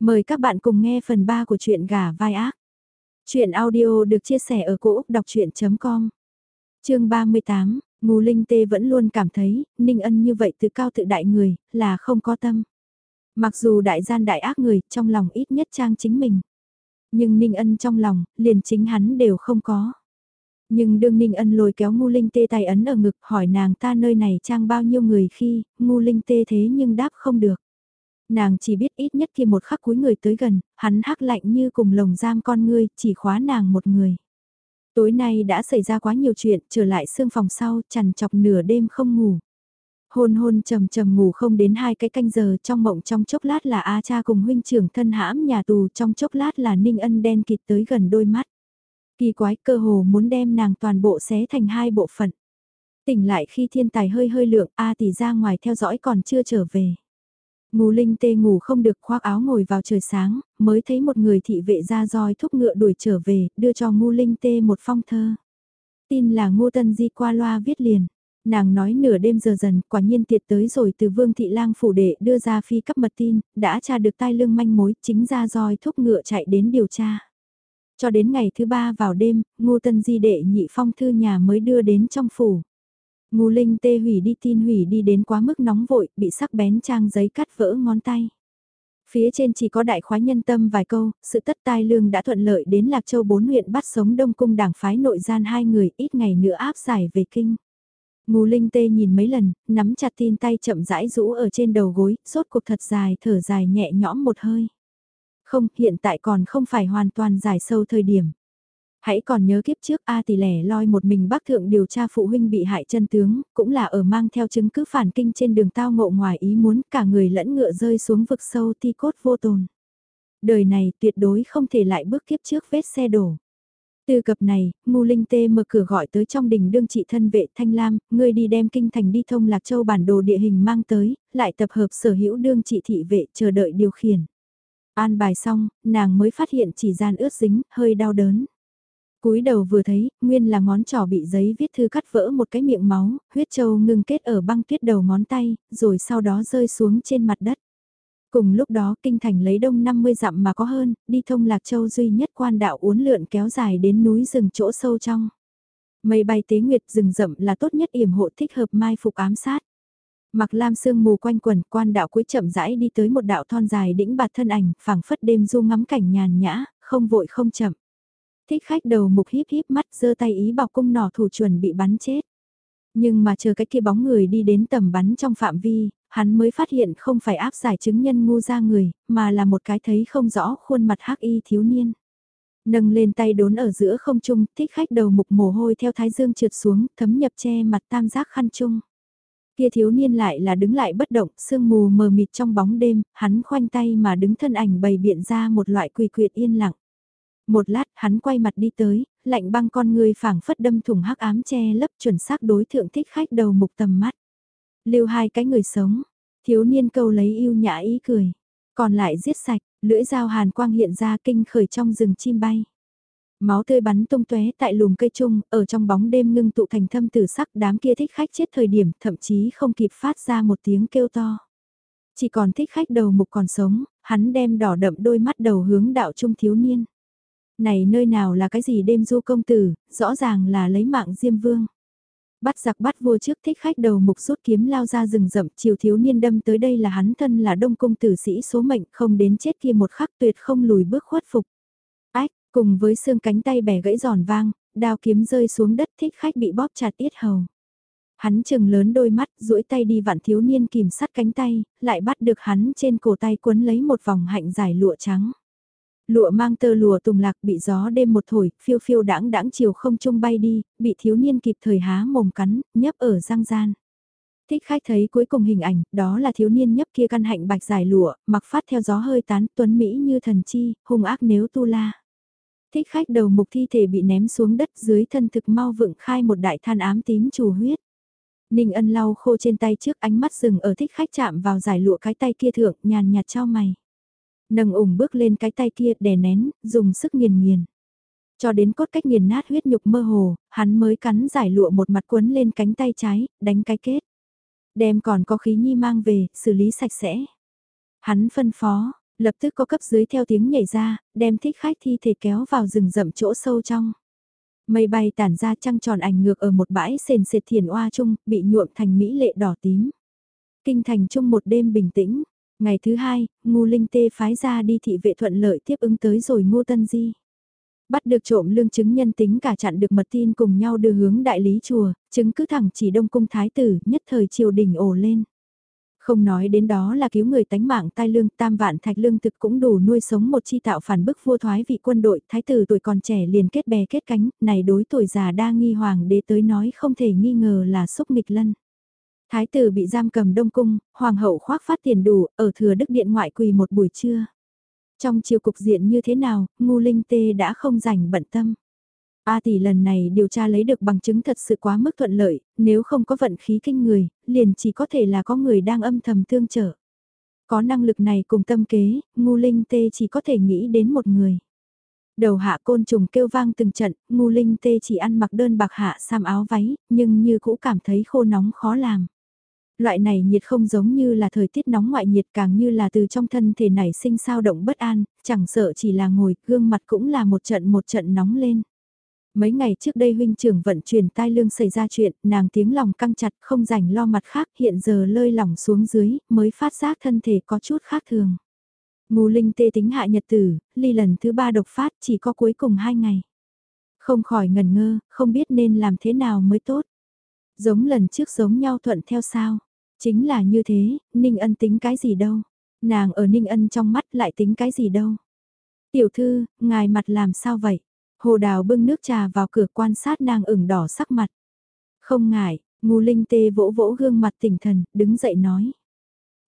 Mời các bạn cùng nghe phần 3 của truyện gà vai ác. Chuyện audio được chia sẻ ở cỗ đọc chuyện.com Chương 38, Ngô Linh Tê vẫn luôn cảm thấy, Ninh Ân như vậy từ cao tự đại người, là không có tâm. Mặc dù đại gian đại ác người, trong lòng ít nhất trang chính mình. Nhưng Ninh Ân trong lòng, liền chính hắn đều không có. Nhưng đương Ninh Ân lôi kéo Ngu Linh Tê tay ấn ở ngực hỏi nàng ta nơi này trang bao nhiêu người khi, Ngu Linh Tê thế nhưng đáp không được. Nàng chỉ biết ít nhất khi một khắc cuối người tới gần, hắn hắc lạnh như cùng lồng giam con ngươi, chỉ khóa nàng một người. Tối nay đã xảy ra quá nhiều chuyện, trở lại xương phòng sau, chằn chọc nửa đêm không ngủ. Hôn hôn trầm trầm ngủ không đến hai cái canh giờ trong mộng trong chốc lát là A cha cùng huynh trưởng thân hãm nhà tù trong chốc lát là ninh ân đen kịt tới gần đôi mắt. Kỳ quái cơ hồ muốn đem nàng toàn bộ xé thành hai bộ phận. Tỉnh lại khi thiên tài hơi hơi lượng A tỷ ra ngoài theo dõi còn chưa trở về. Ngô Linh tê ngủ không được khoác áo ngồi vào trời sáng, mới thấy một người thị vệ ra roi thúc ngựa đuổi trở về, đưa cho Ngô Linh tê một phong thơ. Tin là Ngô Tân Di qua loa viết liền. Nàng nói nửa đêm giờ dần, quả nhiên tiệt tới rồi từ Vương Thị Lang phủ đệ đưa ra phi cấp mật tin, đã tra được tai lương manh mối, chính ra roi thúc ngựa chạy đến điều tra. Cho đến ngày thứ ba vào đêm, Ngô Tân Di đệ nhị phong thư nhà mới đưa đến trong phủ. Ngô Linh tê hủy đi tin hủy đi đến quá mức nóng vội, bị sắc bén trang giấy cắt vỡ ngón tay. Phía trên chỉ có đại khoái nhân tâm vài câu, sự tất tai lương đã thuận lợi đến Lạc Châu bốn huyện bắt sống đông cung đảng phái nội gian hai người ít ngày nữa áp giải về kinh. Ngô Linh tê nhìn mấy lần, nắm chặt tin tay chậm rãi rũ ở trên đầu gối, sốt cuộc thật dài thở dài nhẹ nhõm một hơi. Không, hiện tại còn không phải hoàn toàn giải sâu thời điểm. Hãy còn nhớ kiếp trước A tỷ lẻ loi một mình bác thượng điều tra phụ huynh bị hại chân tướng, cũng là ở mang theo chứng cứ phản kinh trên đường tao ngộ ngoài ý muốn cả người lẫn ngựa rơi xuống vực sâu ti cốt vô tồn. Đời này tuyệt đối không thể lại bước kiếp trước vết xe đổ. Từ cập này, Ngu Linh Tê mở cửa gọi tới trong đình đương trị thân vệ Thanh Lam, ngươi đi đem kinh thành đi thông Lạc Châu bản đồ địa hình mang tới, lại tập hợp sở hữu đương trị thị vệ chờ đợi điều khiển. An bài xong, nàng mới phát hiện chỉ gian ướt dính, hơi đau đớn cúi đầu vừa thấy, nguyên là ngón trỏ bị giấy viết thư cắt vỡ một cái miệng máu, huyết châu ngưng kết ở băng tuyết đầu ngón tay, rồi sau đó rơi xuống trên mặt đất. Cùng lúc đó kinh thành lấy đông 50 dặm mà có hơn, đi thông Lạc Châu duy nhất quan đạo uốn lượn kéo dài đến núi rừng chỗ sâu trong. Mây bay tế nguyệt rừng rậm là tốt nhất yểm hộ thích hợp mai phục ám sát. Mặc lam sương mù quanh quần quan đạo cuối chậm rãi đi tới một đạo thon dài đĩnh bạt thân ảnh, phảng phất đêm du ngắm cảnh nhàn nhã, không vội không chậm. Thích khách đầu mục híp híp mắt giơ tay ý bảo cung nỏ thủ chuẩn bị bắn chết. Nhưng mà chờ cái kia bóng người đi đến tầm bắn trong phạm vi, hắn mới phát hiện không phải áp giải chứng nhân ngu ra người, mà là một cái thấy không rõ khuôn mặt hắc y thiếu niên. Nâng lên tay đốn ở giữa không trung, thích khách đầu mục mồ hôi theo thái dương trượt xuống, thấm nhập che mặt tam giác khăn trung. Kia thiếu niên lại là đứng lại bất động, sương mù mờ mịt trong bóng đêm, hắn khoanh tay mà đứng thân ảnh bày biện ra một loại quỳ quyệt yên lặng. Một lát hắn quay mặt đi tới, lạnh băng con người phảng phất đâm thủng hắc ám che lấp chuẩn xác đối thượng thích khách đầu mục tầm mắt. Lưu hai cái người sống, thiếu niên câu lấy yêu nhã ý cười, còn lại giết sạch, lưỡi dao hàn quang hiện ra kinh khởi trong rừng chim bay. Máu tươi bắn tung tóe tại lùm cây chung ở trong bóng đêm ngưng tụ thành thâm tử sắc đám kia thích khách chết thời điểm, thậm chí không kịp phát ra một tiếng kêu to. Chỉ còn thích khách đầu mục còn sống, hắn đem đỏ đậm đôi mắt đầu hướng đạo trung thiếu niên này nơi nào là cái gì đêm du công tử, rõ ràng là lấy mạng Diêm Vương. Bắt giặc bắt vua trước thích khách đầu mục rút kiếm lao ra rừng rậm chiều thiếu niên đâm tới đây là hắn thân là đông công tử sĩ số mệnh không đến chết kia một khắc tuyệt không lùi bước khuất phục. Ách, cùng với xương cánh tay bẻ gãy giòn vang, đao kiếm rơi xuống đất thích khách bị bóp chặt yết hầu. Hắn chừng lớn đôi mắt, duỗi tay đi vặn thiếu niên kìm sắt cánh tay, lại bắt được hắn trên cổ tay quấn lấy một vòng hạnh dài lụa trắng. Lụa mang tơ lụa tùng lạc bị gió đêm một thổi, phiêu phiêu đãng đãng chiều không trung bay đi, bị thiếu niên kịp thời há mồm cắn, nhấp ở răng gian. Thích khách thấy cuối cùng hình ảnh, đó là thiếu niên nhấp kia căn hạnh bạch dài lụa, mặc phát theo gió hơi tán, tuấn Mỹ như thần chi, hung ác nếu tu la. Thích khách đầu mục thi thể bị ném xuống đất dưới thân thực mau vựng khai một đại than ám tím chủ huyết. Ninh ân lau khô trên tay trước ánh mắt rừng ở thích khách chạm vào giải lụa cái tay kia thượng nhàn nhạt cho mày. Nâng ủng bước lên cái tay kia đè nén, dùng sức nghiền nghiền. Cho đến cốt cách nghiền nát huyết nhục mơ hồ, hắn mới cắn giải lụa một mặt quấn lên cánh tay trái, đánh cái kết. Đem còn có khí nhi mang về, xử lý sạch sẽ. Hắn phân phó, Lập tức có cấp dưới theo tiếng nhảy ra, đem thích khách thi thể kéo vào rừng rậm chỗ sâu trong. Mây bay tản ra trăng tròn ảnh ngược ở một bãi sền sệt thiền oa chung, bị nhuộm thành mỹ lệ đỏ tím. Kinh thành chung một đêm bình tĩnh. Ngày thứ hai, ngu linh tê phái ra đi thị vệ thuận lợi tiếp ứng tới rồi ngô tân di. Bắt được trộm lương chứng nhân tính cả chặn được mật tin cùng nhau đưa hướng đại lý chùa, chứng cứ thẳng chỉ đông cung thái tử nhất thời triều đình ổ lên. Không nói đến đó là cứu người tánh mạng tai lương tam vạn thạch lương thực cũng đủ nuôi sống một chi tạo phản bức vua thoái vị quân đội, thái tử tuổi còn trẻ liền kết bè kết cánh, này đối tuổi già đa nghi hoàng đế tới nói không thể nghi ngờ là xúc nghịch lân. Thái tử bị giam cầm đông cung, hoàng hậu khoác phát tiền đủ, ở thừa đức điện ngoại quỳ một buổi trưa. Trong chiều cục diện như thế nào, ngu linh tê đã không rảnh bận tâm. A tỷ lần này điều tra lấy được bằng chứng thật sự quá mức thuận lợi, nếu không có vận khí kinh người, liền chỉ có thể là có người đang âm thầm thương trợ. Có năng lực này cùng tâm kế, ngu linh tê chỉ có thể nghĩ đến một người. Đầu hạ côn trùng kêu vang từng trận, ngu linh tê chỉ ăn mặc đơn bạc hạ sam áo váy, nhưng như cũ cảm thấy khô nóng khó làm. Loại này nhiệt không giống như là thời tiết nóng ngoại nhiệt càng như là từ trong thân thể nảy sinh sao động bất an, chẳng sợ chỉ là ngồi, gương mặt cũng là một trận một trận nóng lên. Mấy ngày trước đây huynh trưởng vận chuyển tai lương xảy ra chuyện, nàng tiếng lòng căng chặt không rảnh lo mặt khác hiện giờ lơi lỏng xuống dưới, mới phát giác thân thể có chút khác thường. ngô linh tê tính hạ nhật tử, ly lần thứ ba độc phát chỉ có cuối cùng hai ngày. Không khỏi ngần ngơ, không biết nên làm thế nào mới tốt. Giống lần trước giống nhau thuận theo sao. Chính là như thế, Ninh Ân tính cái gì đâu. Nàng ở Ninh Ân trong mắt lại tính cái gì đâu. Tiểu thư, ngài mặt làm sao vậy? Hồ Đào bưng nước trà vào cửa quan sát nàng ửng đỏ sắc mặt. Không ngại, ngu linh tê vỗ vỗ gương mặt tỉnh thần, đứng dậy nói.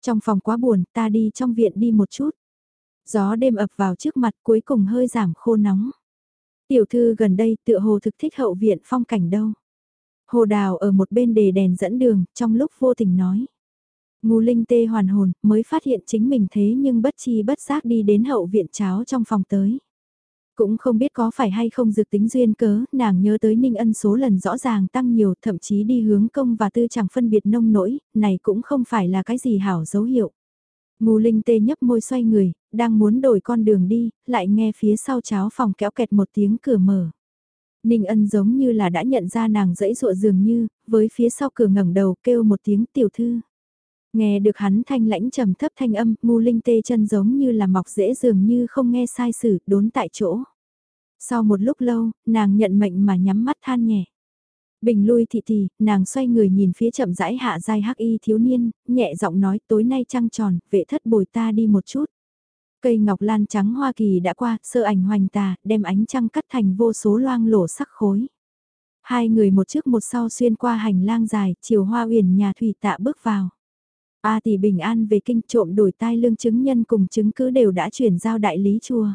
Trong phòng quá buồn, ta đi trong viện đi một chút. Gió đêm ập vào trước mặt cuối cùng hơi giảm khô nóng. Tiểu thư gần đây tựa hồ thực thích hậu viện phong cảnh đâu. Hồ Đào ở một bên đề đèn dẫn đường, trong lúc vô tình nói. Ngu linh tê hoàn hồn, mới phát hiện chính mình thế nhưng bất chi bất giác đi đến hậu viện cháo trong phòng tới. Cũng không biết có phải hay không dược tính duyên cớ, nàng nhớ tới Ninh Ân số lần rõ ràng tăng nhiều, thậm chí đi hướng công và tư chẳng phân biệt nông nỗi, này cũng không phải là cái gì hảo dấu hiệu. Ngô linh tê nhấp môi xoay người, đang muốn đổi con đường đi, lại nghe phía sau cháo phòng kéo kẹt một tiếng cửa mở. Ninh ân giống như là đã nhận ra nàng dẫy dụa dường như, với phía sau cửa ngẩng đầu kêu một tiếng tiểu thư. Nghe được hắn thanh lãnh trầm thấp thanh âm, ngu linh tê chân giống như là mọc dễ dường như không nghe sai sử, đốn tại chỗ. Sau một lúc lâu, nàng nhận mệnh mà nhắm mắt than nhẹ. Bình lui thị thị, nàng xoay người nhìn phía chậm rãi hạ dai hắc y thiếu niên, nhẹ giọng nói tối nay trăng tròn, vệ thất bồi ta đi một chút. Cây ngọc lan trắng Hoa Kỳ đã qua, sơ ảnh hoành tà, đem ánh trăng cắt thành vô số loang lổ sắc khối. Hai người một trước một sau xuyên qua hành lang dài, chiều hoa uyển nhà thủy tạ bước vào. A tỷ bình an về kinh trộm đổi tai lương chứng nhân cùng chứng cứ đều đã chuyển giao đại lý chùa.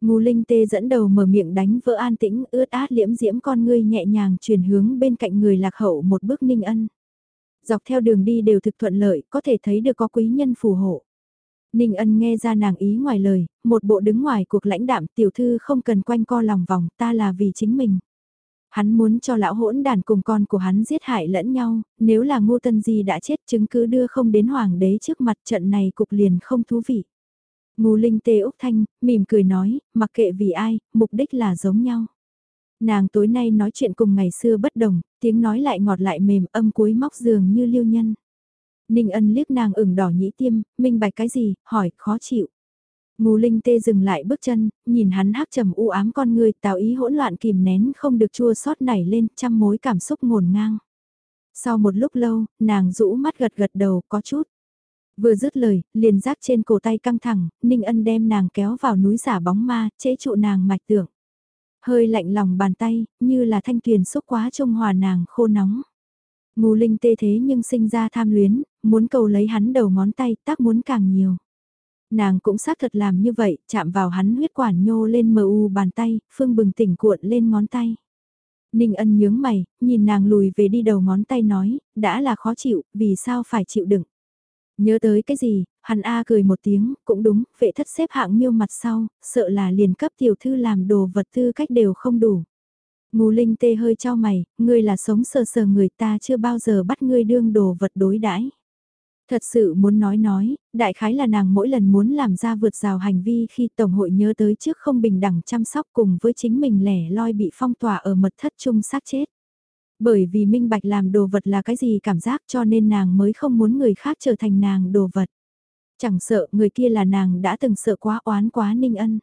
Ngô Linh Tê dẫn đầu mở miệng đánh vỡ an tĩnh ướt át liễm diễm con ngươi nhẹ nhàng chuyển hướng bên cạnh người lạc hậu một bước ninh ân. Dọc theo đường đi đều thực thuận lợi, có thể thấy được có quý nhân phù hộ. Ninh ân nghe ra nàng ý ngoài lời, một bộ đứng ngoài cuộc lãnh đạm tiểu thư không cần quanh co lòng vòng ta là vì chính mình. Hắn muốn cho lão hỗn đàn cùng con của hắn giết hại lẫn nhau, nếu là ngô tân di đã chết chứng cứ đưa không đến hoàng đế trước mặt trận này cục liền không thú vị. Ngô linh tê Úc Thanh, mỉm cười nói, mặc kệ vì ai, mục đích là giống nhau. Nàng tối nay nói chuyện cùng ngày xưa bất đồng, tiếng nói lại ngọt lại mềm âm cuối móc giường như liêu nhân. Ninh ân liếc nàng ửng đỏ nhĩ tiêm, minh bạch cái gì, hỏi, khó chịu. Ngô Linh Tê dừng lại bước chân, nhìn hắn hắc trầm u ám con người tạo ý hỗn loạn kìm nén không được chua xót nảy lên trăm mối cảm xúc ngổn ngang. Sau một lúc lâu, nàng rũ mắt gật gật đầu có chút. Vừa dứt lời, liền giác trên cổ tay căng thẳng, Ninh Ân đem nàng kéo vào núi giả bóng ma, chế trụ nàng mạch tưởng. Hơi lạnh lòng bàn tay, như là thanh tuyền xúc quá trung hòa nàng khô nóng. Ngô Linh tê thế nhưng sinh ra tham luyến, muốn cầu lấy hắn đầu ngón tay, tác muốn càng nhiều. Nàng cũng xác thật làm như vậy, chạm vào hắn huyết quản nhô lên mờ u bàn tay, phương bừng tỉnh cuộn lên ngón tay. Ninh ân nhướng mày, nhìn nàng lùi về đi đầu ngón tay nói, đã là khó chịu, vì sao phải chịu đựng. Nhớ tới cái gì, hắn A cười một tiếng, cũng đúng, vệ thất xếp hạng miêu mặt sau, sợ là liền cấp tiểu thư làm đồ vật tư cách đều không đủ. Ngô Linh tê hơi cho mày, ngươi là sống sờ sờ người ta chưa bao giờ bắt ngươi đương đồ vật đối đãi. Thật sự muốn nói nói, đại khái là nàng mỗi lần muốn làm ra vượt rào hành vi khi Tổng hội nhớ tới trước không bình đẳng chăm sóc cùng với chính mình lẻ loi bị phong tỏa ở mật thất chung xác chết. Bởi vì minh bạch làm đồ vật là cái gì cảm giác cho nên nàng mới không muốn người khác trở thành nàng đồ vật. Chẳng sợ người kia là nàng đã từng sợ quá oán quá ninh ân.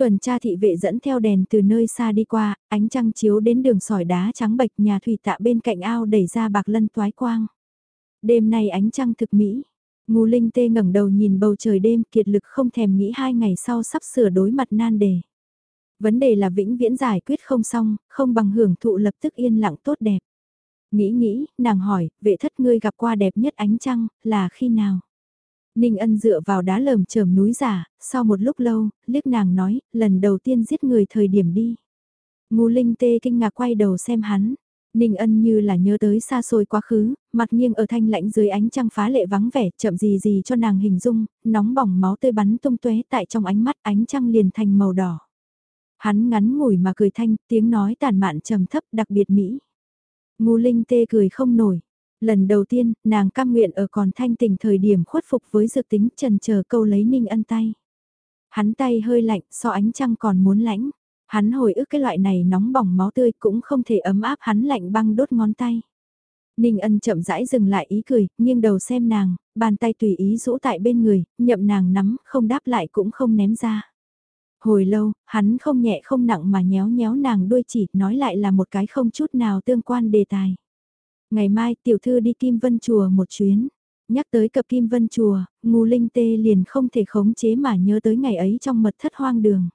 Tuần tra thị vệ dẫn theo đèn từ nơi xa đi qua, ánh trăng chiếu đến đường sỏi đá trắng bạch nhà thủy tạ bên cạnh ao đẩy ra bạc lân toái quang. Đêm nay ánh trăng thực mỹ. Ngô Linh Tê ngẩng đầu nhìn bầu trời đêm kiệt lực không thèm nghĩ hai ngày sau sắp sửa đối mặt nan đề. Vấn đề là vĩnh viễn giải quyết không xong, không bằng hưởng thụ lập tức yên lặng tốt đẹp. Nghĩ nghĩ, nàng hỏi, vệ thất ngươi gặp qua đẹp nhất ánh trăng, là khi nào? Ninh ân dựa vào đá lởm chởm núi giả, sau một lúc lâu, liếc nàng nói, lần đầu tiên giết người thời điểm đi. Ngô Linh tê kinh ngạc quay đầu xem hắn. Ninh ân như là nhớ tới xa xôi quá khứ, mặt nghiêng ở thanh lãnh dưới ánh trăng phá lệ vắng vẻ, chậm gì gì cho nàng hình dung, nóng bỏng máu tươi bắn tung tóe tại trong ánh mắt ánh trăng liền thành màu đỏ. Hắn ngắn ngủi mà cười thanh, tiếng nói tàn mạn trầm thấp đặc biệt mỹ. Ngô Linh tê cười không nổi. Lần đầu tiên, nàng cam nguyện ở còn thanh tỉnh thời điểm khuất phục với dược tính trần chờ câu lấy Ninh ân tay. Hắn tay hơi lạnh, so ánh trăng còn muốn lãnh. Hắn hồi ức cái loại này nóng bỏng máu tươi cũng không thể ấm áp hắn lạnh băng đốt ngón tay. Ninh ân chậm rãi dừng lại ý cười, nghiêng đầu xem nàng, bàn tay tùy ý rũ tại bên người, nhậm nàng nắm, không đáp lại cũng không ném ra. Hồi lâu, hắn không nhẹ không nặng mà nhéo nhéo nàng đuôi chỉ, nói lại là một cái không chút nào tương quan đề tài. Ngày mai tiểu thư đi Kim Vân Chùa một chuyến. Nhắc tới cập Kim Vân Chùa, ngu linh tê liền không thể khống chế mà nhớ tới ngày ấy trong mật thất hoang đường.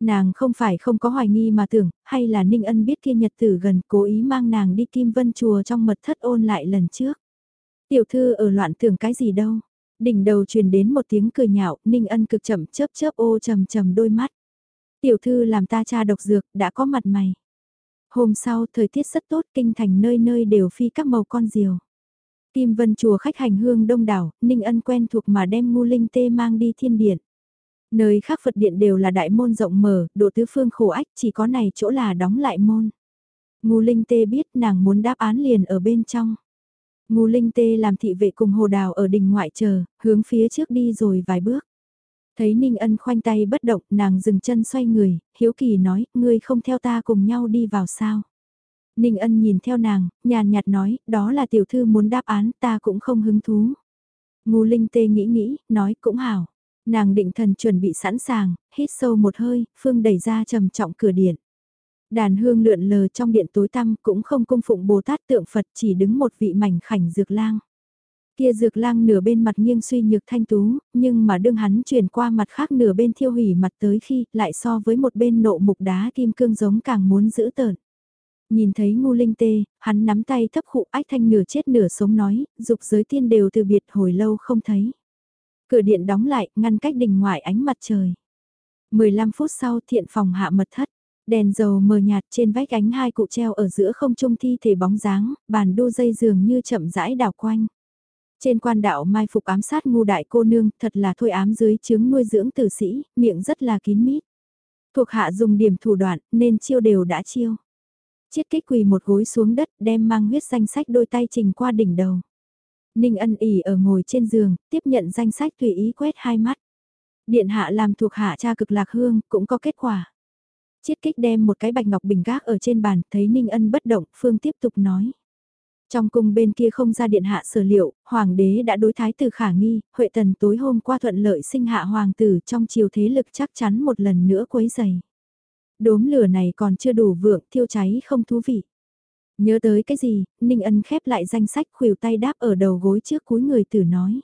Nàng không phải không có hoài nghi mà tưởng, hay là Ninh Ân biết kia nhật tử gần cố ý mang nàng đi Kim Vân Chùa trong mật thất ôn lại lần trước. Tiểu thư ở loạn tưởng cái gì đâu. Đỉnh đầu truyền đến một tiếng cười nhạo, Ninh Ân cực chậm chớp chớp ô trầm trầm đôi mắt. Tiểu thư làm ta cha độc dược, đã có mặt mày. Hôm sau, thời tiết rất tốt, kinh thành nơi nơi đều phi các màu con diều. Kim Vân chùa khách hành hương đông đảo, Ninh Ân quen thuộc mà đem ngu linh tê mang đi thiên điện. Nơi khác Phật điện đều là đại môn rộng mở, độ tứ phương khổ ách, chỉ có này chỗ là đóng lại môn. Ngu linh tê biết nàng muốn đáp án liền ở bên trong. Ngu linh tê làm thị vệ cùng hồ đào ở đình ngoại chờ, hướng phía trước đi rồi vài bước. Thấy Ninh Ân khoanh tay bất động, nàng dừng chân xoay người, hiếu kỳ nói, ngươi không theo ta cùng nhau đi vào sao. Ninh Ân nhìn theo nàng, nhàn nhạt nói, đó là tiểu thư muốn đáp án, ta cũng không hứng thú. Ngô Linh tê nghĩ nghĩ, nói cũng hảo. Nàng định thần chuẩn bị sẵn sàng, hít sâu một hơi, phương đẩy ra trầm trọng cửa điện. Đàn hương lượn lờ trong điện tối tăm cũng không cung phụng Bồ Tát tượng Phật chỉ đứng một vị mảnh khảnh dược lang. Kia dược lang nửa bên mặt nghiêng suy nhược thanh tú, nhưng mà đương hắn chuyển qua mặt khác nửa bên thiêu hủy mặt tới khi lại so với một bên nộ mục đá kim cương giống càng muốn giữ tợn. Nhìn thấy ngu linh tê, hắn nắm tay thấp khụ ách thanh nửa chết nửa sống nói, dục giới tiên đều từ biệt hồi lâu không thấy. Cửa điện đóng lại, ngăn cách đình ngoại ánh mặt trời. 15 phút sau thiện phòng hạ mật thất. Đèn dầu mờ nhạt trên vách ánh hai cụ treo ở giữa không trung thi thể bóng dáng, bàn đô dây dường như chậm rãi đảo quanh. Trên quan đạo mai phục ám sát ngu đại cô nương thật là thôi ám dưới chứng nuôi dưỡng tử sĩ, miệng rất là kín mít. Thuộc hạ dùng điểm thủ đoạn nên chiêu đều đã chiêu. Chiết kích quỳ một gối xuống đất đem mang huyết danh sách đôi tay trình qua đỉnh đầu. Ninh ân ỉ ở ngồi trên giường, tiếp nhận danh sách tùy ý quét hai mắt. Điện hạ làm thuộc hạ cha cực lạc hương, cũng có kết quả. Chiết kích đem một cái bạch ngọc bình gác ở trên bàn, thấy Ninh ân bất động, Phương tiếp tục nói. Trong cung bên kia không ra điện hạ sở liệu, hoàng đế đã đối thái tử khả nghi, Huệ Tần tối hôm qua thuận lợi sinh hạ hoàng tử trong chiều thế lực chắc chắn một lần nữa quấy dày. Đốm lửa này còn chưa đủ vượng, thiêu cháy không thú vị. Nhớ tới cái gì, Ninh Ân khép lại danh sách khuỷu tay đáp ở đầu gối trước cuối người tử nói.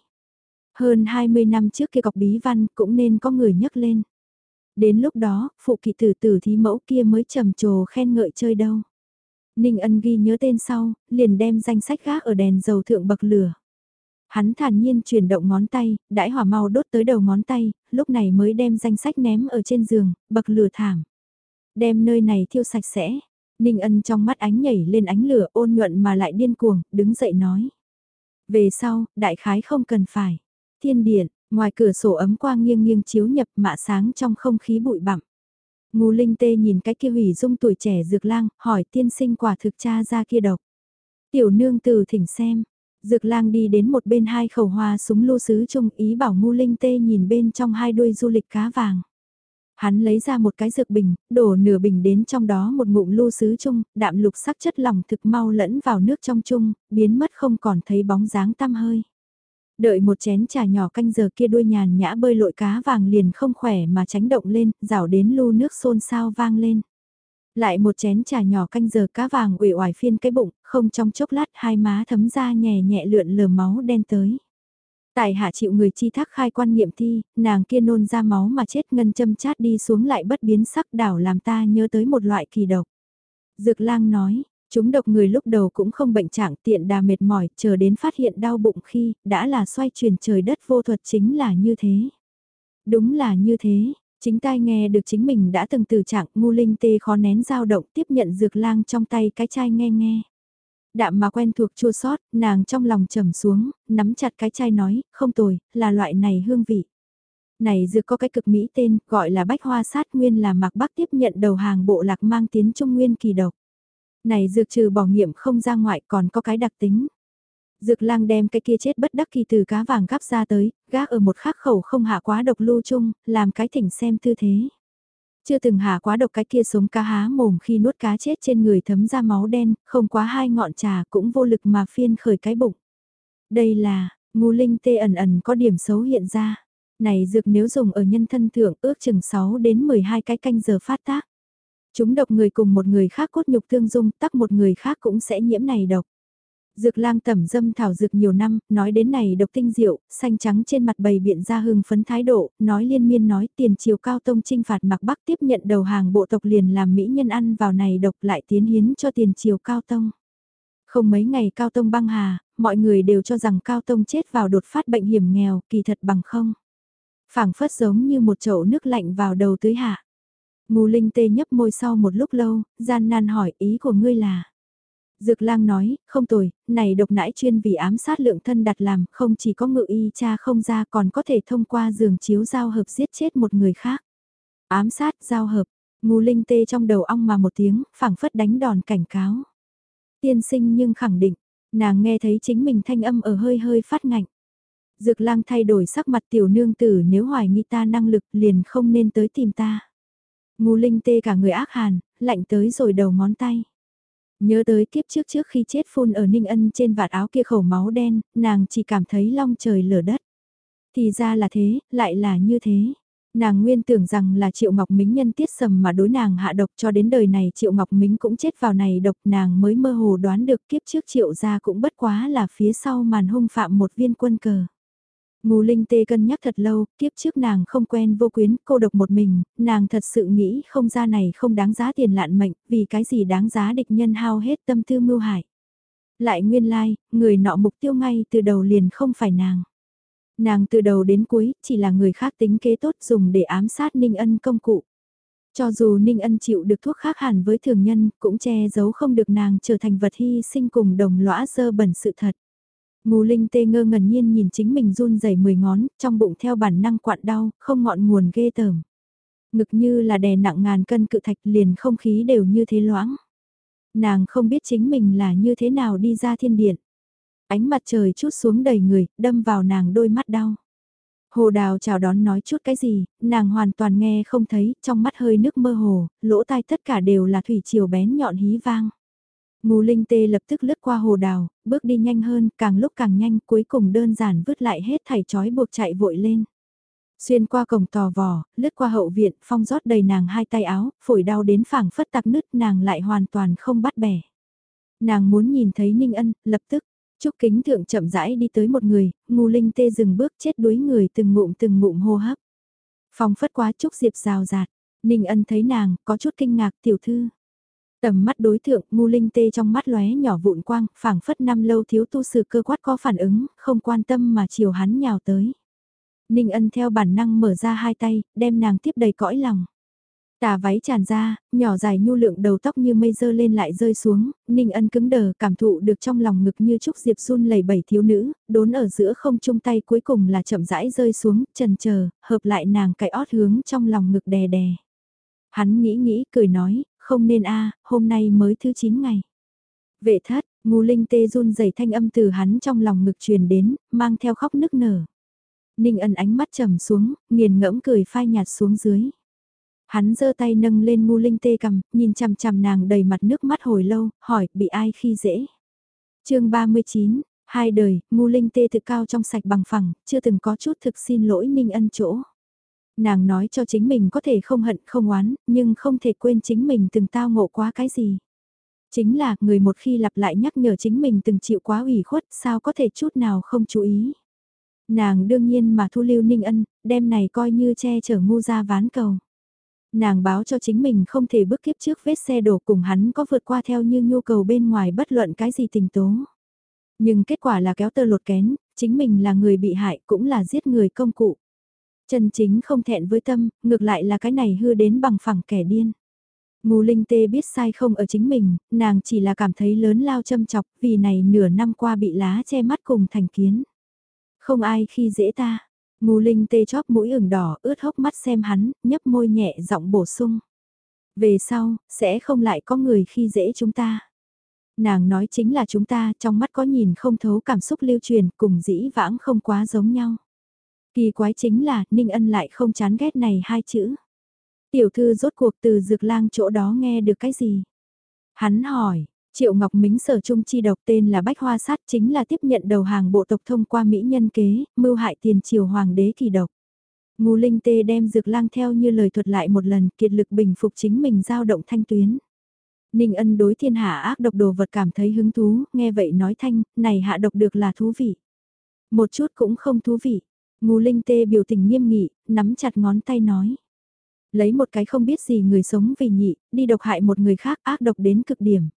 Hơn 20 năm trước kia cọc bí văn cũng nên có người nhắc lên. Đến lúc đó, phụ kỵ tử tử thí mẫu kia mới trầm trồ khen ngợi chơi đâu. Ninh ân ghi nhớ tên sau, liền đem danh sách gác ở đèn dầu thượng bậc lửa. Hắn thản nhiên chuyển động ngón tay, đãi hỏa mau đốt tới đầu ngón tay, lúc này mới đem danh sách ném ở trên giường, bậc lửa thảm. Đem nơi này thiêu sạch sẽ. Ninh ân trong mắt ánh nhảy lên ánh lửa ôn nhuận mà lại điên cuồng, đứng dậy nói. Về sau, đại khái không cần phải. Thiên điện, ngoài cửa sổ ấm quang nghiêng nghiêng chiếu nhập mạ sáng trong không khí bụi bặm. Ngô Linh Tê nhìn cái kia hủy dung tuổi trẻ dược lang, hỏi tiên sinh quả thực cha ra kia độc. Tiểu nương từ thỉnh xem, Dược lang đi đến một bên hai khẩu hoa súng lô sứ trung ý bảo Ngô linh tê nhìn bên trong hai đuôi du lịch cá vàng. Hắn lấy ra một cái dược bình, đổ nửa bình đến trong đó một ngụm lô sứ chung, đạm lục sắc chất lỏng thực mau lẫn vào nước trong chung, biến mất không còn thấy bóng dáng tăm hơi. Đợi một chén trà nhỏ canh giờ kia đuôi nhàn nhã bơi lội cá vàng liền không khỏe mà tránh động lên, rảo đến lu nước xôn xao vang lên. Lại một chén trà nhỏ canh giờ cá vàng ủy oải phiên cái bụng, không trong chốc lát hai má thấm ra nhẹ nhẹ lượn lờ máu đen tới. Tại hạ chịu người chi thác khai quan nghiệm thi, nàng kia nôn ra máu mà chết ngân châm chát đi xuống lại bất biến sắc đảo làm ta nhớ tới một loại kỳ độc. Dược lang nói, chúng độc người lúc đầu cũng không bệnh trạng tiện đà mệt mỏi, chờ đến phát hiện đau bụng khi, đã là xoay chuyển trời đất vô thuật chính là như thế. Đúng là như thế, chính tai nghe được chính mình đã từng từ trạng ngu linh tê khó nén dao động tiếp nhận dược lang trong tay cái chai nghe nghe. Đạm mà quen thuộc chua sót, nàng trong lòng trầm xuống, nắm chặt cái chai nói, không tồi, là loại này hương vị. Này dược có cái cực mỹ tên, gọi là bách hoa sát nguyên là mạc bắc tiếp nhận đầu hàng bộ lạc mang tiến trung nguyên kỳ độc. Này dược trừ bỏ nghiệm không ra ngoại còn có cái đặc tính. Dược lang đem cái kia chết bất đắc kỳ từ cá vàng gắp ra tới, gác ở một khắc khẩu không hạ quá độc lưu chung, làm cái thỉnh xem tư thế. Chưa từng hạ quá độc cái kia sống cá há mồm khi nuốt cá chết trên người thấm ra máu đen, không quá hai ngọn trà cũng vô lực mà phiên khởi cái bụng. Đây là, ngu linh tê ẩn ẩn có điểm xấu hiện ra. Này dược nếu dùng ở nhân thân thượng ước chừng 6 đến 12 cái canh giờ phát tác. Chúng độc người cùng một người khác cốt nhục tương dung tắc một người khác cũng sẽ nhiễm này độc. Dược lang tẩm dâm thảo dược nhiều năm, nói đến này độc tinh diệu, xanh trắng trên mặt bầy biện ra hưng phấn thái độ, nói liên miên nói tiền triều cao tông trinh phạt mặc bắc tiếp nhận đầu hàng bộ tộc liền làm mỹ nhân ăn vào này độc lại tiến hiến cho tiền triều cao tông. Không mấy ngày cao tông băng hà, mọi người đều cho rằng cao tông chết vào đột phát bệnh hiểm nghèo, kỳ thật bằng không. phảng phất giống như một chậu nước lạnh vào đầu tưới hạ. Ngô linh tê nhấp môi sau một lúc lâu, gian nan hỏi ý của ngươi là. Dược lang nói, không tồi, này độc nãi chuyên vì ám sát lượng thân đặt làm, không chỉ có ngự y cha không ra còn có thể thông qua giường chiếu giao hợp giết chết một người khác. Ám sát, giao hợp, ngô linh tê trong đầu ong mà một tiếng, phảng phất đánh đòn cảnh cáo. Tiên sinh nhưng khẳng định, nàng nghe thấy chính mình thanh âm ở hơi hơi phát ngạnh. Dược lang thay đổi sắc mặt tiểu nương tử nếu hoài nghi ta năng lực liền không nên tới tìm ta. Ngu linh tê cả người ác hàn, lạnh tới rồi đầu ngón tay. Nhớ tới kiếp trước trước khi chết phun ở Ninh Ân trên vạt áo kia khẩu máu đen, nàng chỉ cảm thấy long trời lở đất. Thì ra là thế, lại là như thế. Nàng nguyên tưởng rằng là Triệu Ngọc Mính nhân tiết sầm mà đối nàng hạ độc cho đến đời này Triệu Ngọc Mính cũng chết vào này độc nàng mới mơ hồ đoán được kiếp trước Triệu gia cũng bất quá là phía sau màn hung phạm một viên quân cờ. Ngô Linh Tê cân nhắc thật lâu, kiếp trước nàng không quen vô quyến, cô độc một mình, nàng thật sự nghĩ không ra này không đáng giá tiền lạn mệnh, vì cái gì đáng giá địch nhân hao hết tâm tư mưu hại. Lại nguyên lai, like, người nọ mục tiêu ngay từ đầu liền không phải nàng. Nàng từ đầu đến cuối, chỉ là người khác tính kế tốt dùng để ám sát Ninh Ân công cụ. Cho dù Ninh Ân chịu được thuốc khác hẳn với thường nhân, cũng che giấu không được nàng trở thành vật hy sinh cùng đồng lõa dơ bẩn sự thật. Ngô Linh tê ngơ ngẩn nhiên nhìn chính mình run rẩy mười ngón, trong bụng theo bản năng quặn đau, không ngọn nguồn ghê tởm. Ngực như là đè nặng ngàn cân cự thạch liền không khí đều như thế loãng. Nàng không biết chính mình là như thế nào đi ra thiên điện. Ánh mặt trời chút xuống đầy người, đâm vào nàng đôi mắt đau. Hồ đào chào đón nói chút cái gì, nàng hoàn toàn nghe không thấy, trong mắt hơi nước mơ hồ, lỗ tai tất cả đều là thủy chiều bén nhọn hí vang. Ngô Linh Tê lập tức lướt qua hồ đào, bước đi nhanh hơn, càng lúc càng nhanh, cuối cùng đơn giản vứt lại hết thảy trói buộc chạy vội lên. Xuyên qua cổng tò vò, lướt qua hậu viện, phong rót đầy nàng hai tay áo, phổi đau đến phảng phất tạc nứt nàng lại hoàn toàn không bắt bẻ. Nàng muốn nhìn thấy Ninh Ân, lập tức, Trúc Kính Thượng chậm rãi đi tới một người, ngu linh tê dừng bước chết đuối người từng ngụm từng ngụm hô hấp. Phong phất quá Trúc Diệp rào rạt, Ninh Ân thấy nàng, có chút kinh ngạc tiểu thư. Tầm mắt đối thượng, ngu linh tê trong mắt lóe nhỏ vụn quang, phảng phất năm lâu thiếu tu sự cơ quát có phản ứng, không quan tâm mà chiều hắn nhào tới. Ninh ân theo bản năng mở ra hai tay, đem nàng tiếp đầy cõi lòng. Tà váy tràn ra, nhỏ dài nhu lượng đầu tóc như mây dơ lên lại rơi xuống, Ninh ân cứng đờ cảm thụ được trong lòng ngực như trúc diệp run lẩy bẩy thiếu nữ, đốn ở giữa không chung tay cuối cùng là chậm rãi rơi xuống, trần chờ hợp lại nàng cái ót hướng trong lòng ngực đè đè. Hắn nghĩ nghĩ, cười nói, không nên a hôm nay mới thứ 9 ngày. Vệ thất, ngu Linh tê run rẩy thanh âm từ hắn trong lòng ngực truyền đến, mang theo khóc nức nở. Ninh ân ánh mắt trầm xuống, nghiền ngẫm cười phai nhạt xuống dưới. Hắn giơ tay nâng lên ngu Linh tê cầm, nhìn chằm chằm nàng đầy mặt nước mắt hồi lâu, hỏi bị ai khi dễ. chương 39, hai đời, ngu Linh tê thực cao trong sạch bằng phẳng, chưa từng có chút thực xin lỗi Ninh ân chỗ. Nàng nói cho chính mình có thể không hận không oán, nhưng không thể quên chính mình từng tao ngộ quá cái gì. Chính là người một khi lặp lại nhắc nhở chính mình từng chịu quá ủy khuất sao có thể chút nào không chú ý. Nàng đương nhiên mà thu lưu ninh ân, đem này coi như che chở ngu ra ván cầu. Nàng báo cho chính mình không thể bước kiếp trước vết xe đổ cùng hắn có vượt qua theo như nhu cầu bên ngoài bất luận cái gì tình tố. Nhưng kết quả là kéo tơ lột kén, chính mình là người bị hại cũng là giết người công cụ. Chân chính không thẹn với tâm, ngược lại là cái này hư đến bằng phẳng kẻ điên. Ngô Linh Tê biết sai không ở chính mình, nàng chỉ là cảm thấy lớn lao châm chọc vì này nửa năm qua bị lá che mắt cùng thành kiến. Không ai khi dễ ta. Ngô Linh Tê chóp mũi ửng đỏ ướt hốc mắt xem hắn, nhấp môi nhẹ giọng bổ sung. Về sau, sẽ không lại có người khi dễ chúng ta. Nàng nói chính là chúng ta trong mắt có nhìn không thấu cảm xúc lưu truyền cùng dĩ vãng không quá giống nhau. Kỳ quái chính là Ninh Ân lại không chán ghét này hai chữ. Tiểu thư rốt cuộc từ dược lang chỗ đó nghe được cái gì? Hắn hỏi, Triệu Ngọc Mính sở trung chi độc tên là Bách Hoa Sát chính là tiếp nhận đầu hàng bộ tộc thông qua Mỹ nhân kế, mưu hại tiền triều hoàng đế kỳ độc. Ngô Linh Tê đem dược lang theo như lời thuật lại một lần kiệt lực bình phục chính mình giao động thanh tuyến. Ninh ân đối thiên hạ ác độc đồ vật cảm thấy hứng thú, nghe vậy nói thanh, này hạ độc được là thú vị. Một chút cũng không thú vị. Ngô Linh Tê biểu tình nghiêm nghị, nắm chặt ngón tay nói. Lấy một cái không biết gì người sống vì nhị, đi độc hại một người khác ác độc đến cực điểm.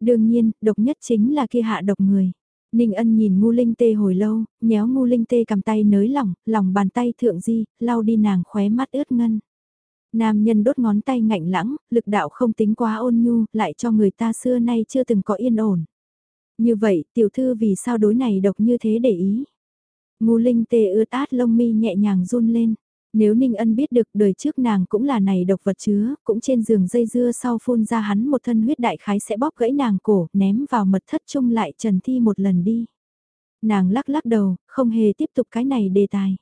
Đương nhiên, độc nhất chính là kia hạ độc người. Ninh ân nhìn ngu linh tê hồi lâu, nhéo ngu linh tê cầm tay nới lỏng, lòng bàn tay thượng di, lau đi nàng khóe mắt ướt ngân. Nam nhân đốt ngón tay ngạnh lãng, lực đạo không tính quá ôn nhu, lại cho người ta xưa nay chưa từng có yên ổn. Như vậy, tiểu thư vì sao đối này độc như thế để ý? Ngu linh tê ướt át lông mi nhẹ nhàng run lên. Nếu Ninh Ân biết được đời trước nàng cũng là này độc vật chứa, cũng trên giường dây dưa sau phun ra hắn một thân huyết đại khái sẽ bóp gãy nàng cổ, ném vào mật thất chung lại trần thi một lần đi. Nàng lắc lắc đầu, không hề tiếp tục cái này đề tài.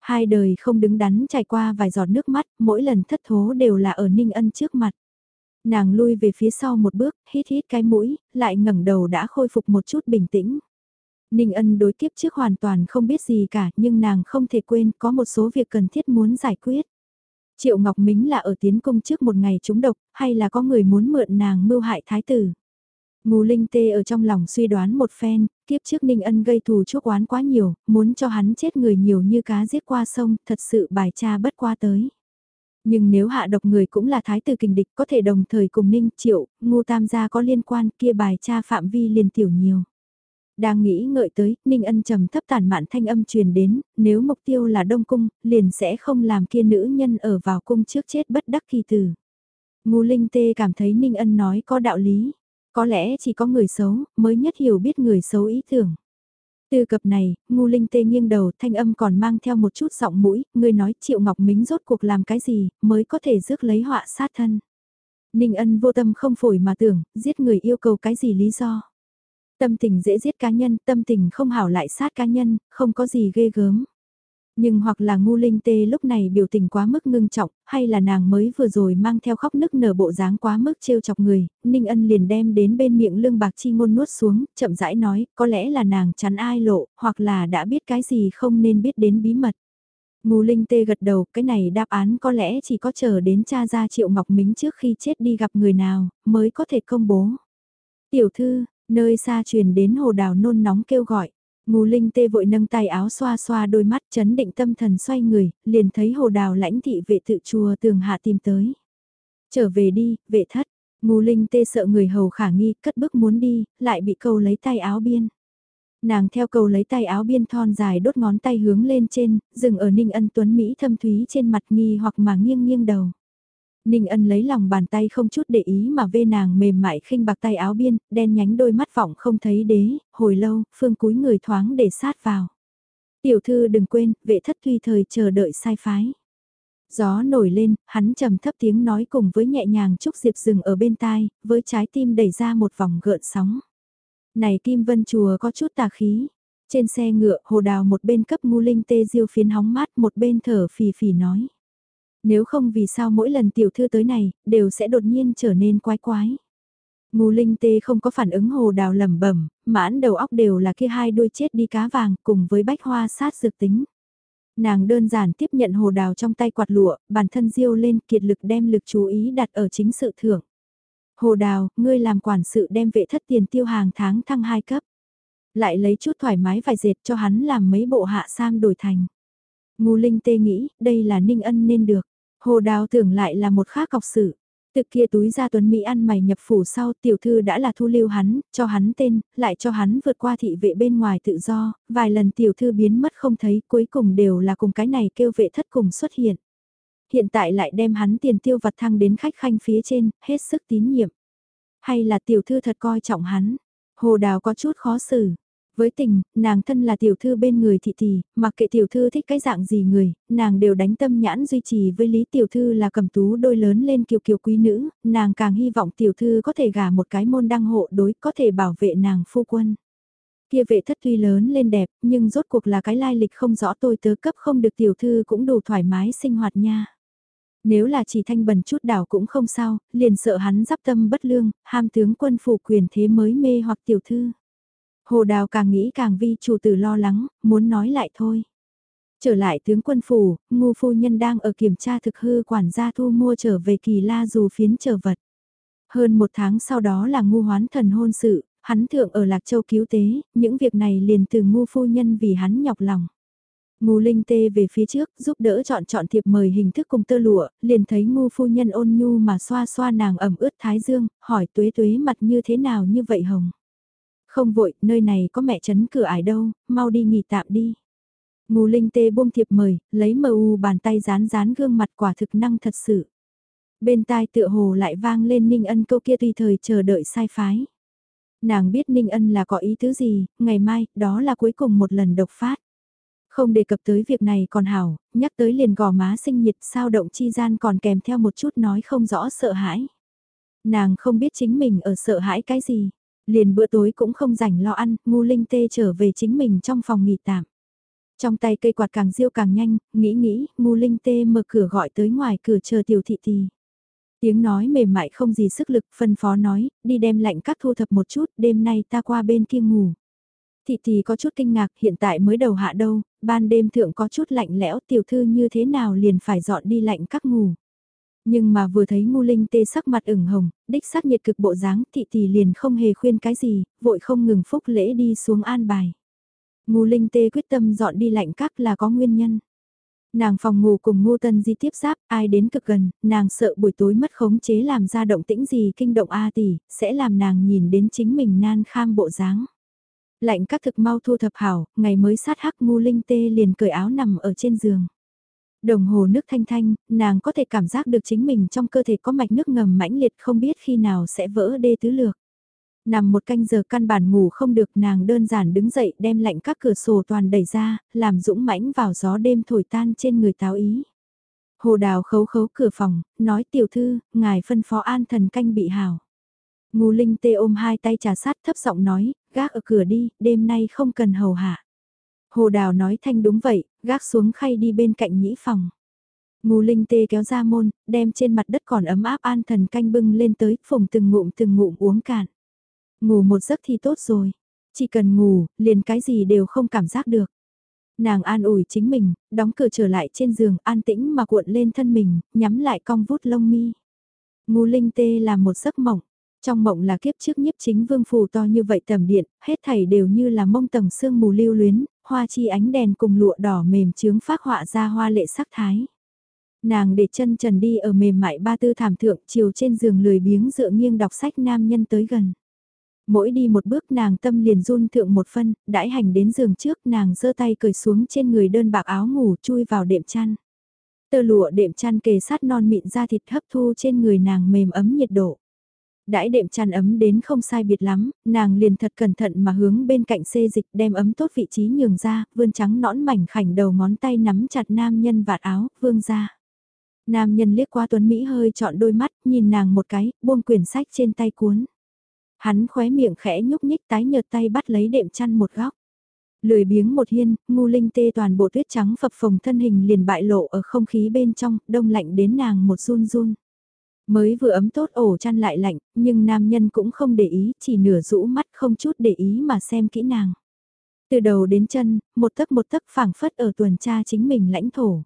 Hai đời không đứng đắn trải qua vài giọt nước mắt, mỗi lần thất thố đều là ở Ninh Ân trước mặt. Nàng lui về phía sau một bước, hít hít cái mũi, lại ngẩng đầu đã khôi phục một chút bình tĩnh. Ninh ân đối kiếp trước hoàn toàn không biết gì cả nhưng nàng không thể quên có một số việc cần thiết muốn giải quyết. Triệu Ngọc Mính là ở tiến công trước một ngày trúng độc hay là có người muốn mượn nàng mưu hại thái tử. Ngù Linh Tê ở trong lòng suy đoán một phen, kiếp trước Ninh Ân gây thù chuốc oán quá nhiều, muốn cho hắn chết người nhiều như cá giết qua sông, thật sự bài cha bất qua tới. Nhưng nếu hạ độc người cũng là thái tử kình địch có thể đồng thời cùng Ninh Triệu, Ngô Tam gia có liên quan kia bài cha phạm vi liền tiểu nhiều. Đang nghĩ ngợi tới, Ninh Ân trầm thấp tàn mạn thanh âm truyền đến, nếu mục tiêu là Đông Cung, liền sẽ không làm kia nữ nhân ở vào cung trước chết bất đắc kỳ tử. Ngô Linh Tê cảm thấy Ninh Ân nói có đạo lý, có lẽ chỉ có người xấu mới nhất hiểu biết người xấu ý tưởng. Từ cập này, Ngô Linh Tê nghiêng đầu thanh âm còn mang theo một chút giọng mũi, người nói Triệu Ngọc Mính rốt cuộc làm cái gì, mới có thể rước lấy họa sát thân. Ninh ân vô tâm không phổi mà tưởng, giết người yêu cầu cái gì lý do. Tâm tình dễ giết cá nhân, tâm tình không hảo lại sát cá nhân, không có gì ghê gớm. Nhưng hoặc là ngu linh tê lúc này biểu tình quá mức ngưng trọng, hay là nàng mới vừa rồi mang theo khóc nức nở bộ dáng quá mức trêu chọc người, Ninh Ân liền đem đến bên miệng lương bạc chi ngôn nuốt xuống, chậm rãi nói, có lẽ là nàng chắn ai lộ, hoặc là đã biết cái gì không nên biết đến bí mật. Ngu Linh Tê gật đầu, cái này đáp án có lẽ chỉ có chờ đến cha ra Triệu Ngọc Mính trước khi chết đi gặp người nào, mới có thể công bố. Tiểu thư, Nơi xa truyền đến hồ đào nôn nóng kêu gọi. Ngô Linh tê vội nâng tay áo xoa xoa đôi mắt chấn định tâm thần xoay người, liền thấy hồ đào lãnh thị vệ tự chùa tường hạ tìm tới. Trở về đi, vệ thất. Ngô Linh tê sợ người hầu khả nghi, cất bước muốn đi, lại bị câu lấy tay áo biên. Nàng theo cầu lấy tay áo biên thon dài đốt ngón tay hướng lên trên, dừng ở Ninh Ân Tuấn Mỹ thâm thúy trên mặt nghi hoặc mà nghiêng nghiêng đầu. Ninh ân lấy lòng bàn tay không chút để ý mà vê nàng mềm mại khinh bạc tay áo biên, đen nhánh đôi mắt vọng không thấy đế, hồi lâu, phương cúi người thoáng để sát vào. Tiểu thư đừng quên, vệ thất tuy thời chờ đợi sai phái. Gió nổi lên, hắn trầm thấp tiếng nói cùng với nhẹ nhàng Trúc Diệp dừng ở bên tai, với trái tim đẩy ra một vòng gợn sóng. Này Kim Vân Chùa có chút tà khí. Trên xe ngựa, hồ đào một bên cấp ngu linh tê diêu phiến hóng mát một bên thở phì phì nói. Nếu không vì sao mỗi lần tiểu thư tới này, đều sẽ đột nhiên trở nên quái quái. ngô linh tê không có phản ứng hồ đào lẩm bẩm, mãn đầu óc đều là kia hai đuôi chết đi cá vàng cùng với bách hoa sát dược tính. Nàng đơn giản tiếp nhận hồ đào trong tay quạt lụa, bản thân diêu lên kiệt lực đem lực chú ý đặt ở chính sự thưởng. Hồ đào, ngươi làm quản sự đem vệ thất tiền tiêu hàng tháng thăng hai cấp. Lại lấy chút thoải mái vài dệt cho hắn làm mấy bộ hạ sam đổi thành. ngô linh tê nghĩ, đây là ninh ân nên được. Hồ đào tưởng lại là một khác cọc sự. Từ kia túi ra tuấn Mỹ ăn mày nhập phủ sau tiểu thư đã là thu lưu hắn, cho hắn tên, lại cho hắn vượt qua thị vệ bên ngoài tự do, vài lần tiểu thư biến mất không thấy cuối cùng đều là cùng cái này kêu vệ thất cùng xuất hiện. Hiện tại lại đem hắn tiền tiêu vặt thăng đến khách khanh phía trên, hết sức tín nhiệm. Hay là tiểu thư thật coi trọng hắn, hồ đào có chút khó xử, với tình, nàng thân là tiểu thư bên người thị tỷ, mặc kệ tiểu thư thích cái dạng gì người, nàng đều đánh tâm nhãn duy trì với lý tiểu thư là cầm tú đôi lớn lên kiều kiều quý nữ, nàng càng hy vọng tiểu thư có thể gả một cái môn đăng hộ đối có thể bảo vệ nàng phu quân. Kia vệ thất tuy lớn lên đẹp, nhưng rốt cuộc là cái lai lịch không rõ tôi tớ cấp không được tiểu thư cũng đủ thoải mái sinh hoạt nha. Nếu là chỉ thanh bần chút đảo cũng không sao, liền sợ hắn giáp tâm bất lương, ham tướng quân phủ quyền thế mới mê hoặc tiểu thư. Hồ Đào càng nghĩ càng vi chủ tử lo lắng, muốn nói lại thôi. Trở lại tướng quân phủ, ngu phu nhân đang ở kiểm tra thực hư quản gia thu mua trở về kỳ la dù phiến trở vật. Hơn một tháng sau đó là ngu hoán thần hôn sự, hắn thượng ở Lạc Châu cứu tế, những việc này liền từ ngu phu nhân vì hắn nhọc lòng. Ngu linh tê về phía trước, giúp đỡ chọn chọn thiệp mời hình thức cùng tơ lụa, liền thấy ngu phu nhân ôn nhu mà xoa xoa nàng ẩm ướt thái dương, hỏi tuế tuế mặt như thế nào như vậy hồng. Không vội, nơi này có mẹ chấn cửa ải đâu, mau đi nghỉ tạm đi. Ngô linh tê buông thiệp mời, lấy mờ u bàn tay dán dán gương mặt quả thực năng thật sự. Bên tai tựa hồ lại vang lên Ninh Ân câu kia tùy thời chờ đợi sai phái. Nàng biết Ninh Ân là có ý thứ gì, ngày mai, đó là cuối cùng một lần độc phát. Không đề cập tới việc này còn hảo, nhắc tới liền gò má sinh nhiệt sao động chi gian còn kèm theo một chút nói không rõ sợ hãi. Nàng không biết chính mình ở sợ hãi cái gì. Liền bữa tối cũng không rảnh lo ăn, ngu linh tê trở về chính mình trong phòng nghỉ tạm. Trong tay cây quạt càng diêu càng nhanh, nghĩ nghĩ, ngu linh tê mở cửa gọi tới ngoài cửa chờ tiểu thị tì. Tiếng nói mềm mại không gì sức lực, phân phó nói, đi đem lạnh các thu thập một chút, đêm nay ta qua bên kia ngủ. Thị tì có chút kinh ngạc, hiện tại mới đầu hạ đâu, ban đêm thượng có chút lạnh lẽo, tiểu thư như thế nào liền phải dọn đi lạnh các ngủ. Nhưng mà vừa thấy ngu linh tê sắc mặt ửng hồng, đích xác nhiệt cực bộ dáng thị tỷ liền không hề khuyên cái gì, vội không ngừng phúc lễ đi xuống an bài. Ngu linh tê quyết tâm dọn đi lạnh các là có nguyên nhân. Nàng phòng ngủ cùng ngô tân di tiếp giáp, ai đến cực gần, nàng sợ buổi tối mất khống chế làm ra động tĩnh gì kinh động A tỷ, sẽ làm nàng nhìn đến chính mình nan kham bộ dáng. Lạnh các thực mau thu thập hảo, ngày mới sát hắc ngu linh tê liền cởi áo nằm ở trên giường. Đồng hồ nước thanh thanh, nàng có thể cảm giác được chính mình trong cơ thể có mạch nước ngầm mãnh liệt không biết khi nào sẽ vỡ đê tứ lược. Nằm một canh giờ căn bản ngủ không được nàng đơn giản đứng dậy đem lạnh các cửa sổ toàn đẩy ra, làm dũng mãnh vào gió đêm thổi tan trên người táo ý. Hồ đào khấu khấu cửa phòng, nói tiểu thư, ngài phân phó an thần canh bị hảo. Ngô Linh tê ôm hai tay trà sát thấp giọng nói, gác ở cửa đi, đêm nay không cần hầu hạ. Hồ Đào nói thanh đúng vậy, gác xuống khay đi bên cạnh nhĩ phòng. Ngô Linh tê kéo ra môn, đem trên mặt đất còn ấm áp an thần canh bưng lên tới, phùng từng ngụm từng ngụm uống cạn. Ngủ một giấc thì tốt rồi. Chỉ cần ngủ, liền cái gì đều không cảm giác được. Nàng an ủi chính mình, đóng cửa trở lại trên giường, an tĩnh mà cuộn lên thân mình, nhắm lại cong vút lông mi. Ngô Linh tê là một giấc mộng. Trong mộng là kiếp trước nhiếp chính vương phù to như vậy tầm điện, hết thảy đều như là mông tầng sương mù lưu luyến, hoa chi ánh đèn cùng lụa đỏ mềm chướng phát họa ra hoa lệ sắc thái. Nàng để chân trần đi ở mềm mại ba tư thảm thượng chiều trên giường lười biếng dựa nghiêng đọc sách nam nhân tới gần. Mỗi đi một bước nàng tâm liền run thượng một phân, đãi hành đến giường trước nàng giơ tay cởi xuống trên người đơn bạc áo ngủ chui vào đệm chăn. Tơ lụa đệm chăn kề sát non mịn da thịt hấp thu trên người nàng mềm ấm nhiệt độ đãi đệm chăn ấm đến không sai biệt lắm, nàng liền thật cẩn thận mà hướng bên cạnh xê dịch đem ấm tốt vị trí nhường ra, vươn trắng nõn mảnh khảnh đầu ngón tay nắm chặt nam nhân vạt áo, vương ra. Nam nhân liếc qua tuấn Mỹ hơi trọn đôi mắt, nhìn nàng một cái, buông quyển sách trên tay cuốn. Hắn khóe miệng khẽ nhúc nhích tái nhợt tay bắt lấy đệm chăn một góc. Lười biếng một hiên, ngu linh tê toàn bộ tuyết trắng phập phồng thân hình liền bại lộ ở không khí bên trong, đông lạnh đến nàng một run run. Mới vừa ấm tốt ổ chăn lại lạnh, nhưng nam nhân cũng không để ý, chỉ nửa rũ mắt không chút để ý mà xem kỹ nàng. Từ đầu đến chân, một tấc một tấc phảng phất ở tuần tra chính mình lãnh thổ.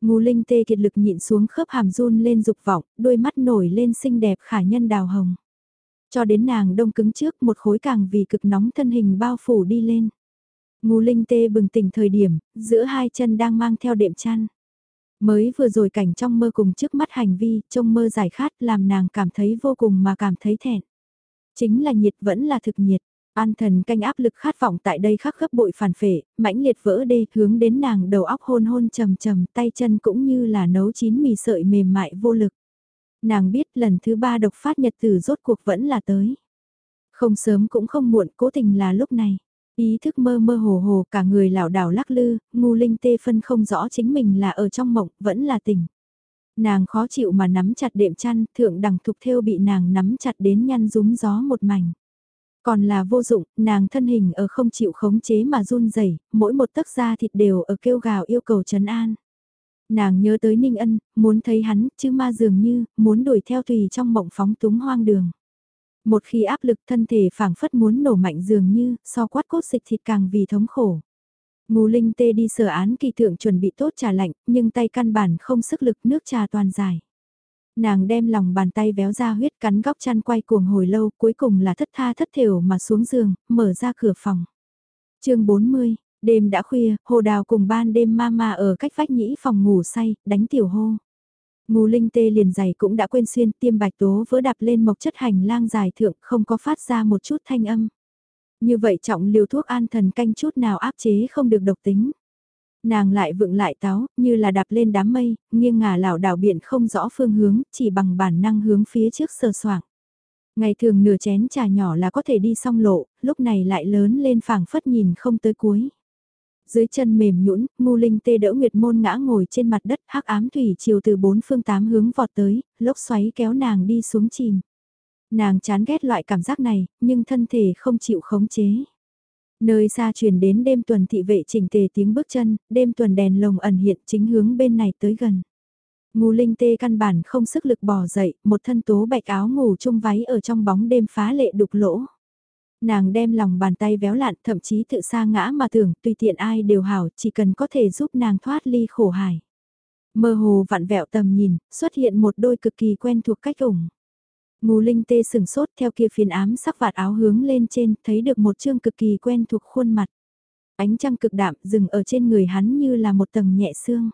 Ngô linh tê kiệt lực nhịn xuống khớp hàm run lên dục vọng, đôi mắt nổi lên xinh đẹp khả nhân đào hồng. Cho đến nàng đông cứng trước một khối càng vì cực nóng thân hình bao phủ đi lên. Ngô linh tê bừng tỉnh thời điểm, giữa hai chân đang mang theo đệm chăn. Mới vừa rồi cảnh trong mơ cùng trước mắt hành vi, trong mơ giải khát làm nàng cảm thấy vô cùng mà cảm thấy thẹn. Chính là nhiệt vẫn là thực nhiệt. An thần canh áp lực khát vọng tại đây khắc gấp bội phản phệ, mãnh liệt vỡ đê hướng đến nàng đầu óc hôn hôn trầm trầm tay chân cũng như là nấu chín mì sợi mềm mại vô lực. Nàng biết lần thứ ba độc phát nhật tử rốt cuộc vẫn là tới. Không sớm cũng không muộn cố tình là lúc này. Ý thức mơ mơ hồ hồ cả người lảo đảo lắc lư, ngu linh tê phân không rõ chính mình là ở trong mộng, vẫn là tỉnh. Nàng khó chịu mà nắm chặt đệm chăn, thượng đẳng thục thêu bị nàng nắm chặt đến nhăn rúm gió một mảnh. Còn là vô dụng, nàng thân hình ở không chịu khống chế mà run rẩy mỗi một tấc da thịt đều ở kêu gào yêu cầu trấn an. Nàng nhớ tới Ninh Ân, muốn thấy hắn, chứ ma dường như, muốn đuổi theo tùy trong mộng phóng túng hoang đường. Một khi áp lực thân thể phảng phất muốn nổ mạnh dường như, so quát cốt dịch thịt càng vì thống khổ. Ngô Linh tê đi sở án kỳ thượng chuẩn bị tốt trà lạnh, nhưng tay căn bản không sức lực nước trà toàn dài. Nàng đem lòng bàn tay véo ra huyết cắn góc chăn quay cuồng hồi lâu, cuối cùng là thất tha thất thểu mà xuống giường, mở ra cửa phòng. chương 40, đêm đã khuya, hồ đào cùng ban đêm ma ma ở cách vách nhĩ phòng ngủ say, đánh tiểu hô. Ngô linh tê liền giày cũng đã quên xuyên tiêm bạch tố vỡ đạp lên mộc chất hành lang dài thượng không có phát ra một chút thanh âm. Như vậy trọng liều thuốc an thần canh chút nào áp chế không được độc tính. Nàng lại vựng lại táo, như là đạp lên đám mây, nghiêng ngả lảo đảo biển không rõ phương hướng, chỉ bằng bản năng hướng phía trước sờ soạng. Ngày thường nửa chén trà nhỏ là có thể đi xong lộ, lúc này lại lớn lên phảng phất nhìn không tới cuối dưới chân mềm nhũn, Ngô linh tê đỡ Nguyệt Môn ngã ngồi trên mặt đất, hắc ám thủy chiều từ bốn phương tám hướng vọt tới, lốc xoáy kéo nàng đi xuống chìm. Nàng chán ghét loại cảm giác này, nhưng thân thể không chịu khống chế. Nơi xa truyền đến đêm tuần thị vệ chỉnh tề tiếng bước chân, đêm tuần đèn lồng ẩn hiện chính hướng bên này tới gần. Ngô Linh Tê căn bản không sức lực bò dậy, một thân tố bạch áo ngủ chung váy ở trong bóng đêm phá lệ đục lỗ. Nàng đem lòng bàn tay véo lạn thậm chí tự sa ngã mà tưởng tùy tiện ai đều hảo chỉ cần có thể giúp nàng thoát ly khổ hải. Mơ hồ vặn vẹo tầm nhìn, xuất hiện một đôi cực kỳ quen thuộc cách ủng. Ngù Linh tê sừng sốt theo kia phiền ám sắc vạt áo hướng lên trên, thấy được một chương cực kỳ quen thuộc khuôn mặt. Ánh trăng cực đạm dừng ở trên người hắn như là một tầng nhẹ xương.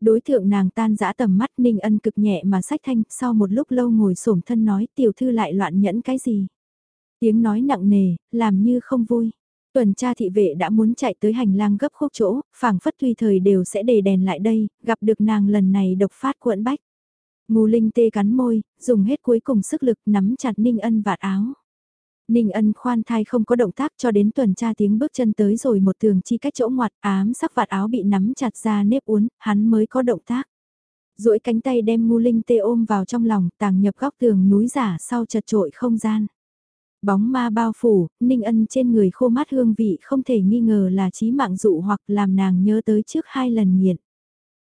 Đối thượng nàng tan dã tầm mắt ninh ân cực nhẹ mà sách thanh, sau một lúc lâu ngồi xổm thân nói tiểu thư lại loạn nhẫn cái gì. Tiếng nói nặng nề, làm như không vui. Tuần tra thị vệ đã muốn chạy tới hành lang gấp khúc chỗ, phảng phất tùy thời đều sẽ đề đèn lại đây, gặp được nàng lần này độc phát cuộn bách. Ngô Linh tê cắn môi, dùng hết cuối cùng sức lực nắm chặt Ninh Ân vạt áo. Ninh Ân khoan thai không có động tác cho đến tuần tra tiếng bước chân tới rồi một tường chi cách chỗ ngoặt ám sắc vạt áo bị nắm chặt ra nếp uốn, hắn mới có động tác. duỗi cánh tay đem Ngô Linh tê ôm vào trong lòng tàng nhập góc tường núi giả sau chật trội không gian. Bóng ma bao phủ, Ninh Ân trên người khô mát hương vị không thể nghi ngờ là trí mạng dụ hoặc làm nàng nhớ tới trước hai lần nghiện.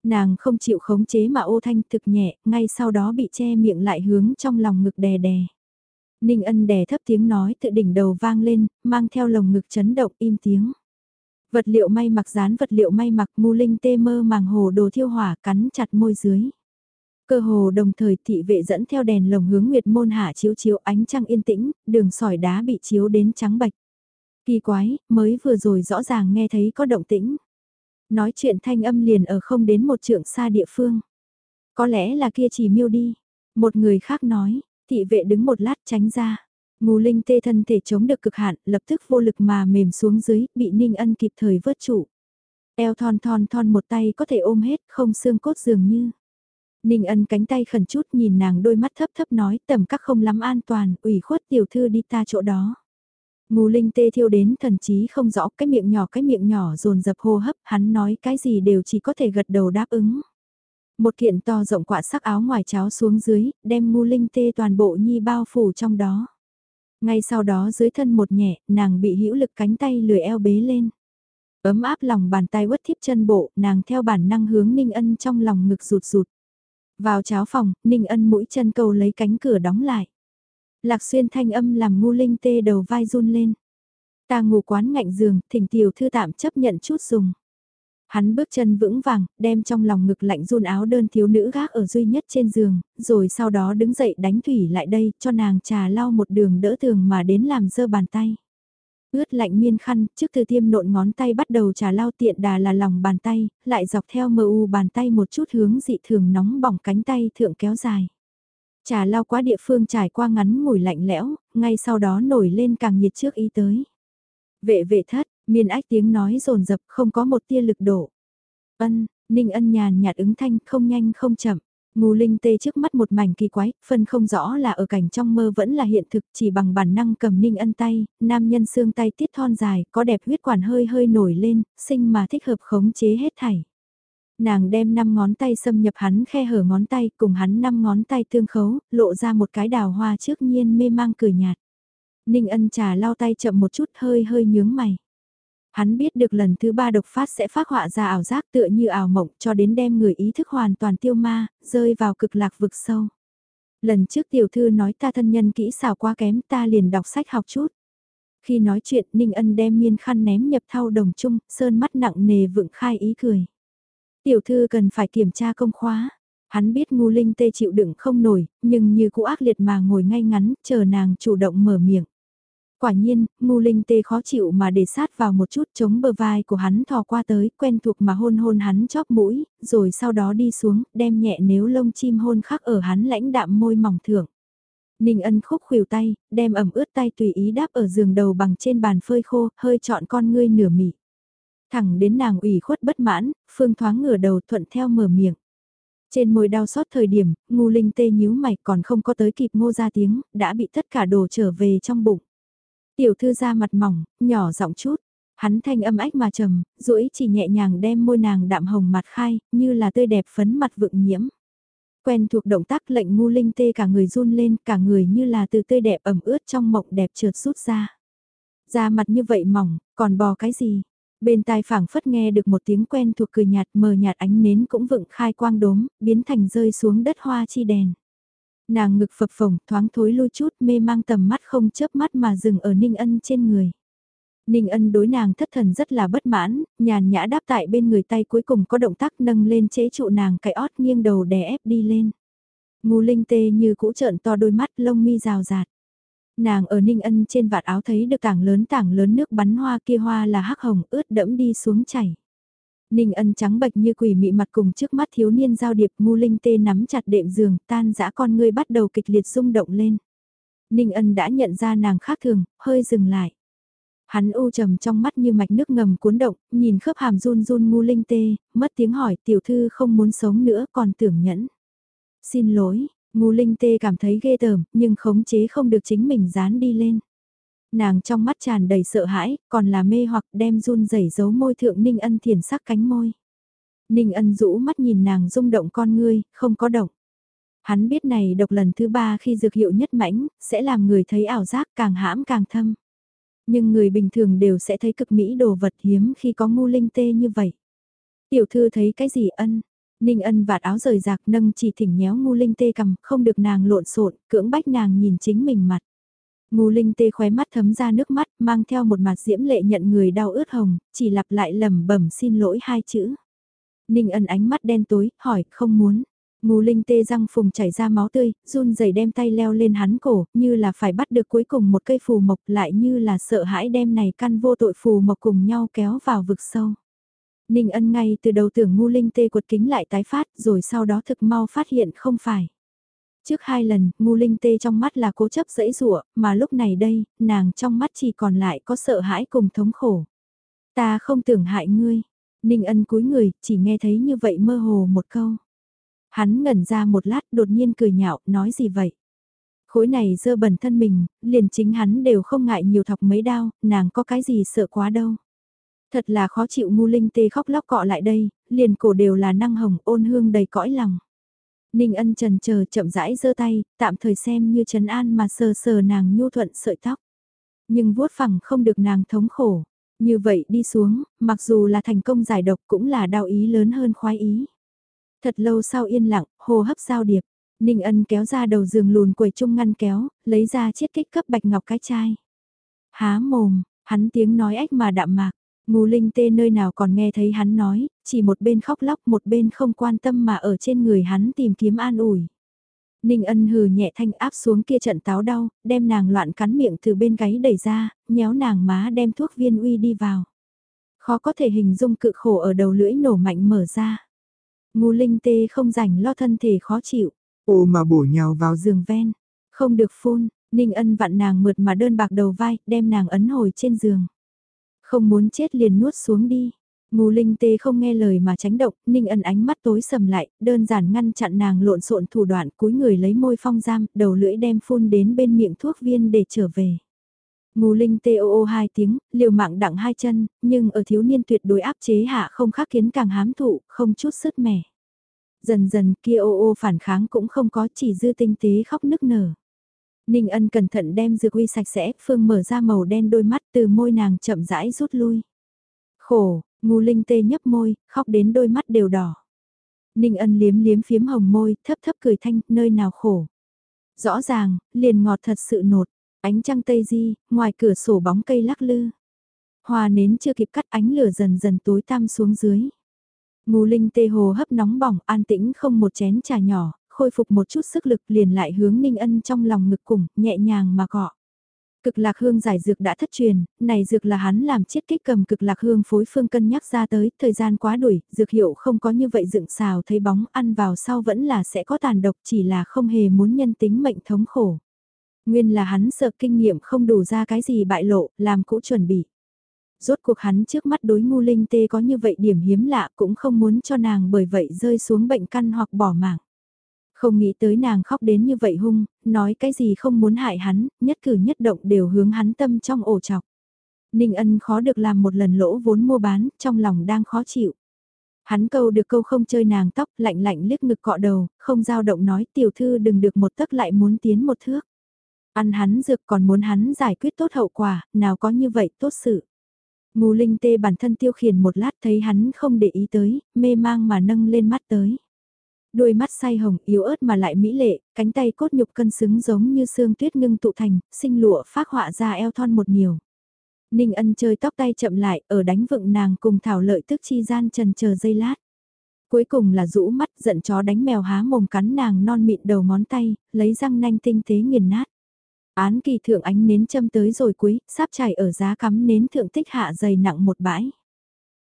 Nàng không chịu khống chế mà ô thanh thực nhẹ, ngay sau đó bị che miệng lại hướng trong lòng ngực đè đè. Ninh ân đè thấp tiếng nói tự đỉnh đầu vang lên, mang theo lồng ngực chấn động im tiếng. Vật liệu may mặc dán vật liệu may mặc mu linh tê mơ màng hồ đồ thiêu hỏa cắn chặt môi dưới. Cơ hồ đồng thời thị vệ dẫn theo đèn lồng hướng nguyệt môn hạ chiếu chiếu ánh trăng yên tĩnh, đường sỏi đá bị chiếu đến trắng bạch. Kỳ quái, mới vừa rồi rõ ràng nghe thấy có động tĩnh. Nói chuyện thanh âm liền ở không đến một trượng xa địa phương. Có lẽ là kia chỉ miêu đi. Một người khác nói, thị vệ đứng một lát tránh ra. Ngù linh tê thân thể chống được cực hạn, lập tức vô lực mà mềm xuống dưới, bị ninh ân kịp thời vớt trụ. Eo thon thon thon một tay có thể ôm hết, không xương cốt dường như. Ninh ân cánh tay khẩn chút nhìn nàng đôi mắt thấp thấp nói tầm các không lắm an toàn, ủy khuất tiểu thư đi ta chỗ đó. Ngô Linh tê thiêu đến thần chí không rõ cái miệng nhỏ cái miệng nhỏ dồn dập hô hấp, hắn nói cái gì đều chỉ có thể gật đầu đáp ứng. Một kiện to rộng quạ sắc áo ngoài cháo xuống dưới, đem Ngô Linh tê toàn bộ nhi bao phủ trong đó. Ngay sau đó dưới thân một nhẹ, nàng bị hữu lực cánh tay lười eo bế lên. Ấm áp lòng bàn tay uất thiếp chân bộ, nàng theo bản năng hướng Ninh Ân trong lòng ngực rụt rụt. Vào cháo phòng, Ninh Ân mũi chân cầu lấy cánh cửa đóng lại. Lạc xuyên thanh âm làm ngu linh tê đầu vai run lên. Ta ngủ quán ngạnh giường, thỉnh tiểu thư tạm chấp nhận chút dùng. Hắn bước chân vững vàng, đem trong lòng ngực lạnh run áo đơn thiếu nữ gác ở duy nhất trên giường, rồi sau đó đứng dậy đánh thủy lại đây, cho nàng trà lau một đường đỡ tường mà đến làm dơ bàn tay. Ướt lạnh miên khăn, trước từ tiêm nộn ngón tay bắt đầu trà lao tiện đà là lòng bàn tay, lại dọc theo mờ u bàn tay một chút hướng dị thường nóng bỏng cánh tay thượng kéo dài. Trà lao quá địa phương trải qua ngắn ngủi lạnh lẽo, ngay sau đó nổi lên càng nhiệt trước ý tới. Vệ vệ thất, miên ách tiếng nói rồn rập không có một tia lực đổ. Ân, ninh ân nhàn nhạt ứng thanh không nhanh không chậm. Ngô linh tê trước mắt một mảnh kỳ quái, phân không rõ là ở cảnh trong mơ vẫn là hiện thực chỉ bằng bản năng cầm ninh ân tay, nam nhân xương tay tiết thon dài, có đẹp huyết quản hơi hơi nổi lên, sinh mà thích hợp khống chế hết thảy. Nàng đem năm ngón tay xâm nhập hắn khe hở ngón tay cùng hắn năm ngón tay tương khấu, lộ ra một cái đào hoa trước nhiên mê mang cười nhạt. Ninh ân trà lau tay chậm một chút hơi hơi nhướng mày. Hắn biết được lần thứ ba độc phát sẽ phát họa ra ảo giác tựa như ảo mộng cho đến đem người ý thức hoàn toàn tiêu ma, rơi vào cực lạc vực sâu. Lần trước tiểu thư nói ta thân nhân kỹ xảo quá kém ta liền đọc sách học chút. Khi nói chuyện Ninh Ân đem miên khăn ném nhập thau đồng chung, sơn mắt nặng nề vựng khai ý cười. Tiểu thư cần phải kiểm tra công khóa. Hắn biết ngu linh tê chịu đựng không nổi, nhưng như cũ ác liệt mà ngồi ngay ngắn, chờ nàng chủ động mở miệng. Quả nhiên, ngu linh tê khó chịu mà để sát vào một chút chống bờ vai của hắn thò qua tới, quen thuộc mà hôn hôn hắn chóp mũi, rồi sau đó đi xuống, đem nhẹ nếu lông chim hôn khắc ở hắn lãnh đạm môi mỏng thưởng. Ninh ân khúc khuỷu tay, đem ẩm ướt tay tùy ý đáp ở giường đầu bằng trên bàn phơi khô, hơi chọn con ngươi nửa mị. Thẳng đến nàng ủy khuất bất mãn, phương thoáng ngửa đầu thuận theo mở miệng. Trên môi đau xót thời điểm, ngu linh tê nhíu mày còn không có tới kịp ngô ra tiếng, đã bị tất cả đồ trở về trong bụng. Tiểu thư ra mặt mỏng, nhỏ giọng chút. Hắn thanh âm ách mà trầm, duỗi chỉ nhẹ nhàng đem môi nàng đạm hồng mặt khai, như là tươi đẹp phấn mặt vượng nhiễm. Quen thuộc động tác lệnh ngu linh tê cả người run lên, cả người như là từ tươi đẹp ẩm ướt trong mộng đẹp trượt rút ra. Da mặt như vậy mỏng, còn bò cái gì? Bên tai phảng phất nghe được một tiếng quen thuộc cười nhạt mờ nhạt ánh nến cũng vựng khai quang đốm, biến thành rơi xuống đất hoa chi đèn. Nàng ngực phập phồng, thoáng thối lôi chút mê mang tầm mắt không chớp mắt mà dừng ở Ninh Ân trên người. Ninh Ân đối nàng thất thần rất là bất mãn, nhàn nhã đáp tại bên người tay cuối cùng có động tác nâng lên chế trụ nàng cái ót nghiêng đầu đè ép đi lên. Ngu linh tê như cũ trợn to đôi mắt lông mi rào rạt. Nàng ở Ninh Ân trên vạt áo thấy được tảng lớn tảng lớn nước bắn hoa kia hoa là hắc hồng ướt đẫm đi xuống chảy. Ninh ân trắng bệch như quỷ mị mặt cùng trước mắt thiếu niên giao điệp ngu linh tê nắm chặt đệm giường tan dã con ngươi bắt đầu kịch liệt rung động lên. Ninh ân đã nhận ra nàng khác thường, hơi dừng lại. Hắn u trầm trong mắt như mạch nước ngầm cuốn động, nhìn khớp hàm run run ngu linh tê, mất tiếng hỏi tiểu thư không muốn sống nữa còn tưởng nhẫn. Xin lỗi, ngu linh tê cảm thấy ghê tởm, nhưng khống chế không được chính mình dán đi lên. Nàng trong mắt tràn đầy sợ hãi, còn là mê hoặc đem run rẩy giấu môi thượng Ninh Ân thiền sắc cánh môi. Ninh Ân rũ mắt nhìn nàng rung động con ngươi, không có động. Hắn biết này độc lần thứ ba khi dược hiệu nhất mãnh, sẽ làm người thấy ảo giác càng hãm càng thâm. Nhưng người bình thường đều sẽ thấy cực mỹ đồ vật hiếm khi có ngu linh tê như vậy. Tiểu thư thấy cái gì ân? Ninh ân vạt áo rời rạc nâng chỉ thỉnh nhéo ngu linh tê cầm, không được nàng lộn xộn, cưỡng bách nàng nhìn chính mình mặt. Ngô Linh tê khóe mắt thấm ra nước mắt, mang theo một mặt diễm lệ nhận người đau ướt hồng, chỉ lặp lại lẩm bẩm xin lỗi hai chữ. Ninh ẩn ánh mắt đen tối, hỏi, không muốn. Ngô Linh tê răng phùng chảy ra máu tươi, run rẩy đem tay leo lên hắn cổ, như là phải bắt được cuối cùng một cây phù mộc lại như là sợ hãi đem này căn vô tội phù mộc cùng nhau kéo vào vực sâu. Ninh ân ngay từ đầu tưởng ngu linh tê quật kính lại tái phát rồi sau đó thực mau phát hiện không phải. Trước hai lần, ngu linh tê trong mắt là cố chấp dẫy rụa, mà lúc này đây, nàng trong mắt chỉ còn lại có sợ hãi cùng thống khổ. Ta không tưởng hại ngươi. Ninh ân cúi người, chỉ nghe thấy như vậy mơ hồ một câu. Hắn ngẩn ra một lát đột nhiên cười nhạo, nói gì vậy? Khối này dơ bẩn thân mình, liền chính hắn đều không ngại nhiều thọc mấy đau, nàng có cái gì sợ quá đâu. Thật là khó chịu ngu linh tê khóc lóc cọ lại đây, liền cổ đều là năng hồng ôn hương đầy cõi lòng. Ninh ân trần chờ chậm rãi giơ tay, tạm thời xem như trần an mà sờ sờ nàng nhu thuận sợi tóc. Nhưng vuốt phẳng không được nàng thống khổ. Như vậy đi xuống, mặc dù là thành công giải độc cũng là đau ý lớn hơn khoái ý. Thật lâu sau yên lặng, hô hấp giao điệp. Ninh ân kéo ra đầu giường lùn quầy trung ngăn kéo, lấy ra chiết kích cấp bạch ngọc cái chai. Há mồm, hắn tiếng nói ếch mà đạm mạc. Ngù linh tê nơi nào còn nghe thấy hắn nói, chỉ một bên khóc lóc một bên không quan tâm mà ở trên người hắn tìm kiếm an ủi. Ninh ân hừ nhẹ thanh áp xuống kia trận táo đau, đem nàng loạn cắn miệng từ bên gáy đẩy ra, nhéo nàng má đem thuốc viên uy đi vào. Khó có thể hình dung cự khổ ở đầu lưỡi nổ mạnh mở ra. Ngù linh tê không rảnh lo thân thể khó chịu. Ô mà bổ nhào vào giường ven. Không được phun, Ninh ân vặn nàng mượt mà đơn bạc đầu vai, đem nàng ấn hồi trên giường. Không muốn chết liền nuốt xuống đi. Ngô Linh Tê không nghe lời mà tránh động, Ninh ân ánh mắt tối sầm lại, đơn giản ngăn chặn nàng lộn xộn thủ đoạn cúi người lấy môi phong giam, đầu lưỡi đem phun đến bên miệng thuốc viên để trở về. Ngô Linh Tê ô ô hai tiếng, liều mạng đặng hai chân, nhưng ở thiếu niên tuyệt đối áp chế hạ không khác kiến càng hám thụ, không chút sức mẻ. Dần dần kia ô ô phản kháng cũng không có chỉ dư tinh tế khóc nức nở. Ninh ân cẩn thận đem dược uy sạch sẽ, phương mở ra màu đen đôi mắt từ môi nàng chậm rãi rút lui. Khổ, ngu linh tê nhấp môi, khóc đến đôi mắt đều đỏ. Ninh ân liếm liếm phiếm hồng môi, thấp thấp cười thanh, nơi nào khổ. Rõ ràng, liền ngọt thật sự nột, ánh trăng tây di, ngoài cửa sổ bóng cây lắc lư. hòa nến chưa kịp cắt ánh lửa dần dần tối tăm xuống dưới. Ngù linh tê hồ hấp nóng bỏng, an tĩnh không một chén trà nhỏ, khôi phục một chút sức lực liền lại hướng Ninh Ân trong lòng ngực cùng, nhẹ nhàng mà gọ. Cực lạc hương giải dược đã thất truyền, này dược là hắn làm chiết kích cầm cực lạc hương phối phương cân nhắc ra tới, thời gian quá đuổi, dược hiệu không có như vậy dựng xào thấy bóng ăn vào sau vẫn là sẽ có tàn độc chỉ là không hề muốn nhân tính mệnh thống khổ. Nguyên là hắn sợ kinh nghiệm không đủ ra cái gì bại lộ, làm cũ chuẩn bị. Rốt cuộc hắn trước mắt đối ngu linh tê có như vậy điểm hiếm lạ cũng không muốn cho nàng bởi vậy rơi xuống bệnh căn hoặc bỏ mạng. Không nghĩ tới nàng khóc đến như vậy hung, nói cái gì không muốn hại hắn, nhất cử nhất động đều hướng hắn tâm trong ổ chọc. Ninh ân khó được làm một lần lỗ vốn mua bán, trong lòng đang khó chịu. Hắn câu được câu không chơi nàng tóc, lạnh lạnh liếc ngực cọ đầu, không giao động nói tiểu thư đừng được một tấc lại muốn tiến một thước. Ăn hắn dược còn muốn hắn giải quyết tốt hậu quả, nào có như vậy tốt sự. Ngù linh tê bản thân tiêu khiển một lát thấy hắn không để ý tới, mê mang mà nâng lên mắt tới. Đôi mắt say hồng yếu ớt mà lại mỹ lệ, cánh tay cốt nhục cân xứng giống như xương tuyết ngưng tụ thành, sinh lụa phát họa ra eo thon một nhiều. Ninh ân chơi tóc tay chậm lại, ở đánh vựng nàng cùng thảo lợi tức chi gian trần chờ giây lát. Cuối cùng là rũ mắt giận chó đánh mèo há mồm cắn nàng non mịn đầu ngón tay, lấy răng nanh tinh tế nghiền nát. Án kỳ thượng ánh nến châm tới rồi cuối, sáp chảy ở giá cắm nến thượng tích hạ dày nặng một bãi.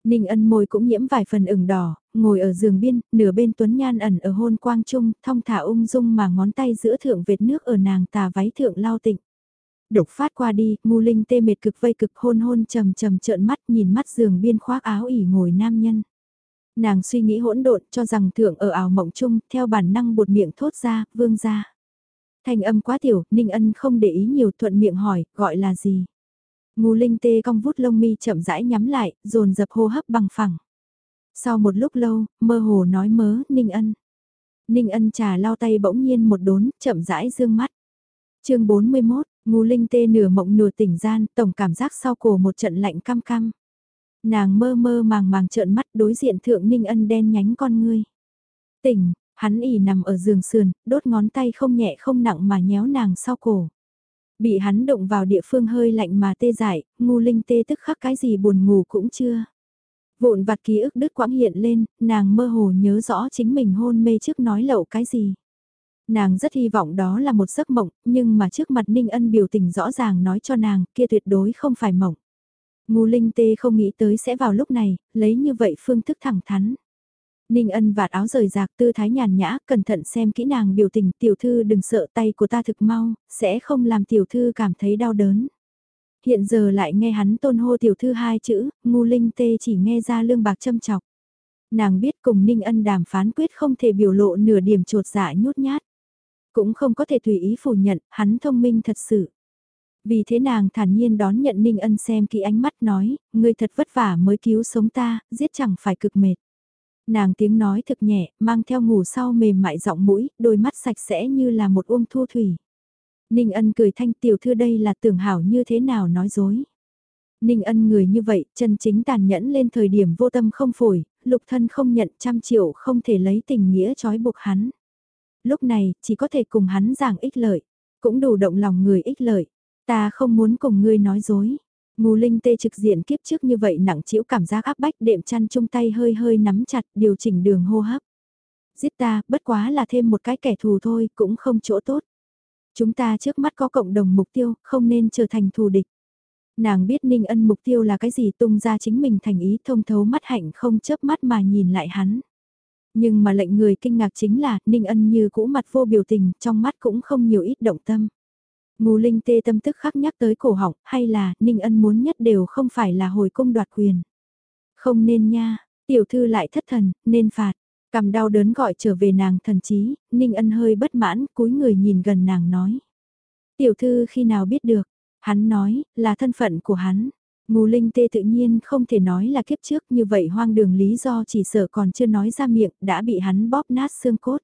Ninh ân môi cũng nhiễm vài phần ửng đỏ, ngồi ở giường biên, nửa bên tuấn nhan ẩn ở hôn quang trung, thong thả ung dung mà ngón tay giữa thượng vệt nước ở nàng tà váy thượng lao tịnh. Độc phát qua đi, ngu linh tê mệt cực vây cực hôn hôn trầm trầm trợn mắt nhìn mắt giường biên khoác áo ỉ ngồi nam nhân. Nàng suy nghĩ hỗn độn cho rằng thượng ở ảo mộng chung, theo bản năng buột miệng thốt ra, vương ra. thành âm quá tiểu, Ninh ân không để ý nhiều thuận miệng hỏi, gọi là gì? Ngu Linh tê cong vút lông mi chậm rãi nhắm lại, dồn dập hô hấp bằng phẳng. Sau một lúc lâu, mơ hồ nói mớ, Ninh Ân. Ninh Ân trà lau tay bỗng nhiên một đốn, chậm rãi dương mắt. chương 41, ngu Linh tê nửa mộng nửa tỉnh gian, tổng cảm giác sau cổ một trận lạnh cam cam. Nàng mơ mơ màng màng trợn mắt đối diện thượng Ninh Ân đen nhánh con ngươi. Tỉnh, hắn ỉ nằm ở giường sườn, đốt ngón tay không nhẹ không nặng mà nhéo nàng sau cổ. Bị hắn động vào địa phương hơi lạnh mà tê dại, ngu linh tê tức khắc cái gì buồn ngủ cũng chưa. Vụn vặt ký ức đứt quãng hiện lên, nàng mơ hồ nhớ rõ chính mình hôn mê trước nói lậu cái gì. Nàng rất hy vọng đó là một giấc mộng, nhưng mà trước mặt Ninh Ân biểu tình rõ ràng nói cho nàng, kia tuyệt đối không phải mộng. Ngu linh tê không nghĩ tới sẽ vào lúc này, lấy như vậy phương thức thẳng thắn. Ninh ân vạt áo rời rạc tư thái nhàn nhã, cẩn thận xem kỹ nàng biểu tình tiểu thư đừng sợ tay của ta thực mau, sẽ không làm tiểu thư cảm thấy đau đớn. Hiện giờ lại nghe hắn tôn hô tiểu thư hai chữ, ngu linh tê chỉ nghe ra lương bạc châm chọc. Nàng biết cùng Ninh ân đàm phán quyết không thể biểu lộ nửa điểm trột dạ nhút nhát. Cũng không có thể tùy ý phủ nhận, hắn thông minh thật sự. Vì thế nàng thản nhiên đón nhận Ninh ân xem kỹ ánh mắt nói, ngươi thật vất vả mới cứu sống ta, giết chẳng phải cực mệt. Nàng tiếng nói thực nhẹ, mang theo ngủ sau mềm mại giọng mũi, đôi mắt sạch sẽ như là một uông thu thủy. Ninh ân cười thanh tiểu thư đây là tưởng hảo như thế nào nói dối. Ninh ân người như vậy, chân chính tàn nhẫn lên thời điểm vô tâm không phổi, lục thân không nhận trăm triệu không thể lấy tình nghĩa trói buộc hắn. Lúc này, chỉ có thể cùng hắn giảng ích lợi, cũng đủ động lòng người ích lợi. Ta không muốn cùng ngươi nói dối. Ngù linh tê trực diện kiếp trước như vậy nặng chịu cảm giác áp bách đệm chăn chung tay hơi hơi nắm chặt điều chỉnh đường hô hấp. Giết ta, bất quá là thêm một cái kẻ thù thôi, cũng không chỗ tốt. Chúng ta trước mắt có cộng đồng mục tiêu, không nên trở thành thù địch. Nàng biết Ninh Ân mục tiêu là cái gì tung ra chính mình thành ý thông thấu mắt hạnh không chớp mắt mà nhìn lại hắn. Nhưng mà lệnh người kinh ngạc chính là Ninh Ân như cũ mặt vô biểu tình, trong mắt cũng không nhiều ít động tâm. Ngô Linh tê tâm tức khắc nhắc tới cổ họng, hay là Ninh Ân muốn nhất đều không phải là hồi cung đoạt quyền. Không nên nha, tiểu thư lại thất thần, nên phạt. Cầm đau đớn gọi trở về nàng thần chí, Ninh Ân hơi bất mãn, cúi người nhìn gần nàng nói. Tiểu thư khi nào biết được, hắn nói, là thân phận của hắn. Ngô Linh Tê tự nhiên không thể nói là kiếp trước như vậy hoang đường lý do chỉ sợ còn chưa nói ra miệng đã bị hắn bóp nát xương cốt.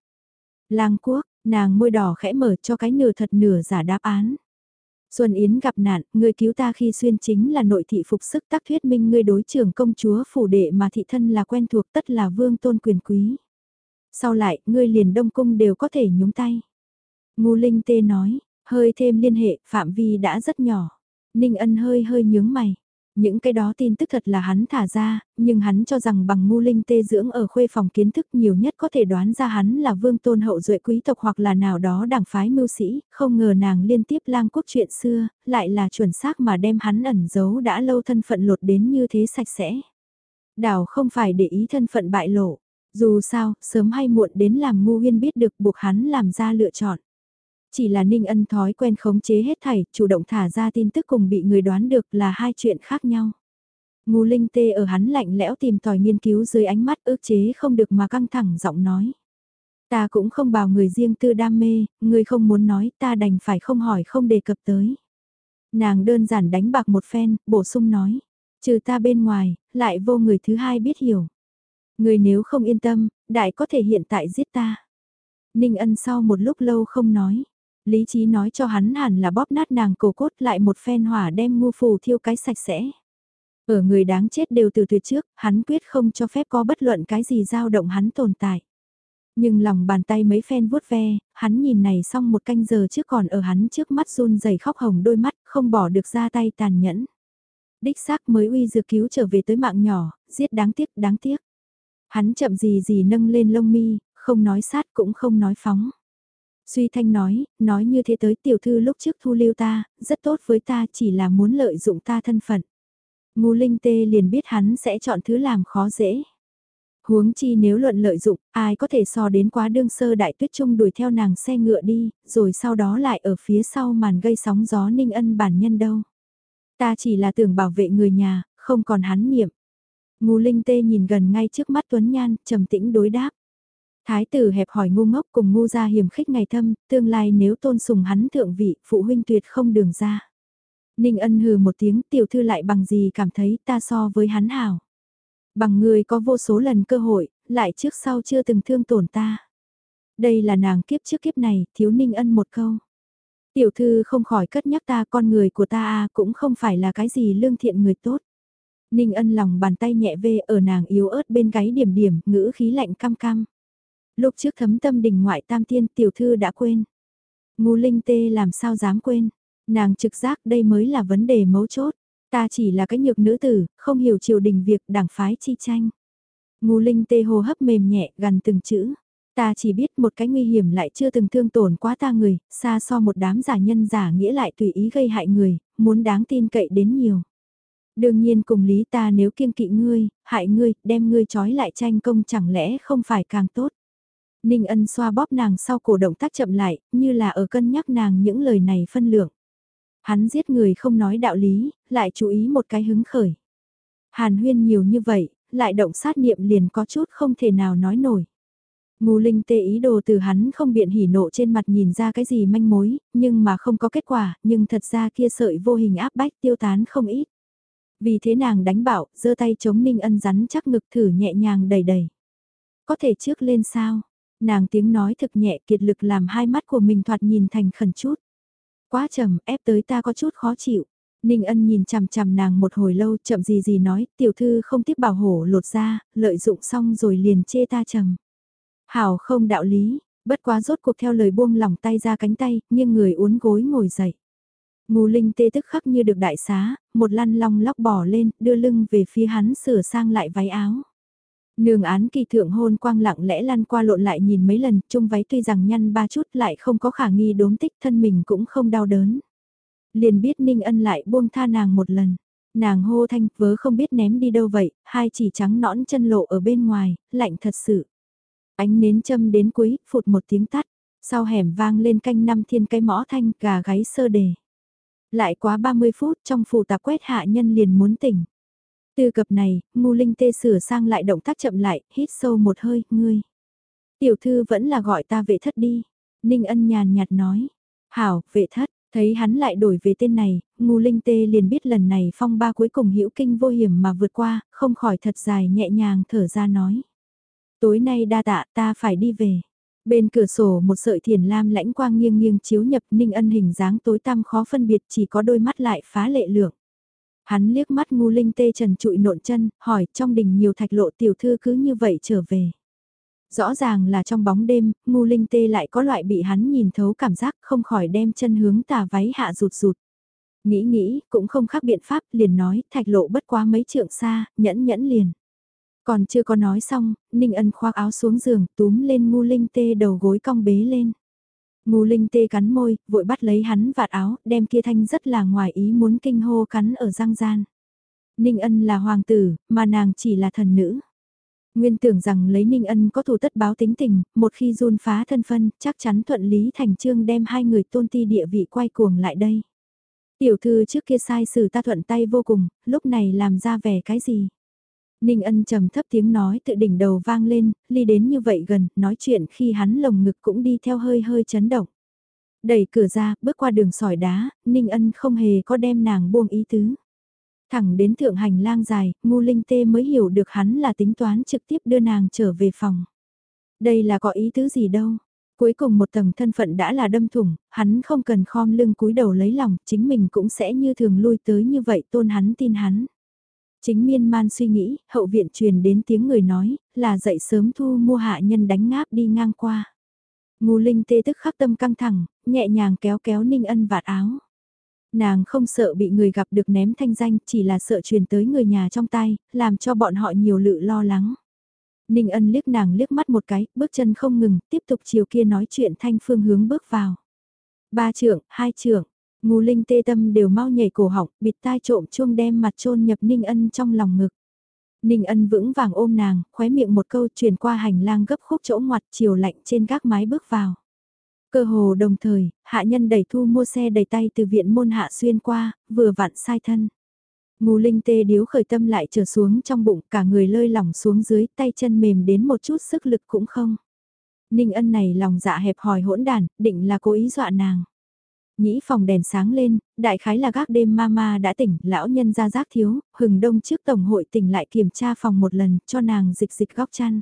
Lang quốc, nàng môi đỏ khẽ mở cho cái nửa thật nửa giả đáp án. Xuân Yến gặp nạn, người cứu ta khi xuyên chính là nội thị phục sức tác thuyết minh ngươi đối trưởng công chúa phủ đệ mà thị thân là quen thuộc tất là vương tôn quyền quý. Sau lại, ngươi liền đông cung đều có thể nhúng tay. Ngu Linh Tê nói, hơi thêm liên hệ, phạm vi đã rất nhỏ. Ninh ân hơi hơi nhướng mày. Những cái đó tin tức thật là hắn thả ra, nhưng hắn cho rằng bằng ngu linh tê dưỡng ở khuê phòng kiến thức nhiều nhất có thể đoán ra hắn là vương tôn hậu duệ quý tộc hoặc là nào đó đảng phái mưu sĩ, không ngờ nàng liên tiếp lang quốc chuyện xưa, lại là chuẩn xác mà đem hắn ẩn giấu đã lâu thân phận lột đến như thế sạch sẽ. Đảo không phải để ý thân phận bại lộ, dù sao, sớm hay muộn đến làm ngu huyên biết được buộc hắn làm ra lựa chọn. Chỉ là Ninh Ân thói quen khống chế hết thảy, chủ động thả ra tin tức cùng bị người đoán được là hai chuyện khác nhau. Ngô Linh Tê ở hắn lạnh lẽo tìm tòi nghiên cứu dưới ánh mắt ước chế không được mà căng thẳng giọng nói. Ta cũng không bảo người riêng tư đam mê, người không muốn nói ta đành phải không hỏi không đề cập tới. Nàng đơn giản đánh bạc một phen, bổ sung nói. Trừ ta bên ngoài, lại vô người thứ hai biết hiểu. Người nếu không yên tâm, đại có thể hiện tại giết ta. Ninh ân sau một lúc lâu không nói. Lý trí nói cho hắn hẳn là bóp nát nàng cổ cốt lại một phen hỏa đem ngu phù thiêu cái sạch sẽ. Ở người đáng chết đều từ tuyệt trước, hắn quyết không cho phép có bất luận cái gì dao động hắn tồn tại. Nhưng lòng bàn tay mấy phen vuốt ve, hắn nhìn này xong một canh giờ trước còn ở hắn trước mắt run rẩy khóc hồng đôi mắt, không bỏ được ra tay tàn nhẫn. Đích xác mới uy dược cứu trở về tới mạng nhỏ, giết đáng tiếc, đáng tiếc. Hắn chậm gì gì nâng lên lông mi, không nói sát cũng không nói phóng. Suy Thanh nói, nói như thế tới tiểu thư lúc trước thu lưu ta, rất tốt với ta chỉ là muốn lợi dụng ta thân phận. Ngô Linh Tê liền biết hắn sẽ chọn thứ làm khó dễ. Huống chi nếu luận lợi dụng, ai có thể so đến quá đương sơ đại tuyết trung đuổi theo nàng xe ngựa đi, rồi sau đó lại ở phía sau màn gây sóng gió ninh ân bản nhân đâu. Ta chỉ là tưởng bảo vệ người nhà, không còn hắn niệm. Ngô Linh Tê nhìn gần ngay trước mắt Tuấn Nhan, trầm tĩnh đối đáp. Thái tử hẹp hỏi ngu ngốc cùng ngu gia hiểm khích ngày thâm, tương lai nếu tôn sùng hắn thượng vị, phụ huynh tuyệt không đường ra. Ninh ân hừ một tiếng tiểu thư lại bằng gì cảm thấy ta so với hắn hảo. Bằng người có vô số lần cơ hội, lại trước sau chưa từng thương tổn ta. Đây là nàng kiếp trước kiếp này, thiếu ninh ân một câu. Tiểu thư không khỏi cất nhắc ta con người của ta à cũng không phải là cái gì lương thiện người tốt. Ninh ân lòng bàn tay nhẹ vê ở nàng yếu ớt bên gáy điểm điểm, ngữ khí lạnh cam cam. Lúc trước thấm tâm đình ngoại tam tiên tiểu thư đã quên. Ngu linh tê làm sao dám quên. Nàng trực giác đây mới là vấn đề mấu chốt. Ta chỉ là cái nhược nữ tử, không hiểu triều đình việc đảng phái chi tranh. Ngu linh tê hồ hấp mềm nhẹ gần từng chữ. Ta chỉ biết một cái nguy hiểm lại chưa từng thương tổn quá ta người, xa so một đám giả nhân giả nghĩa lại tùy ý gây hại người, muốn đáng tin cậy đến nhiều. Đương nhiên cùng lý ta nếu kiêng kỵ ngươi, hại ngươi, đem ngươi trói lại tranh công chẳng lẽ không phải càng tốt. Ninh ân xoa bóp nàng sau cổ động tác chậm lại, như là ở cân nhắc nàng những lời này phân lượng. Hắn giết người không nói đạo lý, lại chú ý một cái hứng khởi. Hàn huyên nhiều như vậy, lại động sát niệm liền có chút không thể nào nói nổi. Ngô Linh tê ý đồ từ hắn không biện hỉ nộ trên mặt nhìn ra cái gì manh mối, nhưng mà không có kết quả, nhưng thật ra kia sợi vô hình áp bách tiêu tán không ít. Vì thế nàng đánh bảo, giơ tay chống Ninh ân rắn chắc ngực thử nhẹ nhàng đầy đầy. có thể trước lên sao? Nàng tiếng nói thực nhẹ kiệt lực làm hai mắt của mình thoạt nhìn thành khẩn chút. Quá trầm, ép tới ta có chút khó chịu. Ninh ân nhìn chằm chằm nàng một hồi lâu chậm gì gì nói, tiểu thư không tiếp bảo hổ lột ra, lợi dụng xong rồi liền chê ta trầm. Hảo không đạo lý, bất quá rốt cuộc theo lời buông lỏng tay ra cánh tay, nhưng người uốn gối ngồi dậy. Ngô Linh tê tức khắc như được đại xá, một lăn long lóc bỏ lên, đưa lưng về phía hắn sửa sang lại váy áo. Nương án kỳ thượng hôn quang lặng lẽ lăn qua lộn lại nhìn mấy lần, chung váy tuy rằng nhăn ba chút lại không có khả nghi đốm tích thân mình cũng không đau đớn. Liền biết Ninh Ân lại buông tha nàng một lần. Nàng hô thanh vớ không biết ném đi đâu vậy, hai chỉ trắng nõn chân lộ ở bên ngoài, lạnh thật sự. Ánh nến châm đến cuối, phụt một tiếng tắt, sau hẻm vang lên canh năm thiên cái mõ thanh gà gáy sơ đề. Lại quá 30 phút trong phủ tạp quét hạ nhân liền muốn tỉnh. Từ cập này, ngu linh tê sửa sang lại động tác chậm lại, hít sâu một hơi, ngươi. Tiểu thư vẫn là gọi ta vệ thất đi. Ninh ân nhàn nhạt nói. Hảo, vệ thất, thấy hắn lại đổi về tên này, ngu linh tê liền biết lần này phong ba cuối cùng hữu kinh vô hiểm mà vượt qua, không khỏi thật dài nhẹ nhàng thở ra nói. Tối nay đa tạ ta phải đi về. Bên cửa sổ một sợi thiền lam lãnh quang nghiêng nghiêng chiếu nhập ninh ân hình dáng tối tăm khó phân biệt chỉ có đôi mắt lại phá lệ lượng. Hắn liếc mắt ngu linh tê trần trụi nộn chân, hỏi trong đình nhiều thạch lộ tiểu thư cứ như vậy trở về. Rõ ràng là trong bóng đêm, ngu linh tê lại có loại bị hắn nhìn thấu cảm giác không khỏi đem chân hướng tà váy hạ rụt rụt. Nghĩ nghĩ, cũng không khác biện pháp, liền nói, thạch lộ bất quá mấy trượng xa, nhẫn nhẫn liền. Còn chưa có nói xong, Ninh Ân khoác áo xuống giường, túm lên ngu linh tê đầu gối cong bế lên. Ngô linh tê cắn môi, vội bắt lấy hắn vạt áo, đem kia thanh rất là ngoài ý muốn kinh hô cắn ở răng gian. Ninh ân là hoàng tử, mà nàng chỉ là thần nữ. Nguyên tưởng rằng lấy Ninh ân có thù tất báo tính tình, một khi run phá thân phân, chắc chắn thuận lý thành trương đem hai người tôn ti địa vị quay cuồng lại đây. Tiểu thư trước kia sai xử ta thuận tay vô cùng, lúc này làm ra vẻ cái gì? Ninh ân trầm thấp tiếng nói tự đỉnh đầu vang lên, ly đến như vậy gần, nói chuyện khi hắn lồng ngực cũng đi theo hơi hơi chấn động. Đẩy cửa ra, bước qua đường sỏi đá, Ninh ân không hề có đem nàng buông ý tứ. Thẳng đến thượng hành lang dài, ngu linh tê mới hiểu được hắn là tính toán trực tiếp đưa nàng trở về phòng. Đây là có ý tứ gì đâu. Cuối cùng một tầng thân phận đã là đâm thủng, hắn không cần khom lưng cúi đầu lấy lòng, chính mình cũng sẽ như thường lui tới như vậy tôn hắn tin hắn. Chính miên man suy nghĩ, hậu viện truyền đến tiếng người nói, là dậy sớm thu mua hạ nhân đánh ngáp đi ngang qua. Ngô Linh tê tức khắc tâm căng thẳng, nhẹ nhàng kéo kéo Ninh Ân vạt áo. Nàng không sợ bị người gặp được ném thanh danh, chỉ là sợ truyền tới người nhà trong tay, làm cho bọn họ nhiều lự lo lắng. Ninh Ân liếc nàng liếc mắt một cái, bước chân không ngừng, tiếp tục chiều kia nói chuyện thanh phương hướng bước vào. Ba trưởng, hai trưởng, Ngô Linh tê tâm đều mau nhảy cổ họng, bịt tai trộm chuông đem mặt trôn nhập Ninh Ân trong lòng ngực. Ninh Ân vững vàng ôm nàng, khóe miệng một câu truyền qua hành lang gấp khúc chỗ ngoặt chiều lạnh trên gác mái bước vào. Cơ hồ đồng thời, hạ nhân đẩy thu mua xe đẩy tay từ viện môn hạ xuyên qua, vừa vặn sai thân. Ngô Linh tê điếu khởi tâm lại trở xuống trong bụng, cả người lơi lỏng xuống dưới, tay chân mềm đến một chút sức lực cũng không. Ninh ân này lòng dạ hẹp hòi hỗn đản, định là cố ý dọa nàng. Nhĩ phòng đèn sáng lên, đại khái là gác đêm mama đã tỉnh, lão nhân ra giác thiếu, hừng đông trước tổng hội tỉnh lại kiểm tra phòng một lần, cho nàng dịch dịch góc chăn.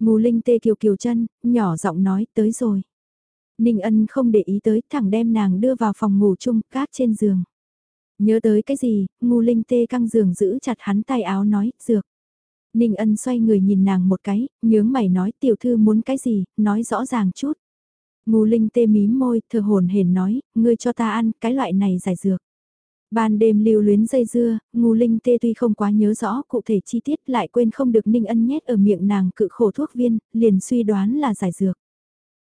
Ngù Linh tê kiều kiều chân, nhỏ giọng nói tới rồi. Ninh ân không để ý tới, thẳng đem nàng đưa vào phòng ngủ chung, cát trên giường. Nhớ tới cái gì, Ngô Linh tê căng giường giữ chặt hắn tay áo nói, dược. Ninh ân xoay người nhìn nàng một cái, nhướng mày nói tiểu thư muốn cái gì, nói rõ ràng chút. Ngô Linh tê mím môi, thờ hồn hển nói, ngươi cho ta ăn, cái loại này giải dược. Ban đêm lưu luyến dây dưa, Ngô Linh tê tuy không quá nhớ rõ cụ thể chi tiết lại quên không được Ninh Ân nhét ở miệng nàng cự khổ thuốc viên, liền suy đoán là giải dược.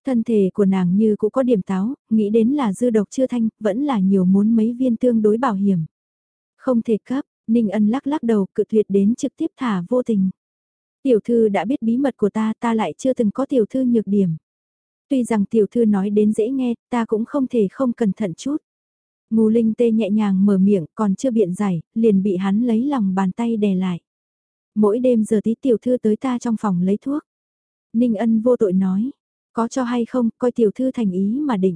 Thân thể của nàng như cũng có điểm táo, nghĩ đến là dư độc chưa thanh, vẫn là nhiều muốn mấy viên tương đối bảo hiểm. Không thể cấp, Ninh Ân lắc lắc đầu cự tuyệt đến trực tiếp thả vô tình. Tiểu thư đã biết bí mật của ta, ta lại chưa từng có tiểu thư nhược điểm. Tuy rằng tiểu thư nói đến dễ nghe, ta cũng không thể không cẩn thận chút. Ngô Linh tê nhẹ nhàng mở miệng, còn chưa biện giải, liền bị hắn lấy lòng bàn tay đè lại. Mỗi đêm giờ tí tiểu thư tới ta trong phòng lấy thuốc. Ninh ân vô tội nói, có cho hay không, coi tiểu thư thành ý mà định.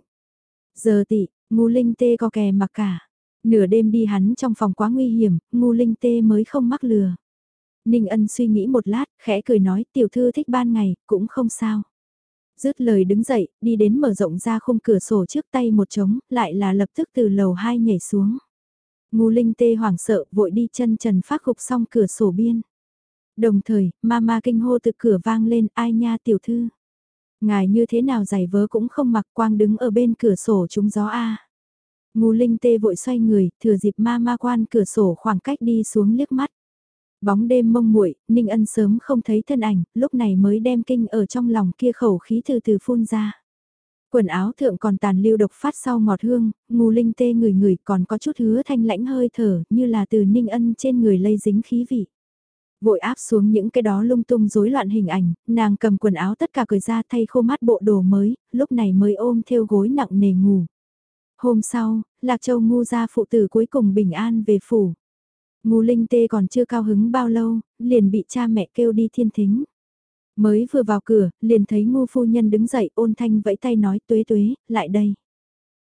Giờ tỷ, Ngô Linh tê có kè mặc cả. Nửa đêm đi hắn trong phòng quá nguy hiểm, Ngô Linh tê mới không mắc lừa. Ninh ân suy nghĩ một lát, khẽ cười nói tiểu thư thích ban ngày, cũng không sao. Dứt lời đứng dậy, đi đến mở rộng ra khung cửa sổ trước tay một trống, lại là lập tức từ lầu hai nhảy xuống. Ngu linh tê hoảng sợ, vội đi chân trần phát gục xong cửa sổ biên. Đồng thời, mama kinh hô từ cửa vang lên, ai nha tiểu thư. Ngài như thế nào giày vớ cũng không mặc quang đứng ở bên cửa sổ trúng gió a. Ngu linh tê vội xoay người, thừa dịp mama quan cửa sổ khoảng cách đi xuống liếc mắt. Bóng đêm mông muội, Ninh Ân sớm không thấy thân ảnh, lúc này mới đem kinh ở trong lòng kia khẩu khí từ từ phun ra. Quần áo thượng còn tàn lưu độc phát sau ngọt hương, ngù linh tê người người còn có chút hứa thanh lãnh hơi thở như là từ Ninh Ân trên người lây dính khí vị. Vội áp xuống những cái đó lung tung rối loạn hình ảnh, nàng cầm quần áo tất cả cởi ra thay khô mát bộ đồ mới, lúc này mới ôm theo gối nặng nề ngủ. Hôm sau, Lạc Châu ngu ra phụ tử cuối cùng bình an về phủ. Ngô linh tê còn chưa cao hứng bao lâu, liền bị cha mẹ kêu đi thiên thính. Mới vừa vào cửa, liền thấy Ngô phu nhân đứng dậy ôn thanh vẫy tay nói tuế tuế, lại đây.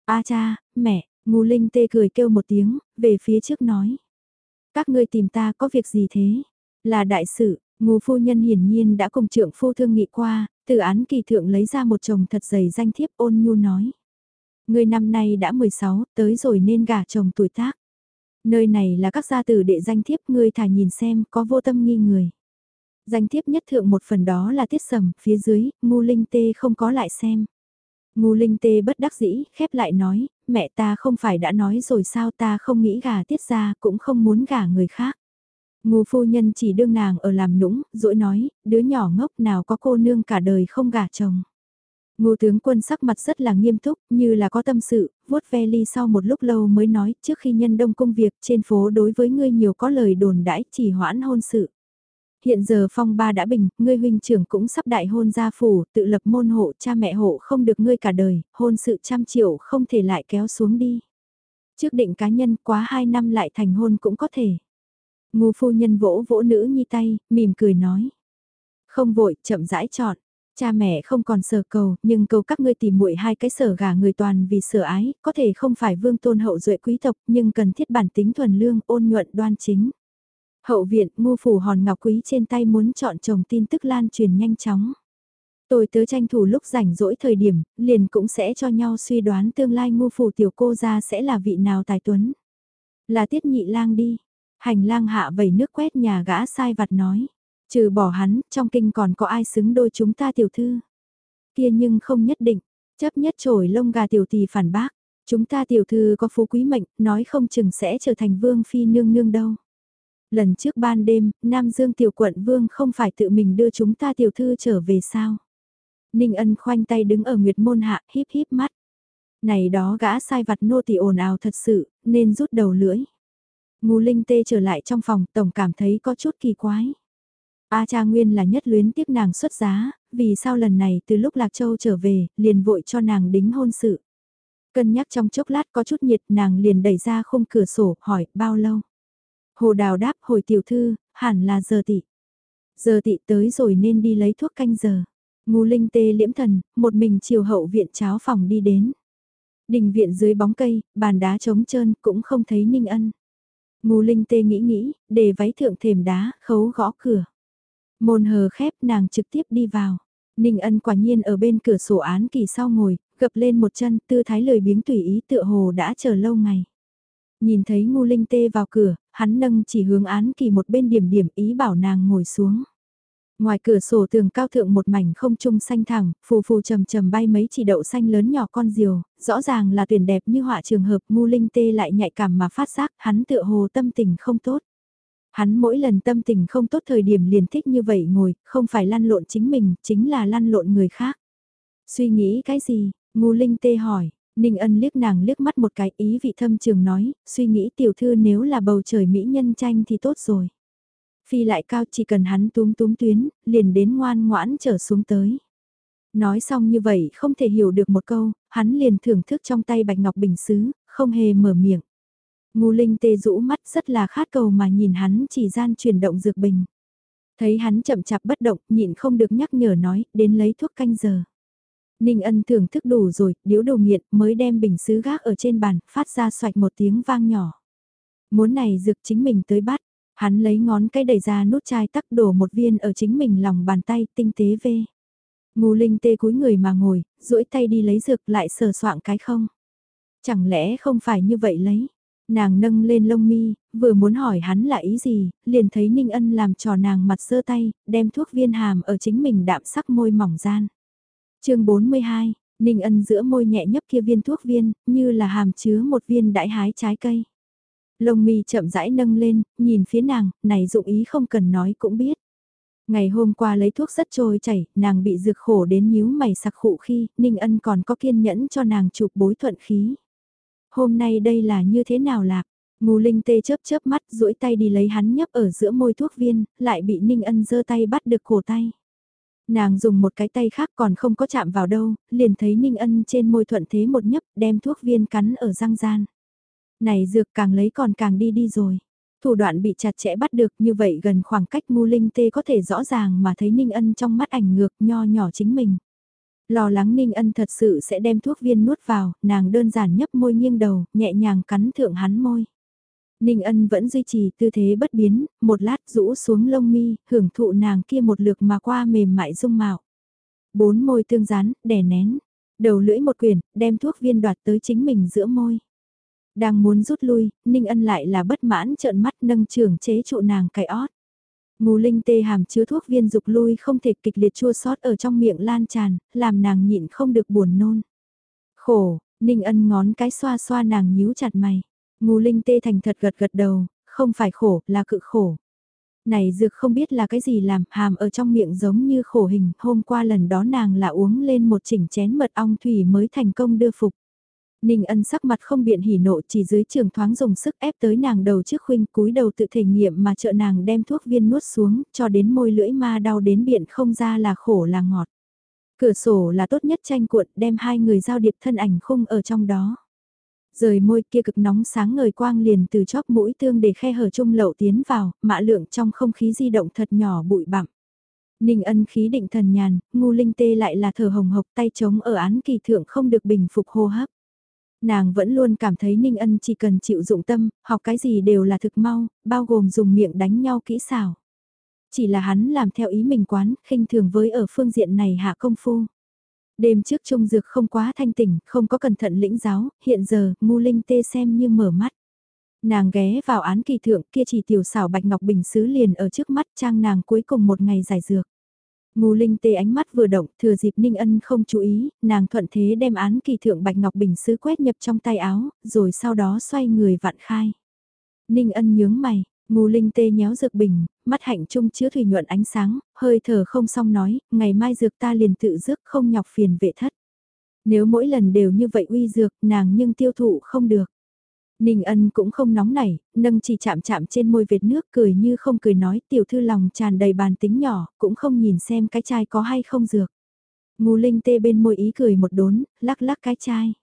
A cha, mẹ, Ngô linh tê cười kêu một tiếng, về phía trước nói. Các ngươi tìm ta có việc gì thế? Là đại sự, Ngô phu nhân hiển nhiên đã cùng trưởng phu thương nghị qua, từ án kỳ thượng lấy ra một chồng thật dày danh thiếp ôn nhu nói. Người năm nay đã 16, tới rồi nên gả chồng tuổi tác. Nơi này là các gia tử đệ danh thiếp ngươi thả nhìn xem có vô tâm nghi người. Danh thiếp nhất thượng một phần đó là tiết sầm, phía dưới, ngu linh tê không có lại xem. Ngu linh tê bất đắc dĩ, khép lại nói, mẹ ta không phải đã nói rồi sao ta không nghĩ gả tiết ra cũng không muốn gả người khác. Ngu phu nhân chỉ đương nàng ở làm nũng, dỗi nói, đứa nhỏ ngốc nào có cô nương cả đời không gả chồng. Ngô tướng quân sắc mặt rất là nghiêm túc, như là có tâm sự, vuốt ve ly sau một lúc lâu mới nói, trước khi nhân đông công việc trên phố đối với ngươi nhiều có lời đồn đãi chỉ hoãn hôn sự. Hiện giờ phong ba đã bình, ngươi huynh trưởng cũng sắp đại hôn gia phủ, tự lập môn hộ, cha mẹ hộ không được ngươi cả đời, hôn sự trăm triệu không thể lại kéo xuống đi. Trước định cá nhân quá hai năm lại thành hôn cũng có thể. Ngô phu nhân vỗ vỗ nữ nhi tay, mỉm cười nói. Không vội, chậm rãi chọn. Cha mẹ không còn sở cầu, nhưng cầu các ngươi tìm muội hai cái sở gà người toàn vì sở ái, có thể không phải vương tôn hậu duệ quý tộc, nhưng cần thiết bản tính thuần lương, ôn nhuận đoan chính. Hậu viện, ngu phủ hòn ngọc quý trên tay muốn chọn chồng tin tức lan truyền nhanh chóng. Tôi tớ tranh thủ lúc rảnh rỗi thời điểm, liền cũng sẽ cho nhau suy đoán tương lai ngu phủ tiểu cô ra sẽ là vị nào tài tuấn. Là tiết nhị lang đi. Hành lang hạ vẩy nước quét nhà gã sai vặt nói. Trừ bỏ hắn, trong kinh còn có ai xứng đôi chúng ta tiểu thư. Kia nhưng không nhất định, chấp nhất trổi lông gà tiểu tỷ phản bác. Chúng ta tiểu thư có phú quý mệnh, nói không chừng sẽ trở thành vương phi nương nương đâu. Lần trước ban đêm, Nam Dương tiểu quận vương không phải tự mình đưa chúng ta tiểu thư trở về sao. Ninh ân khoanh tay đứng ở nguyệt môn hạ, híp híp mắt. Này đó gã sai vặt nô tỳ ồn ào thật sự, nên rút đầu lưỡi. Ngô Linh Tê trở lại trong phòng, tổng cảm thấy có chút kỳ quái. A cha nguyên là nhất luyến tiếc nàng xuất giá, vì sao lần này từ lúc Lạc Châu trở về, liền vội cho nàng đính hôn sự. Cân nhắc trong chốc lát có chút nhiệt nàng liền đẩy ra khung cửa sổ, hỏi, bao lâu? Hồ đào đáp hồi tiểu thư, hẳn là giờ tị. Giờ tị tới rồi nên đi lấy thuốc canh giờ. Ngu linh tê liễm thần, một mình chiều hậu viện cháo phòng đi đến. Đình viện dưới bóng cây, bàn đá trống trơn cũng không thấy ninh ân. Ngu linh tê nghĩ nghĩ, để váy thượng thềm đá, khấu gõ cửa. Môn hờ khép nàng trực tiếp đi vào. Ninh ân quả nhiên ở bên cửa sổ án kỳ sau ngồi, gập lên một chân tư thái lời biếng tùy ý tựa hồ đã chờ lâu ngày. Nhìn thấy ngu linh tê vào cửa, hắn nâng chỉ hướng án kỳ một bên điểm điểm ý bảo nàng ngồi xuống. Ngoài cửa sổ tường cao thượng một mảnh không trung xanh thẳng, phù phù trầm trầm bay mấy chỉ đậu xanh lớn nhỏ con diều, rõ ràng là tuyển đẹp như họa trường hợp ngu linh tê lại nhạy cảm mà phát giác hắn tựa hồ tâm tình không tốt. Hắn mỗi lần tâm tình không tốt thời điểm liền thích như vậy ngồi, không phải lăn lộn chính mình, chính là lăn lộn người khác. Suy nghĩ cái gì? Ngu Linh tê hỏi. Ninh ân liếc nàng liếc mắt một cái ý vị thâm trường nói, suy nghĩ tiểu thư nếu là bầu trời mỹ nhân tranh thì tốt rồi. Phi lại cao chỉ cần hắn túm túm tuyến, liền đến ngoan ngoãn trở xuống tới. Nói xong như vậy không thể hiểu được một câu, hắn liền thưởng thức trong tay bạch ngọc bình xứ, không hề mở miệng. Ngu linh tê rũ mắt rất là khát cầu mà nhìn hắn chỉ gian chuyển động dược bình. Thấy hắn chậm chạp bất động, nhịn không được nhắc nhở nói, đến lấy thuốc canh giờ. Ninh ân thưởng thức đủ rồi, điếu đồ nghiện mới đem bình sứ gác ở trên bàn, phát ra xoạch một tiếng vang nhỏ. Muốn này dược chính mình tới bắt, Hắn lấy ngón cái đẩy ra nút chai tắc đổ một viên ở chính mình lòng bàn tay tinh tế vê. Ngu linh tê cúi người mà ngồi, duỗi tay đi lấy dược lại sờ soạng cái không. Chẳng lẽ không phải như vậy lấy. Nàng nâng lên lông mi, vừa muốn hỏi hắn là ý gì, liền thấy Ninh Ân làm trò nàng mặt sơ tay, đem thuốc viên hàm ở chính mình đạm sắc môi mỏng gian. chương 42, Ninh Ân giữa môi nhẹ nhấp kia viên thuốc viên, như là hàm chứa một viên đại hái trái cây. Lông mi chậm rãi nâng lên, nhìn phía nàng, này dụng ý không cần nói cũng biết. Ngày hôm qua lấy thuốc rất trôi chảy, nàng bị dược khổ đến nhíu mày sặc khụ khi, Ninh Ân còn có kiên nhẫn cho nàng chụp bối thuận khí. Hôm nay đây là như thế nào lạc? Ngô Linh tê chớp chớp mắt duỗi tay đi lấy hắn nhấp ở giữa môi thuốc viên, lại bị Ninh Ân giơ tay bắt được cổ tay. Nàng dùng một cái tay khác còn không có chạm vào đâu, liền thấy Ninh Ân trên môi thuận thế một nhấp đem thuốc viên cắn ở răng gian. Này dược càng lấy còn càng đi đi rồi. Thủ đoạn bị chặt chẽ bắt được như vậy gần khoảng cách ngu linh tê có thể rõ ràng mà thấy Ninh Ân trong mắt ảnh ngược nho nhỏ chính mình. Lo lắng Ninh Ân thật sự sẽ đem thuốc viên nuốt vào, nàng đơn giản nhấp môi nghiêng đầu, nhẹ nhàng cắn thượng hắn môi. Ninh Ân vẫn duy trì tư thế bất biến, một lát rũ xuống lông mi, hưởng thụ nàng kia một lượt mà qua mềm mại dung mạo. Bốn môi tương rán, đè nén, đầu lưỡi một quyển, đem thuốc viên đoạt tới chính mình giữa môi. Đang muốn rút lui, Ninh Ân lại là bất mãn trợn mắt nâng trường chế trụ nàng cái ót. Ngù linh tê hàm chứa thuốc viên dục lui không thể kịch liệt chua sót ở trong miệng lan tràn, làm nàng nhịn không được buồn nôn. Khổ, Ninh Ân ngón cái xoa xoa nàng nhíu chặt mày. Ngù linh tê thành thật gật gật đầu, không phải khổ, là cự khổ. Này dược không biết là cái gì làm, hàm ở trong miệng giống như khổ hình, hôm qua lần đó nàng là uống lên một chỉnh chén mật ong thủy mới thành công đưa phục. Ninh ân sắc mặt không biện hỉ nộ chỉ dưới trường thoáng dùng sức ép tới nàng đầu trước khuynh cúi đầu tự thể nghiệm mà trợ nàng đem thuốc viên nuốt xuống cho đến môi lưỡi ma đau đến biện không ra là khổ là ngọt. Cửa sổ là tốt nhất tranh cuộn đem hai người giao điệp thân ảnh khung ở trong đó. Rời môi kia cực nóng sáng ngời quang liền từ chóp mũi tương để khe hở trung lậu tiến vào, mạ lượng trong không khí di động thật nhỏ bụi bặm. Ninh ân khí định thần nhàn, ngu linh tê lại là thở hồng hộc tay chống ở án kỳ thượng không được bình phục hô hấp. Nàng vẫn luôn cảm thấy Ninh Ân chỉ cần chịu dụng tâm, học cái gì đều là thực mau, bao gồm dùng miệng đánh nhau kỹ xảo. Chỉ là hắn làm theo ý mình quán, khinh thường với ở phương diện này hạ công phu. Đêm trước trung dược không quá thanh tỉnh, không có cẩn thận lĩnh giáo, hiện giờ, ngu linh tê xem như mở mắt. Nàng ghé vào án kỳ thượng kia chỉ tiểu xảo bạch ngọc bình xứ liền ở trước mắt trang nàng cuối cùng một ngày giải dược. Ngô Linh tê ánh mắt vừa động, thừa dịp Ninh Ân không chú ý, nàng thuận thế đem án kỳ thượng Bạch Ngọc Bình sứ quét nhập trong tay áo, rồi sau đó xoay người vặn khai. Ninh Ân nhướng mày, Ngô Linh tê nhéo dược bình, mắt hạnh trung chứa thủy nhuận ánh sáng, hơi thở không xong nói, ngày mai dược ta liền tự dước không nhọc phiền vệ thất. Nếu mỗi lần đều như vậy uy dược, nàng nhưng tiêu thụ không được. Ninh ân cũng không nóng nảy, nâng chỉ chạm chạm trên môi vệt nước cười như không cười nói tiểu thư lòng tràn đầy bàn tính nhỏ, cũng không nhìn xem cái chai có hay không dược. Ngô linh tê bên môi ý cười một đốn, lắc lắc cái chai.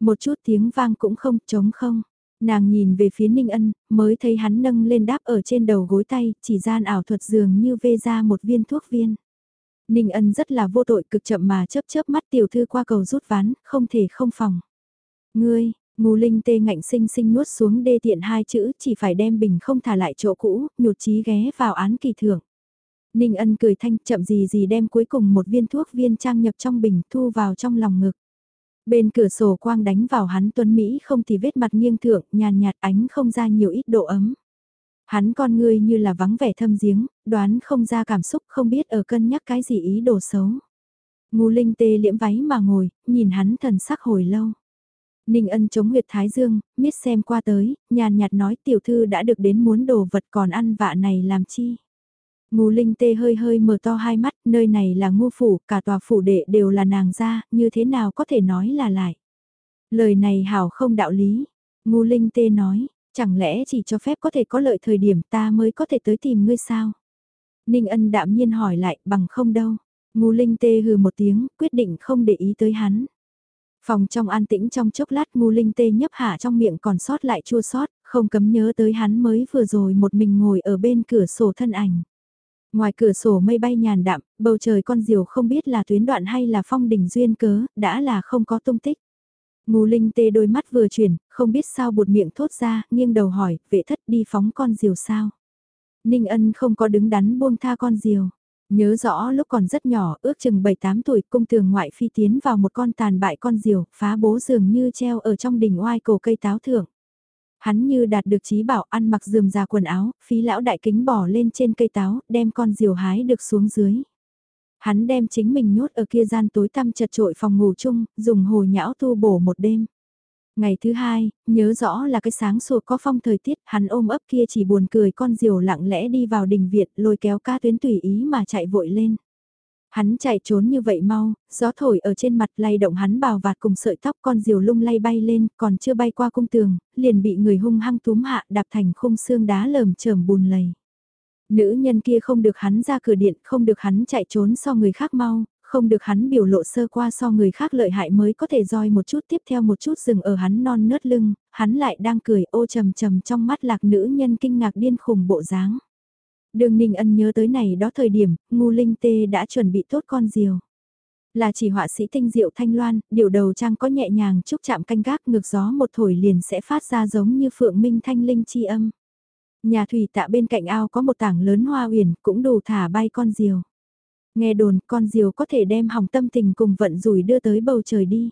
Một chút tiếng vang cũng không, trống không. Nàng nhìn về phía Ninh Ân, mới thấy hắn nâng lên đáp ở trên đầu gối tay, chỉ gian ảo thuật dường như vê ra một viên thuốc viên. Ninh Ân rất là vô tội cực chậm mà chớp chớp mắt tiểu thư qua cầu rút ván, không thể không phòng. Ngươi, Ngô Linh tê ngạnh sinh sinh nuốt xuống đê tiện hai chữ chỉ phải đem bình không thả lại chỗ cũ, nhụt chí ghé vào án kỳ thưởng. Ninh ân cười thanh chậm gì gì đem cuối cùng một viên thuốc viên trang nhập trong bình thu vào trong lòng ngực. Bên cửa sổ quang đánh vào hắn tuấn Mỹ không thì vết mặt nghiêng thượng, nhàn nhạt ánh không ra nhiều ít độ ấm. Hắn con ngươi như là vắng vẻ thâm giếng, đoán không ra cảm xúc không biết ở cân nhắc cái gì ý đồ xấu. Ngô Linh tê liễm váy mà ngồi, nhìn hắn thần sắc hồi lâu. Ninh ân chống huyệt thái dương, miết xem qua tới, nhàn nhạt nói tiểu thư đã được đến muốn đồ vật còn ăn vạ này làm chi. Ngô Linh tê hơi hơi mở to hai mắt, nơi này là ngô phủ, cả tòa phủ đệ đều là nàng ra, như thế nào có thể nói là lại. Lời này hảo không đạo lý. Ngô Linh tê nói, chẳng lẽ chỉ cho phép có thể có lợi thời điểm ta mới có thể tới tìm ngươi sao? Ninh ân đạm nhiên hỏi lại, bằng không đâu. Ngô Linh tê hừ một tiếng, quyết định không để ý tới hắn. Phòng trong an tĩnh trong chốc lát ngu linh tê nhấp hạ trong miệng còn sót lại chua sót, không cấm nhớ tới hắn mới vừa rồi một mình ngồi ở bên cửa sổ thân ảnh. Ngoài cửa sổ mây bay nhàn đạm, bầu trời con diều không biết là tuyến đoạn hay là phong đỉnh duyên cớ, đã là không có tung tích. Ngô Linh tê đôi mắt vừa chuyển, không biết sao buột miệng thốt ra, nghiêng đầu hỏi, vệ thất đi phóng con diều sao. Ninh ân không có đứng đắn buông tha con diều. Nhớ rõ lúc còn rất nhỏ, ước chừng 7-8 tuổi, cung tường ngoại phi tiến vào một con tàn bại con diều, phá bố dường như treo ở trong đỉnh oai cổ cây táo thượng Hắn như đạt được trí bảo ăn mặc dườm già quần áo, phí lão đại kính bỏ lên trên cây táo, đem con diều hái được xuống dưới. Hắn đem chính mình nhốt ở kia gian tối tăm chật trội phòng ngủ chung, dùng hồ nhão tu bổ một đêm. Ngày thứ hai, nhớ rõ là cái sáng sủa có phong thời tiết, hắn ôm ấp kia chỉ buồn cười con diều lặng lẽ đi vào đình viện lôi kéo ca tuyến tùy ý mà chạy vội lên. Hắn chạy trốn như vậy mau, gió thổi ở trên mặt lay động hắn bào vạt cùng sợi tóc con diều lung lay bay lên, còn chưa bay qua cung tường, liền bị người hung hăng túm hạ đạp thành khung xương đá lởm chởm bùn lầy. Nữ nhân kia không được hắn ra cửa điện, không được hắn chạy trốn so người khác mau, không được hắn biểu lộ sơ qua so người khác lợi hại mới có thể roi một chút tiếp theo một chút dừng ở hắn non nớt lưng, hắn lại đang cười ô trầm trầm trong mắt lạc nữ nhân kinh ngạc điên khùng bộ dáng. Đường Ninh Ân nhớ tới này đó thời điểm, ngu linh tê đã chuẩn bị tốt con diều. Là chỉ họa sĩ tinh diệu thanh loan, điều đầu trang có nhẹ nhàng chúc chạm canh gác ngược gió một thổi liền sẽ phát ra giống như phượng minh thanh linh chi âm. Nhà thủy tạ bên cạnh ao có một tảng lớn hoa huyền cũng đủ thả bay con diều. Nghe đồn con diều có thể đem hỏng tâm tình cùng vận rủi đưa tới bầu trời đi.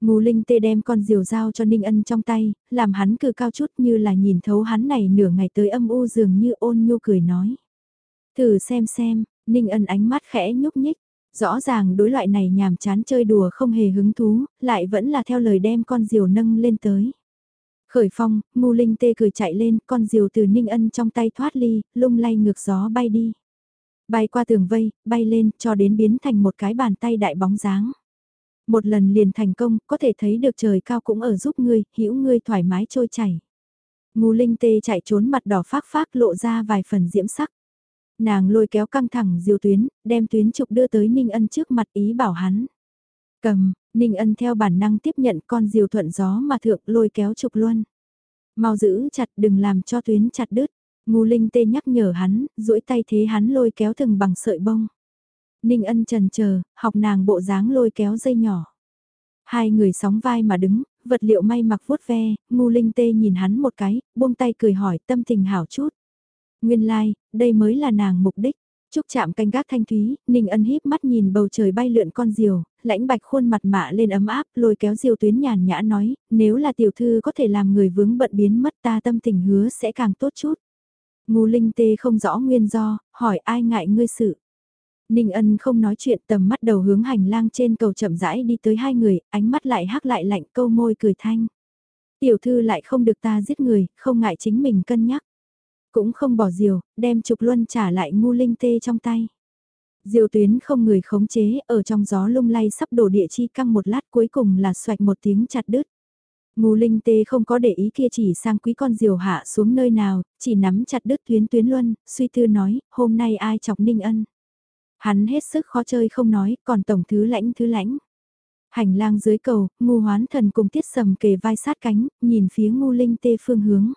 Ngô Linh tê đem con diều giao cho Ninh Ân trong tay, làm hắn cử cao chút như là nhìn thấu hắn này nửa ngày tới âm u dường như ôn nhu cười nói. Thử xem xem, Ninh Ân ánh mắt khẽ nhúc nhích, rõ ràng đối loại này nhàm chán chơi đùa không hề hứng thú, lại vẫn là theo lời đem con diều nâng lên tới. Khởi phong, Ngô Linh tê cười chạy lên, con diều từ Ninh Ân trong tay thoát ly, lung lay ngược gió bay đi. Bay qua tường vây, bay lên, cho đến biến thành một cái bàn tay đại bóng dáng. Một lần liền thành công, có thể thấy được trời cao cũng ở giúp ngươi, hữu ngươi thoải mái trôi chảy. Ngô Linh tê chạy trốn mặt đỏ phác phác lộ ra vài phần diễm sắc. Nàng lôi kéo căng thẳng diều tuyến, đem tuyến trục đưa tới Ninh Ân trước mặt ý bảo hắn. Cầm, Ninh Ân theo bản năng tiếp nhận con diều thuận gió mà thượng lôi kéo trục luôn. Mau giữ chặt đừng làm cho tuyến chặt đứt. Ngu Linh tê nhắc nhở hắn, duỗi tay thế hắn lôi kéo thừng bằng sợi bông. Ninh ân trần chờ, học nàng bộ dáng lôi kéo dây nhỏ. Hai người sóng vai mà đứng, vật liệu may mặc vuốt ve, ngu linh tê nhìn hắn một cái, buông tay cười hỏi tâm tình hảo chút. Nguyên lai, like, đây mới là nàng mục đích. Trúc chạm canh gác thanh thúy, Ninh ân híp mắt nhìn bầu trời bay lượn con diều, lãnh bạch khuôn mặt mạ lên ấm áp, lôi kéo diều tuyến nhàn nhã nói, nếu là tiểu thư có thể làm người vướng bận biến mất ta tâm tình hứa sẽ càng tốt chút. Ngô linh tê không rõ nguyên do, hỏi ai ngại ngươi sự. Ninh ân không nói chuyện tầm mắt đầu hướng hành lang trên cầu chậm rãi đi tới hai người, ánh mắt lại hắc lại lạnh câu môi cười thanh. Tiểu thư lại không được ta giết người, không ngại chính mình cân nhắc. Cũng không bỏ diều, đem trục luân trả lại ngu linh tê trong tay. Diều tuyến không người khống chế, ở trong gió lung lay sắp đổ địa chi căng một lát cuối cùng là xoạch một tiếng chặt đứt. Ngô Linh Tê không có để ý kia chỉ sang quý con diều hạ xuống nơi nào, chỉ nắm chặt đứt tuyến tuyến luân, suy tư nói, hôm nay ai chọc Ninh Ân. Hắn hết sức khó chơi không nói, còn tổng thứ lãnh thứ lãnh. Hành lang dưới cầu, ngu hoán thần cùng tiết sầm kề vai sát cánh, nhìn phía ngu linh tê phương hướng.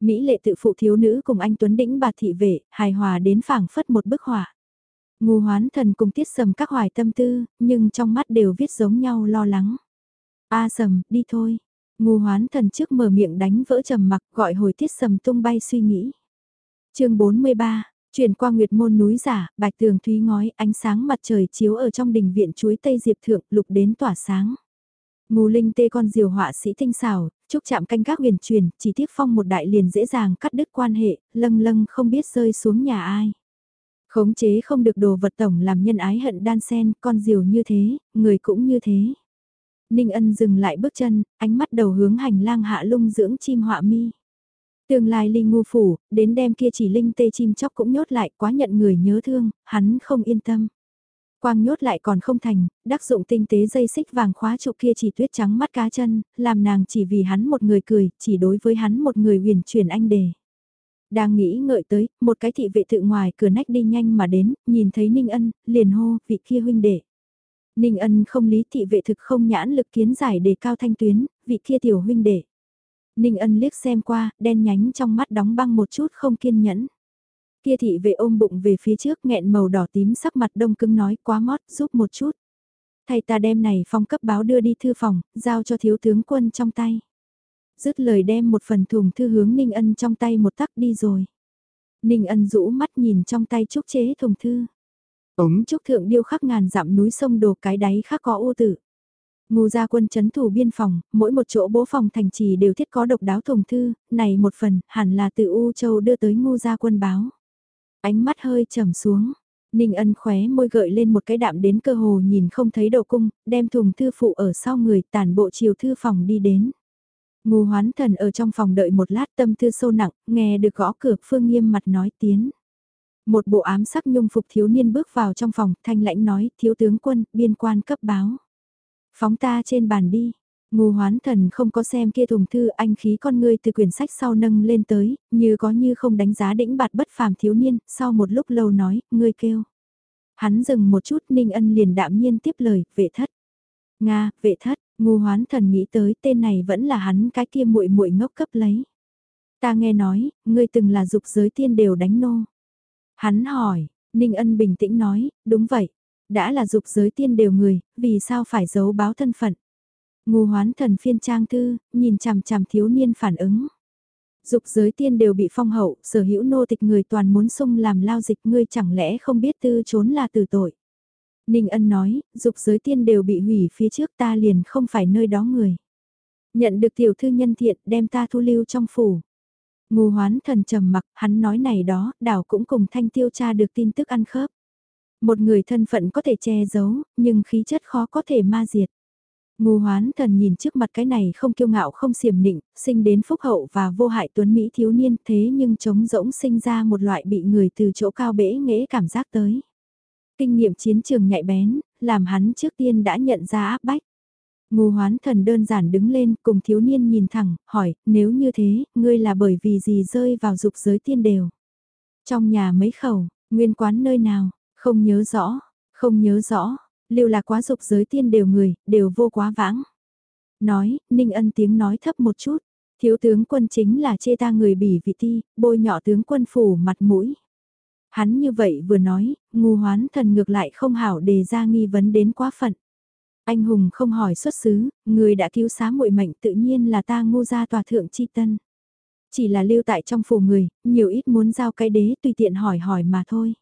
Mỹ lệ tự phụ thiếu nữ cùng anh Tuấn Đĩnh bà thị vệ, hài hòa đến phảng phất một bức họa. Ngu hoán thần cùng tiết sầm các hoài tâm tư, nhưng trong mắt đều viết giống nhau lo lắng. A sầm, đi thôi. Ngu hoán thần trước mở miệng đánh vỡ trầm mặc gọi hồi tiết sầm tung bay suy nghĩ. chương 43, Chuyển qua nguyệt môn núi giả, bạch tường thúy ngói, ánh sáng mặt trời chiếu ở trong đình viện chuối tây diệp thượng, lục đến tỏa sáng. Ngô linh tê con diều họa sĩ tinh xảo, chúc chạm canh các huyền truyền, chỉ tiếc phong một đại liền dễ dàng cắt đứt quan hệ, lâng lâng không biết rơi xuống nhà ai. Khống chế không được đồ vật tổng làm nhân ái hận đan sen, con diều như thế, người cũng như thế. Ninh ân dừng lại bước chân, ánh mắt đầu hướng hành lang hạ lung dưỡng chim họa mi. Tương lai linh ngu phủ, đến đem kia chỉ linh tê chim chóc cũng nhốt lại quá nhận người nhớ thương, hắn không yên tâm. Quang nhốt lại còn không thành, đắc dụng tinh tế dây xích vàng khóa trụ kia chỉ tuyết trắng mắt cá chân, làm nàng chỉ vì hắn một người cười, chỉ đối với hắn một người huyền chuyển anh đề. Đang nghĩ ngợi tới, một cái thị vệ tự ngoài cửa nách đi nhanh mà đến, nhìn thấy Ninh Ân, liền hô, vị kia huynh đệ. Ninh Ân không lý thị vệ thực không nhãn lực kiến giải đề cao thanh tuyến, vị kia tiểu huynh đệ. Ninh ân liếc xem qua, đen nhánh trong mắt đóng băng một chút không kiên nhẫn. Kia thị vệ ôm bụng về phía trước nghẹn màu đỏ tím sắc mặt đông cứng nói quá mót giúp một chút. Thầy ta đem này phong cấp báo đưa đi thư phòng, giao cho thiếu tướng quân trong tay. Dứt lời đem một phần thùng thư hướng Ninh ân trong tay một tắc đi rồi. Ninh ân rũ mắt nhìn trong tay trúc chế thùng thư. Ống trúc thượng điêu khắc ngàn dặm núi sông đồ cái đáy khác có ô tử. Ngu gia quân chấn thủ biên phòng, mỗi một chỗ bố phòng thành trì đều thiết có độc đáo thùng thư, này một phần, hẳn là từ U Châu đưa tới ngu gia quân báo. Ánh mắt hơi trầm xuống, Ninh ân khóe môi gợi lên một cái đạm đến cơ hồ nhìn không thấy đầu cung, đem thùng thư phụ ở sau người tàn bộ chiều thư phòng đi đến. Ngu hoán thần ở trong phòng đợi một lát tâm thư sâu nặng, nghe được gõ cửa phương nghiêm mặt nói tiến. Một bộ ám sắc nhung phục thiếu niên bước vào trong phòng, thanh lãnh nói, thiếu tướng quân, biên quan cấp báo. Phóng ta trên bàn đi. ngô hoán thần không có xem kia thùng thư anh khí con ngươi từ quyển sách sau nâng lên tới, như có như không đánh giá đĩnh bạt bất phàm thiếu niên, sau một lúc lâu nói, ngươi kêu. Hắn dừng một chút ninh ân liền đạm nhiên tiếp lời, vệ thất. Nga, vệ thất, ngô hoán thần nghĩ tới tên này vẫn là hắn cái kia muội muội ngốc cấp lấy. Ta nghe nói, ngươi từng là dục giới tiên đều đánh nô. Hắn hỏi, ninh ân bình tĩnh nói, đúng vậy, đã là dục giới tiên đều người, vì sao phải giấu báo thân phận. Ngu hoán thần phiên trang thư, nhìn chằm chằm thiếu niên phản ứng. Dục giới tiên đều bị phong hậu, sở hữu nô tịch người toàn muốn sung làm lao dịch ngươi chẳng lẽ không biết tư trốn là từ tội. Ninh ân nói, dục giới tiên đều bị hủy phía trước ta liền không phải nơi đó người. Nhận được tiểu thư nhân thiện đem ta thu lưu trong phủ. Ngô hoán thần trầm mặc, hắn nói này đó, đảo cũng cùng thanh tiêu cha được tin tức ăn khớp. Một người thân phận có thể che giấu, nhưng khí chất khó có thể ma diệt. Ngô hoán thần nhìn trước mặt cái này không kiêu ngạo không xiểm nịnh, sinh đến phúc hậu và vô hại tuấn Mỹ thiếu niên thế nhưng trống rỗng sinh ra một loại bị người từ chỗ cao bể nghễ cảm giác tới. Kinh nghiệm chiến trường nhạy bén, làm hắn trước tiên đã nhận ra áp bách. Ngô hoán thần đơn giản đứng lên cùng thiếu niên nhìn thẳng, hỏi, nếu như thế, ngươi là bởi vì gì rơi vào dục giới tiên đều. Trong nhà mấy khẩu, nguyên quán nơi nào, không nhớ rõ, không nhớ rõ, lưu là quá dục giới tiên đều người, đều vô quá vãng. Nói, Ninh Ân tiếng nói thấp một chút, thiếu tướng quân chính là chê ta người bỉ vị ti, bôi nhọ tướng quân phủ mặt mũi. Hắn như vậy vừa nói, ngu hoán thần ngược lại không hảo đề ra nghi vấn đến quá phận. Anh hùng không hỏi xuất xứ, người đã cứu xá muội mệnh tự nhiên là ta ngu gia tòa thượng chi tân. Chỉ là lưu tại trong phủ người, nhiều ít muốn giao cái đế tùy tiện hỏi hỏi mà thôi.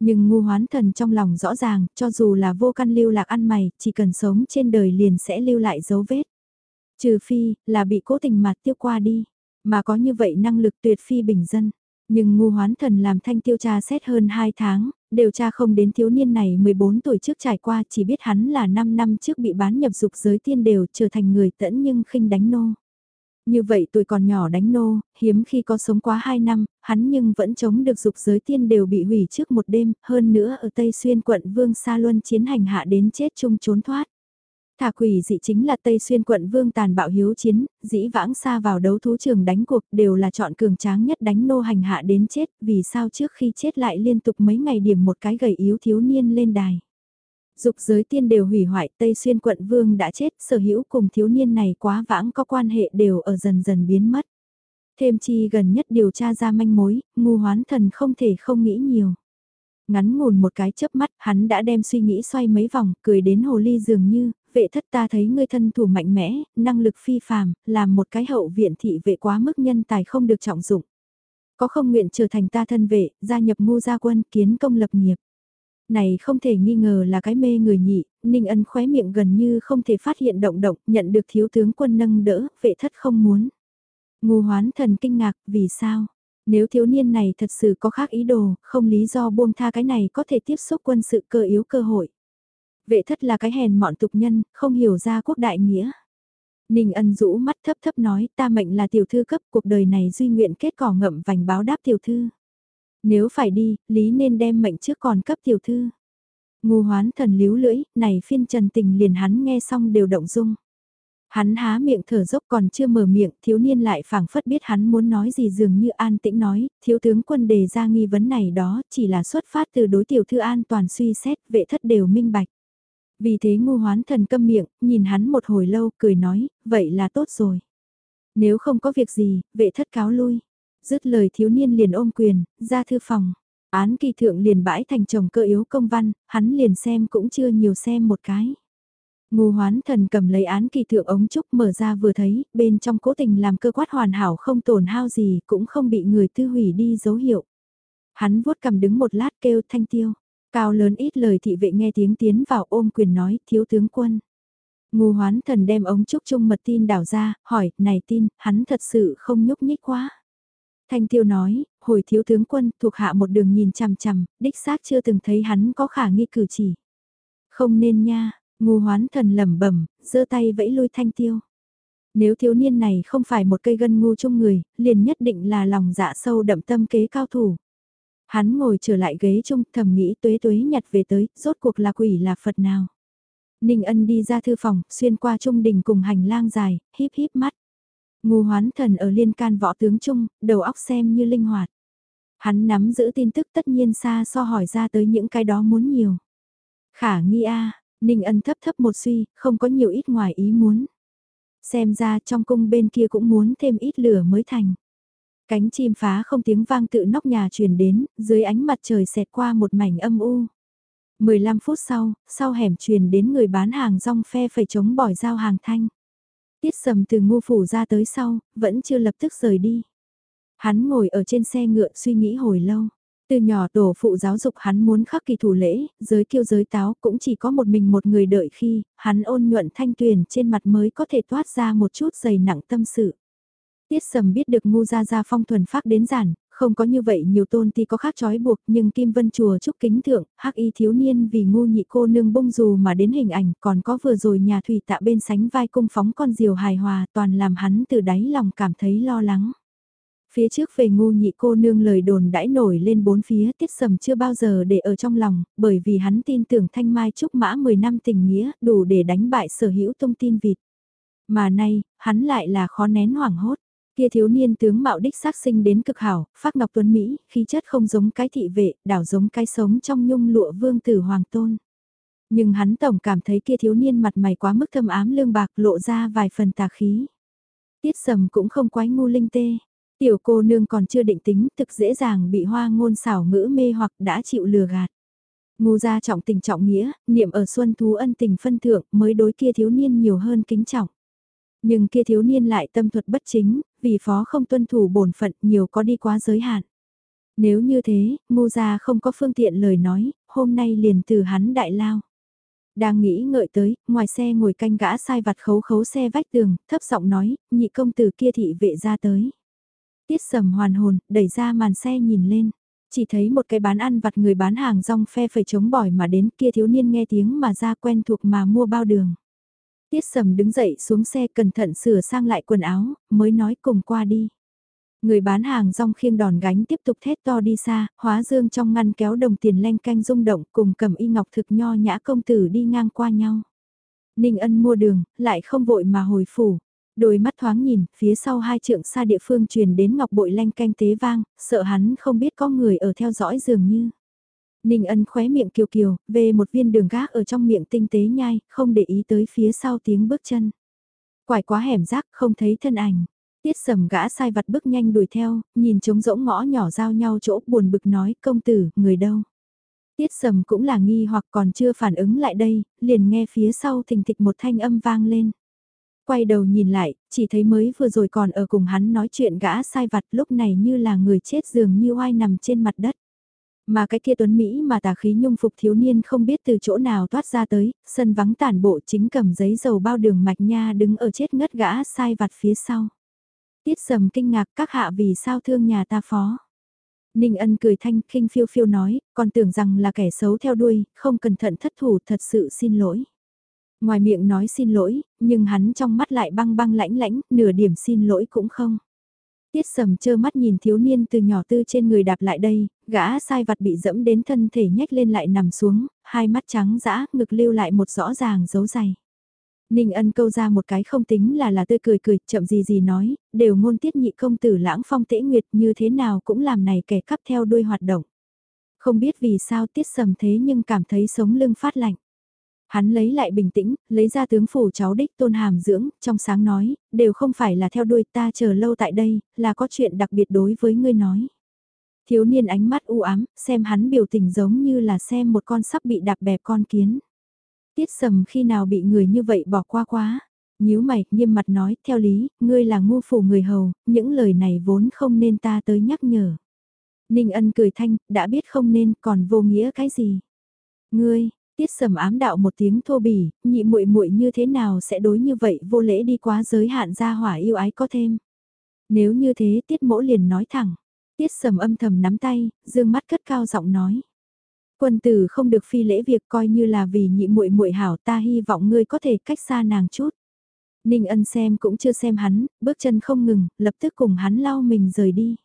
Nhưng ngu hoán thần trong lòng rõ ràng, cho dù là vô căn lưu lạc ăn mày, chỉ cần sống trên đời liền sẽ lưu lại dấu vết. Trừ phi, là bị cố tình mặt tiêu qua đi, mà có như vậy năng lực tuyệt phi bình dân. Nhưng ngu hoán thần làm thanh tiêu tra xét hơn 2 tháng, điều tra không đến thiếu niên này 14 tuổi trước trải qua chỉ biết hắn là 5 năm trước bị bán nhập dục giới tiên đều trở thành người tẫn nhưng khinh đánh nô. Như vậy tuổi còn nhỏ đánh nô, hiếm khi có sống quá 2 năm, hắn nhưng vẫn chống được dục giới tiên đều bị hủy trước một đêm, hơn nữa ở Tây Xuyên quận Vương Sa Luân chiến hành hạ đến chết chung trốn thoát. Thả quỷ dị chính là Tây Xuyên quận Vương tàn bạo hiếu chiến, dĩ vãng xa vào đấu thú trường đánh cuộc đều là chọn cường tráng nhất đánh nô hành hạ đến chết, vì sao trước khi chết lại liên tục mấy ngày điểm một cái gầy yếu thiếu niên lên đài. Dục giới tiên đều hủy hoại Tây Xuyên quận Vương đã chết, sở hữu cùng thiếu niên này quá vãng có quan hệ đều ở dần dần biến mất. Thêm chi gần nhất điều tra ra manh mối, ngu hoán thần không thể không nghĩ nhiều. Ngắn ngủn một cái chớp mắt, hắn đã đem suy nghĩ xoay mấy vòng, cười đến hồ ly dường như, vệ thất ta thấy ngươi thân thủ mạnh mẽ, năng lực phi phàm, làm một cái hậu viện thị vệ quá mức nhân tài không được trọng dụng. Có không nguyện trở thành ta thân vệ, gia nhập ngu gia quân kiến công lập nghiệp. Này không thể nghi ngờ là cái mê người nhị, Ninh Ân khóe miệng gần như không thể phát hiện động động, nhận được thiếu tướng quân nâng đỡ, vệ thất không muốn. Ngu hoán thần kinh ngạc, vì sao? Nếu thiếu niên này thật sự có khác ý đồ, không lý do buông tha cái này có thể tiếp xúc quân sự cơ yếu cơ hội. Vệ thất là cái hèn mọn tục nhân, không hiểu ra quốc đại nghĩa. Ninh ân rũ mắt thấp thấp nói ta mệnh là tiểu thư cấp cuộc đời này duy nguyện kết cỏ ngậm vành báo đáp tiểu thư. Nếu phải đi, lý nên đem mệnh trước còn cấp tiểu thư. Ngu hoán thần líu lưỡi, này phiên trần tình liền hắn nghe xong đều động dung. Hắn há miệng thở dốc còn chưa mở miệng, thiếu niên lại phảng phất biết hắn muốn nói gì dường như an tĩnh nói, thiếu tướng quân đề ra nghi vấn này đó chỉ là xuất phát từ đối tiểu thư an toàn suy xét, vệ thất đều minh bạch. Vì thế ngu hoán thần câm miệng, nhìn hắn một hồi lâu, cười nói, vậy là tốt rồi. Nếu không có việc gì, vệ thất cáo lui. Dứt lời thiếu niên liền ôm quyền, ra thư phòng. Án kỳ thượng liền bãi thành chồng cơ yếu công văn, hắn liền xem cũng chưa nhiều xem một cái. Ngu hoán thần cầm lấy án kỳ thượng ống trúc mở ra vừa thấy, bên trong cố tình làm cơ quát hoàn hảo không tổn hao gì, cũng không bị người tư hủy đi dấu hiệu. Hắn vuốt cầm đứng một lát kêu thanh tiêu. Cao lớn ít lời thị vệ nghe tiếng tiến vào ôm quyền nói thiếu tướng quân. Ngô hoán thần đem ống trúc trung mật tin đảo ra, hỏi, này tin, hắn thật sự không nhúc nhích quá. Thanh tiêu nói, hồi thiếu tướng quân thuộc hạ một đường nhìn chằm chằm, đích xác chưa từng thấy hắn có khả nghi cử chỉ. Không nên nha, ngô hoán thần lẩm bẩm giơ tay vẫy lui thanh tiêu. Nếu thiếu niên này không phải một cây gân ngu trong người, liền nhất định là lòng dạ sâu đậm tâm kế cao thủ. Hắn ngồi trở lại ghế chung thầm nghĩ tuế tuế nhặt về tới, rốt cuộc là quỷ là Phật nào. Ninh ân đi ra thư phòng, xuyên qua trung đình cùng hành lang dài, híp híp mắt. Ngu hoán thần ở liên can võ tướng trung, đầu óc xem như linh hoạt. Hắn nắm giữ tin tức tất nhiên xa so hỏi ra tới những cái đó muốn nhiều. Khả nghi a Ninh ân thấp thấp một suy, không có nhiều ít ngoài ý muốn. Xem ra trong cung bên kia cũng muốn thêm ít lửa mới thành. Cánh chim phá không tiếng vang tự nóc nhà truyền đến, dưới ánh mặt trời xẹt qua một mảnh âm u. 15 phút sau, sau hẻm truyền đến người bán hàng rong phe phải chống bỏi giao hàng thanh. Tiết sầm từ ngu phủ ra tới sau, vẫn chưa lập tức rời đi. Hắn ngồi ở trên xe ngựa suy nghĩ hồi lâu. Từ nhỏ tổ phụ giáo dục hắn muốn khắc kỳ thủ lễ, giới kiêu giới táo cũng chỉ có một mình một người đợi khi, hắn ôn nhuận thanh tuyền trên mặt mới có thể toát ra một chút dày nặng tâm sự. Tiết sầm biết được ngu gia gia phong thuần phát đến giản, không có như vậy nhiều tôn ti có khác trói buộc nhưng Kim Vân Chùa chúc kính thượng, hắc y thiếu niên vì ngu nhị cô nương bông dù mà đến hình ảnh còn có vừa rồi nhà thủy tạ bên sánh vai cung phóng con diều hài hòa toàn làm hắn từ đáy lòng cảm thấy lo lắng. Phía trước về ngu nhị cô nương lời đồn đãi nổi lên bốn phía tiết sầm chưa bao giờ để ở trong lòng, bởi vì hắn tin tưởng thanh mai trúc mã 10 năm tình nghĩa đủ để đánh bại sở hữu thông tin vịt. Mà nay, hắn lại là khó nén hoảng hốt. Kia thiếu niên tướng mạo đích xác sinh đến cực hảo, phát ngọc tuấn Mỹ, khí chất không giống cái thị vệ, đảo giống cái sống trong nhung lụa vương tử hoàng tôn. Nhưng hắn tổng cảm thấy kia thiếu niên mặt mày quá mức thâm ám lương bạc lộ ra vài phần tà khí. Tiết sầm cũng không quái ngu linh tê. Tiểu cô nương còn chưa định tính thực dễ dàng bị hoa ngôn xảo ngữ mê hoặc đã chịu lừa gạt. Ngu gia trọng tình trọng nghĩa, niệm ở xuân thú ân tình phân thượng mới đối kia thiếu niên nhiều hơn kính trọng. Nhưng kia thiếu niên lại tâm thuật bất chính, vì phó không tuân thủ bổn phận nhiều có đi quá giới hạn. Nếu như thế, ngu gia không có phương tiện lời nói, hôm nay liền từ hắn đại lao. Đang nghĩ ngợi tới, ngoài xe ngồi canh gã sai vặt khấu khấu xe vách tường, thấp giọng nói, nhị công tử kia thị vệ ra tới. Tiết sầm hoàn hồn, đẩy ra màn xe nhìn lên. Chỉ thấy một cái bán ăn vặt người bán hàng rong phe phẩy chống bỏi mà đến kia thiếu niên nghe tiếng mà ra quen thuộc mà mua bao đường. Tiết sầm đứng dậy xuống xe cẩn thận sửa sang lại quần áo, mới nói cùng qua đi. Người bán hàng rong khiêng đòn gánh tiếp tục thét to đi xa, hóa dương trong ngăn kéo đồng tiền len canh rung động cùng cầm y ngọc thực nho nhã công tử đi ngang qua nhau. Ninh ân mua đường, lại không vội mà hồi phủ. Đôi mắt thoáng nhìn, phía sau hai trượng xa địa phương truyền đến ngọc bội lanh canh tế vang, sợ hắn không biết có người ở theo dõi dường như. Ninh ân khóe miệng kiều kiều, về một viên đường gác ở trong miệng tinh tế nhai, không để ý tới phía sau tiếng bước chân. Quải quá hẻm rác, không thấy thân ảnh. Tiết sầm gã sai vặt bước nhanh đuổi theo, nhìn trống rỗng ngõ nhỏ giao nhau chỗ buồn bực nói công tử, người đâu. Tiết sầm cũng là nghi hoặc còn chưa phản ứng lại đây, liền nghe phía sau thình thịch một thanh âm vang lên. Quay đầu nhìn lại, chỉ thấy mới vừa rồi còn ở cùng hắn nói chuyện gã sai vặt lúc này như là người chết dường như oai nằm trên mặt đất. Mà cái kia tuấn Mỹ mà tà khí nhung phục thiếu niên không biết từ chỗ nào toát ra tới, sân vắng tản bộ chính cầm giấy dầu bao đường mạch nha đứng ở chết ngất gã sai vặt phía sau. Tiết sầm kinh ngạc các hạ vì sao thương nhà ta phó. Ninh ân cười thanh khinh phiêu phiêu nói, còn tưởng rằng là kẻ xấu theo đuôi, không cẩn thận thất thủ thật sự xin lỗi. Ngoài miệng nói xin lỗi, nhưng hắn trong mắt lại băng băng lãnh lãnh, nửa điểm xin lỗi cũng không. Tiết sầm chơ mắt nhìn thiếu niên từ nhỏ tư trên người đạp lại đây, gã sai vặt bị dẫm đến thân thể nhếch lên lại nằm xuống, hai mắt trắng dã, ngực lưu lại một rõ ràng dấu dày. Ninh ân câu ra một cái không tính là là tươi cười cười, chậm gì gì nói, đều ngôn tiết nhị công tử lãng phong tễ nguyệt như thế nào cũng làm này kẻ cắp theo đuôi hoạt động. Không biết vì sao tiết sầm thế nhưng cảm thấy sống lưng phát lạnh. Hắn lấy lại bình tĩnh, lấy ra tướng phủ cháu đích tôn hàm dưỡng, trong sáng nói, đều không phải là theo đuôi ta chờ lâu tại đây, là có chuyện đặc biệt đối với ngươi nói. Thiếu niên ánh mắt u ám, xem hắn biểu tình giống như là xem một con sắp bị đạp bẹp con kiến. Tiết sầm khi nào bị người như vậy bỏ qua quá. nhíu mày, nghiêm mặt nói, theo lý, ngươi là ngu phủ người hầu, những lời này vốn không nên ta tới nhắc nhở. Ninh ân cười thanh, đã biết không nên còn vô nghĩa cái gì. Ngươi, tiết sầm ám đạo một tiếng thô bỉ, nhị muội muội như thế nào sẽ đối như vậy vô lễ đi quá giới hạn ra hỏa yêu ái có thêm. Nếu như thế tiết mỗ liền nói thẳng. Tiết sầm âm thầm nắm tay, dương mắt cất cao giọng nói. Quân tử không được phi lễ việc coi như là vì nhị muội muội hảo ta hy vọng ngươi có thể cách xa nàng chút. Ninh ân xem cũng chưa xem hắn, bước chân không ngừng, lập tức cùng hắn lau mình rời đi.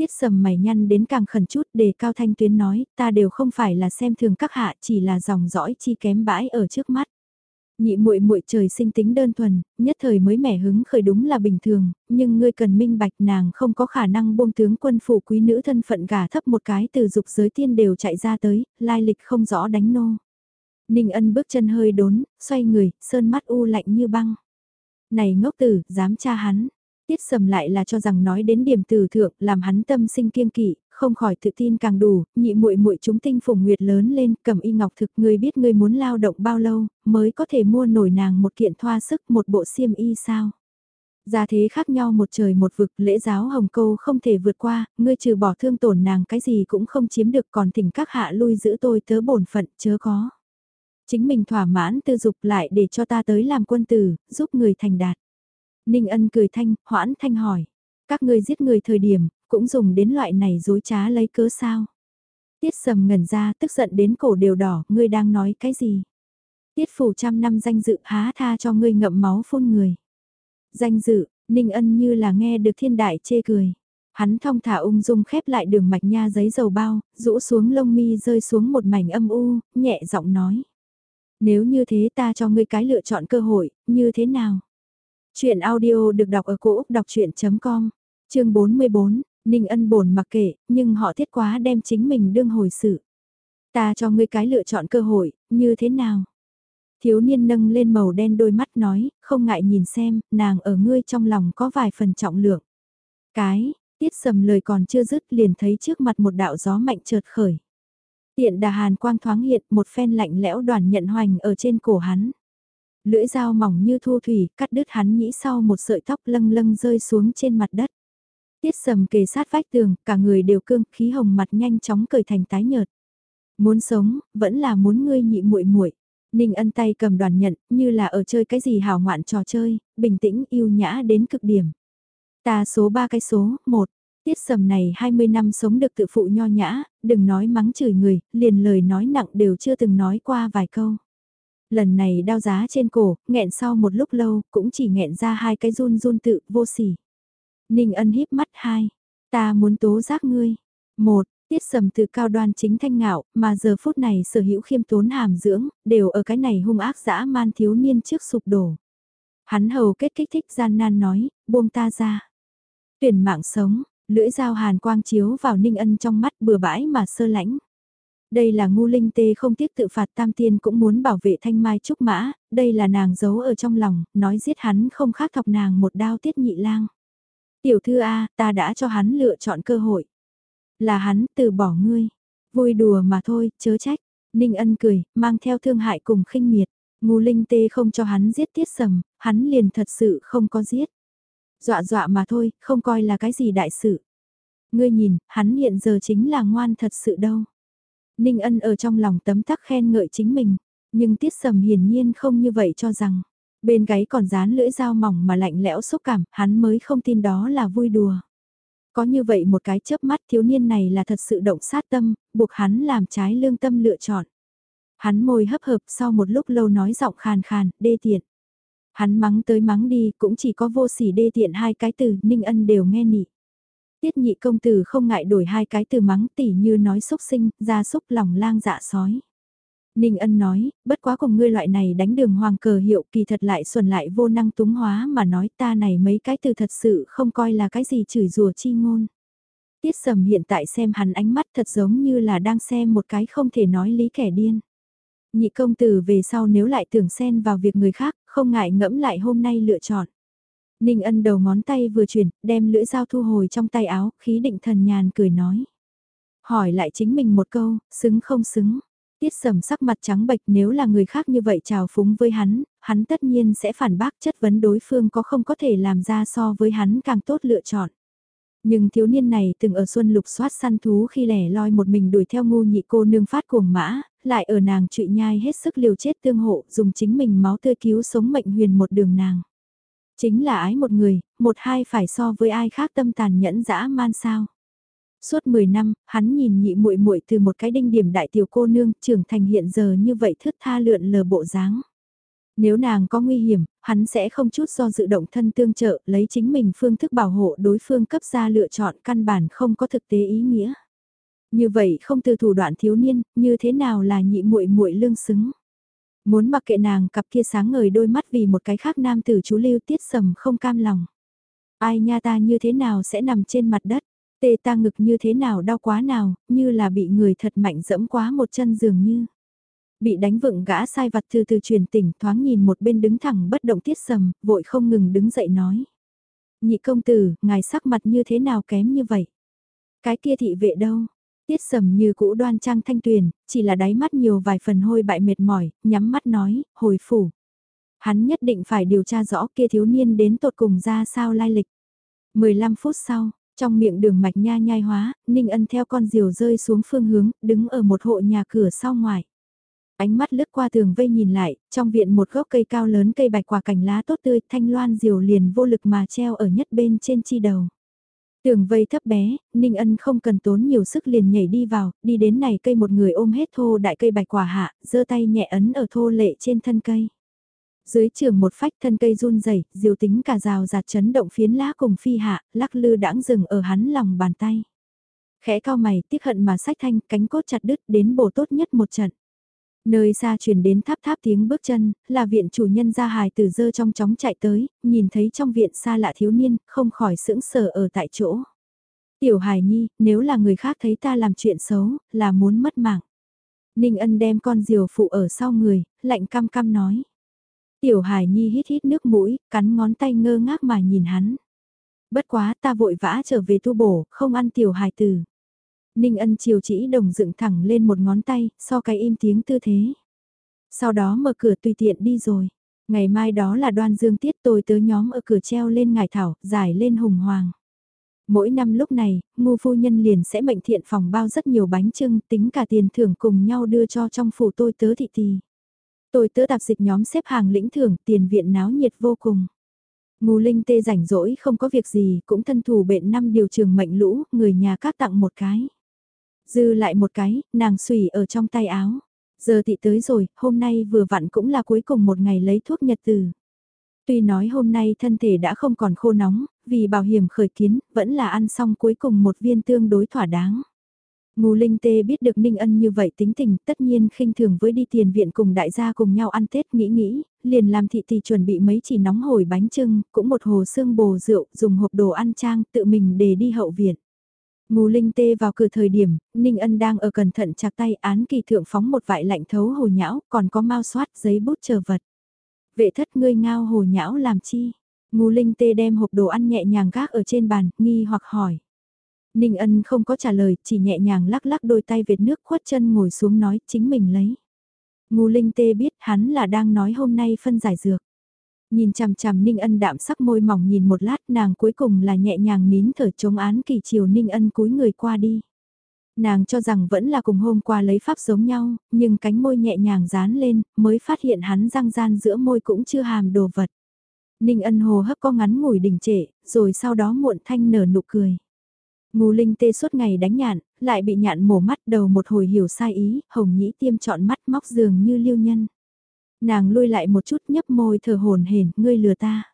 Tiết sầm mày nhăn đến càng khẩn chút để Cao Thanh Tuyến nói, ta đều không phải là xem thường các hạ chỉ là dòng dõi chi kém bãi ở trước mắt. Nhị muội muội trời sinh tính đơn thuần, nhất thời mới mẻ hứng khởi đúng là bình thường, nhưng ngươi cần minh bạch nàng không có khả năng buông tướng quân phủ quý nữ thân phận gả thấp một cái từ dục giới tiên đều chạy ra tới, lai lịch không rõ đánh nô. Ninh ân bước chân hơi đốn, xoay người, sơn mắt u lạnh như băng. Này ngốc tử, dám cha hắn. Tiết sầm lại là cho rằng nói đến điểm từ thượng, làm hắn tâm sinh kiêng kỵ, không khỏi tự tin càng đủ, nhị muội muội chúng tinh phùng nguyệt lớn lên, cầm y ngọc thực, người biết người muốn lao động bao lâu, mới có thể mua nổi nàng một kiện thoa sức, một bộ xiêm y sao. Gia thế khác nhau một trời một vực, lễ giáo hồng câu không thể vượt qua, ngươi trừ bỏ thương tổn nàng cái gì cũng không chiếm được còn thỉnh các hạ lui giữ tôi tớ bổn phận chớ có. Chính mình thỏa mãn tư dục lại để cho ta tới làm quân tử, giúp người thành đạt. Ninh ân cười thanh, hoãn thanh hỏi. Các ngươi giết người thời điểm, cũng dùng đến loại này dối trá lấy cớ sao. Tiết sầm ngẩn ra tức giận đến cổ đều đỏ, ngươi đang nói cái gì? Tiết phủ trăm năm danh dự há tha cho ngươi ngậm máu phun người. Danh dự, Ninh ân như là nghe được thiên đại chê cười. Hắn thong thả ung dung khép lại đường mạch nha giấy dầu bao, rũ xuống lông mi rơi xuống một mảnh âm u, nhẹ giọng nói. Nếu như thế ta cho ngươi cái lựa chọn cơ hội, như thế nào? Chuyện audio được đọc ở cổ Úc đọc chuyện.com, chương 44, Ninh ân bổn mặc kệ, nhưng họ thiết quá đem chính mình đương hồi sự. Ta cho ngươi cái lựa chọn cơ hội, như thế nào? Thiếu niên nâng lên màu đen đôi mắt nói, không ngại nhìn xem, nàng ở ngươi trong lòng có vài phần trọng lượng. Cái, tiết sầm lời còn chưa dứt liền thấy trước mặt một đạo gió mạnh chợt khởi. Tiện đà hàn quang thoáng hiện một phen lạnh lẽo đoàn nhận hoành ở trên cổ hắn. Lưỡi dao mỏng như thu thủy cắt đứt hắn nhĩ sau một sợi tóc lâng lâng rơi xuống trên mặt đất. Tiết sầm kề sát vách tường, cả người đều cương, khí hồng mặt nhanh chóng cởi thành tái nhợt. Muốn sống, vẫn là muốn ngươi nhị muội muội. Ninh ân tay cầm đoàn nhận, như là ở chơi cái gì hào ngoạn trò chơi, bình tĩnh yêu nhã đến cực điểm. Ta số ba cái số, một Tiết sầm này 20 năm sống được tự phụ nho nhã, đừng nói mắng chửi người, liền lời nói nặng đều chưa từng nói qua vài câu. Lần này đao giá trên cổ, nghẹn sau một lúc lâu, cũng chỉ nghẹn ra hai cái run run tự, vô sỉ. Ninh ân híp mắt hai, ta muốn tố giác ngươi. Một, tiết sầm từ cao đoan chính thanh ngạo, mà giờ phút này sở hữu khiêm tốn hàm dưỡng, đều ở cái này hung ác dã man thiếu niên trước sụp đổ. Hắn hầu kết kích thích gian nan nói, buông ta ra. Tuyển mạng sống, lưỡi dao hàn quang chiếu vào ninh ân trong mắt bừa bãi mà sơ lãnh. Đây là ngu linh tê không tiếc tự phạt tam tiên cũng muốn bảo vệ thanh mai trúc mã, đây là nàng giấu ở trong lòng, nói giết hắn không khác thọc nàng một đao tiết nhị lang. Tiểu thư A, ta đã cho hắn lựa chọn cơ hội. Là hắn từ bỏ ngươi. Vui đùa mà thôi, chớ trách. Ninh ân cười, mang theo thương hại cùng khinh miệt. Ngu linh tê không cho hắn giết tiết sầm, hắn liền thật sự không có giết. Dọa dọa mà thôi, không coi là cái gì đại sự. Ngươi nhìn, hắn hiện giờ chính là ngoan thật sự đâu. Ninh ân ở trong lòng tấm tắc khen ngợi chính mình, nhưng tiết sầm hiển nhiên không như vậy cho rằng. Bên gáy còn dán lưỡi dao mỏng mà lạnh lẽo xúc cảm, hắn mới không tin đó là vui đùa. Có như vậy một cái chớp mắt thiếu niên này là thật sự động sát tâm, buộc hắn làm trái lương tâm lựa chọn. Hắn môi hấp hợp sau một lúc lâu nói giọng khàn khàn, đê tiện. Hắn mắng tới mắng đi cũng chỉ có vô sỉ đê tiện hai cái từ ninh ân đều nghe nị. Tiết nhị công tử không ngại đổi hai cái từ mắng tỉ như nói xúc sinh, ra xúc lòng lang dạ sói. Ninh ân nói, bất quá cùng ngươi loại này đánh đường hoàng cờ hiệu kỳ thật lại xuẩn lại vô năng túng hóa mà nói ta này mấy cái từ thật sự không coi là cái gì chửi rùa chi ngôn. Tiết sầm hiện tại xem hắn ánh mắt thật giống như là đang xem một cái không thể nói lý kẻ điên. Nhị công tử về sau nếu lại tưởng xen vào việc người khác, không ngại ngẫm lại hôm nay lựa chọn. Ninh ân đầu ngón tay vừa chuyển, đem lưỡi dao thu hồi trong tay áo, khí định thần nhàn cười nói. Hỏi lại chính mình một câu, xứng không xứng. Tiết sầm sắc mặt trắng bệch nếu là người khác như vậy chào phúng với hắn, hắn tất nhiên sẽ phản bác chất vấn đối phương có không có thể làm ra so với hắn càng tốt lựa chọn. Nhưng thiếu niên này từng ở xuân lục soát săn thú khi lẻ loi một mình đuổi theo ngu nhị cô nương phát cuồng mã, lại ở nàng trụy nhai hết sức liều chết tương hộ dùng chính mình máu tươi cứu sống mệnh huyền một đường nàng. Chính là ái một người, một hai phải so với ai khác tâm tàn nhẫn dã man sao. Suốt 10 năm, hắn nhìn nhị muội muội từ một cái đinh điểm đại tiểu cô nương trưởng thành hiện giờ như vậy thướt tha lượn lờ bộ dáng. Nếu nàng có nguy hiểm, hắn sẽ không chút do dự động thân tương trợ, lấy chính mình phương thức bảo hộ đối phương cấp ra lựa chọn căn bản không có thực tế ý nghĩa. Như vậy không từ thủ đoạn thiếu niên, như thế nào là nhị muội muội lương xứng. Muốn mặc kệ nàng cặp kia sáng ngời đôi mắt vì một cái khác nam tử chú lưu tiết sầm không cam lòng. Ai nha ta như thế nào sẽ nằm trên mặt đất, tê ta ngực như thế nào đau quá nào, như là bị người thật mạnh dẫm quá một chân dường như. Bị đánh vựng gã sai vặt từ từ truyền tỉnh thoáng nhìn một bên đứng thẳng bất động tiết sầm, vội không ngừng đứng dậy nói. Nhị công tử, ngài sắc mặt như thế nào kém như vậy? Cái kia thị vệ đâu? Tiết sầm như cũ đoan trang thanh tuyền, chỉ là đáy mắt nhiều vài phần hôi bại mệt mỏi, nhắm mắt nói, hồi phủ. Hắn nhất định phải điều tra rõ kia thiếu niên đến tột cùng ra sao lai lịch. 15 phút sau, trong miệng đường mạch nha nhai hóa, Ninh Ân theo con diều rơi xuống phương hướng, đứng ở một hộ nhà cửa sau ngoài. Ánh mắt lướt qua tường vây nhìn lại, trong viện một gốc cây cao lớn cây bạch quả cành lá tốt tươi, thanh loan diều liền vô lực mà treo ở nhất bên trên chi đầu. Tường vây thấp bé, Ninh Ân không cần tốn nhiều sức liền nhảy đi vào, đi đến này cây một người ôm hết thô đại cây bạch quả hạ, giơ tay nhẹ ấn ở thô lệ trên thân cây. Dưới trường một phách thân cây run rẩy, diều tính cả rào giạt chấn động phiến lá cùng phi hạ, lắc lư đãng rừng ở hắn lòng bàn tay. Khẽ cao mày, tiếc hận mà sách thanh, cánh cốt chặt đứt đến bổ tốt nhất một trận. Nơi xa truyền đến tháp tháp tiếng bước chân, là viện chủ nhân ra hài từ dơ trong chóng chạy tới, nhìn thấy trong viện xa lạ thiếu niên, không khỏi sững sờ ở tại chỗ. Tiểu hài nhi, nếu là người khác thấy ta làm chuyện xấu, là muốn mất mạng. Ninh ân đem con diều phụ ở sau người, lạnh cam cam nói. Tiểu hài nhi hít hít nước mũi, cắn ngón tay ngơ ngác mà nhìn hắn. Bất quá ta vội vã trở về tu bổ, không ăn tiểu hài tử. Ninh ân chiều chỉ đồng dựng thẳng lên một ngón tay, so cái im tiếng tư thế. Sau đó mở cửa tùy tiện đi rồi. Ngày mai đó là đoan dương tiết tôi tới nhóm ở cửa treo lên ngải thảo, giải lên hùng hoàng. Mỗi năm lúc này, ngu phu nhân liền sẽ mệnh thiện phòng bao rất nhiều bánh trưng tính cả tiền thưởng cùng nhau đưa cho trong phủ tôi tớ thị tì. Tôi tớ tạp dịch nhóm xếp hàng lĩnh thưởng tiền viện náo nhiệt vô cùng. Ngù linh tê rảnh rỗi không có việc gì cũng thân thủ bệnh năm điều trường mệnh lũ, người nhà các tặng một cái. Dư lại một cái, nàng xùy ở trong tay áo. Giờ thị tới rồi, hôm nay vừa vặn cũng là cuối cùng một ngày lấy thuốc nhật từ. Tuy nói hôm nay thân thể đã không còn khô nóng, vì bảo hiểm khởi kiến, vẫn là ăn xong cuối cùng một viên tương đối thỏa đáng. Ngô Linh Tê biết được Ninh Ân như vậy tính tình, tất nhiên khinh thường với đi tiền viện cùng đại gia cùng nhau ăn Tết nghĩ nghĩ, liền làm thị tỷ chuẩn bị mấy chỉ nóng hổi bánh trưng, cũng một hồ xương bồ rượu, dùng hộp đồ ăn trang, tự mình để đi hậu viện. Ngô Linh Tê vào cửa thời điểm, Ninh Ân đang ở cẩn thận chặt tay án kỳ thượng phóng một vại lạnh thấu hồ nhão, còn có mau soát giấy bút chờ vật. Vệ thất ngươi ngao hồ nhão làm chi? Ngô Linh Tê đem hộp đồ ăn nhẹ nhàng gác ở trên bàn, nghi hoặc hỏi. Ninh Ân không có trả lời, chỉ nhẹ nhàng lắc lắc đôi tay vệt nước khuất chân ngồi xuống nói chính mình lấy. Ngô Linh Tê biết hắn là đang nói hôm nay phân giải dược. Nhìn chằm chằm Ninh Ân đạm sắc môi mỏng nhìn một lát nàng cuối cùng là nhẹ nhàng nín thở chống án kỳ chiều Ninh Ân cúi người qua đi. Nàng cho rằng vẫn là cùng hôm qua lấy pháp giống nhau, nhưng cánh môi nhẹ nhàng dán lên, mới phát hiện hắn răng gian giữa môi cũng chưa hàm đồ vật. Ninh ân hồ hấp có ngắn ngủi đình trệ, rồi sau đó muộn thanh nở nụ cười. Ngô Linh tê suốt ngày đánh nhạn, lại bị nhạn mổ mắt đầu một hồi hiểu sai ý, hồng nhĩ tiêm chọn mắt móc giường như liêu nhân. Nàng lui lại một chút nhấp môi thở hồn hển, ngươi lừa ta.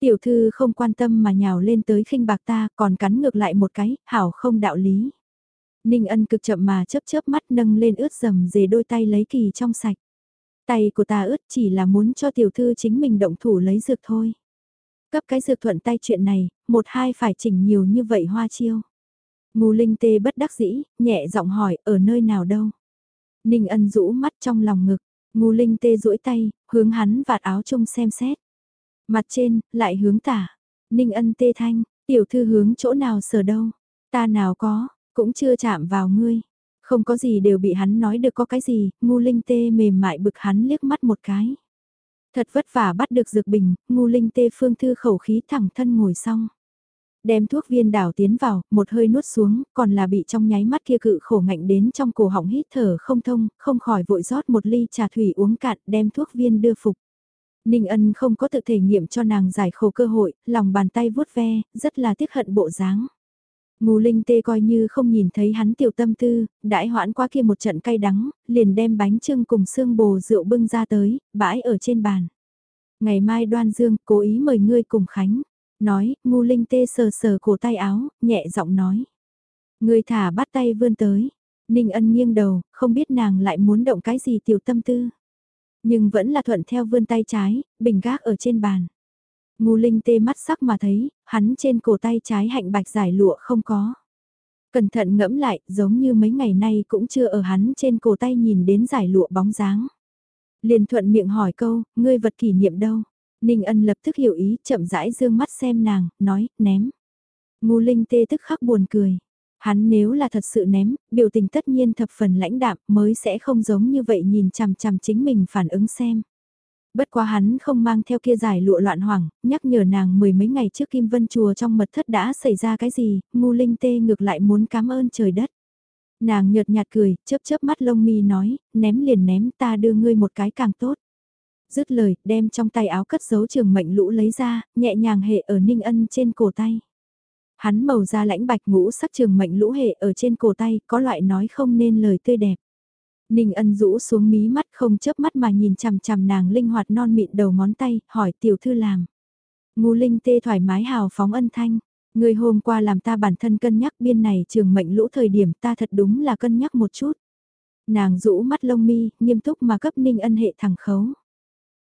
Tiểu thư không quan tâm mà nhào lên tới khinh bạc ta, còn cắn ngược lại một cái, hảo không đạo lý. Ninh ân cực chậm mà chớp chớp mắt nâng lên ướt dầm dề đôi tay lấy kỳ trong sạch. Tay của ta ướt chỉ là muốn cho tiểu thư chính mình động thủ lấy dược thôi. Cấp cái dược thuận tay chuyện này, một hai phải chỉnh nhiều như vậy hoa chiêu. Ngô Linh tê bất đắc dĩ, nhẹ giọng hỏi ở nơi nào đâu. Ninh ân rũ mắt trong lòng ngực, Ngu Linh tê duỗi tay, hướng hắn vạt áo trông xem xét. Mặt trên, lại hướng tả. Ninh ân tê thanh, tiểu thư hướng chỗ nào sờ đâu. Ta nào có, cũng chưa chạm vào ngươi. Không có gì đều bị hắn nói được có cái gì, ngu linh tê mềm mại bực hắn liếc mắt một cái. Thật vất vả bắt được dược bình, ngu linh tê phương thư khẩu khí thẳng thân ngồi xong. Đem thuốc viên đảo tiến vào, một hơi nuốt xuống, còn là bị trong nháy mắt kia cự khổ ngạnh đến trong cổ họng hít thở không thông, không khỏi vội rót một ly trà thủy uống cạn, đem thuốc viên đưa phục. Ninh ân không có tự thể nghiệm cho nàng giải khổ cơ hội, lòng bàn tay vuốt ve, rất là tiếc hận bộ dáng. Ngô Linh Tê coi như không nhìn thấy hắn tiểu tâm tư, đãi hoãn qua kia một trận cay đắng, liền đem bánh trưng cùng xương bồ rượu bưng ra tới, bãi ở trên bàn. Ngày mai đoan dương, cố ý mời ngươi cùng Khánh. Nói, ngu Linh Tê sờ sờ cổ tay áo, nhẹ giọng nói. người thả bắt tay vươn tới. Ninh ân nghiêng đầu, không biết nàng lại muốn động cái gì tiểu tâm tư. Nhưng vẫn là thuận theo vươn tay trái, bình gác ở trên bàn. Ngu linh tê mắt sắc mà thấy, hắn trên cổ tay trái hạnh bạch giải lụa không có. Cẩn thận ngẫm lại, giống như mấy ngày nay cũng chưa ở hắn trên cổ tay nhìn đến giải lụa bóng dáng. Liền thuận miệng hỏi câu, ngươi vật kỷ niệm đâu? Ninh ân lập tức hiểu ý, chậm rãi dương mắt xem nàng, nói, ném. Ngu linh tê tức khắc buồn cười. Hắn nếu là thật sự ném, biểu tình tất nhiên thập phần lãnh đạm mới sẽ không giống như vậy nhìn chằm chằm chính mình phản ứng xem. Bất quá hắn không mang theo kia giải lụa loạn hoảng, nhắc nhở nàng mười mấy ngày trước Kim Vân Chùa trong mật thất đã xảy ra cái gì, ngu linh tê ngược lại muốn cảm ơn trời đất. Nàng nhợt nhạt cười, chớp chớp mắt lông mi nói, ném liền ném ta đưa ngươi một cái càng tốt. Dứt lời, đem trong tay áo cất giấu trường mệnh lũ lấy ra, nhẹ nhàng hệ ở ninh ân trên cổ tay. Hắn màu da lãnh bạch ngũ sắc trường mệnh lũ hệ ở trên cổ tay, có loại nói không nên lời tươi đẹp. Ninh ân rũ xuống mí mắt không chớp mắt mà nhìn chằm chằm nàng linh hoạt non mịn đầu ngón tay, hỏi tiểu thư làm. Ngu linh tê thoải mái hào phóng ân thanh. Người hôm qua làm ta bản thân cân nhắc biên này trường mệnh lũ thời điểm ta thật đúng là cân nhắc một chút. Nàng rũ mắt lông mi, nghiêm túc mà cấp ninh ân hệ thẳng khấu.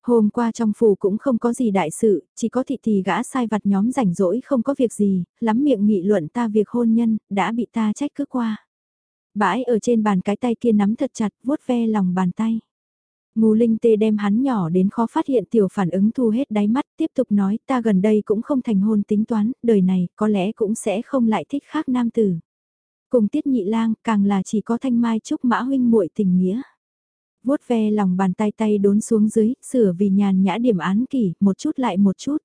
Hôm qua trong phủ cũng không có gì đại sự, chỉ có thị thì gã sai vặt nhóm rảnh rỗi không có việc gì, lắm miệng nghị luận ta việc hôn nhân, đã bị ta trách cứ qua. Bãi ở trên bàn cái tay kia nắm thật chặt, vuốt ve lòng bàn tay. Ngô Linh Tê đem hắn nhỏ đến khó phát hiện tiểu phản ứng thu hết đáy mắt, tiếp tục nói ta gần đây cũng không thành hôn tính toán, đời này có lẽ cũng sẽ không lại thích khác nam tử. Cùng tiết nhị lang, càng là chỉ có thanh mai trúc mã huynh muội tình nghĩa vuốt ve lòng bàn tay tay đốn xuống dưới, sửa vì nhàn nhã điểm án kỷ, một chút lại một chút.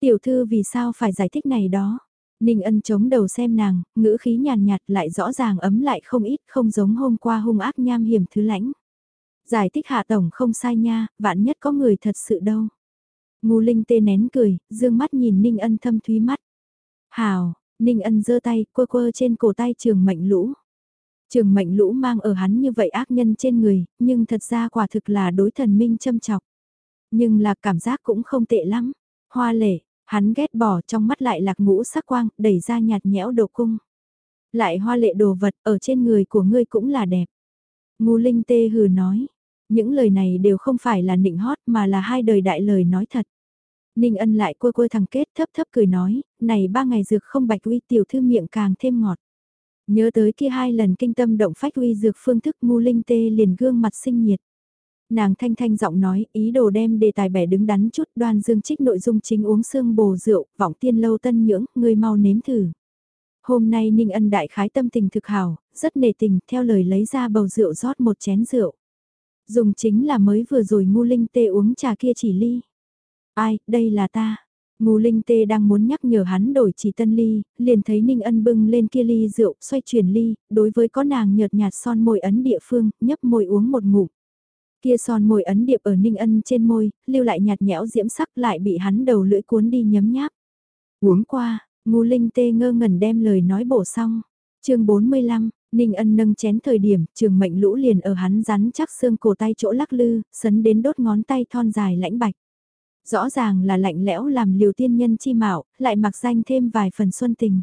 Tiểu thư vì sao phải giải thích này đó? Ninh ân chống đầu xem nàng, ngữ khí nhàn nhạt lại rõ ràng ấm lại không ít không giống hôm qua hung ác nham hiểm thứ lãnh. Giải thích hạ tổng không sai nha, vạn nhất có người thật sự đâu. Ngu linh tê nén cười, dương mắt nhìn Ninh ân thâm thúy mắt. Hào, Ninh ân giơ tay, quơ quơ trên cổ tay trường mệnh lũ. Trường mệnh lũ mang ở hắn như vậy ác nhân trên người, nhưng thật ra quả thực là đối thần minh châm chọc. Nhưng là cảm giác cũng không tệ lắm. Hoa lệ, Hắn ghét bỏ trong mắt lại lạc ngũ sắc quang, đẩy ra nhạt nhẽo đồ cung. Lại hoa lệ đồ vật ở trên người của ngươi cũng là đẹp. Ngu linh tê hừ nói. Những lời này đều không phải là nịnh hót mà là hai đời đại lời nói thật. Ninh ân lại quơ quơ thằng kết thấp thấp cười nói, này ba ngày dược không bạch uy tiểu thư miệng càng thêm ngọt. Nhớ tới kia hai lần kinh tâm động phách uy dược phương thức ngu linh tê liền gương mặt sinh nhiệt. Nàng thanh thanh giọng nói, ý đồ đem đề tài bẻ đứng đắn chút đoan dương trích nội dung chính uống xương bồ rượu, vọng tiên lâu tân nhưỡng, người mau nếm thử. Hôm nay Ninh Ân đại khái tâm tình thực hảo, rất nề tình, theo lời lấy ra bầu rượu rót một chén rượu. Dùng chính là mới vừa rồi ngu linh tê uống trà kia chỉ ly. Ai, đây là ta. Ngô Linh Tê đang muốn nhắc nhở hắn đổi chỉ tân ly, liền thấy Ninh Ân bưng lên kia ly rượu, xoay chuyển ly, đối với có nàng nhợt nhạt son môi ấn địa phương, nhấp môi uống một ngụm. Kia son môi ấn điệp ở ninh ân trên môi, lưu lại nhạt nhẽo diễm sắc lại bị hắn đầu lưỡi cuốn đi nhấm nháp. Uống qua, Ngô linh tê ngơ ngẩn đem lời nói bổ xong. chương 45, Ninh ân nâng chén thời điểm, trường mệnh lũ liền ở hắn rắn chắc xương cổ tay chỗ lắc lư, sấn đến đốt ngón tay thon dài lãnh bạch. Rõ ràng là lạnh lẽo làm liều tiên nhân chi mạo, lại mặc danh thêm vài phần xuân tình.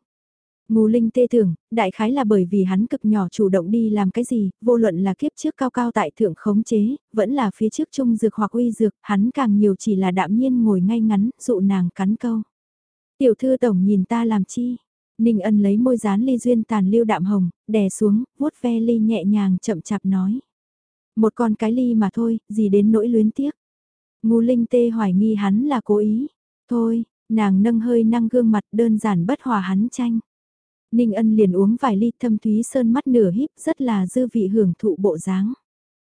Ngô Linh tê tưởng, đại khái là bởi vì hắn cực nhỏ chủ động đi làm cái gì, vô luận là kiếp trước cao cao tại thượng khống chế, vẫn là phía trước trung dược hoặc uy dược, hắn càng nhiều chỉ là đạm nhiên ngồi ngay ngắn, dụ nàng cắn câu. Tiểu thư tổng nhìn ta làm chi? Ninh ân lấy môi dán ly duyên tàn lưu đạm hồng, đè xuống, vuốt ve ly nhẹ nhàng chậm chạp nói. Một con cái ly mà thôi, gì đến nỗi luyến tiếc. Ngô Linh tê hoài nghi hắn là cố ý. Thôi, nàng nâng hơi năng gương mặt đơn giản bất hòa hắn tranh. Ninh ân liền uống vài ly thâm thúy sơn mắt nửa híp rất là dư vị hưởng thụ bộ dáng.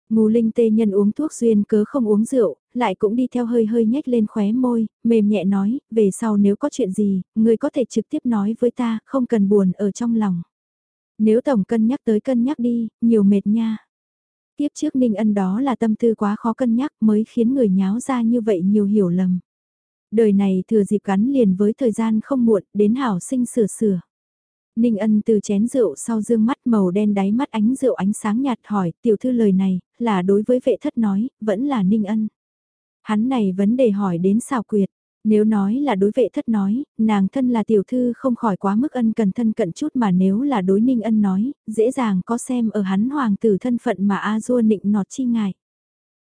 Ngô Linh tê nhân uống thuốc duyên cớ không uống rượu, lại cũng đi theo hơi hơi nhếch lên khóe môi, mềm nhẹ nói, về sau nếu có chuyện gì, người có thể trực tiếp nói với ta, không cần buồn ở trong lòng. Nếu tổng cân nhắc tới cân nhắc đi, nhiều mệt nha. Tiếp trước Ninh Ân đó là tâm tư quá khó cân nhắc mới khiến người nháo ra như vậy nhiều hiểu lầm. Đời này thừa dịp gắn liền với thời gian không muộn, đến hảo sinh sửa sửa. Ninh ân từ chén rượu sau dương mắt màu đen đáy mắt ánh rượu ánh sáng nhạt hỏi, tiểu thư lời này, là đối với vệ thất nói, vẫn là ninh ân. Hắn này vấn đề hỏi đến xào quyệt, nếu nói là đối vệ thất nói, nàng thân là tiểu thư không khỏi quá mức ân cần thân cận chút mà nếu là đối ninh ân nói, dễ dàng có xem ở hắn hoàng tử thân phận mà A dua nịnh nọt chi ngại.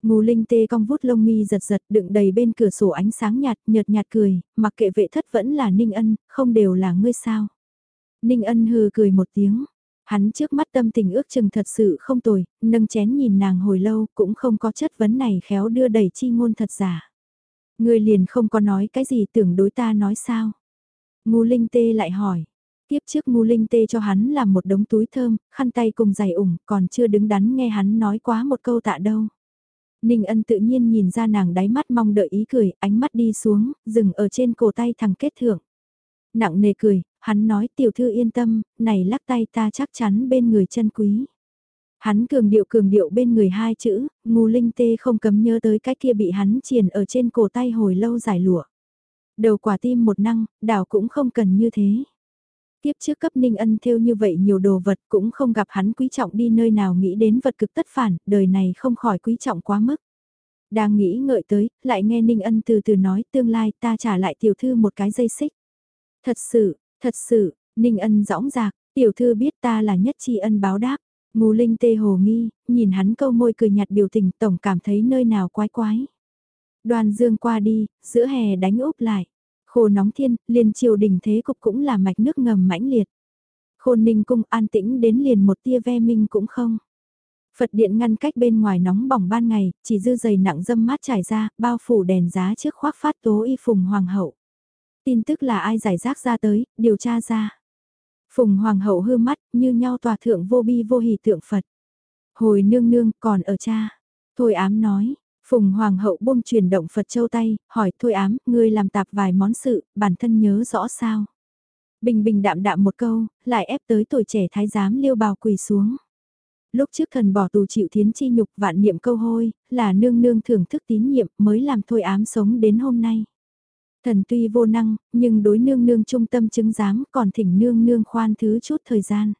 Ngô Linh tê cong vút lông mi giật giật đựng đầy bên cửa sổ ánh sáng nhạt nhợt nhạt cười, mặc kệ vệ thất vẫn là ninh ân, không đều là ngươi sao. Ninh ân hừ cười một tiếng. Hắn trước mắt tâm tình ước chừng thật sự không tồi, nâng chén nhìn nàng hồi lâu cũng không có chất vấn này khéo đưa đẩy chi ngôn thật giả. Người liền không có nói cái gì tưởng đối ta nói sao. Ngu Linh Tê lại hỏi. Tiếp trước Ngu Linh Tê cho hắn làm một đống túi thơm, khăn tay cùng giày ủng, còn chưa đứng đắn nghe hắn nói quá một câu tạ đâu. Ninh ân tự nhiên nhìn ra nàng đáy mắt mong đợi ý cười, ánh mắt đi xuống, dừng ở trên cổ tay thằng kết thượng. Nặng nề cười, hắn nói tiểu thư yên tâm, này lắc tay ta chắc chắn bên người chân quý. Hắn cường điệu cường điệu bên người hai chữ, ngu linh tê không cấm nhớ tới cái kia bị hắn triền ở trên cổ tay hồi lâu giải lụa. Đầu quả tim một năng, đảo cũng không cần như thế. Tiếp trước cấp ninh ân theo như vậy nhiều đồ vật cũng không gặp hắn quý trọng đi nơi nào nghĩ đến vật cực tất phản, đời này không khỏi quý trọng quá mức. Đang nghĩ ngợi tới, lại nghe ninh ân từ từ nói tương lai ta trả lại tiểu thư một cái dây xích. Thật sự, thật sự, ninh ân dõng dạc, tiểu thư biết ta là nhất tri ân báo đáp. Ngô Linh tê hồ nghi, nhìn hắn câu môi cười nhạt biểu tình tổng cảm thấy nơi nào quái quái. Đoàn dương qua đi, giữa hè đánh úp lại. Khô nóng thiên, liền triều đình thế cục cũng là mạch nước ngầm mãnh liệt. Khôn ninh cung an tĩnh đến liền một tia ve minh cũng không. Phật điện ngăn cách bên ngoài nóng bỏng ban ngày, chỉ dư dày nặng dâm mát trải ra, bao phủ đèn giá trước khoác phát tố y phùng hoàng hậu. Tin tức là ai giải rác ra tới, điều tra ra. Phùng hoàng hậu hư mắt, như nhau tòa thượng vô bi vô hỷ tượng Phật. Hồi nương nương còn ở cha. Thôi ám nói, Phùng hoàng hậu buông chuyển động Phật châu tay, hỏi thôi ám, ngươi làm tạp vài món sự, bản thân nhớ rõ sao. Bình bình đạm đạm một câu, lại ép tới tuổi trẻ thái giám liêu bào quỳ xuống. Lúc trước thần bỏ tù chịu thiến chi nhục vạn niệm câu hôi, là nương nương thưởng thức tín nhiệm mới làm thôi ám sống đến hôm nay. Thần tuy vô năng, nhưng đối nương nương trung tâm chứng giám còn thỉnh nương nương khoan thứ chút thời gian.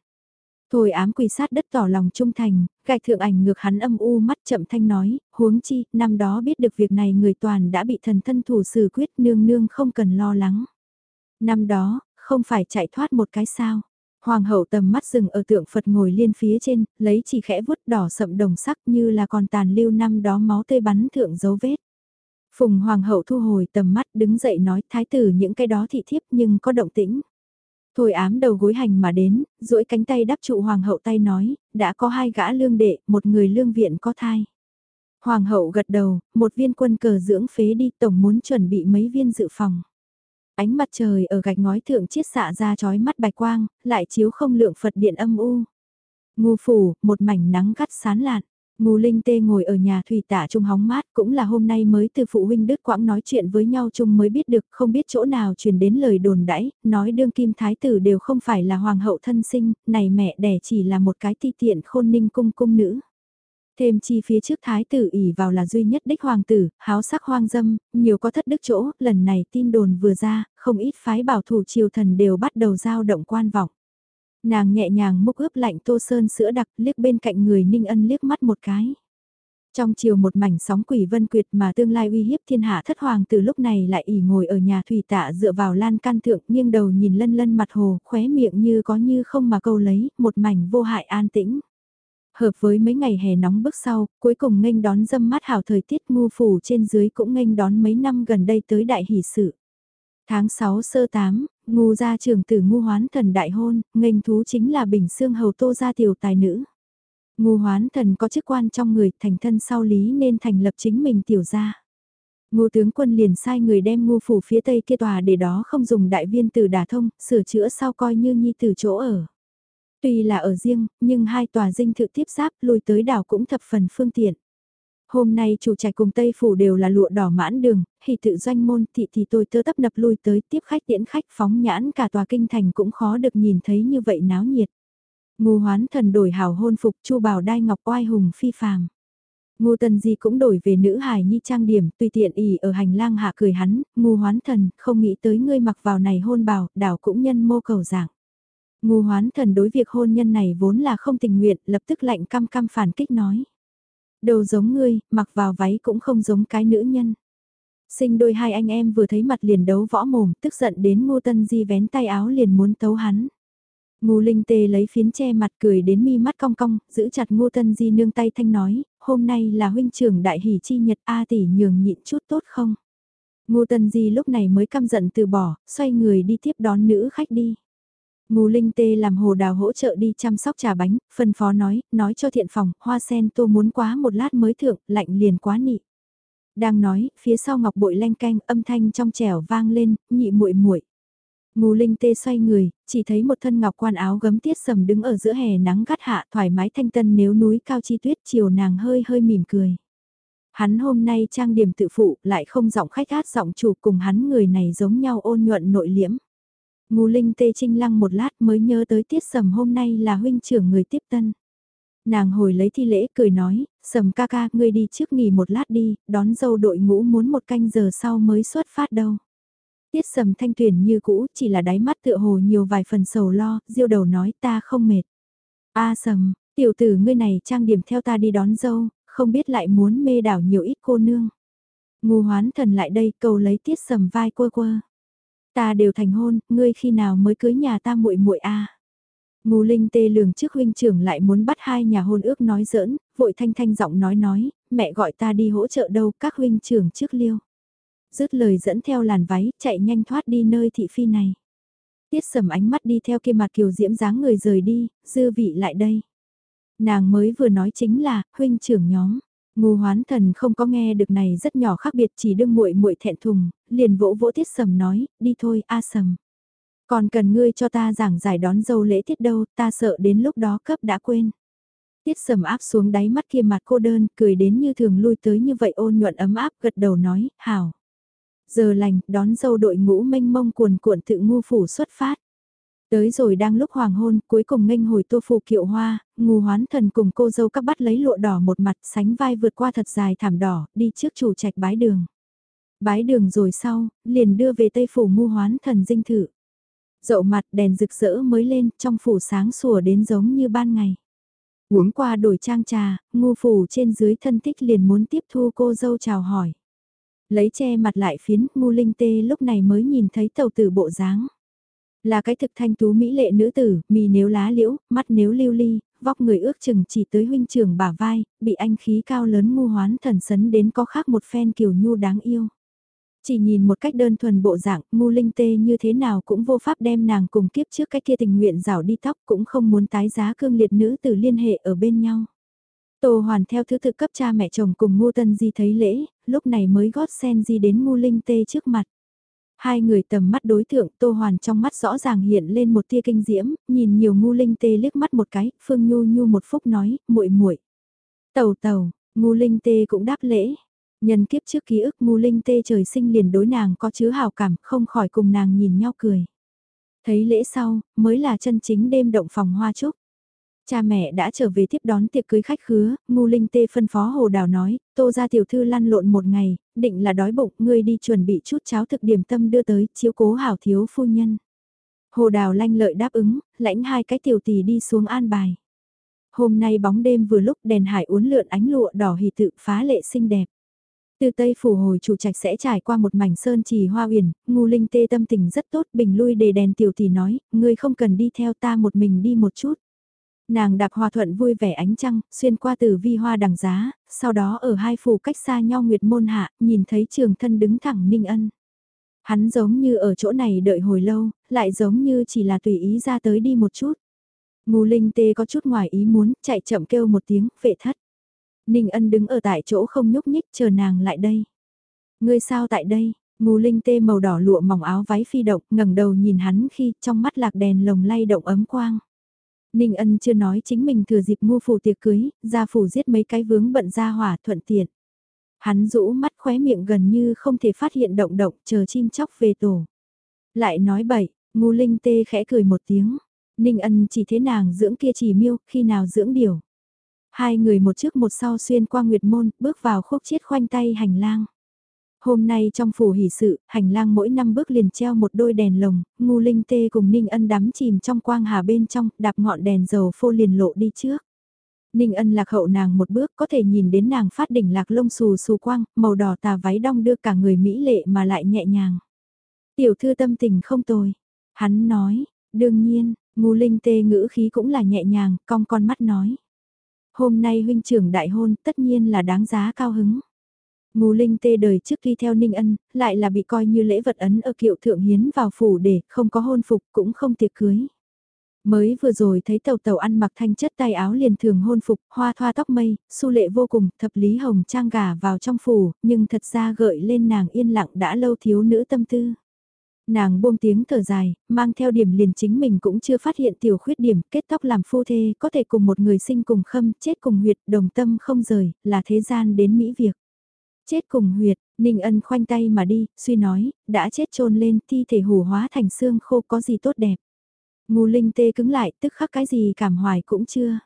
Thôi ám quỳ sát đất tỏ lòng trung thành, gạch thượng ảnh ngược hắn âm u mắt chậm thanh nói, huống chi, năm đó biết được việc này người toàn đã bị thần thân thủ xử quyết nương nương không cần lo lắng. Năm đó, không phải chạy thoát một cái sao. Hoàng hậu tầm mắt dừng ở tượng Phật ngồi liên phía trên, lấy chỉ khẽ vuốt đỏ sậm đồng sắc như là còn tàn lưu năm đó máu tươi bắn thượng dấu vết. Phùng Hoàng hậu thu hồi tầm mắt đứng dậy nói thái tử những cái đó thị thiếp nhưng có động tĩnh. Thôi ám đầu gối hành mà đến, duỗi cánh tay đắp trụ Hoàng hậu tay nói, đã có hai gã lương đệ, một người lương viện có thai. Hoàng hậu gật đầu, một viên quân cờ dưỡng phế đi tổng muốn chuẩn bị mấy viên dự phòng. Ánh mặt trời ở gạch ngói thượng chiết xạ ra chói mắt bạch quang, lại chiếu không lượng Phật điện âm u. Ngu phủ, một mảnh nắng gắt sán lạn. Ngô Linh Tê ngồi ở nhà thủy tả trung hóng mát cũng là hôm nay mới từ phụ huynh đứt quãng nói chuyện với nhau chung mới biết được không biết chỗ nào truyền đến lời đồn đãi, nói đương kim thái tử đều không phải là hoàng hậu thân sinh, này mẹ đẻ chỉ là một cái ti tiện khôn ninh cung cung nữ. Thêm chi phía trước thái tử ỉ vào là duy nhất đích hoàng tử, háo sắc hoang dâm, nhiều có thất đức chỗ, lần này tin đồn vừa ra, không ít phái bảo thủ triều thần đều bắt đầu giao động quan vọng. Nàng nhẹ nhàng múc ướp lạnh tô sơn sữa đặc liếc bên cạnh người ninh ân liếc mắt một cái. Trong chiều một mảnh sóng quỷ vân quyệt mà tương lai uy hiếp thiên hạ thất hoàng từ lúc này lại ỉ ngồi ở nhà thủy tạ dựa vào lan can thượng nghiêng đầu nhìn lân lân mặt hồ khóe miệng như có như không mà câu lấy một mảnh vô hại an tĩnh. Hợp với mấy ngày hè nóng bước sau, cuối cùng nghênh đón dâm mát hảo thời tiết ngu phủ trên dưới cũng nghênh đón mấy năm gần đây tới đại hỷ sự. Tháng 6 sơ 8, ngu gia trưởng tử ngu hoán thần đại hôn, nghênh thú chính là bình xương hầu tô gia tiểu tài nữ. Ngu hoán thần có chức quan trong người thành thân sau lý nên thành lập chính mình tiểu gia. Ngô tướng quân liền sai người đem ngu phủ phía tây kia tòa để đó không dùng đại viên tử đả thông, sửa chữa sau coi như nhi tử chỗ ở. Tuy là ở riêng, nhưng hai tòa dinh thự tiếp giáp lùi tới đảo cũng thập phần phương tiện. Hôm nay chủ trạch cùng Tây Phủ đều là lụa đỏ mãn đường, hỷ tự doanh môn thị thì tôi tơ tấp nập lui tới tiếp khách tiễn khách phóng nhãn cả tòa kinh thành cũng khó được nhìn thấy như vậy náo nhiệt. Ngô hoán thần đổi hào hôn phục chu bảo đai ngọc oai hùng phi phàm. Ngô Tần Di cũng đổi về nữ hài nhi trang điểm, tùy tiện ỉ ở hành lang hạ cười hắn, Ngô Hoán Thần, không nghĩ tới ngươi mặc vào này hôn bào, đảo cũng nhân mô cầu dạng. Ngô Hoán Thần đối việc hôn nhân này vốn là không tình nguyện, lập tức lạnh căm căm phản kích nói. Đầu giống ngươi, mặc vào váy cũng không giống cái nữ nhân. Sinh đôi hai anh em vừa thấy mặt liền đấu võ mồm, tức giận đến Ngô Tân Di vén tay áo liền muốn tấu hắn. Ngô Linh Tê lấy phiến che mặt cười đến mi mắt cong cong, giữ chặt Ngô Tân Di nương tay thanh nói, hôm nay là huynh trưởng đại hỷ chi nhật A tỷ nhường nhịn chút tốt không? Ngô Tân Di lúc này mới căm giận từ bỏ, xoay người đi tiếp đón nữ khách đi. Ngô Linh Tê làm hồ đào hỗ trợ đi chăm sóc trà bánh, phân phó nói, nói cho thiện phòng, hoa sen tô muốn quá một lát mới thượng, lạnh liền quá nị. Đang nói, phía sau ngọc bội lanh canh, âm thanh trong trẻo vang lên, nhị muội muội. Ngô Linh Tê xoay người, chỉ thấy một thân ngọc quan áo gấm tiết sầm đứng ở giữa hè nắng gắt hạ thoải mái thanh tân nếu núi cao chi tuyết chiều nàng hơi hơi mỉm cười. Hắn hôm nay trang điểm tự phụ lại không giọng khách át giọng chủ cùng hắn người này giống nhau ôn nhuận nội liễm. Ngô Linh Tê trinh lăng một lát mới nhớ tới tiết sầm hôm nay là huynh trưởng người tiếp tân. Nàng hồi lấy thi lễ cười nói, sầm ca ca ngươi đi trước nghỉ một lát đi, đón dâu đội ngũ muốn một canh giờ sau mới xuất phát đâu. Tiết sầm thanh tuyển như cũ, chỉ là đáy mắt tựa hồ nhiều vài phần sầu lo, diêu đầu nói ta không mệt. A sầm, tiểu tử ngươi này trang điểm theo ta đi đón dâu, không biết lại muốn mê đảo nhiều ít cô nương. Ngu hoán thần lại đây cầu lấy tiết sầm vai quơ quơ. Ta đều thành hôn, ngươi khi nào mới cưới nhà ta muội muội a? Ngô Linh tê lường trước huynh trưởng lại muốn bắt hai nhà hôn ước nói giỡn, vội thanh thanh giọng nói nói, mẹ gọi ta đi hỗ trợ đâu, các huynh trưởng trước liêu dứt lời dẫn theo làn váy, chạy nhanh thoát đi nơi thị phi này. Tiết sầm ánh mắt đi theo kia mặt kiều diễm dáng người rời đi, dư vị lại đây. Nàng mới vừa nói chính là, huynh trưởng nhóm. Ngô hoán thần không có nghe được này rất nhỏ khác biệt chỉ đương muội muội thẹn thùng, liền vỗ vỗ tiết sầm nói, đi thôi a sầm. Còn cần ngươi cho ta giảng giải đón dâu lễ tiết đâu, ta sợ đến lúc đó cấp đã quên. Tiết sầm áp xuống đáy mắt kia mặt cô đơn, cười đến như thường lui tới như vậy ôn nhuận ấm áp gật đầu nói, hảo. Giờ lành, đón dâu đội ngũ mênh mông cuồn cuộn tự ngu phủ xuất phát. Tới rồi đang lúc hoàng hôn, cuối cùng nghênh hồi tô phù kiệu hoa, ngù hoán thần cùng cô dâu các bắt lấy lụa đỏ một mặt sánh vai vượt qua thật dài thảm đỏ, đi trước chủ trạch bái đường. Bái đường rồi sau, liền đưa về tây phủ ngu hoán thần dinh thự. Dậu mặt đèn rực rỡ mới lên, trong phủ sáng sủa đến giống như ban ngày. Uống qua đổi trang trà, ngu phủ trên dưới thân thích liền muốn tiếp thu cô dâu chào hỏi. Lấy che mặt lại phiến, ngu linh tê lúc này mới nhìn thấy tàu tử bộ dáng. Là cái thực thanh tú mỹ lệ nữ tử, mì nếu lá liễu, mắt nếu lưu ly, vóc người ước chừng chỉ tới huynh trường bả vai, bị anh khí cao lớn ngu hoán thần sấn đến có khác một phen kiều nhu đáng yêu. Chỉ nhìn một cách đơn thuần bộ dạng, ngu linh tê như thế nào cũng vô pháp đem nàng cùng kiếp trước cái kia tình nguyện rảo đi tóc cũng không muốn tái giá cương liệt nữ tử liên hệ ở bên nhau. Tô Hoàn theo thứ tự cấp cha mẹ chồng cùng Ngô Tân Di thấy lễ, lúc này mới gót sen Di đến ngu Linh Tê trước mặt. Hai người tầm mắt đối tượng Tô Hoàn trong mắt rõ ràng hiện lên một tia kinh diễm, nhìn nhiều ngu Linh Tê liếc mắt một cái, Phương Nhu Nhu một phút nói, muội muội. Tàu tàu, ngu Linh Tê cũng đáp lễ. Nhân kiếp trước ký ức ngu Linh Tê trời sinh liền đối nàng có chứa hào cảm, không khỏi cùng nàng nhìn nhau cười. Thấy lễ sau, mới là chân chính đêm động phòng hoa trúc. Cha mẹ đã trở về tiếp đón tiệc cưới khách khứa, ngu linh tê phân phó hồ đào nói, tô ra tiểu thư lăn lộn một ngày, định là đói bụng, ngươi đi chuẩn bị chút cháo thực điểm tâm đưa tới, chiếu cố hảo thiếu phu nhân. Hồ đào lanh lợi đáp ứng, lãnh hai cái tiểu tỷ đi xuống an bài. Hôm nay bóng đêm vừa lúc đèn hải uốn lượn ánh lụa đỏ hỉ tự phá lệ xinh đẹp. Từ Tây Phủ hồi chủ trạch sẽ trải qua một mảnh sơn trì hoa uyển. ngu linh tê tâm tình rất tốt bình lui để đèn tiểu tỷ nói, ngươi không cần đi theo ta một mình đi một chút. Nàng đạp hòa thuận vui vẻ ánh trăng, xuyên qua từ vi hoa đằng giá, sau đó ở hai phủ cách xa nhau nguyệt môn hạ, nhìn thấy trường thân đứng thẳng ninh ân. Hắn giống như ở chỗ này đợi hồi lâu, lại giống như chỉ là tùy ý ra tới đi một chút. Ngô Linh Tê có chút ngoài ý muốn, chạy chậm kêu một tiếng, vệ thất. Ninh ân đứng ở tại chỗ không nhúc nhích chờ nàng lại đây. Ngươi sao tại đây? Ngô Linh Tê màu đỏ lụa mỏng áo váy phi động, ngẩng đầu nhìn hắn khi trong mắt lạc đèn lồng lay động ấm quang. Ninh ân chưa nói chính mình thừa dịp mua phủ tiệc cưới, ra phủ giết mấy cái vướng bận ra hỏa thuận tiện. Hắn rũ mắt khóe miệng gần như không thể phát hiện động động chờ chim chóc về tổ. Lại nói bậy, ngu linh tê khẽ cười một tiếng. Ninh ân chỉ thế nàng dưỡng kia chỉ miêu, khi nào dưỡng điều. Hai người một trước một sau xuyên qua nguyệt môn, bước vào khúc chiết khoanh tay hành lang. Hôm nay trong phủ hỷ sự, hành lang mỗi năm bước liền treo một đôi đèn lồng, ngu linh tê cùng Ninh ân đắm chìm trong quang hà bên trong, đạp ngọn đèn dầu phô liền lộ đi trước. Ninh ân lạc hậu nàng một bước có thể nhìn đến nàng phát đỉnh lạc lông xù xù quang, màu đỏ tà váy đong đưa cả người mỹ lệ mà lại nhẹ nhàng. Tiểu thư tâm tình không tồi. Hắn nói, đương nhiên, ngu linh tê ngữ khí cũng là nhẹ nhàng, cong con mắt nói. Hôm nay huynh trưởng đại hôn tất nhiên là đáng giá cao hứng. Ngô Linh tê đời trước khi theo Ninh Ân, lại là bị coi như lễ vật ấn ở kiệu thượng hiến vào phủ để không có hôn phục cũng không tiệc cưới. Mới vừa rồi thấy tàu tàu ăn mặc thanh chất tay áo liền thường hôn phục, hoa thoa tóc mây, su lệ vô cùng, thập lý hồng trang gà vào trong phủ, nhưng thật ra gợi lên nàng yên lặng đã lâu thiếu nữ tâm tư. Nàng buông tiếng thở dài, mang theo điểm liền chính mình cũng chưa phát hiện tiểu khuyết điểm, kết tóc làm phu thê, có thể cùng một người sinh cùng khâm, chết cùng huyệt, đồng tâm không rời, là thế gian đến mỹ việc. Chết cùng huyệt, Ninh Ân khoanh tay mà đi, suy nói, đã chết trôn lên, thi thể hủ hóa thành xương khô có gì tốt đẹp. Ngu Linh tê cứng lại, tức khắc cái gì cảm hoài cũng chưa.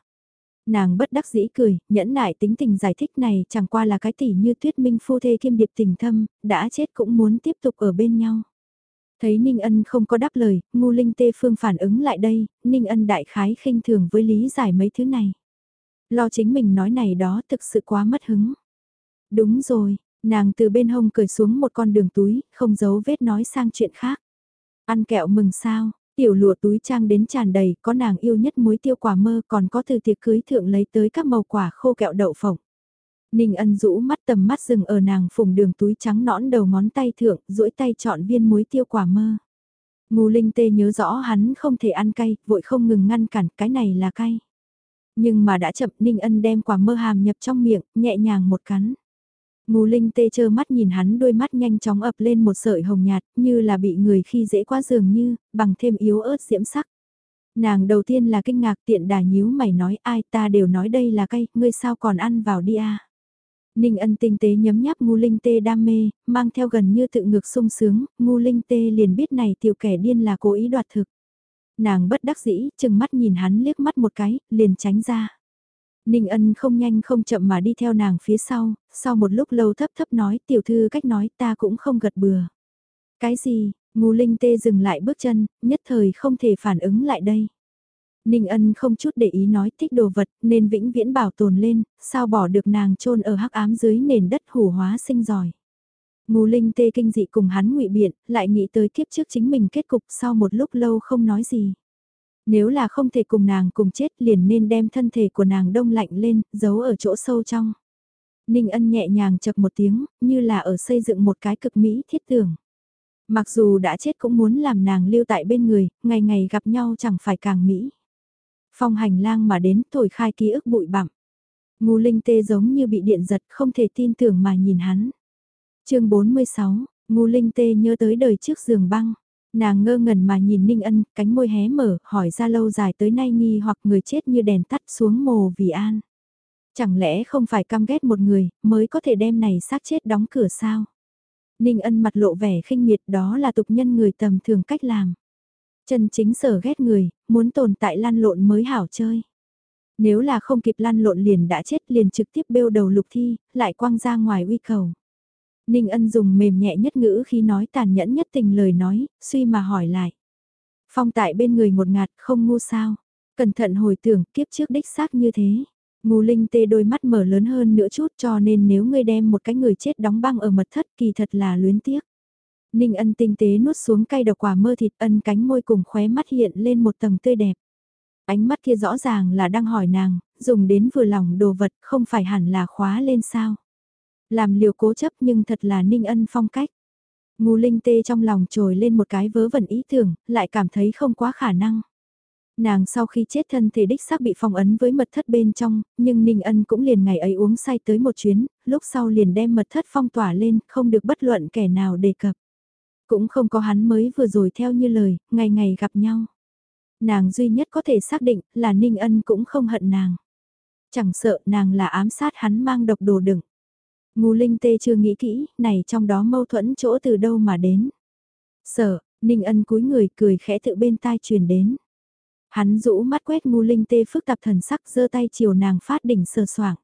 Nàng bất đắc dĩ cười, nhẫn nại tính tình giải thích này chẳng qua là cái tỉ như tuyết minh phu thê kiêm điệp tình thâm, đã chết cũng muốn tiếp tục ở bên nhau. Thấy Ninh Ân không có đáp lời, ngu linh tê phương phản ứng lại đây, Ninh Ân đại khái khinh thường với lý giải mấy thứ này. Lo chính mình nói này đó thực sự quá mất hứng. Đúng rồi, nàng từ bên hông cởi xuống một con đường túi, không giấu vết nói sang chuyện khác. Ăn kẹo mừng sao, tiểu lụa túi trang đến tràn đầy, có nàng yêu nhất muối tiêu quả mơ còn có từ tiệc cưới thượng lấy tới các màu quả khô kẹo đậu phộng. Ninh ân rũ mắt tầm mắt dừng ở nàng phùng đường túi trắng nõn đầu ngón tay thượng, duỗi tay chọn viên muối tiêu quả mơ. Ngô Linh Tê nhớ rõ hắn không thể ăn cay, vội không ngừng ngăn cản, cái này là cay. Nhưng mà đã chậm Ninh ân đem quả mơ hàm nhập trong miệng, nhẹ nhàng một cắn. Ngô Linh Tê chơ mắt nhìn hắn đôi mắt nhanh chóng ập lên một sợi hồng nhạt, như là bị người khi dễ quá dường như, bằng thêm yếu ớt diễm sắc. Nàng đầu tiên là kinh ngạc tiện đà nhíu mày nói ai ta đều nói đây là cay, ngươi sao còn ăn vào đi à. Ninh ân tinh tế nhấm nháp ngu linh tê đam mê, mang theo gần như tự ngược sung sướng, ngu linh tê liền biết này tiểu kẻ điên là cố ý đoạt thực. Nàng bất đắc dĩ, chừng mắt nhìn hắn liếc mắt một cái, liền tránh ra. Ninh ân không nhanh không chậm mà đi theo nàng phía sau, sau một lúc lâu thấp thấp nói tiểu thư cách nói ta cũng không gật bừa. Cái gì, ngu linh tê dừng lại bước chân, nhất thời không thể phản ứng lại đây. Ninh ân không chút để ý nói thích đồ vật nên vĩnh viễn bảo tồn lên, sao bỏ được nàng chôn ở hắc ám dưới nền đất hủ hóa sinh giỏi. Ngô Linh tê kinh dị cùng hắn ngụy biện, lại nghĩ tới kiếp trước chính mình kết cục sau một lúc lâu không nói gì. Nếu là không thể cùng nàng cùng chết liền nên đem thân thể của nàng đông lạnh lên, giấu ở chỗ sâu trong. Ninh ân nhẹ nhàng chập một tiếng, như là ở xây dựng một cái cực mỹ thiết tưởng. Mặc dù đã chết cũng muốn làm nàng lưu tại bên người, ngày ngày gặp nhau chẳng phải càng mỹ. Phong hành lang mà đến thổi khai ký ức bụi bặm. Ngu linh tê giống như bị điện giật không thể tin tưởng mà nhìn hắn. chương 46, ngu linh tê nhớ tới đời trước giường băng. Nàng ngơ ngẩn mà nhìn Ninh Ân, cánh môi hé mở, hỏi ra lâu dài tới nay nghi hoặc người chết như đèn tắt xuống mồ vì an. Chẳng lẽ không phải căm ghét một người, mới có thể đem này xác chết đóng cửa sao? Ninh Ân mặt lộ vẻ khinh miệt đó là tục nhân người tầm thường cách làm. Chân chính sở ghét người, muốn tồn tại lăn lộn mới hảo chơi. Nếu là không kịp lăn lộn liền đã chết liền trực tiếp bêu đầu lục thi, lại quăng ra ngoài uy cầu. Ninh ân dùng mềm nhẹ nhất ngữ khi nói tàn nhẫn nhất tình lời nói, suy mà hỏi lại. Phong tại bên người một ngạt không ngu sao. Cẩn thận hồi tưởng kiếp trước đích xác như thế. Ngô Linh tê đôi mắt mở lớn hơn nữa chút cho nên nếu ngươi đem một cái người chết đóng băng ở mật thất kỳ thật là luyến tiếc. Ninh ân tinh tế nuốt xuống cay độc quả mơ thịt ân cánh môi cùng khóe mắt hiện lên một tầng tươi đẹp. Ánh mắt kia rõ ràng là đang hỏi nàng, dùng đến vừa lòng đồ vật không phải hẳn là khóa lên sao. Làm liều cố chấp nhưng thật là ninh ân phong cách. Ngu linh tê trong lòng trồi lên một cái vớ vẩn ý tưởng, lại cảm thấy không quá khả năng. Nàng sau khi chết thân thể đích xác bị phong ấn với mật thất bên trong, nhưng Ninh Ân cũng liền ngày ấy uống say tới một chuyến, lúc sau liền đem mật thất phong tỏa lên, không được bất luận kẻ nào đề cập. Cũng không có hắn mới vừa rồi theo như lời, ngày ngày gặp nhau. Nàng duy nhất có thể xác định là Ninh Ân cũng không hận nàng. Chẳng sợ nàng là ám sát hắn mang độc đồ đựng. Ngô Linh Tê chưa nghĩ kỹ, này trong đó mâu thuẫn chỗ từ đâu mà đến. Sợ, Ninh Ân cúi người cười khẽ tự bên tai truyền đến. Hắn rũ mắt quét Ngô Linh Tê phức tạp thần sắc giơ tay chiều nàng phát đỉnh sờ soảng.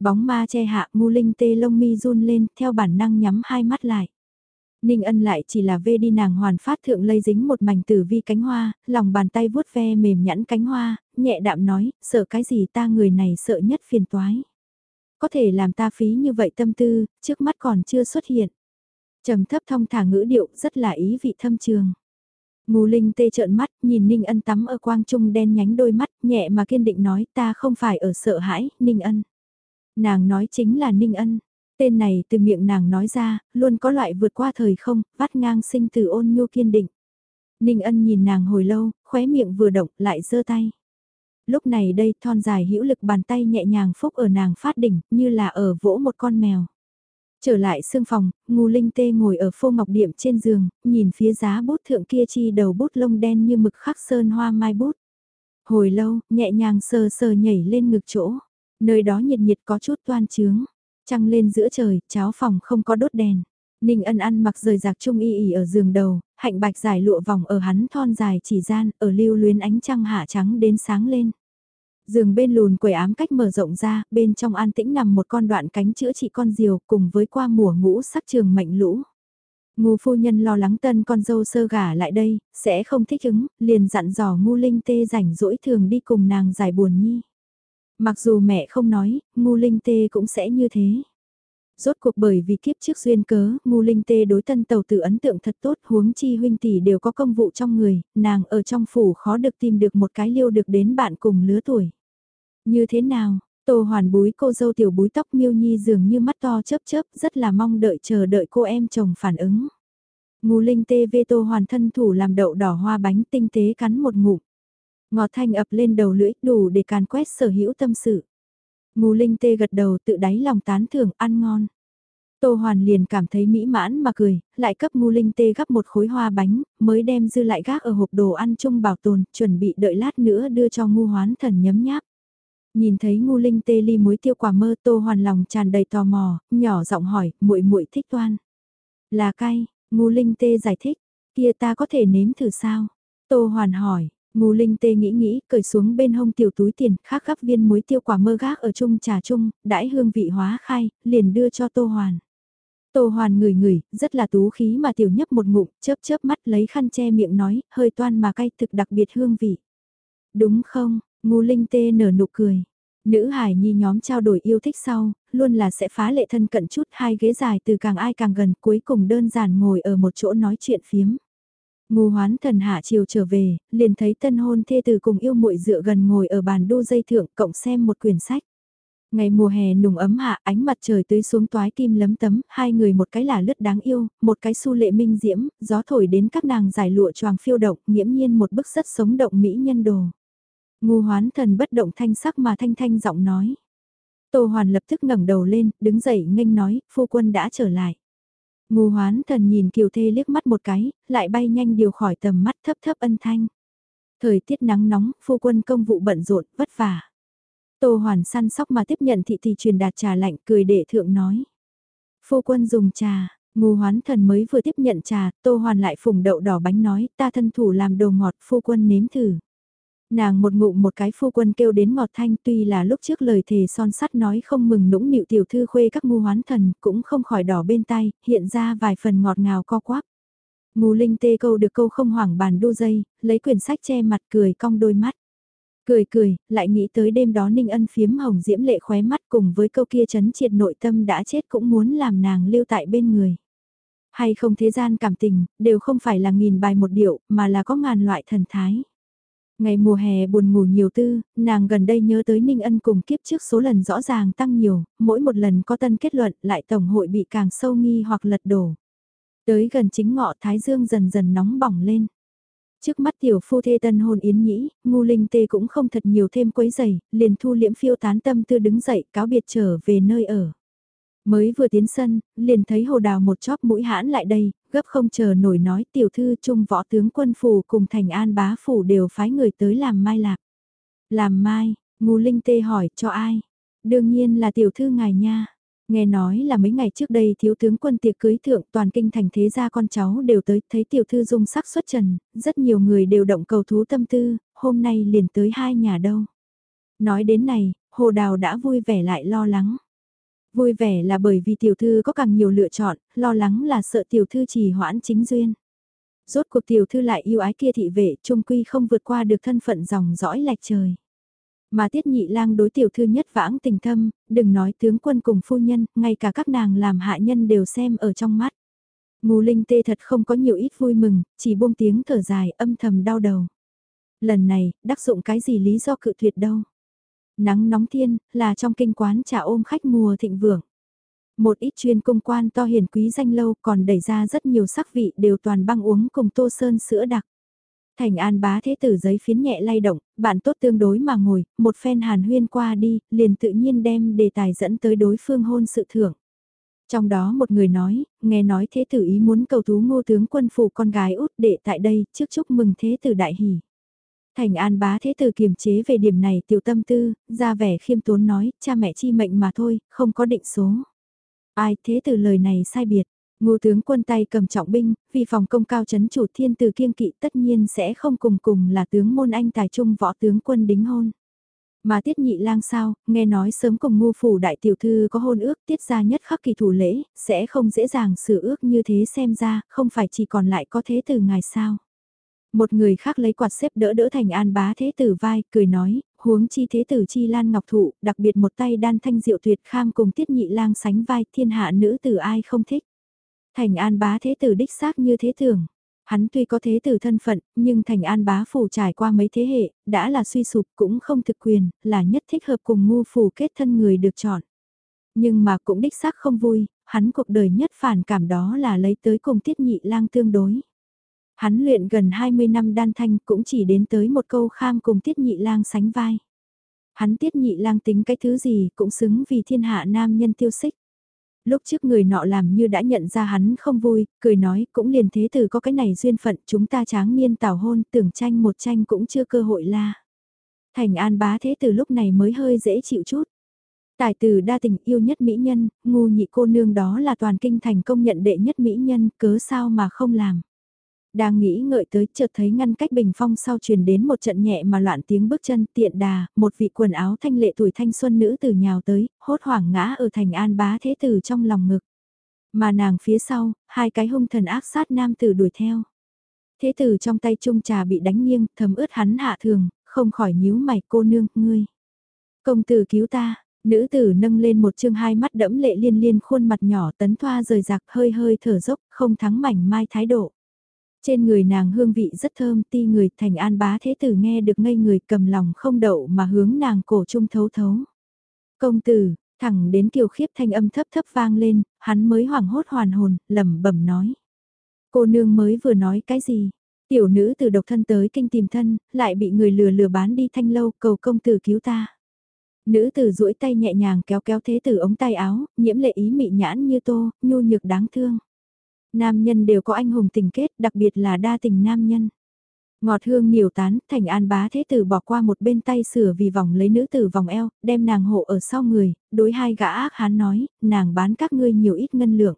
Bóng ma che hạ Ngô Linh Tê lông mi run lên theo bản năng nhắm hai mắt lại. Ninh ân lại chỉ là vê đi nàng hoàn phát thượng lây dính một mảnh tử vi cánh hoa, lòng bàn tay vuốt ve mềm nhẵn cánh hoa, nhẹ đạm nói, sợ cái gì ta người này sợ nhất phiền toái. Có thể làm ta phí như vậy tâm tư, trước mắt còn chưa xuất hiện. trầm thấp thông thả ngữ điệu rất là ý vị thâm trường. Ngô Linh tê trợn mắt, nhìn Ninh Ân tắm ở quang trung đen nhánh đôi mắt, nhẹ mà kiên định nói ta không phải ở sợ hãi, Ninh Ân. Nàng nói chính là Ninh Ân. Tên này từ miệng nàng nói ra, luôn có loại vượt qua thời không, vắt ngang sinh từ ôn nhu kiên định. Ninh ân nhìn nàng hồi lâu, khóe miệng vừa động lại giơ tay. Lúc này đây thon dài hữu lực bàn tay nhẹ nhàng phúc ở nàng phát đỉnh như là ở vỗ một con mèo. Trở lại sương phòng, ngu linh tê ngồi ở phô ngọc điểm trên giường, nhìn phía giá bút thượng kia chi đầu bút lông đen như mực khắc sơn hoa mai bút. Hồi lâu, nhẹ nhàng sờ sờ nhảy lên ngực chỗ, nơi đó nhiệt nhiệt có chút toan trướng. Trăng lên giữa trời, cháo phòng không có đốt đèn. Ninh ân ăn mặc rời giặc trung y ỉ ở giường đầu, hạnh bạch dài lụa vòng ở hắn thon dài chỉ gian, ở lưu luyến ánh trăng hạ trắng đến sáng lên. Giường bên lùn quầy ám cách mở rộng ra, bên trong an tĩnh nằm một con đoạn cánh chữa trị con diều cùng với qua mùa ngũ sắc trường mệnh lũ. Ngu phu nhân lo lắng tân con dâu sơ gả lại đây, sẽ không thích ứng, liền dặn dò ngu linh tê rảnh rỗi thường đi cùng nàng giải buồn nhi. Mặc dù mẹ không nói, ngu linh tê cũng sẽ như thế. Rốt cuộc bởi vì kiếp trước duyên cớ, ngu linh tê đối tân tàu tử ấn tượng thật tốt huống chi huynh tỷ đều có công vụ trong người, nàng ở trong phủ khó được tìm được một cái liêu được đến bạn cùng lứa tuổi. Như thế nào, tô hoàn búi cô dâu tiểu búi tóc miêu nhi dường như mắt to chớp chớp rất là mong đợi chờ đợi cô em chồng phản ứng. Ngu linh tê vê tô hoàn thân thủ làm đậu đỏ hoa bánh tinh tế cắn một ngụm. Ngọt thanh ập lên đầu lưỡi đủ để càn quét sở hữu tâm sự. Ngô Linh tê gật đầu tự đáy lòng tán thưởng ăn ngon. Tô Hoàn liền cảm thấy mỹ mãn mà cười, lại cấp Ngô Linh tê gấp một khối hoa bánh, mới đem dư lại gác ở hộp đồ ăn chung bảo tồn, chuẩn bị đợi lát nữa đưa cho Ngô Hoán Thần nhấm nháp. Nhìn thấy Ngô Linh tê ly muối tiêu quả mơ, Tô Hoàn lòng tràn đầy tò mò, nhỏ giọng hỏi, muội muội thích toan. Là cay, Ngô Linh tê giải thích, kia ta có thể nếm thử sao? Tô Hoàn hỏi, Ngô Linh tê nghĩ nghĩ, cởi xuống bên hông tiểu túi tiền, khác gấp viên muối tiêu quả mơ gác ở chung trà chung, đãi hương vị hóa khai, liền đưa cho Tô Hoàn. Tô Hoàn ngửi ngửi, rất là tú khí mà tiểu nhấp một ngụm, chớp chớp mắt lấy khăn che miệng nói, hơi toan mà cay thực đặc biệt hương vị. Đúng không, Ngô Linh tê nở nụ cười. Nữ hải nhi nhóm trao đổi yêu thích sau, luôn là sẽ phá lệ thân cận chút hai ghế dài từ càng ai càng gần cuối cùng đơn giản ngồi ở một chỗ nói chuyện phiếm. Ngô hoán thần hạ chiều trở về, liền thấy tân hôn thê từ cùng yêu muội dựa gần ngồi ở bàn đu dây thượng cộng xem một quyển sách. Ngày mùa hè nùng ấm hạ ánh mặt trời tưới xuống toái kim lấm tấm, hai người một cái là lướt đáng yêu, một cái su lệ minh diễm, gió thổi đến các nàng giải lụa choàng phiêu động, nghiễm nhiên một bức rất sống động mỹ nhân đồ. Ngô hoán thần bất động thanh sắc mà thanh thanh giọng nói. Tô hoàn lập tức ngẩng đầu lên, đứng dậy nghênh nói, phu quân đã trở lại. Ngô hoán thần nhìn kiều thê liếc mắt một cái, lại bay nhanh điều khỏi tầm mắt thấp thấp ân thanh. Thời tiết nắng nóng, phu quân công vụ bận rộn, vất vả. Tô hoàn săn sóc mà tiếp nhận thị thị truyền đạt trà lạnh cười đệ thượng nói. Phu quân dùng trà, ngô hoán thần mới vừa tiếp nhận trà, tô hoàn lại phùng đậu đỏ bánh nói ta thân thủ làm đồ ngọt phu quân nếm thử. Nàng một ngụm một cái phu quân kêu đến ngọt thanh tuy là lúc trước lời thề son sắt nói không mừng nũng nịu tiểu thư khuê các ngu hoán thần cũng không khỏi đỏ bên tay, hiện ra vài phần ngọt ngào co quắp. Ngu linh tê câu được câu không hoảng bàn đu dây, lấy quyển sách che mặt cười cong đôi mắt. Cười cười, lại nghĩ tới đêm đó ninh ân phiếm hồng diễm lệ khóe mắt cùng với câu kia chấn triệt nội tâm đã chết cũng muốn làm nàng lưu tại bên người. Hay không thế gian cảm tình, đều không phải là nghìn bài một điệu, mà là có ngàn loại thần thái. Ngày mùa hè buồn ngủ nhiều tư, nàng gần đây nhớ tới Ninh Ân cùng kiếp trước số lần rõ ràng tăng nhiều, mỗi một lần có tân kết luận lại tổng hội bị càng sâu nghi hoặc lật đổ. Tới gần chính ngọ Thái Dương dần dần nóng bỏng lên. Trước mắt tiểu phu thê tân hôn yến nhĩ, ngu linh tê cũng không thật nhiều thêm quấy giày, liền thu liễm phiêu tán tâm tư đứng dậy cáo biệt trở về nơi ở. Mới vừa tiến sân, liền thấy hồ đào một chóp mũi hãn lại đây, gấp không chờ nổi nói tiểu thư trung võ tướng quân phủ cùng thành an bá phủ đều phái người tới làm mai lạc. Làm mai, ngu linh tê hỏi cho ai? Đương nhiên là tiểu thư ngài nha. Nghe nói là mấy ngày trước đây thiếu tướng quân tiệc cưới thượng toàn kinh thành thế gia con cháu đều tới thấy tiểu thư dung sắc xuất trần, rất nhiều người đều động cầu thú tâm tư, hôm nay liền tới hai nhà đâu. Nói đến này, hồ đào đã vui vẻ lại lo lắng. Vui vẻ là bởi vì tiểu thư có càng nhiều lựa chọn, lo lắng là sợ tiểu thư trì hoãn chính duyên. Rốt cuộc tiểu thư lại yêu ái kia thị vệ, trung quy không vượt qua được thân phận dòng dõi lạch trời. Mà tiết nhị lang đối tiểu thư nhất vãng tình thâm, đừng nói tướng quân cùng phu nhân, ngay cả các nàng làm hạ nhân đều xem ở trong mắt. Ngô linh tê thật không có nhiều ít vui mừng, chỉ buông tiếng thở dài âm thầm đau đầu. Lần này, đắc dụng cái gì lý do cự tuyệt đâu. Nắng nóng thiên, là trong kinh quán trà ôm khách mùa thịnh vượng. Một ít chuyên công quan to hiền quý danh lâu còn đẩy ra rất nhiều sắc vị đều toàn băng uống cùng tô sơn sữa đặc. Thành an bá thế tử giấy phiến nhẹ lay động, bạn tốt tương đối mà ngồi, một phen hàn huyên qua đi, liền tự nhiên đem đề tài dẫn tới đối phương hôn sự thưởng. Trong đó một người nói, nghe nói thế tử ý muốn cầu thú ngô tướng quân phủ con gái út đệ tại đây, trước chúc mừng thế tử đại hỷ. Thành an bá thế tử kiềm chế về điểm này tiểu tâm tư, ra vẻ khiêm tốn nói, cha mẹ chi mệnh mà thôi, không có định số. Ai thế tử lời này sai biệt, ngô tướng quân tay cầm trọng binh, vì phòng công cao chấn chủ thiên tử kiêng kỵ tất nhiên sẽ không cùng cùng là tướng môn anh tài trung võ tướng quân đính hôn. Mà tiết nhị lang sao, nghe nói sớm cùng ngô phủ đại tiểu thư có hôn ước tiết ra nhất khắc kỳ thủ lễ, sẽ không dễ dàng sửa ước như thế xem ra, không phải chỉ còn lại có thế từ ngài sao. Một người khác lấy quạt xếp đỡ đỡ thành an bá thế tử vai, cười nói, huống chi thế tử chi lan ngọc thụ, đặc biệt một tay đan thanh diệu tuyệt kham cùng tiết nhị lang sánh vai, thiên hạ nữ tử ai không thích. Thành an bá thế tử đích xác như thế thường. Hắn tuy có thế tử thân phận, nhưng thành an bá phủ trải qua mấy thế hệ, đã là suy sụp cũng không thực quyền, là nhất thích hợp cùng ngu phủ kết thân người được chọn. Nhưng mà cũng đích xác không vui, hắn cuộc đời nhất phản cảm đó là lấy tới cùng tiết nhị lang tương đối. Hắn luyện gần 20 năm đan thanh cũng chỉ đến tới một câu kham cùng tiết nhị lang sánh vai. Hắn tiết nhị lang tính cái thứ gì cũng xứng vì thiên hạ nam nhân tiêu xích. Lúc trước người nọ làm như đã nhận ra hắn không vui, cười nói cũng liền thế từ có cái này duyên phận chúng ta tráng niên tảo hôn tưởng tranh một tranh cũng chưa cơ hội la. Thành an bá thế từ lúc này mới hơi dễ chịu chút. Tài từ đa tình yêu nhất mỹ nhân, ngu nhị cô nương đó là toàn kinh thành công nhận đệ nhất mỹ nhân, cớ sao mà không làm. Đang nghĩ ngợi tới chợt thấy ngăn cách bình phong sau truyền đến một trận nhẹ mà loạn tiếng bước chân tiện đà, một vị quần áo thanh lệ tuổi thanh xuân nữ từ nhào tới, hốt hoảng ngã ở thành an bá thế tử trong lòng ngực. Mà nàng phía sau, hai cái hung thần ác sát nam tử đuổi theo. Thế tử trong tay trung trà bị đánh nghiêng, thấm ướt hắn hạ thường, không khỏi nhíu mày cô nương, ngươi. Công tử cứu ta, nữ tử nâng lên một chương hai mắt đẫm lệ liên liên khuôn mặt nhỏ tấn thoa rời rạc hơi hơi thở dốc, không thắng mảnh mai thái độ. Trên người nàng hương vị rất thơm ti người thành an bá thế tử nghe được ngây người cầm lòng không đậu mà hướng nàng cổ trung thấu thấu. Công tử, thẳng đến kiều khiếp thanh âm thấp thấp vang lên, hắn mới hoảng hốt hoàn hồn, lẩm bẩm nói. Cô nương mới vừa nói cái gì? Tiểu nữ từ độc thân tới kinh tìm thân, lại bị người lừa lừa bán đi thanh lâu cầu công tử cứu ta. Nữ tử duỗi tay nhẹ nhàng kéo kéo thế tử ống tay áo, nhiễm lệ ý mị nhãn như tô, nhu nhược đáng thương. Nam nhân đều có anh hùng tình kết, đặc biệt là đa tình nam nhân. Ngọt hương nhiều tán, thành an bá thế tử bỏ qua một bên tay sửa vì vòng lấy nữ tử vòng eo, đem nàng hộ ở sau người, đối hai gã ác hán nói, nàng bán các ngươi nhiều ít ngân lượng.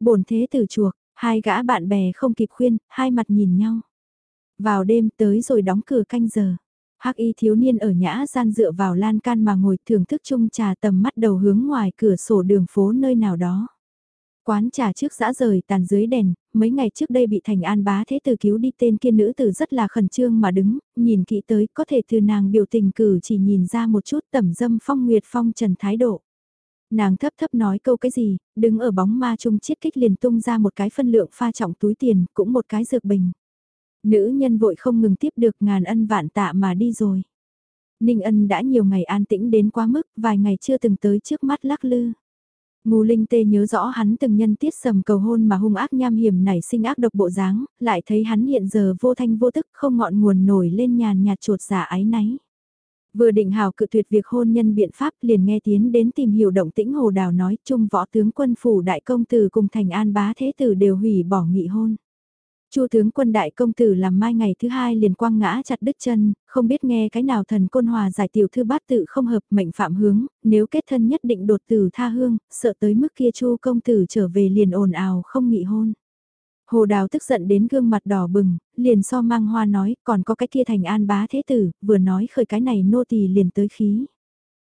bổn thế tử chuộc, hai gã bạn bè không kịp khuyên, hai mặt nhìn nhau. Vào đêm tới rồi đóng cửa canh giờ. Hắc y thiếu niên ở nhã gian dựa vào lan can mà ngồi thưởng thức chung trà tầm mắt đầu hướng ngoài cửa sổ đường phố nơi nào đó. Quán trà trước dã rời tàn dưới đèn, mấy ngày trước đây bị thành an bá thế tử cứu đi tên kia nữ tử rất là khẩn trương mà đứng, nhìn kỹ tới có thể từ nàng biểu tình cử chỉ nhìn ra một chút tẩm dâm phong nguyệt phong trần thái độ. Nàng thấp thấp nói câu cái gì, đứng ở bóng ma trung chiết kích liền tung ra một cái phân lượng pha trọng túi tiền, cũng một cái dược bình. Nữ nhân vội không ngừng tiếp được ngàn ân vạn tạ mà đi rồi. Ninh ân đã nhiều ngày an tĩnh đến quá mức, vài ngày chưa từng tới trước mắt lắc lư. Ngô Linh Tê nhớ rõ hắn từng nhân tiết sầm cầu hôn mà hung ác nham hiểm nảy sinh ác độc bộ dáng, lại thấy hắn hiện giờ vô thanh vô tức không ngọn nguồn nổi lên nhàn nhạt chuột giả ái náy. Vừa định hào cự tuyệt việc hôn nhân biện pháp liền nghe tiến đến tìm hiểu động tĩnh hồ đào nói chung võ tướng quân phủ đại công tử cùng thành an bá thế tử đều hủy bỏ nghị hôn. Chu tướng quân đại công tử làm mai ngày thứ hai liền quang ngã chặt đứt chân, không biết nghe cái nào thần côn hòa giải tiểu thư bát tự không hợp mệnh phạm hướng, nếu kết thân nhất định đột tử tha hương, sợ tới mức kia chu công tử trở về liền ồn ào không nghị hôn. Hồ Đào tức giận đến gương mặt đỏ bừng, liền so mang hoa nói, còn có cái kia thành an bá thế tử, vừa nói khởi cái này nô tỳ liền tới khí.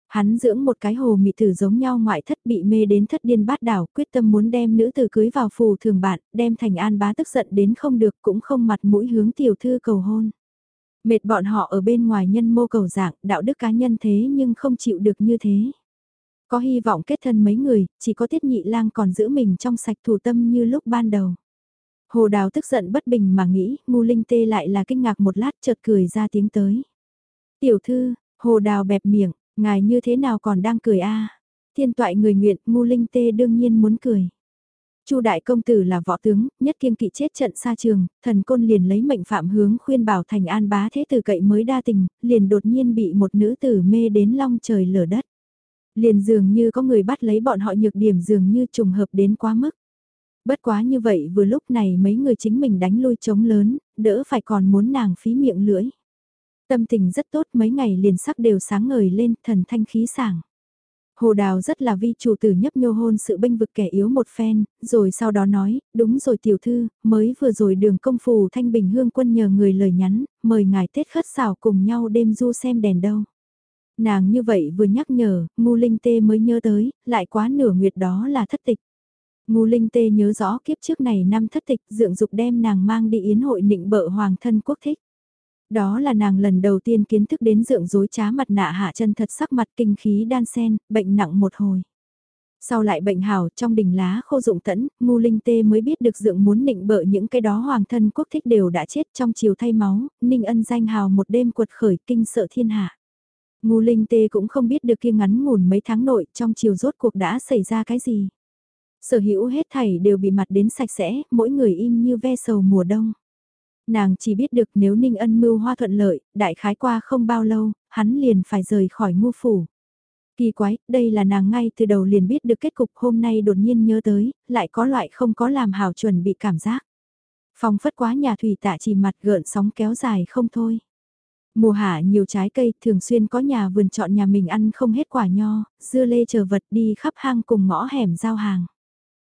Hắn dưỡng một cái hồ mị tử giống nhau ngoại thất bị mê đến thất điên bát đảo, quyết tâm muốn đem nữ tử cưới vào phù thường bạn, đem thành an bá tức giận đến không được cũng không mặt mũi hướng tiểu thư cầu hôn. Mệt bọn họ ở bên ngoài nhân mô cầu dạng, đạo đức cá nhân thế nhưng không chịu được như thế. Có hy vọng kết thân mấy người, chỉ có tiết nhị lang còn giữ mình trong sạch thủ tâm như lúc ban đầu. Hồ Đào tức giận bất bình mà nghĩ, ngu linh tê lại là kinh ngạc một lát chợt cười ra tiếng tới. Tiểu thư, Hồ Đào bẹp miệng, ngài như thế nào còn đang cười a? Thiên toại người nguyện, ngu linh tê đương nhiên muốn cười. Chu đại công tử là võ tướng, nhất kiên kỵ chết trận xa trường, thần côn liền lấy mệnh phạm hướng khuyên bảo thành an bá thế tử cậy mới đa tình, liền đột nhiên bị một nữ tử mê đến long trời lở đất. Liền dường như có người bắt lấy bọn họ nhược điểm dường như trùng hợp đến quá mức. Bất quá như vậy vừa lúc này mấy người chính mình đánh lui trống lớn, đỡ phải còn muốn nàng phí miệng lưỡi. Tâm tình rất tốt mấy ngày liền sắc đều sáng ngời lên thần thanh khí sảng. Hồ Đào rất là vi chủ tử nhấp nhô hôn sự bênh vực kẻ yếu một phen, rồi sau đó nói, đúng rồi tiểu thư, mới vừa rồi đường công phù thanh bình hương quân nhờ người lời nhắn, mời ngài Tết khất xảo cùng nhau đêm du xem đèn đâu. Nàng như vậy vừa nhắc nhở, ngu linh tê mới nhớ tới, lại quá nửa nguyệt đó là thất tịch. Ngu Linh Tê nhớ rõ kiếp trước này năm thất tịch dượng dục đem nàng mang đi yến hội nịnh bợ hoàng thân quốc thích. Đó là nàng lần đầu tiên kiến thức đến dượng dối trá mặt nạ hạ chân thật sắc mặt kinh khí đan sen, bệnh nặng một hồi. Sau lại bệnh hào trong đỉnh lá khô dụng tẫn, ngu linh tê mới biết được dượng muốn nịnh bợ những cái đó hoàng thân quốc thích đều đã chết trong chiều thay máu, ninh ân danh hào một đêm cuột khởi kinh sợ thiên hạ. Ngu linh tê cũng không biết được kia ngắn ngủn mấy tháng nội trong chiều rốt cuộc đã xảy ra cái gì. Sở hữu hết thảy đều bị mặt đến sạch sẽ, mỗi người im như ve sầu mùa đông. Nàng chỉ biết được nếu Ninh Ân mưu hoa thuận lợi, đại khái qua không bao lâu, hắn liền phải rời khỏi ngô phủ. Kỳ quái, đây là nàng ngay từ đầu liền biết được kết cục hôm nay đột nhiên nhớ tới, lại có loại không có làm hảo chuẩn bị cảm giác. Phong phất quá nhà thủy tạ chỉ mặt gợn sóng kéo dài không thôi. Mùa hạ nhiều trái cây, thường xuyên có nhà vườn chọn nhà mình ăn không hết quả nho, dưa lê chờ vật đi khắp hang cùng ngõ hẻm giao hàng.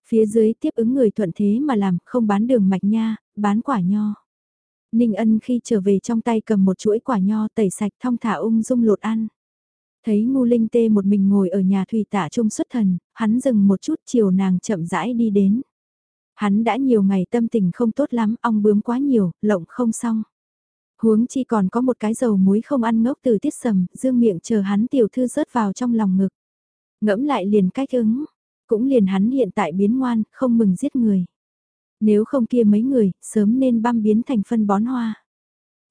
Phía dưới tiếp ứng người thuận thế mà làm, không bán đường mạch nha, bán quả nho. Ninh ân khi trở về trong tay cầm một chuỗi quả nho tẩy sạch thong thả ung dung lột ăn. Thấy ngu linh tê một mình ngồi ở nhà thủy tạ trung xuất thần, hắn dừng một chút chiều nàng chậm rãi đi đến. Hắn đã nhiều ngày tâm tình không tốt lắm, ong bướm quá nhiều, lộng không xong. Huống chi còn có một cái dầu muối không ăn ngốc từ tiết sầm, dương miệng chờ hắn tiểu thư rớt vào trong lòng ngực. Ngẫm lại liền cách ứng, cũng liền hắn hiện tại biến ngoan, không mừng giết người. Nếu không kia mấy người, sớm nên băm biến thành phân bón hoa.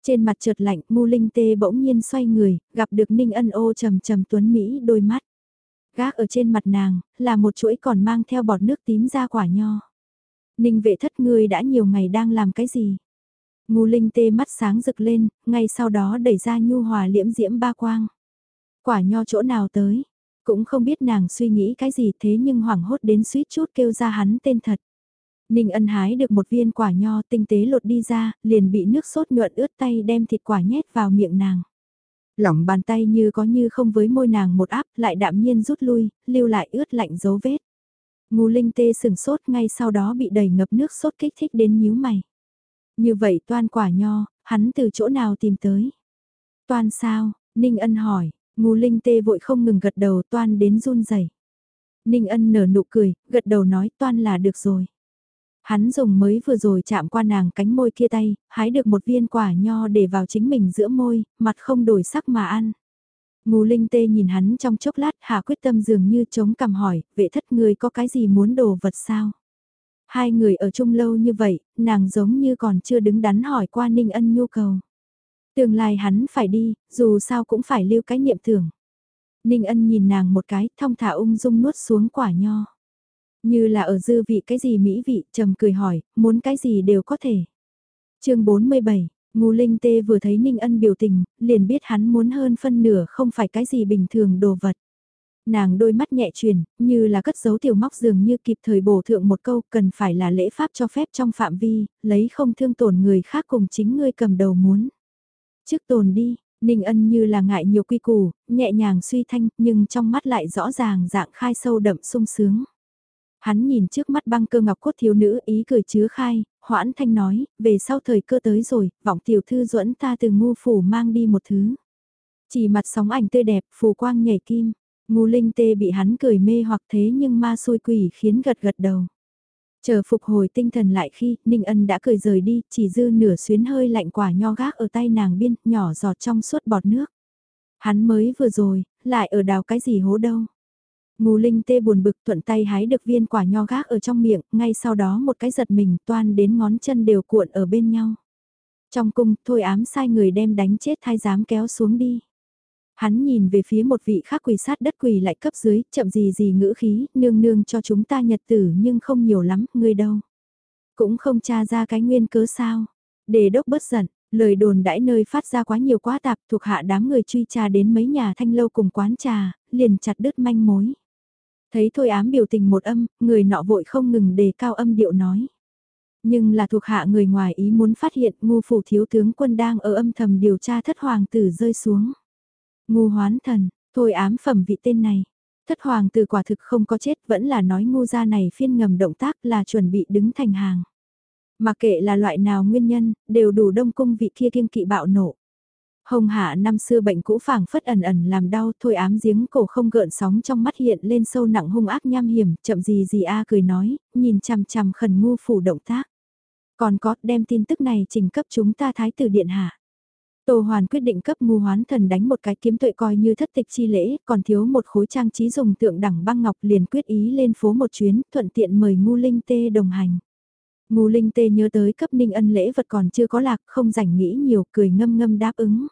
Trên mặt trượt lạnh, Mu Linh Tê bỗng nhiên xoay người, gặp được Ninh Ân ô trầm trầm tuấn Mỹ đôi mắt. Gác ở trên mặt nàng, là một chuỗi còn mang theo bọt nước tím ra quả nho. Ninh vệ thất người đã nhiều ngày đang làm cái gì? Ngu Linh Tê mắt sáng rực lên, ngay sau đó đẩy ra nhu hòa liễm diễm ba quang. Quả nho chỗ nào tới? Cũng không biết nàng suy nghĩ cái gì thế nhưng hoảng hốt đến suýt chút kêu ra hắn tên thật. Ninh ân hái được một viên quả nho tinh tế lột đi ra, liền bị nước sốt nhuận ướt tay đem thịt quả nhét vào miệng nàng. Lỏng bàn tay như có như không với môi nàng một áp lại đạm nhiên rút lui, lưu lại ướt lạnh dấu vết. Ngu linh tê sừng sốt ngay sau đó bị đầy ngập nước sốt kích thích đến nhíu mày. Như vậy toan quả nho, hắn từ chỗ nào tìm tới? Toan sao? Ninh ân hỏi, Ngu linh tê vội không ngừng gật đầu toan đến run rẩy. Ninh ân nở nụ cười, gật đầu nói toan là được rồi. Hắn dùng mới vừa rồi chạm qua nàng cánh môi kia tay, hái được một viên quả nho để vào chính mình giữa môi, mặt không đổi sắc mà ăn. ngô linh tê nhìn hắn trong chốc lát hạ quyết tâm dường như chống cằm hỏi, vệ thất người có cái gì muốn đồ vật sao? Hai người ở chung lâu như vậy, nàng giống như còn chưa đứng đắn hỏi qua ninh ân nhu cầu. Tương lai hắn phải đi, dù sao cũng phải lưu cái niệm tưởng. Ninh ân nhìn nàng một cái, thong thả ung dung nuốt xuống quả nho. Như là ở dư vị cái gì mỹ vị, trầm cười hỏi, muốn cái gì đều có thể. chương 47, Ngô Linh Tê vừa thấy Ninh Ân biểu tình, liền biết hắn muốn hơn phân nửa không phải cái gì bình thường đồ vật. Nàng đôi mắt nhẹ truyền, như là cất giấu tiểu móc dường như kịp thời bổ thượng một câu cần phải là lễ pháp cho phép trong phạm vi, lấy không thương tổn người khác cùng chính ngươi cầm đầu muốn. Trước tồn đi, Ninh ân như là ngại nhiều quy củ, nhẹ nhàng suy thanh nhưng trong mắt lại rõ ràng dạng khai sâu đậm sung sướng. Hắn nhìn trước mắt băng cơ ngọc cốt thiếu nữ ý cười chứa khai, hoãn thanh nói, về sau thời cơ tới rồi, vọng tiểu thư duẫn ta từ ngu phủ mang đi một thứ. Chỉ mặt sóng ảnh tươi đẹp, phù quang nhảy kim, ngu linh tê bị hắn cười mê hoặc thế nhưng ma xôi quỷ khiến gật gật đầu. Chờ phục hồi tinh thần lại khi Ninh Ân đã cười rời đi, chỉ dư nửa xuyến hơi lạnh quả nho gác ở tay nàng biên, nhỏ giọt trong suốt bọt nước. Hắn mới vừa rồi, lại ở đào cái gì hố đâu. Ngô Linh tê buồn bực thuận tay hái được viên quả nho gác ở trong miệng, ngay sau đó một cái giật mình toan đến ngón chân đều cuộn ở bên nhau. Trong cung, thôi ám sai người đem đánh chết thai dám kéo xuống đi. Hắn nhìn về phía một vị khác quỳ sát đất quỳ lại cấp dưới, chậm gì gì ngữ khí, nương nương cho chúng ta nhật tử nhưng không nhiều lắm, người đâu. Cũng không tra ra cái nguyên cớ sao. Để đốc bất giận, lời đồn đãi nơi phát ra quá nhiều quá tạp thuộc hạ đám người truy tra đến mấy nhà thanh lâu cùng quán trà, liền chặt đứt manh mối. Thấy thôi ám biểu tình một âm, người nọ vội không ngừng đề cao âm điệu nói. Nhưng là thuộc hạ người ngoài ý muốn phát hiện ngu phủ thiếu tướng quân đang ở âm thầm điều tra thất hoàng tử rơi xuống. Ngu hoán thần, thôi ám phẩm vị tên này. Thất hoàng tử quả thực không có chết vẫn là nói ngu gia này phiên ngầm động tác là chuẩn bị đứng thành hàng. Mà kệ là loại nào nguyên nhân, đều đủ đông cung vị kia kiêng kỵ bạo nổ. Hồng hạ năm xưa bệnh cũ phảng phất ẩn ẩn làm đau thôi ám giếng cổ không gợn sóng trong mắt hiện lên sâu nặng hung ác nham hiểm, chậm gì gì a cười nói, nhìn chằm chằm khẩn ngu phủ động tác. Còn có đem tin tức này trình cấp chúng ta thái tử điện hạ. Tô Hoàn quyết định cấp ngu hoán thần đánh một cái kiếm tuệ coi như thất tịch chi lễ, còn thiếu một khối trang trí dùng tượng đẳng băng ngọc liền quyết ý lên phố một chuyến, thuận tiện mời ngu linh tê đồng hành. Ngu linh tê nhớ tới cấp ninh ân lễ vật còn chưa có lạc, không rảnh nghĩ nhiều, cười ngâm ngâm đáp ứng.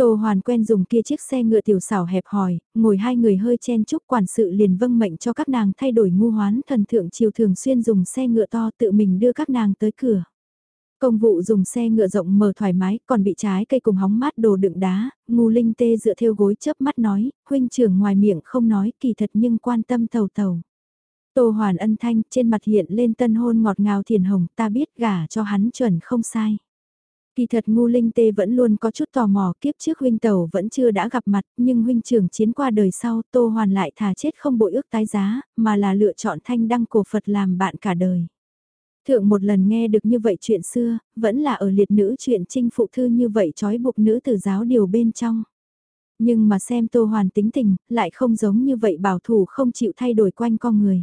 Tô Hoàn quen dùng kia chiếc xe ngựa tiểu xảo hẹp hòi, ngồi hai người hơi chen chúc quản sự liền vâng mệnh cho các nàng thay đổi ngu hoán thần thượng triều thường xuyên dùng xe ngựa to tự mình đưa các nàng tới cửa. Công vụ dùng xe ngựa rộng mở thoải mái, còn bị trái cây cùng hóng mát đồ đựng đá, ngu linh tê dựa theo gối chớp mắt nói, huynh trưởng ngoài miệng không nói kỳ thật nhưng quan tâm tàu tàu. Tô Hoàn ân thanh trên mặt hiện lên tân hôn ngọt ngào thiền hồng ta biết gả cho hắn chuẩn không sai. Kỳ thật ngu linh tê vẫn luôn có chút tò mò kiếp trước huynh tàu vẫn chưa đã gặp mặt nhưng huynh trưởng chiến qua đời sau Tô Hoàn lại thà chết không bội ước tái giá mà là lựa chọn thanh đăng cổ Phật làm bạn cả đời. Thượng một lần nghe được như vậy chuyện xưa, vẫn là ở liệt nữ chuyện trinh phụ thư như vậy trói buộc nữ tử giáo điều bên trong. Nhưng mà xem Tô Hoàn tính tình, lại không giống như vậy bảo thủ không chịu thay đổi quanh con người.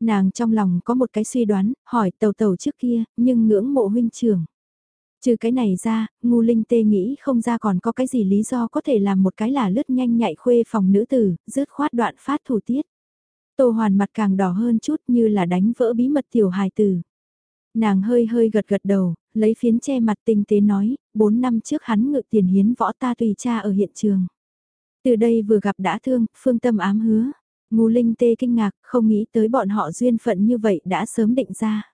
Nàng trong lòng có một cái suy đoán, hỏi tàu tàu trước kia, nhưng ngưỡng mộ huynh trưởng. Trừ cái này ra, ngu linh tê nghĩ không ra còn có cái gì lý do có thể làm một cái là lướt nhanh nhạy khuê phòng nữ tử, rớt khoát đoạn phát thủ tiết. Tô hoàn mặt càng đỏ hơn chút như là đánh vỡ bí mật tiểu hài tử. Nàng hơi hơi gật gật đầu, lấy phiến che mặt tinh tế nói, 4 năm trước hắn ngự tiền hiến võ ta tùy cha ở hiện trường. Từ đây vừa gặp đã thương, phương tâm ám hứa. Ngu linh tê kinh ngạc, không nghĩ tới bọn họ duyên phận như vậy đã sớm định ra.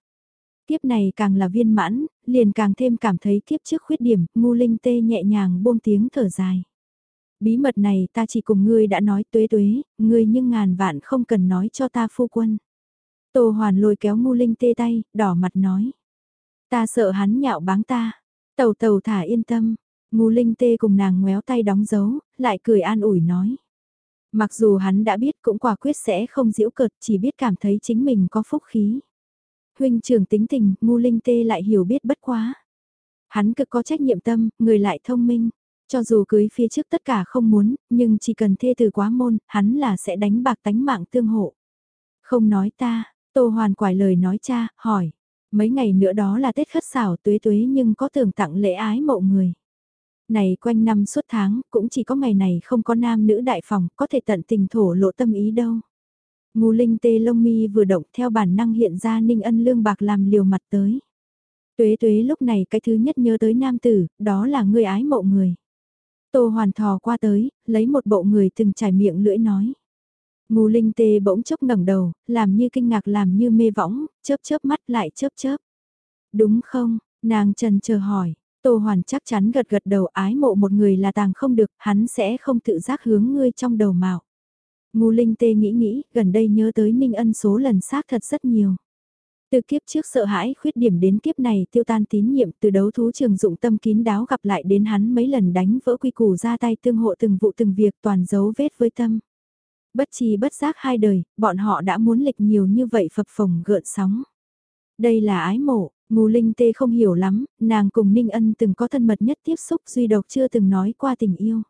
Kiếp này càng là viên mãn, liền càng thêm cảm thấy kiếp trước khuyết điểm, ngu linh tê nhẹ nhàng buông tiếng thở dài. Bí mật này ta chỉ cùng ngươi đã nói tuế tuế, ngươi nhưng ngàn vạn không cần nói cho ta phu quân. Tô Hoàn lôi kéo ngu linh tê tay, đỏ mặt nói. Ta sợ hắn nhạo báng ta. Tàu tàu thả yên tâm. Ngu linh tê cùng nàng ngoéo tay đóng dấu, lại cười an ủi nói. Mặc dù hắn đã biết cũng quả quyết sẽ không diễu cợt, chỉ biết cảm thấy chính mình có phúc khí. Huynh trưởng tính tình, ngu linh tê lại hiểu biết bất quá. Hắn cực có trách nhiệm tâm, người lại thông minh. Cho dù cưới phía trước tất cả không muốn, nhưng chỉ cần thê từ quá môn, hắn là sẽ đánh bạc tánh mạng tương hộ. Không nói ta, Tô Hoàn quải lời nói cha, hỏi. Mấy ngày nữa đó là Tết khất xảo tuế tuế nhưng có tưởng tặng lễ ái mộ người. Này quanh năm suốt tháng, cũng chỉ có ngày này không có nam nữ đại phòng, có thể tận tình thổ lộ tâm ý đâu. Ngô linh tê lông mi vừa động theo bản năng hiện ra ninh ân lương bạc làm liều mặt tới. Tuế tuế lúc này cái thứ nhất nhớ tới nam tử, đó là người ái mộ người. Tô hoàn thò qua tới, lấy một bộ người từng trải miệng lưỡi nói. Ngô Linh Tê bỗng chốc ngẩng đầu, làm như kinh ngạc làm như mê võng, chớp chớp mắt lại chớp chớp. Đúng không, nàng trần chờ hỏi, Tô Hoàn chắc chắn gật gật đầu ái mộ một người là tàng không được, hắn sẽ không tự giác hướng ngươi trong đầu mạo. Ngu Linh Tê nghĩ nghĩ, gần đây nhớ tới Ninh Ân số lần xác thật rất nhiều. Từ kiếp trước sợ hãi khuyết điểm đến kiếp này tiêu tan tín nhiệm từ đấu thú trường dụng tâm kín đáo gặp lại đến hắn mấy lần đánh vỡ quy củ ra tay tương hộ từng vụ từng việc toàn dấu vết với tâm. Bất chi bất giác hai đời, bọn họ đã muốn lịch nhiều như vậy phập phồng gợn sóng. Đây là ái mộ, Ngô Linh Tê không hiểu lắm, nàng cùng Ninh Ân từng có thân mật nhất tiếp xúc duy độc chưa từng nói qua tình yêu.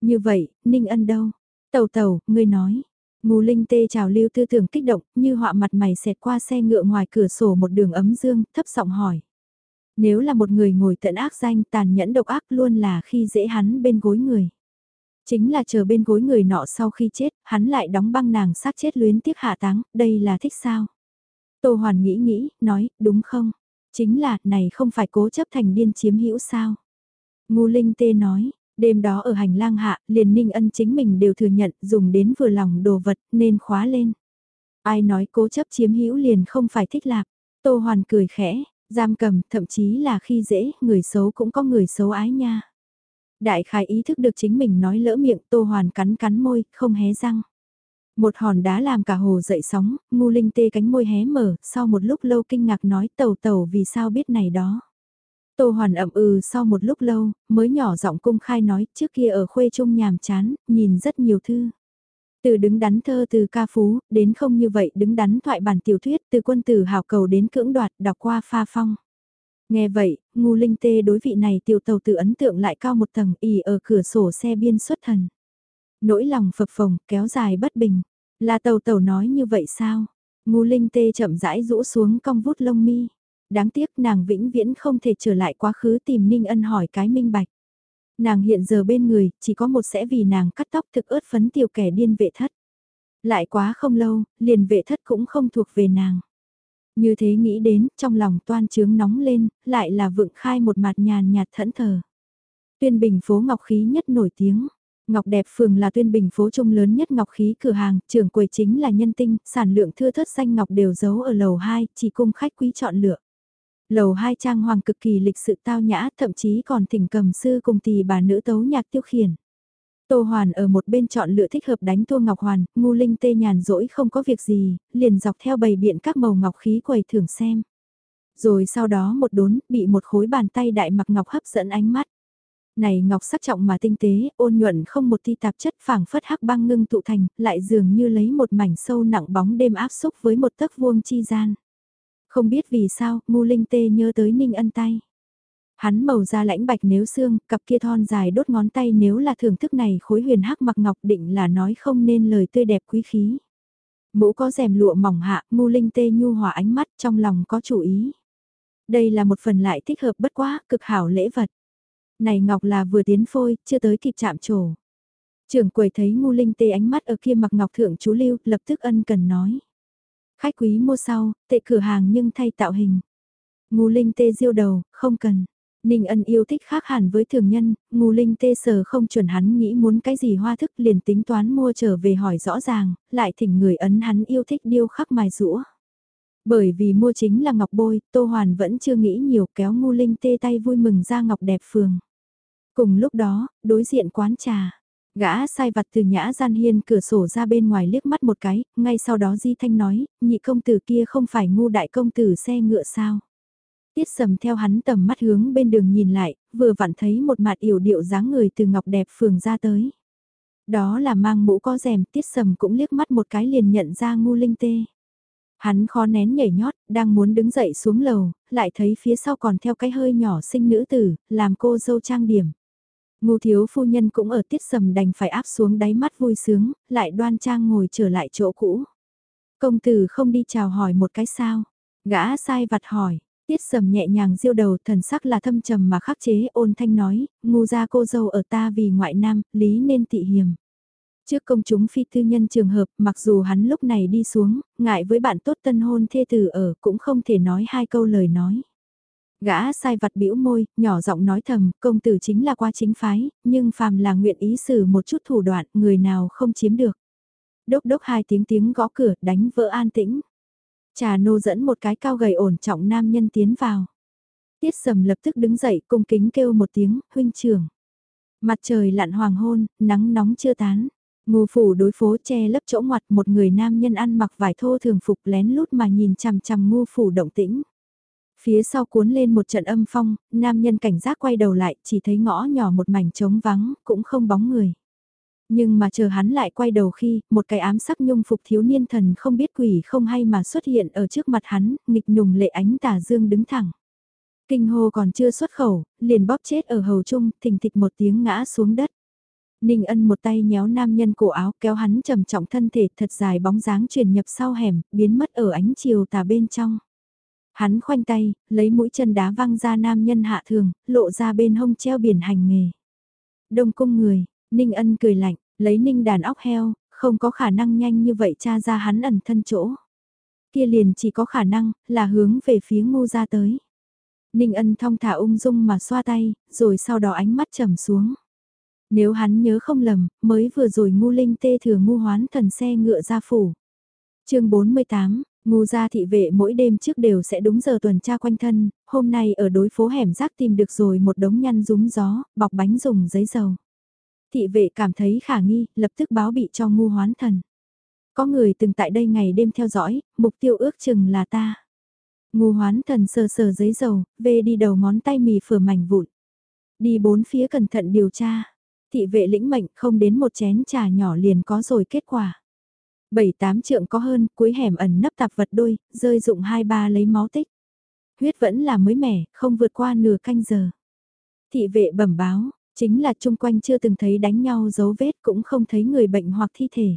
Như vậy, Ninh Ân đâu? Tàu tàu, ngươi nói. Ngô Linh Tê chào lưu tư tưởng kích động, như họa mặt mày xẹt qua xe ngựa ngoài cửa sổ một đường ấm dương, thấp giọng hỏi. Nếu là một người ngồi tận ác danh tàn nhẫn độc ác luôn là khi dễ hắn bên gối người. Chính là chờ bên gối người nọ sau khi chết, hắn lại đóng băng nàng sát chết luyến tiếc hạ táng, đây là thích sao? Tô Hoàn nghĩ nghĩ, nói, đúng không? Chính là, này không phải cố chấp thành điên chiếm hữu sao? ngô Linh Tê nói, đêm đó ở hành lang hạ, liền ninh ân chính mình đều thừa nhận dùng đến vừa lòng đồ vật nên khóa lên. Ai nói cố chấp chiếm hữu liền không phải thích lạc. Tô Hoàn cười khẽ, giam cầm, thậm chí là khi dễ, người xấu cũng có người xấu ái nha. Đại khái ý thức được chính mình nói lỡ miệng Tô Hoàn cắn cắn môi, không hé răng. Một hòn đá làm cả hồ dậy sóng, ngu linh tê cánh môi hé mở, sau một lúc lâu kinh ngạc nói tàu tàu vì sao biết này đó. Tô Hoàn ậm ừ sau một lúc lâu, mới nhỏ giọng cung khai nói trước kia ở khuê trung nhàm chán, nhìn rất nhiều thư. Từ đứng đắn thơ từ ca phú, đến không như vậy đứng đắn thoại bản tiểu thuyết từ quân tử hào cầu đến cưỡng đoạt đọc qua pha phong. Nghe vậy, ngu linh tê đối vị này tiểu tàu tự ấn tượng lại cao một tầng ỉ ở cửa sổ xe biên xuất thần. Nỗi lòng phập phồng, kéo dài bất bình. Là tàu tàu nói như vậy sao? Ngu linh tê chậm rãi rũ xuống cong vút lông mi. Đáng tiếc nàng vĩnh viễn không thể trở lại quá khứ tìm Ninh Ân hỏi cái minh bạch. Nàng hiện giờ bên người, chỉ có một sẽ vì nàng cắt tóc thực ớt phấn tiểu kẻ điên vệ thất. Lại quá không lâu, liền vệ thất cũng không thuộc về nàng. Như thế nghĩ đến, trong lòng toan trướng nóng lên, lại là vựng khai một mặt nhàn nhạt thẫn thờ. Tuyên bình phố ngọc khí nhất nổi tiếng. Ngọc Đẹp Phường là tuyên bình phố trung lớn nhất ngọc khí cửa hàng, trưởng quầy chính là nhân tinh, sản lượng thưa thớt xanh ngọc đều giấu ở lầu 2, chỉ cung khách quý chọn lựa. Lầu hai trang hoàng cực kỳ lịch sự tao nhã, thậm chí còn thỉnh cầm sư cùng tỷ bà nữ tấu nhạc tiêu khiển. Tô Hoàn ở một bên chọn lựa thích hợp đánh tua ngọc hoàn, ngu linh tê nhàn rỗi không có việc gì, liền dọc theo bầy biện các màu ngọc khí quầy thưởng xem. Rồi sau đó một đốn, bị một khối bàn tay đại mặc ngọc hấp dẫn ánh mắt. Này ngọc sắc trọng mà tinh tế, ôn nhuận không một thi tạp chất phảng phất hắc băng ngưng tụ thành, lại dường như lấy một mảnh sâu nặng bóng đêm áp xúc với một tấc vuông chi gian. Không biết vì sao, ngu linh tê nhớ tới ninh ân tay. Hắn màu da lãnh bạch nếu xương, cặp kia thon dài đốt ngón tay nếu là thưởng thức này khối huyền hắc mặc ngọc định là nói không nên lời tươi đẹp quý khí. Mũ có rèm lụa mỏng hạ, ngu linh tê nhu hòa ánh mắt trong lòng có chủ ý. Đây là một phần lại thích hợp bất quá, cực hảo lễ vật. Này ngọc là vừa tiến phôi, chưa tới kịp chạm trổ. Trưởng quầy thấy ngu linh tê ánh mắt ở kia mặc ngọc thượng chú lưu, lập tức ân cần nói. Khách quý mua sau, tệ cửa hàng nhưng thay tạo hình. Ngô linh tê diêu đầu, không cần. Ninh ân yêu thích khác hẳn với thường nhân, ngu linh tê sờ không chuẩn hắn nghĩ muốn cái gì hoa thức liền tính toán mua trở về hỏi rõ ràng, lại thỉnh người ấn hắn yêu thích điêu khắc mài rũa. Bởi vì mua chính là ngọc bôi, Tô Hoàn vẫn chưa nghĩ nhiều kéo ngu linh tê tay vui mừng ra ngọc đẹp phường. Cùng lúc đó, đối diện quán trà, Gã sai vặt từ nhã gian hiên cửa sổ ra bên ngoài liếc mắt một cái, ngay sau đó Di Thanh nói, nhị công tử kia không phải ngu đại công tử xe ngựa sao. Tiết sầm theo hắn tầm mắt hướng bên đường nhìn lại, vừa vặn thấy một mặt yểu điệu dáng người từ ngọc đẹp phường ra tới. Đó là mang mũ có rèm, tiết sầm cũng liếc mắt một cái liền nhận ra ngu linh tê. Hắn khó nén nhảy nhót, đang muốn đứng dậy xuống lầu, lại thấy phía sau còn theo cái hơi nhỏ sinh nữ tử, làm cô dâu trang điểm. Ngô thiếu phu nhân cũng ở tiết sầm đành phải áp xuống đáy mắt vui sướng, lại đoan trang ngồi trở lại chỗ cũ. Công tử không đi chào hỏi một cái sao? Gã sai vặt hỏi, tiết sầm nhẹ nhàng diêu đầu thần sắc là thâm trầm mà khắc chế ôn thanh nói, ngu ra cô dâu ở ta vì ngoại nam, lý nên tị hiểm. Trước công chúng phi tư nhân trường hợp, mặc dù hắn lúc này đi xuống, ngại với bạn tốt tân hôn thê tử ở cũng không thể nói hai câu lời nói. Gã sai vặt bĩu môi, nhỏ giọng nói thầm, công tử chính là qua chính phái, nhưng phàm là nguyện ý xử một chút thủ đoạn, người nào không chiếm được. Đốc đốc hai tiếng tiếng gõ cửa, đánh vỡ an tĩnh. Trà nô dẫn một cái cao gầy ổn trọng nam nhân tiến vào. Tiết sầm lập tức đứng dậy cung kính kêu một tiếng, huynh trưởng. Mặt trời lặn hoàng hôn, nắng nóng chưa tán. Ngô phủ đối phố che lấp chỗ ngoặt một người nam nhân ăn mặc vải thô thường phục lén lút mà nhìn chằm chằm ngô phủ động tĩnh. Phía sau cuốn lên một trận âm phong, nam nhân cảnh giác quay đầu lại, chỉ thấy ngõ nhỏ một mảnh trống vắng, cũng không bóng người. Nhưng mà chờ hắn lại quay đầu khi, một cái ám sắc nhung phục thiếu niên thần không biết quỷ không hay mà xuất hiện ở trước mặt hắn, nghịch nùng lệ ánh tà dương đứng thẳng. Kinh hô còn chưa xuất khẩu, liền bóp chết ở hầu trung, thình thịch một tiếng ngã xuống đất. Ninh ân một tay nhéo nam nhân cổ áo kéo hắn trầm trọng thân thể thật dài bóng dáng truyền nhập sau hẻm, biến mất ở ánh chiều tà bên trong. Hắn khoanh tay, lấy mũi chân đá văng ra nam nhân hạ thường, lộ ra bên hông treo biển hành nghề. Đông cung người, Ninh ân cười lạnh, lấy ninh đàn óc heo, không có khả năng nhanh như vậy tra ra hắn ẩn thân chỗ. Kia liền chỉ có khả năng, là hướng về phía ngu ra tới. Ninh ân thong thả ung dung mà xoa tay, rồi sau đó ánh mắt trầm xuống. Nếu hắn nhớ không lầm, mới vừa rồi ngu linh tê thừa ngu hoán thần xe ngựa ra phủ. chương 48, ngu gia thị vệ mỗi đêm trước đều sẽ đúng giờ tuần tra quanh thân, hôm nay ở đối phố hẻm rác tìm được rồi một đống nhăn rúng gió, bọc bánh dùng giấy dầu. Thị vệ cảm thấy khả nghi, lập tức báo bị cho ngu hoán thần. Có người từng tại đây ngày đêm theo dõi, mục tiêu ước chừng là ta. Ngu hoán thần sờ sờ giấy dầu, về đi đầu ngón tay mì phở mảnh vụn. Đi bốn phía cẩn thận điều tra. Thị vệ lĩnh mệnh không đến một chén trà nhỏ liền có rồi kết quả. Bảy tám trượng có hơn, cuối hẻm ẩn nấp tạp vật đôi, rơi dụng hai ba lấy máu tích. Huyết vẫn là mới mẻ, không vượt qua nửa canh giờ. Thị vệ bẩm báo, chính là chung quanh chưa từng thấy đánh nhau dấu vết cũng không thấy người bệnh hoặc thi thể.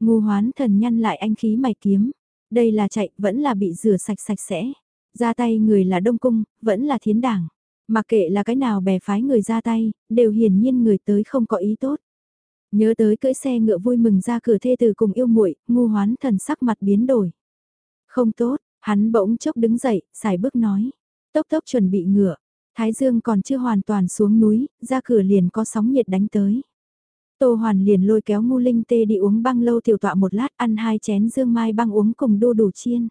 Ngu hoán thần nhăn lại anh khí mày kiếm, đây là chạy, vẫn là bị rửa sạch sạch sẽ. Ra tay người là Đông Cung, vẫn là thiến đảng. Mà kệ là cái nào bè phái người ra tay, đều hiển nhiên người tới không có ý tốt. Nhớ tới cưỡi xe ngựa vui mừng ra cửa thê từ cùng yêu muội, ngu hoán thần sắc mặt biến đổi. Không tốt, hắn bỗng chốc đứng dậy, xài bước nói. Tốc tốc chuẩn bị ngựa, Thái Dương còn chưa hoàn toàn xuống núi, ra cửa liền có sóng nhiệt đánh tới. Tô Hoàn liền lôi kéo ngu linh tê đi uống băng lâu tiểu tọa một lát ăn hai chén dương mai băng uống cùng đô đủ chiên.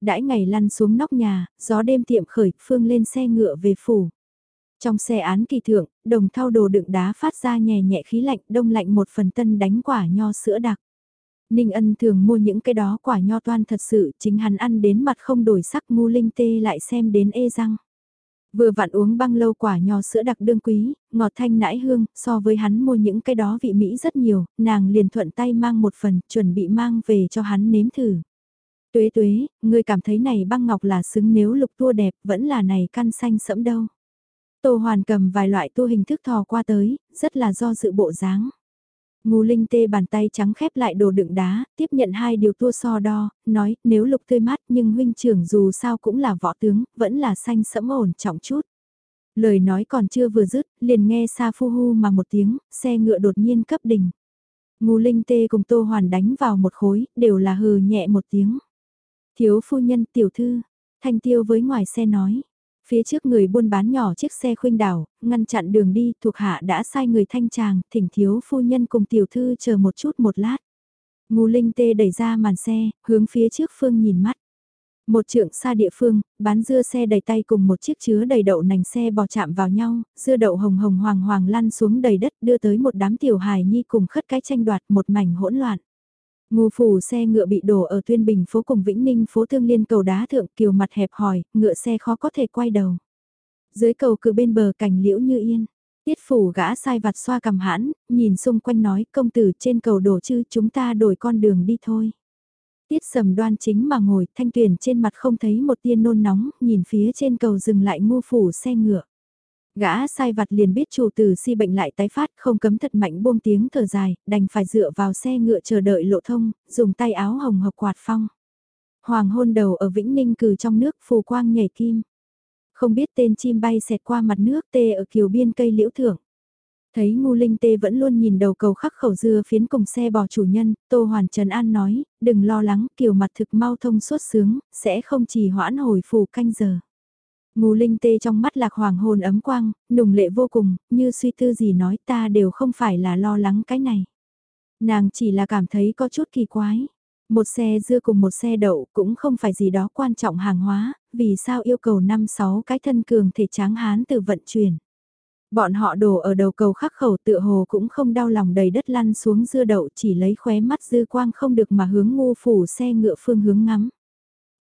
Đãi ngày lăn xuống nóc nhà, gió đêm tiệm khởi, phương lên xe ngựa về phủ. Trong xe án kỳ thượng, đồng thau đồ đựng đá phát ra nhẹ nhẹ khí lạnh đông lạnh một phần tân đánh quả nho sữa đặc. Ninh ân thường mua những cái đó quả nho toan thật sự chính hắn ăn đến mặt không đổi sắc ngu linh tê lại xem đến ê răng. Vừa vặn uống băng lâu quả nho sữa đặc đương quý, ngọt thanh nãi hương, so với hắn mua những cái đó vị Mỹ rất nhiều, nàng liền thuận tay mang một phần, chuẩn bị mang về cho hắn nếm thử. Tuế tuế, người cảm thấy này băng ngọc là xứng nếu lục tua đẹp, vẫn là này căn xanh sẫm đâu. Tô Hoàn cầm vài loại tu hình thức thò qua tới, rất là do dự bộ dáng. Ngô Linh tê bàn tay trắng khép lại đồ đựng đá, tiếp nhận hai điều tua so đo, nói nếu lục tươi mát nhưng huynh trưởng dù sao cũng là võ tướng, vẫn là xanh sẫm ổn trọng chút. Lời nói còn chưa vừa dứt, liền nghe xa phu hu mà một tiếng, xe ngựa đột nhiên cấp đỉnh. Ngô Linh tê cùng Tô Hoàn đánh vào một khối, đều là hừ nhẹ một tiếng. Thiếu phu nhân tiểu thư, thanh tiêu với ngoài xe nói. Phía trước người buôn bán nhỏ chiếc xe khuynh đảo, ngăn chặn đường đi, thuộc hạ đã sai người thanh tràng, thỉnh thiếu phu nhân cùng tiểu thư chờ một chút một lát. Ngô Linh Tê đẩy ra màn xe, hướng phía trước phương nhìn mắt. Một trượng xa địa phương, bán dưa xe đầy tay cùng một chiếc chứa đầy đậu nành xe bò chạm vào nhau, dưa đậu hồng hồng hoàng hoàng lăn xuống đầy đất đưa tới một đám tiểu hài nhi cùng khất cái tranh đoạt một mảnh hỗn loạn. Ngô phủ xe ngựa bị đổ ở Tuyên Bình phố cùng Vĩnh Ninh phố Thương Liên cầu đá thượng kiều mặt hẹp hòi, ngựa xe khó có thể quay đầu. Dưới cầu cự bên bờ cảnh liễu như yên. Tiết phủ gã sai vặt xoa cầm hãn, nhìn xung quanh nói công tử trên cầu đổ chứ chúng ta đổi con đường đi thôi. Tiết sầm đoan chính mà ngồi thanh tuyển trên mặt không thấy một tiên nôn nóng, nhìn phía trên cầu dừng lại Ngô phủ xe ngựa. Gã sai vặt liền biết chủ tử si bệnh lại tái phát không cấm thật mạnh buông tiếng thở dài, đành phải dựa vào xe ngựa chờ đợi lộ thông, dùng tay áo hồng hộc quạt phong. Hoàng hôn đầu ở Vĩnh Ninh cử trong nước phù quang nhảy kim. Không biết tên chim bay xẹt qua mặt nước tê ở kiều biên cây liễu thưởng. Thấy ngu linh tê vẫn luôn nhìn đầu cầu khắc khẩu dưa phiến cùng xe bò chủ nhân, Tô Hoàn Trần An nói, đừng lo lắng, kiều mặt thực mau thông suốt sướng, sẽ không chỉ hoãn hồi phù canh giờ. Ngô Linh Tê trong mắt lạc hoàng hồn ấm quang, nùng lệ vô cùng, như suy tư gì nói ta đều không phải là lo lắng cái này. Nàng chỉ là cảm thấy có chút kỳ quái. Một xe dưa cùng một xe đậu cũng không phải gì đó quan trọng hàng hóa, vì sao yêu cầu 5-6 cái thân cường thể tráng hán từ vận chuyển. Bọn họ đổ ở đầu cầu khắc khẩu tựa hồ cũng không đau lòng đầy đất lăn xuống dưa đậu chỉ lấy khóe mắt dư quang không được mà hướng ngu phủ xe ngựa phương hướng ngắm.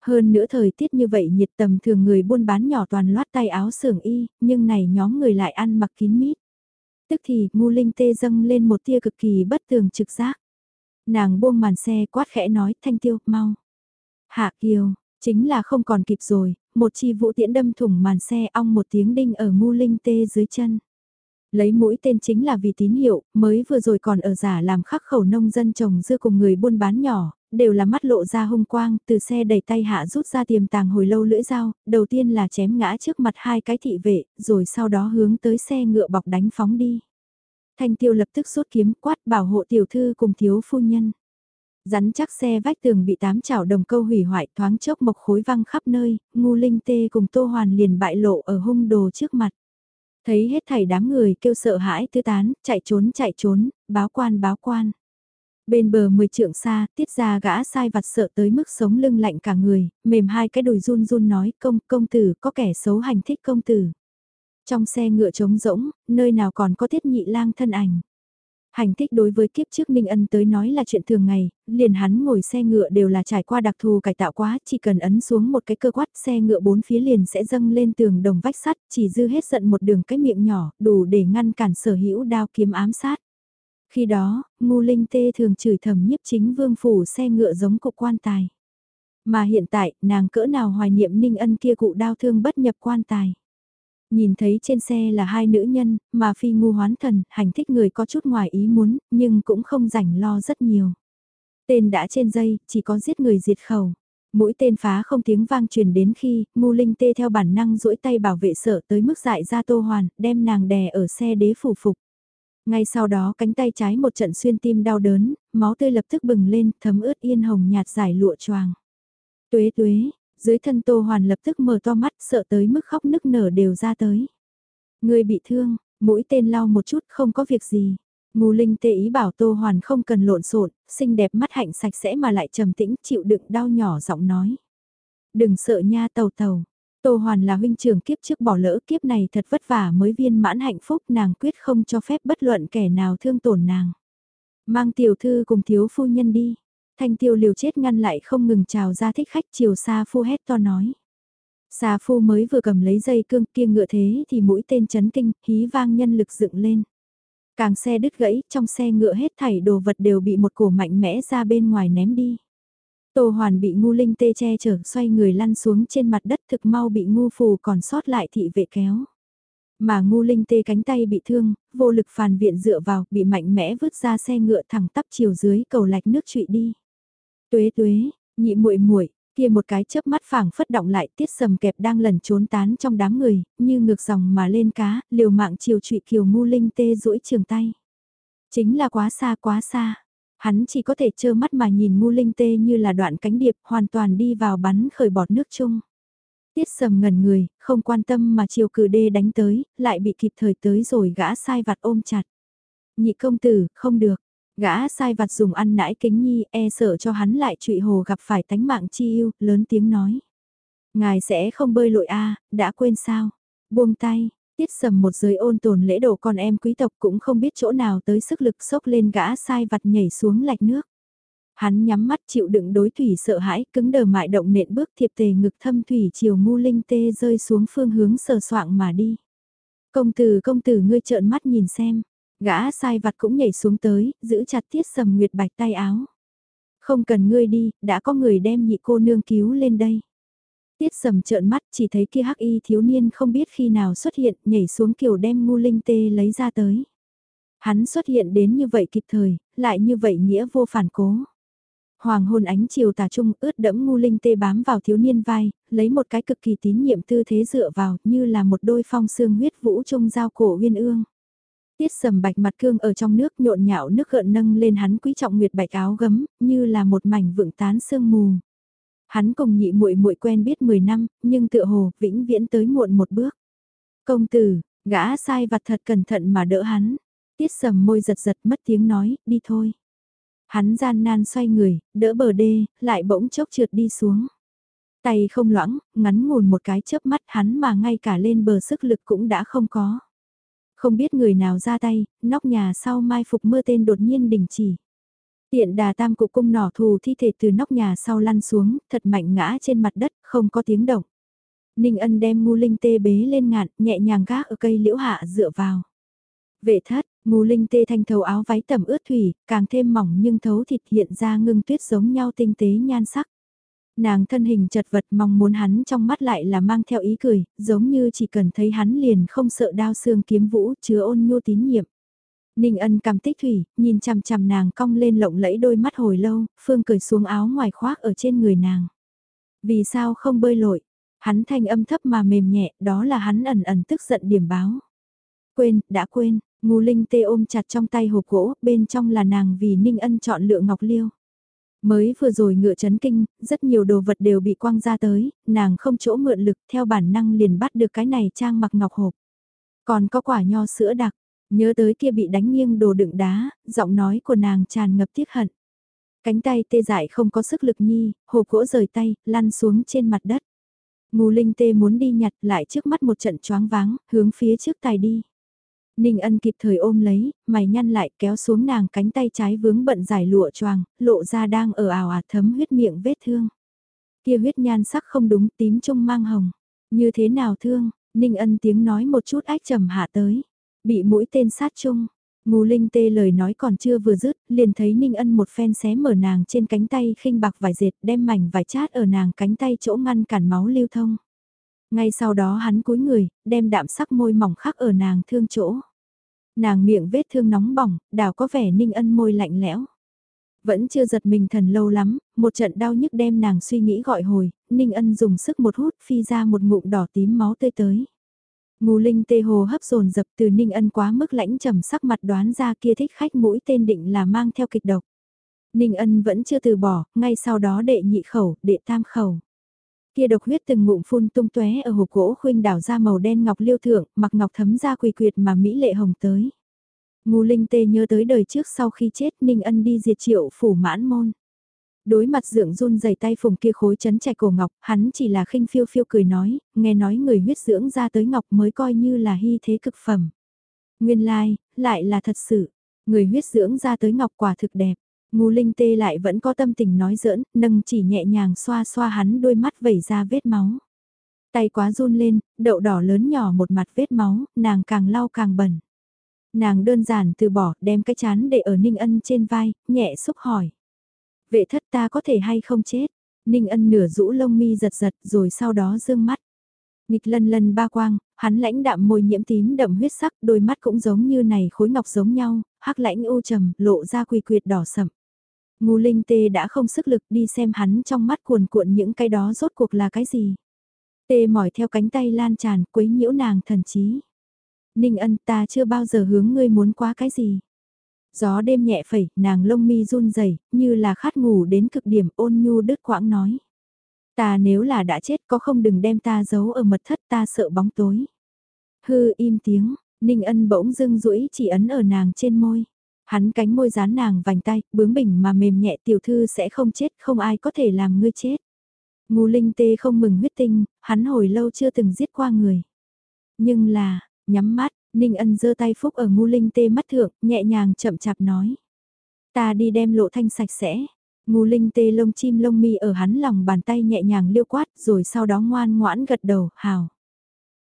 Hơn nữa thời tiết như vậy nhiệt tầm thường người buôn bán nhỏ toàn loát tay áo sưởng y, nhưng này nhóm người lại ăn mặc kín mít. Tức thì ngu linh tê dâng lên một tia cực kỳ bất tường trực giác. Nàng buông màn xe quát khẽ nói thanh tiêu, mau. Hạ kiều, chính là không còn kịp rồi, một chi vũ tiễn đâm thủng màn xe ong một tiếng đinh ở ngu linh tê dưới chân. Lấy mũi tên chính là vì tín hiệu, mới vừa rồi còn ở giả làm khắc khẩu nông dân trồng dưa cùng người buôn bán nhỏ, đều là mắt lộ ra hung quang, từ xe đẩy tay hạ rút ra tiềm tàng hồi lâu lưỡi dao, đầu tiên là chém ngã trước mặt hai cái thị vệ, rồi sau đó hướng tới xe ngựa bọc đánh phóng đi. Thanh tiêu lập tức rút kiếm quát bảo hộ tiểu thư cùng thiếu phu nhân. Rắn chắc xe vách tường bị tám chảo đồng câu hủy hoại thoáng chốc mộc khối văng khắp nơi, ngu linh tê cùng tô hoàn liền bại lộ ở hung đồ trước mặt. Thấy hết thảy đám người kêu sợ hãi tứ tán, chạy trốn chạy trốn, báo quan báo quan. Bên bờ mười trượng xa, tiết ra gã sai vặt sợ tới mức sống lưng lạnh cả người, mềm hai cái đùi run run nói công, công tử, có kẻ xấu hành thích công tử. Trong xe ngựa trống rỗng, nơi nào còn có tiết nhị lang thân ảnh. Hành tích đối với kiếp trước Ninh Ân tới nói là chuyện thường ngày, liền hắn ngồi xe ngựa đều là trải qua đặc thù cải tạo quá, chỉ cần ấn xuống một cái cơ quát xe ngựa bốn phía liền sẽ dâng lên tường đồng vách sắt, chỉ dư hết giận một đường cái miệng nhỏ, đủ để ngăn cản sở hữu đao kiếm ám sát. Khi đó, ngu linh tê thường chửi thầm nhiếp chính vương phủ xe ngựa giống cục quan tài. Mà hiện tại, nàng cỡ nào hoài niệm Ninh Ân kia cụ đao thương bất nhập quan tài. Nhìn thấy trên xe là hai nữ nhân, mà phi ngu hoán thần, hành thích người có chút ngoài ý muốn, nhưng cũng không rảnh lo rất nhiều. Tên đã trên dây, chỉ có giết người diệt khẩu. Mũi tên phá không tiếng vang truyền đến khi, ngu linh tê theo bản năng duỗi tay bảo vệ sở tới mức dại ra tô hoàn, đem nàng đè ở xe đế phủ phục. Ngay sau đó cánh tay trái một trận xuyên tim đau đớn, máu tươi lập tức bừng lên, thấm ướt yên hồng nhạt giải lụa choàng. Tuế tuế, dưới thân Tô Hoàn lập tức mở to mắt sợ tới mức khóc nức nở đều ra tới. Người bị thương, mũi tên lau một chút không có việc gì. Ngô Linh tê ý bảo Tô Hoàn không cần lộn xộn, xinh đẹp mắt hạnh sạch sẽ mà lại trầm tĩnh chịu đựng đau nhỏ giọng nói. Đừng sợ nha tàu tàu. Tô Hoàn là huynh trưởng kiếp trước bỏ lỡ kiếp này thật vất vả mới viên mãn hạnh phúc nàng quyết không cho phép bất luận kẻ nào thương tổn nàng. Mang tiểu thư cùng thiếu phu nhân đi. Thanh tiêu liều chết ngăn lại không ngừng chào ra thích khách chiều xa phu hét to nói. Xa phu mới vừa cầm lấy dây cương kia ngựa thế thì mũi tên chấn kinh, hí vang nhân lực dựng lên. Càng xe đứt gãy, trong xe ngựa hết thảy đồ vật đều bị một cổ mạnh mẽ ra bên ngoài ném đi. Tô Hoàn bị ngu linh tê che chở xoay người lăn xuống trên mặt đất thực mau bị ngu phù còn sót lại thị vệ kéo. Mà ngu linh tê cánh tay bị thương, vô lực phàn viện dựa vào, bị mạnh mẽ vứt ra xe ngựa thẳng tắp chiều dưới cầu lạch nước trụy đi. Tuế tuế, nhị muội muội kia một cái chớp mắt phảng phất động lại tiết sầm kẹp đang lẩn trốn tán trong đám người, như ngược dòng mà lên cá, liều mạng chiều trụy kiều ngu linh tê duỗi trường tay. Chính là quá xa quá xa, hắn chỉ có thể trơ mắt mà nhìn ngu linh tê như là đoạn cánh điệp hoàn toàn đi vào bắn khởi bọt nước chung. Tiết sầm ngẩn người, không quan tâm mà chiều cử đê đánh tới, lại bị kịp thời tới rồi gã sai vặt ôm chặt. Nhị công tử, không được, Gã sai vặt dùng ăn nãi kính nhi e sợ cho hắn lại trụy hồ gặp phải tánh mạng chi yêu, lớn tiếng nói. Ngài sẽ không bơi lội a đã quên sao? Buông tay, tiết sầm một giới ôn tồn lễ độ con em quý tộc cũng không biết chỗ nào tới sức lực sốc lên gã sai vặt nhảy xuống lạch nước. Hắn nhắm mắt chịu đựng đối thủy sợ hãi, cứng đờ mại động nện bước thiệp tề ngực thâm thủy chiều ngu linh tê rơi xuống phương hướng sờ soạng mà đi. Công tử công tử ngươi trợn mắt nhìn xem, Gã sai vặt cũng nhảy xuống tới, giữ chặt tiết sầm nguyệt bạch tay áo. Không cần ngươi đi, đã có người đem nhị cô nương cứu lên đây. Tiết sầm trợn mắt chỉ thấy kia hắc y thiếu niên không biết khi nào xuất hiện nhảy xuống kiểu đem ngu linh tê lấy ra tới. Hắn xuất hiện đến như vậy kịp thời, lại như vậy nghĩa vô phản cố. Hoàng hôn ánh chiều tà trung ướt đẫm ngu linh tê bám vào thiếu niên vai, lấy một cái cực kỳ tín nhiệm tư thế dựa vào như là một đôi phong xương huyết vũ trung giao cổ uyên ương. Tiết sầm bạch mặt cương ở trong nước nhộn nhạo nước gợn nâng lên hắn quý trọng nguyệt bạch áo gấm, như là một mảnh vượng tán sương mù. Hắn cùng nhị muội muội quen biết 10 năm, nhưng tựa hồ vĩnh viễn tới muộn một bước. Công tử, gã sai vặt thật cẩn thận mà đỡ hắn. Tiết sầm môi giật giật mất tiếng nói, đi thôi. Hắn gian nan xoay người, đỡ bờ đê, lại bỗng chốc trượt đi xuống. Tay không loãng, ngắn ngủn một cái chớp mắt hắn mà ngay cả lên bờ sức lực cũng đã không có. Không biết người nào ra tay, nóc nhà sau mai phục mưa tên đột nhiên đình chỉ. Tiện đà tam cục cung nỏ thù thi thể từ nóc nhà sau lăn xuống, thật mạnh ngã trên mặt đất, không có tiếng động. Ninh ân đem ngu linh tê bế lên ngạn, nhẹ nhàng gác ở cây liễu hạ dựa vào. Vệ thất, ngu linh tê thanh thấu áo váy tẩm ướt thủy, càng thêm mỏng nhưng thấu thịt hiện ra ngưng tuyết giống nhau tinh tế nhan sắc. Nàng thân hình chật vật mong muốn hắn trong mắt lại là mang theo ý cười, giống như chỉ cần thấy hắn liền không sợ đao xương kiếm vũ chứa ôn nhu tín nhiệm. Ninh ân cầm tích thủy, nhìn chằm chằm nàng cong lên lộng lẫy đôi mắt hồi lâu, phương cười xuống áo ngoài khoác ở trên người nàng. Vì sao không bơi lội? Hắn thanh âm thấp mà mềm nhẹ, đó là hắn ẩn ẩn tức giận điểm báo. Quên, đã quên, ngu linh tê ôm chặt trong tay hộp gỗ, bên trong là nàng vì Ninh ân chọn lựa ngọc liêu. Mới vừa rồi ngựa chấn kinh, rất nhiều đồ vật đều bị quăng ra tới, nàng không chỗ mượn lực theo bản năng liền bắt được cái này trang mặc ngọc hộp. Còn có quả nho sữa đặc, nhớ tới kia bị đánh nghiêng đồ đựng đá, giọng nói của nàng tràn ngập tiếc hận. Cánh tay tê dại không có sức lực nhi, hộp gỗ rời tay, lăn xuống trên mặt đất. Ngù linh tê muốn đi nhặt lại trước mắt một trận choáng váng, hướng phía trước tài đi. Ninh ân kịp thời ôm lấy, mày nhăn lại kéo xuống nàng cánh tay trái vướng bận giải lụa choàng, lộ ra đang ở ảo ạt thấm huyết miệng vết thương. Kia huyết nhan sắc không đúng tím trung mang hồng. Như thế nào thương, Ninh ân tiếng nói một chút ách trầm hạ tới. Bị mũi tên sát chung. Ngù linh tê lời nói còn chưa vừa dứt, liền thấy Ninh ân một phen xé mở nàng trên cánh tay khinh bạc vải dệt đem mảnh vải chát ở nàng cánh tay chỗ ngăn cản máu lưu thông. Ngay sau đó hắn cúi người, đem đạm sắc môi mỏng khắc ở nàng thương chỗ. Nàng miệng vết thương nóng bỏng, đào có vẻ ninh ân môi lạnh lẽo. Vẫn chưa giật mình thần lâu lắm, một trận đau nhức đem nàng suy nghĩ gọi hồi, ninh ân dùng sức một hút phi ra một ngụm đỏ tím máu tươi tới. Ngù linh tê hồ hấp dồn dập từ ninh ân quá mức lãnh trầm sắc mặt đoán ra kia thích khách mũi tên định là mang theo kịch độc. Ninh ân vẫn chưa từ bỏ, ngay sau đó đệ nhị khẩu, đệ tam khẩu. Kia độc huyết từng ngụm phun tung tóe ở hộp gỗ khuynh đảo ra màu đen ngọc liêu thượng, mặc ngọc thấm ra quỳ quyệt mà Mỹ lệ hồng tới. Ngô Linh Tê nhớ tới đời trước sau khi chết Ninh Ân đi diệt triệu phủ mãn môn. Đối mặt dưỡng run dày tay phùng kia khối chấn chạy cổ ngọc, hắn chỉ là khinh phiêu phiêu cười nói, nghe nói người huyết dưỡng ra tới ngọc mới coi như là hy thế cực phẩm. Nguyên lai, like, lại là thật sự, người huyết dưỡng ra tới ngọc quả thực đẹp. Ngu Linh Tê lại vẫn có tâm tình nói giỡn, nâng chỉ nhẹ nhàng xoa xoa hắn đôi mắt vẩy ra vết máu. Tay quá run lên, đậu đỏ lớn nhỏ một mặt vết máu, nàng càng lau càng bẩn. Nàng đơn giản từ bỏ, đem cái chán để ở Ninh Ân trên vai, nhẹ xúc hỏi. Vệ thất ta có thể hay không chết? Ninh Ân nửa rũ lông mi giật giật rồi sau đó dương mắt. Nghịch lân lân ba quang, hắn lãnh đạm môi nhiễm tím đậm huyết sắc, đôi mắt cũng giống như này khối ngọc giống nhau, hắc lãnh u trầm, lộ ra quỳ quyệt đỏ sậm. Ngô Linh Tê đã không sức lực đi xem hắn trong mắt cuồn cuộn những cái đó rốt cuộc là cái gì. Tê mỏi theo cánh tay lan tràn quấy nhiễu nàng thần trí. Ninh ân ta chưa bao giờ hướng ngươi muốn quá cái gì. Gió đêm nhẹ phẩy, nàng lông mi run rẩy như là khát ngủ đến cực điểm ôn nhu đứt quãng nói. Ta nếu là đã chết có không đừng đem ta giấu ở mật thất ta sợ bóng tối. Hư im tiếng, Ninh ân bỗng dưng rũi chỉ ấn ở nàng trên môi. Hắn cánh môi dán nàng vành tay, bướng bỉnh mà mềm nhẹ tiểu thư sẽ không chết, không ai có thể làm ngươi chết. ngô linh tê không mừng huyết tinh, hắn hồi lâu chưa từng giết qua người. Nhưng là, nhắm mắt, Ninh ân giơ tay phúc ở ngô linh tê mắt thượng, nhẹ nhàng chậm chạp nói. Ta đi đem lộ thanh sạch sẽ. ngô linh tê lông chim lông mi ở hắn lòng bàn tay nhẹ nhàng liêu quát rồi sau đó ngoan ngoãn gật đầu, hào.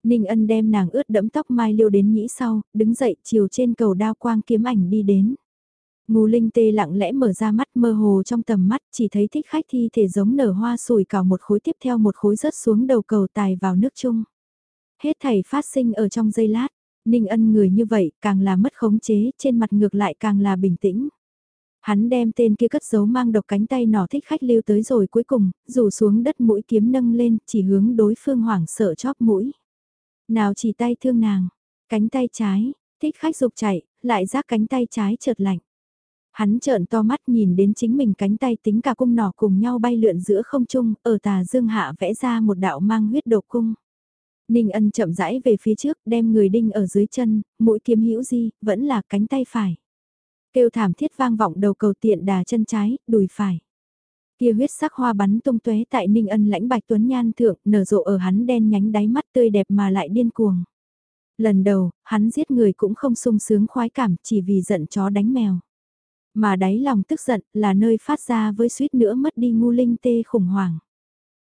Ninh ân đem nàng ướt đẫm tóc mai liêu đến nhĩ sau, đứng dậy chiều trên cầu đao quang kiếm ảnh đi đến. Ngù linh tê lặng lẽ mở ra mắt mơ hồ trong tầm mắt chỉ thấy thích khách thi thể giống nở hoa sùi cào một khối tiếp theo một khối rớt xuống đầu cầu tài vào nước chung. Hết thảy phát sinh ở trong giây lát, Ninh ân người như vậy càng là mất khống chế trên mặt ngược lại càng là bình tĩnh. Hắn đem tên kia cất giấu mang độc cánh tay nỏ thích khách lưu tới rồi cuối cùng, rủ xuống đất mũi kiếm nâng lên chỉ hướng đối phương hoảng sợ chóp mũi. Nào chỉ tay thương nàng, cánh tay trái, thích khách dục chạy, lại giác cánh tay trái chợt lạnh. Hắn trợn to mắt nhìn đến chính mình cánh tay tính cả cung nỏ cùng nhau bay lượn giữa không trung, ở tà dương hạ vẽ ra một đạo mang huyết độc cung. Ninh ân chậm rãi về phía trước, đem người đinh ở dưới chân, mũi kiếm hữu di, vẫn là cánh tay phải. Kêu thảm thiết vang vọng đầu cầu tiện đà chân trái, đùi phải. Kia huyết sắc hoa bắn tung tóe tại Ninh Ân lãnh bạch tuấn nhan thượng, nở rộ ở hắn đen nhánh đáy mắt tươi đẹp mà lại điên cuồng. Lần đầu, hắn giết người cũng không sung sướng khoái cảm chỉ vì giận chó đánh mèo. Mà đáy lòng tức giận là nơi phát ra với suýt nữa mất đi ngu linh tê khủng hoảng.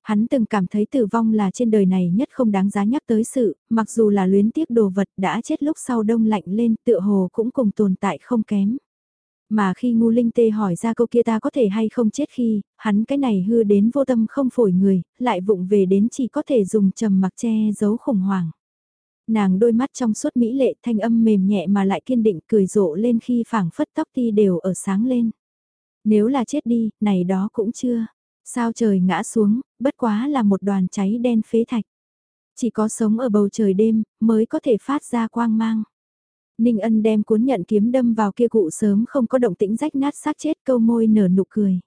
Hắn từng cảm thấy tử vong là trên đời này nhất không đáng giá nhắc tới sự, mặc dù là luyến tiếc đồ vật đã chết lúc sau đông lạnh lên tựa hồ cũng cùng tồn tại không kém. Mà khi ngu linh tê hỏi ra câu kia ta có thể hay không chết khi, hắn cái này hư đến vô tâm không phổi người, lại vụng về đến chỉ có thể dùng trầm mặc che giấu khủng hoảng. Nàng đôi mắt trong suốt mỹ lệ thanh âm mềm nhẹ mà lại kiên định cười rộ lên khi phảng phất tóc ti đều ở sáng lên. Nếu là chết đi, này đó cũng chưa. Sao trời ngã xuống, bất quá là một đoàn cháy đen phế thạch. Chỉ có sống ở bầu trời đêm, mới có thể phát ra quang mang. Ninh ân đem cuốn nhận kiếm đâm vào kia cụ sớm không có động tĩnh rách nát xác chết câu môi nở nụ cười.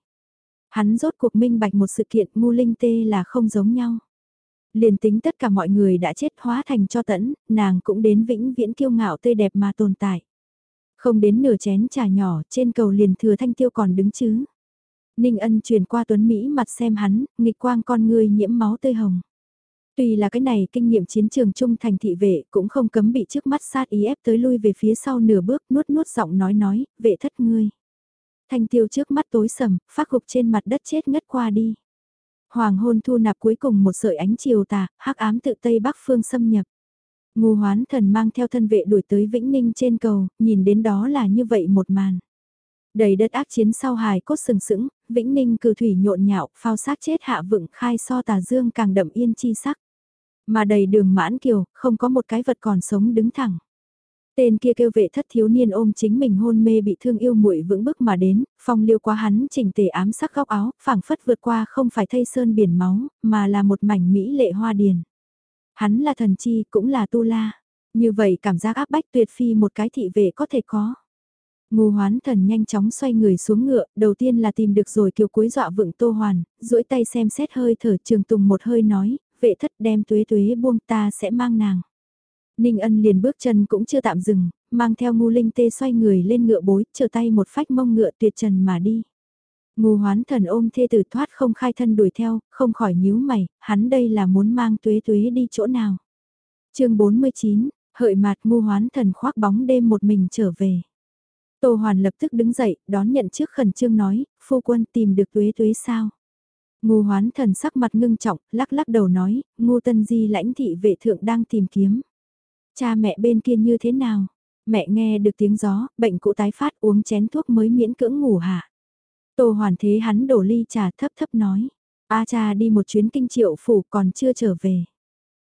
Hắn rốt cuộc minh bạch một sự kiện ngu linh tê là không giống nhau. Liền tính tất cả mọi người đã chết hóa thành cho tẫn, nàng cũng đến vĩnh viễn kiêu ngạo tươi đẹp mà tồn tại. Không đến nửa chén trà nhỏ trên cầu liền thừa thanh tiêu còn đứng chứ. Ninh ân truyền qua tuấn Mỹ mặt xem hắn, nghịch quang con người nhiễm máu tươi hồng. Tuy là cái này kinh nghiệm chiến trường trung thành thị vệ cũng không cấm bị trước mắt sát ý ép tới lui về phía sau nửa bước nuốt nuốt giọng nói nói, vệ thất ngươi. Thanh tiêu trước mắt tối sầm, phát gục trên mặt đất chết ngất qua đi. Hoàng hôn thu nạp cuối cùng một sợi ánh chiều tà, hắc ám tự Tây Bắc phương xâm nhập. Ngu hoán thần mang theo thân vệ đuổi tới Vĩnh Ninh trên cầu, nhìn đến đó là như vậy một màn. Đầy đất ác chiến sau hài cốt sừng sững, Vĩnh Ninh cử thủy nhộn nhạo, phao sát chết hạ vựng khai so tà dương càng đậm yên chi sắc. Mà đầy đường mãn kiều, không có một cái vật còn sống đứng thẳng. Tên kia kêu vệ thất thiếu niên ôm chính mình hôn mê bị thương yêu muội vững bước mà đến, phong liêu qua hắn chỉnh tề ám sắc góc áo, phảng phất vượt qua không phải thây sơn biển máu, mà là một mảnh mỹ lệ hoa điền. Hắn là thần chi, cũng là tu la. Như vậy cảm giác áp bách tuyệt phi một cái thị vệ có thể có. Ngô hoán thần nhanh chóng xoay người xuống ngựa, đầu tiên là tìm được rồi kiều cuối dọa vựng tô hoàn, duỗi tay xem xét hơi thở trường tùng một hơi nói, vệ thất đem tuế tuế buông ta sẽ mang nàng. Ninh ân liền bước chân cũng chưa tạm dừng, mang theo ngu linh tê xoay người lên ngựa bối, chờ tay một phách mông ngựa tuyệt trần mà đi. Ngu hoán thần ôm thê tử thoát không khai thân đuổi theo, không khỏi nhíu mày, hắn đây là muốn mang tuế tuế đi chỗ nào. chương 49, hợi mặt ngu hoán thần khoác bóng đêm một mình trở về. Tô Hoàn lập tức đứng dậy, đón nhận trước khẩn trương nói, phu quân tìm được tuế tuế sao. Ngu hoán thần sắc mặt ngưng trọng, lắc lắc đầu nói, ngu tân di lãnh thị vệ thượng đang tìm kiếm. Cha mẹ bên kia như thế nào? Mẹ nghe được tiếng gió, bệnh cũ tái phát uống chén thuốc mới miễn cưỡng ngủ hả? Tô hoàn thế hắn đổ ly trà thấp thấp nói. A cha đi một chuyến kinh triệu phủ còn chưa trở về.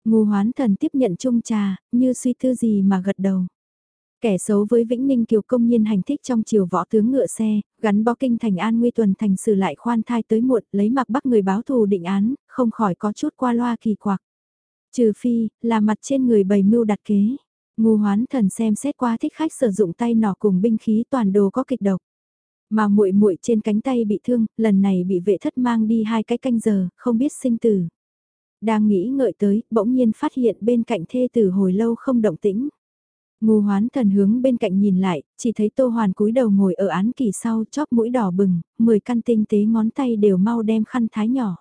Ngu hoán thần tiếp nhận chung trà, như suy tư gì mà gật đầu. Kẻ xấu với Vĩnh Ninh Kiều công nhiên hành thích trong chiều võ tướng ngựa xe, gắn bó kinh thành an nguy tuần thành xử lại khoan thai tới muộn lấy mặc bắt người báo thù định án, không khỏi có chút qua loa kỳ quặc. Trừ phi, là mặt trên người bày mưu đặt kế. Ngu hoán thần xem xét qua thích khách sử dụng tay nỏ cùng binh khí toàn đồ có kịch độc. Mà muội muội trên cánh tay bị thương, lần này bị vệ thất mang đi hai cái canh giờ, không biết sinh tử. Đang nghĩ ngợi tới, bỗng nhiên phát hiện bên cạnh thê tử hồi lâu không động tĩnh. Ngô hoán thần hướng bên cạnh nhìn lại, chỉ thấy tô hoàn cúi đầu ngồi ở án kỳ sau chóp mũi đỏ bừng, 10 căn tinh tế ngón tay đều mau đem khăn thái nhỏ.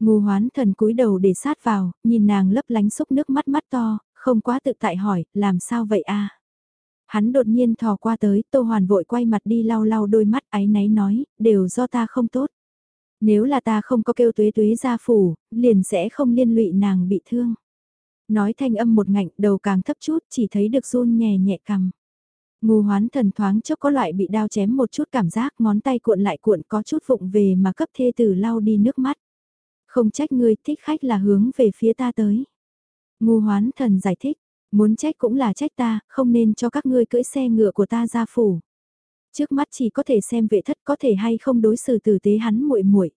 Ngô hoán thần cúi đầu để sát vào, nhìn nàng lấp lánh xúc nước mắt mắt to, không quá tự tại hỏi, làm sao vậy a? Hắn đột nhiên thò qua tới, tô hoàn vội quay mặt đi lau lau đôi mắt áy náy nói, đều do ta không tốt. Nếu là ta không có kêu tuế tuế ra phủ, liền sẽ không liên lụy nàng bị thương. Nói thanh âm một ngạnh đầu càng thấp chút chỉ thấy được run nhẹ nhẹ cằm. Ngu hoán thần thoáng chốc có loại bị đao chém một chút cảm giác ngón tay cuộn lại cuộn có chút vụng về mà cấp thê tử lau đi nước mắt. Không trách ngươi thích khách là hướng về phía ta tới. Ngu hoán thần giải thích, muốn trách cũng là trách ta, không nên cho các ngươi cưỡi xe ngựa của ta ra phủ. Trước mắt chỉ có thể xem vệ thất có thể hay không đối xử tử tế hắn muội muội.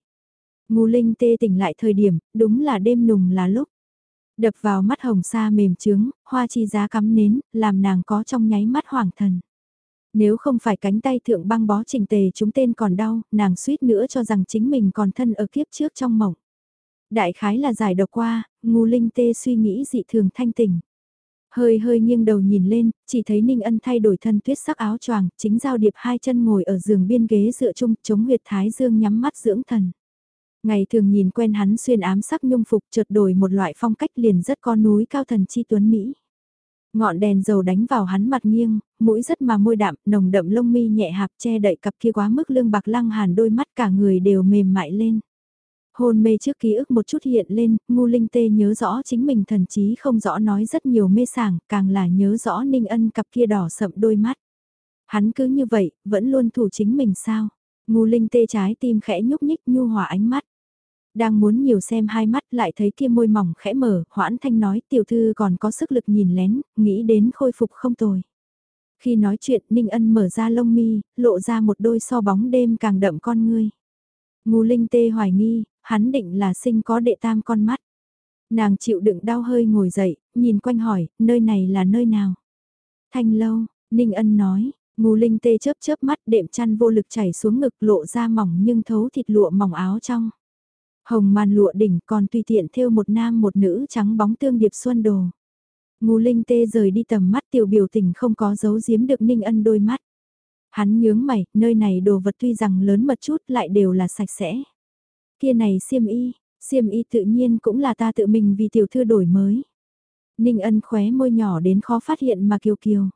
Ngu linh tê tỉnh lại thời điểm, đúng là đêm nùng là lúc. Đập vào mắt hồng sa mềm trướng, hoa chi giá cắm nến, làm nàng có trong nháy mắt hoảng thần. Nếu không phải cánh tay thượng băng bó trình tề chúng tên còn đau, nàng suýt nữa cho rằng chính mình còn thân ở kiếp trước trong mộng. Đại khái là giải độc qua, ngu linh tê suy nghĩ dị thường thanh tình. Hơi hơi nghiêng đầu nhìn lên, chỉ thấy Ninh Ân thay đổi thân tuyết sắc áo choàng, chính giao điệp hai chân ngồi ở giường biên ghế dựa chung, chống huyệt thái dương nhắm mắt dưỡng thần. Ngày thường nhìn quen hắn xuyên ám sắc nhung phục chợt đổi một loại phong cách liền rất con núi cao thần chi tuấn Mỹ. Ngọn đèn dầu đánh vào hắn mặt nghiêng, mũi rất mà môi đạm, nồng đậm lông mi nhẹ hạp che đậy cặp kia quá mức lương bạc lăng hàn đôi mắt cả người đều mềm mại lên. Hôn mê trước ký ức một chút hiện lên, ngu linh tê nhớ rõ chính mình thần chí không rõ nói rất nhiều mê sảng, càng là nhớ rõ ninh ân cặp kia đỏ sậm đôi mắt. Hắn cứ như vậy, vẫn luôn thủ chính mình sao? Ngu linh tê trái tim khẽ nhúc nhích nhu hòa ánh mắt. Đang muốn nhiều xem hai mắt lại thấy kia môi mỏng khẽ mở, hoãn thanh nói tiểu thư còn có sức lực nhìn lén, nghĩ đến khôi phục không tồi. Khi nói chuyện Ninh Ân mở ra lông mi, lộ ra một đôi so bóng đêm càng đậm con ngươi. Ngu linh tê hoài nghi, hắn định là sinh có đệ tam con mắt. Nàng chịu đựng đau hơi ngồi dậy, nhìn quanh hỏi, nơi này là nơi nào? Thanh lâu, Ninh Ân nói, ngô linh tê chớp chớp mắt đệm chăn vô lực chảy xuống ngực lộ ra mỏng nhưng thấu thịt lụa mỏng áo trong. Hồng màn lụa đỉnh còn tùy tiện thêu một nam một nữ trắng bóng tương điệp xuân đồ. Ngô Linh Tê rời đi tầm mắt tiểu biểu tình không có giấu giếm được Ninh Ân đôi mắt. Hắn nhướng mày, nơi này đồ vật tuy rằng lớn mật chút lại đều là sạch sẽ. Kia này xiêm y, xiêm y tự nhiên cũng là ta tự mình vì tiểu thư đổi mới. Ninh Ân khóe môi nhỏ đến khó phát hiện mà kiều kiều.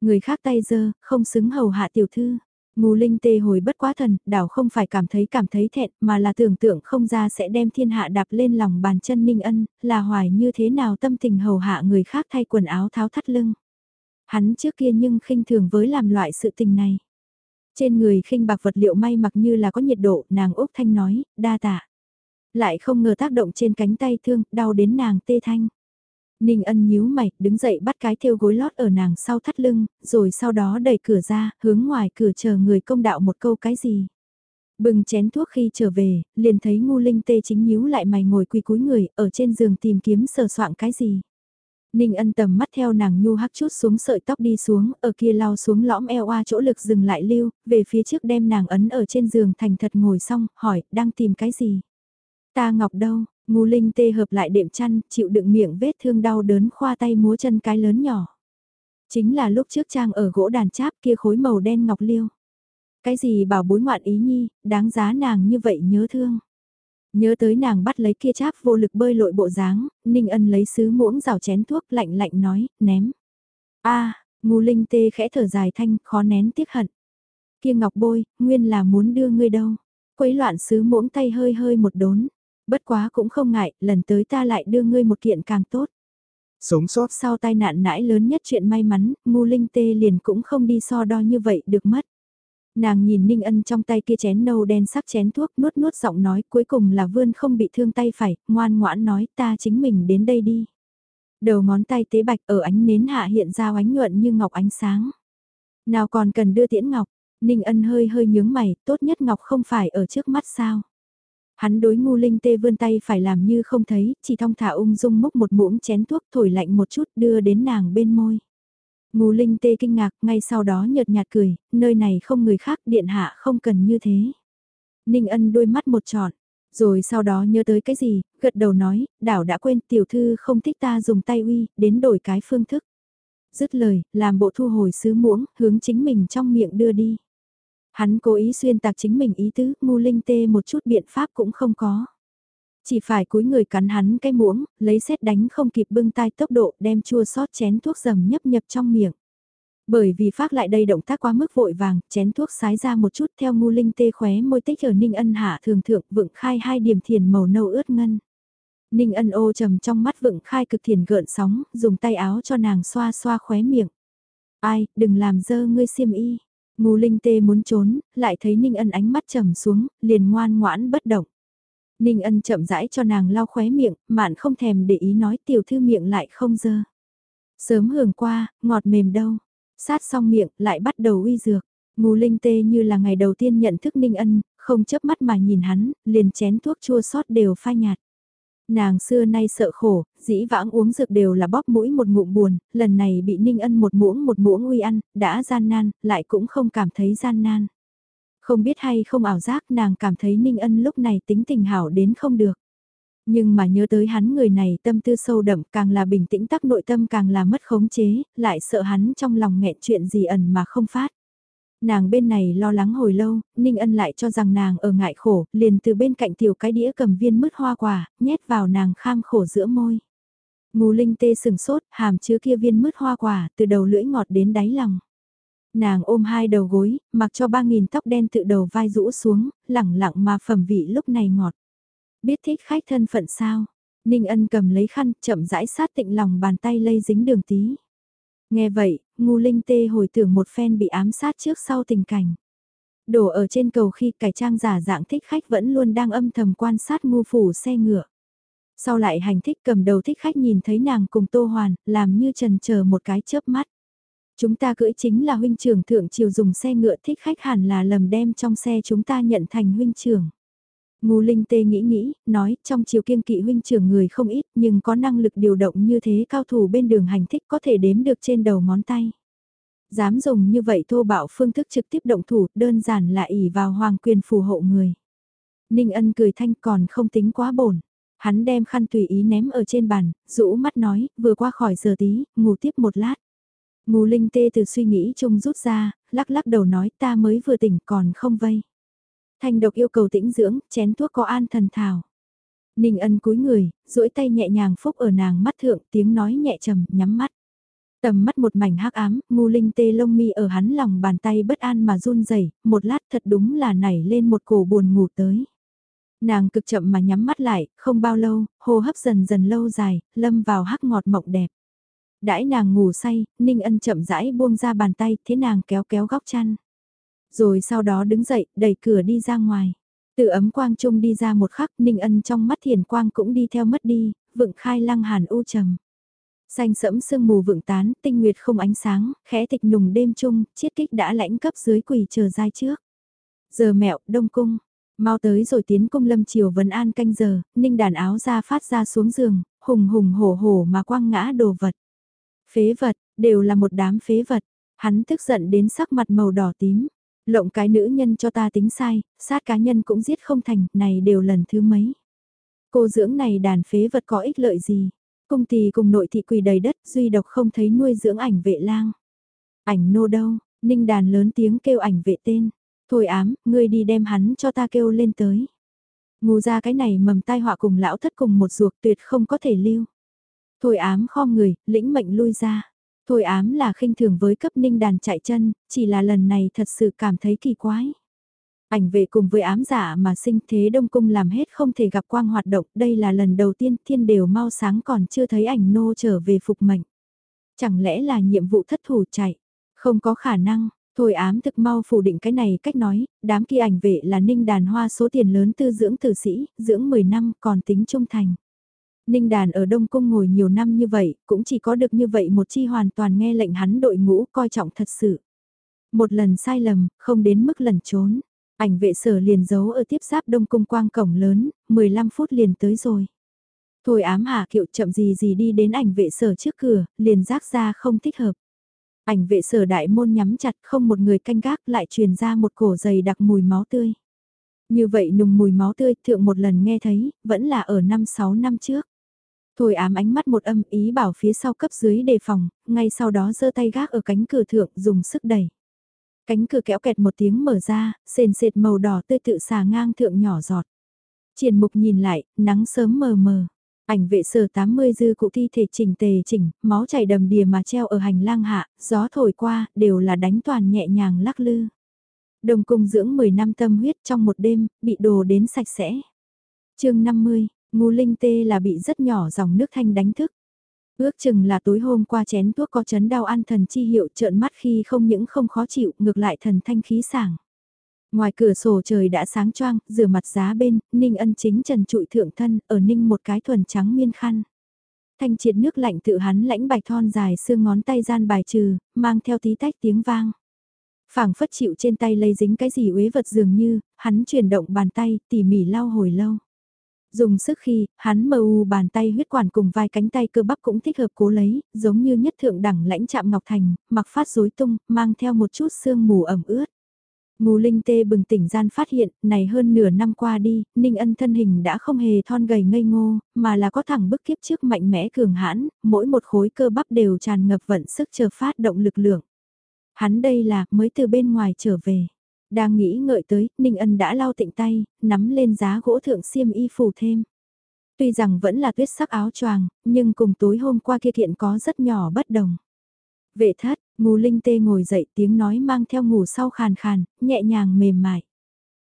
Người khác tay dơ, không xứng hầu hạ tiểu thư. Ngô Linh tê hồi bất quá thần, đảo không phải cảm thấy cảm thấy thẹn, mà là tưởng tượng không ra sẽ đem thiên hạ đạp lên lòng bàn chân Ninh Ân, là hoài như thế nào tâm tình hầu hạ người khác thay quần áo tháo thắt lưng. Hắn trước kia nhưng khinh thường với làm loại sự tình này. Trên người khinh bạc vật liệu may mặc như là có nhiệt độ, nàng Úc Thanh nói, đa tạ. Lại không ngờ tác động trên cánh tay thương, đau đến nàng tê thanh. Ninh ân nhíu mày, đứng dậy bắt cái thêu gối lót ở nàng sau thắt lưng, rồi sau đó đẩy cửa ra, hướng ngoài cửa chờ người công đạo một câu cái gì. Bừng chén thuốc khi trở về, liền thấy ngu linh tê chính nhíu lại mày ngồi quỳ cúi người, ở trên giường tìm kiếm sờ soạn cái gì. Ninh ân tầm mắt theo nàng nhu hắc chút xuống sợi tóc đi xuống, ở kia lao xuống lõm eo oa chỗ lực dừng lại lưu, về phía trước đem nàng ấn ở trên giường thành thật ngồi xong, hỏi, đang tìm cái gì? Ta ngọc đâu, Ngu linh tê hợp lại đệm chăn, chịu đựng miệng vết thương đau đớn khoa tay múa chân cái lớn nhỏ. Chính là lúc trước trang ở gỗ đàn cháp kia khối màu đen ngọc liêu. Cái gì bảo bối ngoạn ý nhi, đáng giá nàng như vậy nhớ thương. Nhớ tới nàng bắt lấy kia cháp vô lực bơi lội bộ dáng, Ninh Ân lấy sứ muỗng rào chén thuốc lạnh lạnh nói, ném. a à, ngu linh tê khẽ thở dài thanh, khó nén tiếc hận. Kia ngọc bôi, nguyên là muốn đưa ngươi đâu. Quấy loạn sứ muỗng tay hơi hơi một đốn. Bất quá cũng không ngại, lần tới ta lại đưa ngươi một kiện càng tốt. Sống sót sau tai nạn nãi lớn nhất chuyện may mắn, ngu linh tê liền cũng không đi so đo như vậy được mất. Nàng nhìn Ninh Ân trong tay kia chén nâu đen sắc chén thuốc nuốt nuốt giọng nói cuối cùng là vươn không bị thương tay phải, ngoan ngoãn nói ta chính mình đến đây đi. Đầu ngón tay tế bạch ở ánh nến hạ hiện ra ánh nhuận như ngọc ánh sáng. Nào còn cần đưa tiễn ngọc, Ninh Ân hơi hơi nhướng mày, tốt nhất ngọc không phải ở trước mắt sao. Hắn đối ngu linh tê vươn tay phải làm như không thấy, chỉ thong thả ung dung múc một muỗng chén thuốc thổi lạnh một chút đưa đến nàng bên môi. Ngu linh tê kinh ngạc, ngay sau đó nhợt nhạt cười, nơi này không người khác, điện hạ không cần như thế. Ninh ân đôi mắt một trọn, rồi sau đó nhớ tới cái gì, gật đầu nói, đảo đã quên tiểu thư không thích ta dùng tay uy, đến đổi cái phương thức. Dứt lời, làm bộ thu hồi sứ muỗng, hướng chính mình trong miệng đưa đi. Hắn cố ý xuyên tạc chính mình ý tứ, ngu linh tê một chút biện pháp cũng không có. Chỉ phải cúi người cắn hắn cái muỗng, lấy xét đánh không kịp bưng tay tốc độ đem chua sót chén thuốc dầm nhấp nhập trong miệng. Bởi vì phát lại đây động tác quá mức vội vàng, chén thuốc sái ra một chút theo ngu linh tê khóe môi tích ở ninh ân hạ thường thượng vựng khai hai điểm thiền màu nâu ướt ngân. Ninh ân ô trầm trong mắt vựng khai cực thiền gợn sóng, dùng tay áo cho nàng xoa xoa khóe miệng. Ai, đừng làm dơ ngươi xiêm y. Ngô Linh Tê muốn trốn, lại thấy Ninh Ân ánh mắt trầm xuống, liền ngoan ngoãn bất động. Ninh Ân chậm rãi cho nàng lau khóe miệng, mạn không thèm để ý nói tiểu thư miệng lại không dơ. Sớm hưởng qua, ngọt mềm đâu. Sát xong miệng, lại bắt đầu uy dược. Ngô Linh Tê như là ngày đầu tiên nhận thức Ninh Ân, không chớp mắt mà nhìn hắn, liền chén thuốc chua sót đều phai nhạt. Nàng xưa nay sợ khổ, dĩ vãng uống dược đều là bóp mũi một ngụm buồn, lần này bị Ninh Ân một muỗng một muỗng uy ăn, đã gian nan, lại cũng không cảm thấy gian nan. Không biết hay không ảo giác nàng cảm thấy Ninh Ân lúc này tính tình hảo đến không được. Nhưng mà nhớ tới hắn người này tâm tư sâu đậm càng là bình tĩnh tắc nội tâm càng là mất khống chế, lại sợ hắn trong lòng nghẹn chuyện gì ẩn mà không phát. Nàng bên này lo lắng hồi lâu, Ninh Ân lại cho rằng nàng ở ngại khổ, liền từ bên cạnh tiểu cái đĩa cầm viên mứt hoa quả, nhét vào nàng kham khổ giữa môi. Ngù linh tê sừng sốt, hàm chứa kia viên mứt hoa quả, từ đầu lưỡi ngọt đến đáy lòng. Nàng ôm hai đầu gối, mặc cho ba nghìn tóc đen tự đầu vai rũ xuống, lẳng lặng mà phẩm vị lúc này ngọt. Biết thích khách thân phận sao? Ninh ân cầm lấy khăn, chậm rãi sát tịnh lòng bàn tay lây dính đường tí. Nghe vậy, ngu linh tê hồi tưởng một phen bị ám sát trước sau tình cảnh. Đổ ở trên cầu khi cải trang giả dạng thích khách vẫn luôn đang âm thầm quan sát ngu phủ xe ngựa. Sau lại hành thích cầm đầu thích khách nhìn thấy nàng cùng Tô Hoàn, làm như trần chờ một cái chớp mắt. Chúng ta cưỡi chính là huynh trưởng thượng triều dùng xe ngựa thích khách hẳn là lầm đem trong xe chúng ta nhận thành huynh trưởng. Ngô Linh Tê nghĩ nghĩ, nói trong chiều kiên kỵ huynh trưởng người không ít nhưng có năng lực điều động như thế cao thủ bên đường hành thích có thể đếm được trên đầu ngón tay. Dám dùng như vậy thô bạo phương thức trực tiếp động thủ đơn giản là ỉ vào hoàng quyền phù hộ người. Ninh ân cười thanh còn không tính quá bổn. Hắn đem khăn tùy ý ném ở trên bàn, rũ mắt nói, vừa qua khỏi giờ tí, ngủ tiếp một lát. Ngô Linh Tê từ suy nghĩ chung rút ra, lắc lắc đầu nói ta mới vừa tỉnh còn không vây. Thanh độc yêu cầu tĩnh dưỡng, chén thuốc có an thần thảo. Ninh ân cúi người, duỗi tay nhẹ nhàng phúc ở nàng mắt thượng, tiếng nói nhẹ trầm, nhắm mắt. Tầm mắt một mảnh hắc ám, ngu linh tê lông mi ở hắn lòng bàn tay bất an mà run rẩy, một lát thật đúng là nảy lên một cổ buồn ngủ tới. Nàng cực chậm mà nhắm mắt lại, không bao lâu, hô hấp dần dần lâu dài, lâm vào hắc ngọt mộng đẹp. Đãi nàng ngủ say, Ninh Ân chậm rãi buông ra bàn tay, thế nàng kéo kéo góc chăn. Rồi sau đó đứng dậy, đẩy cửa đi ra ngoài. Từ ấm quang trung đi ra một khắc, Ninh Ân trong mắt thiền quang cũng đi theo mất đi, vựng khai lăng hàn u trầm. Xanh sẫm sương mù vượng tán, tinh nguyệt không ánh sáng, khẽ tịch nùng đêm trung, chiết kích đã lãnh cấp dưới quỷ chờ dai trước. Giờ mẹo, đông cung, mau tới rồi tiến cung lâm chiều vấn an canh giờ, ninh đàn áo ra phát ra xuống giường, hùng hùng hổ hổ mà quăng ngã đồ vật. Phế vật, đều là một đám phế vật, hắn tức giận đến sắc mặt màu đỏ tím. Lộng cái nữ nhân cho ta tính sai, sát cá nhân cũng giết không thành, này đều lần thứ mấy. Cô dưỡng này đàn phế vật có ích lợi gì? Cung tỳ cùng nội thị quỳ đầy đất, duy độc không thấy nuôi dưỡng ảnh vệ lang. Ảnh nô đâu, ninh đàn lớn tiếng kêu ảnh vệ tên. Thôi ám, ngươi đi đem hắn cho ta kêu lên tới. Ngu ra cái này mầm tai họa cùng lão thất cùng một ruột tuyệt không có thể lưu. Thôi ám kho người, lĩnh mệnh lui ra. Thôi ám là khinh thường với cấp ninh đàn chạy chân, chỉ là lần này thật sự cảm thấy kỳ quái. Ảnh vệ cùng với ám giả mà sinh thế đông cung làm hết không thể gặp quang hoạt động, đây là lần đầu tiên thiên đều mau sáng còn chưa thấy ảnh nô trở về phục mệnh. Chẳng lẽ là nhiệm vụ thất thủ chạy? Không có khả năng, thôi ám thực mau phủ định cái này cách nói, đám kia ảnh vệ là ninh đàn hoa số tiền lớn tư dưỡng tử sĩ, dưỡng 10 năm còn tính trung thành. Ninh Đàn ở Đông Cung ngồi nhiều năm như vậy, cũng chỉ có được như vậy một chi hoàn toàn nghe lệnh hắn đội ngũ coi trọng thật sự. Một lần sai lầm, không đến mức lần trốn. Ảnh vệ sở liền giấu ở tiếp giáp Đông Cung quang cổng lớn, 15 phút liền tới rồi. Thôi ám hạ kiệu chậm gì gì đi đến ảnh vệ sở trước cửa, liền rác ra không thích hợp. Ảnh vệ sở đại môn nhắm chặt không một người canh gác lại truyền ra một cổ dày đặc mùi máu tươi. Như vậy nùng mùi máu tươi thượng một lần nghe thấy, vẫn là ở năm 6 năm trước. Thôi ám ánh mắt một âm ý bảo phía sau cấp dưới đề phòng, ngay sau đó giơ tay gác ở cánh cửa thượng dùng sức đẩy. Cánh cửa kéo kẹt một tiếng mở ra, sền sệt màu đỏ tươi tự xà ngang thượng nhỏ giọt. Triển mục nhìn lại, nắng sớm mờ mờ. Ảnh vệ sở 80 dư cụ thi thể chỉnh tề chỉnh, máu chảy đầm đìa mà treo ở hành lang hạ, gió thổi qua, đều là đánh toàn nhẹ nhàng lắc lư. Đồng cung dưỡng 10 năm tâm huyết trong một đêm, bị đồ đến sạch sẽ. chương 50, Ngu linh tê là bị rất nhỏ dòng nước thanh đánh thức. Ước chừng là tối hôm qua chén thuốc có chấn đau an thần chi hiệu trợn mắt khi không những không khó chịu ngược lại thần thanh khí sảng. Ngoài cửa sổ trời đã sáng choang, rửa mặt giá bên, ninh ân chính trần trụi thượng thân, ở ninh một cái thuần trắng miên khăn. Thanh triệt nước lạnh tự hắn lãnh bạch thon dài xương ngón tay gian bài trừ, mang theo tí tách tiếng vang. phảng phất chịu trên tay lây dính cái gì uế vật dường như, hắn chuyển động bàn tay, tỉ mỉ lau hồi lâu. Dùng sức khi, hắn mờ u bàn tay huyết quản cùng vai cánh tay cơ bắp cũng thích hợp cố lấy, giống như nhất thượng đẳng lãnh chạm ngọc thành, mặc phát rối tung, mang theo một chút sương mù ẩm ướt. Ngô Linh Tê bừng tỉnh gian phát hiện, này hơn nửa năm qua đi, Ninh Ân thân hình đã không hề thon gầy ngây ngô, mà là có thẳng bức kiếp trước mạnh mẽ cường hãn, mỗi một khối cơ bắp đều tràn ngập vận sức chờ phát động lực lượng. Hắn đây là, mới từ bên ngoài trở về. Đang nghĩ ngợi tới, Ninh Ân đã lau tịnh tay, nắm lên giá gỗ thượng xiêm y phủ thêm. Tuy rằng vẫn là tuyết sắc áo choàng, nhưng cùng tối hôm qua kia kiện có rất nhỏ bất đồng. Vệ thất, ngù Linh Tê ngồi dậy tiếng nói mang theo ngủ sau khàn khàn, nhẹ nhàng mềm mại.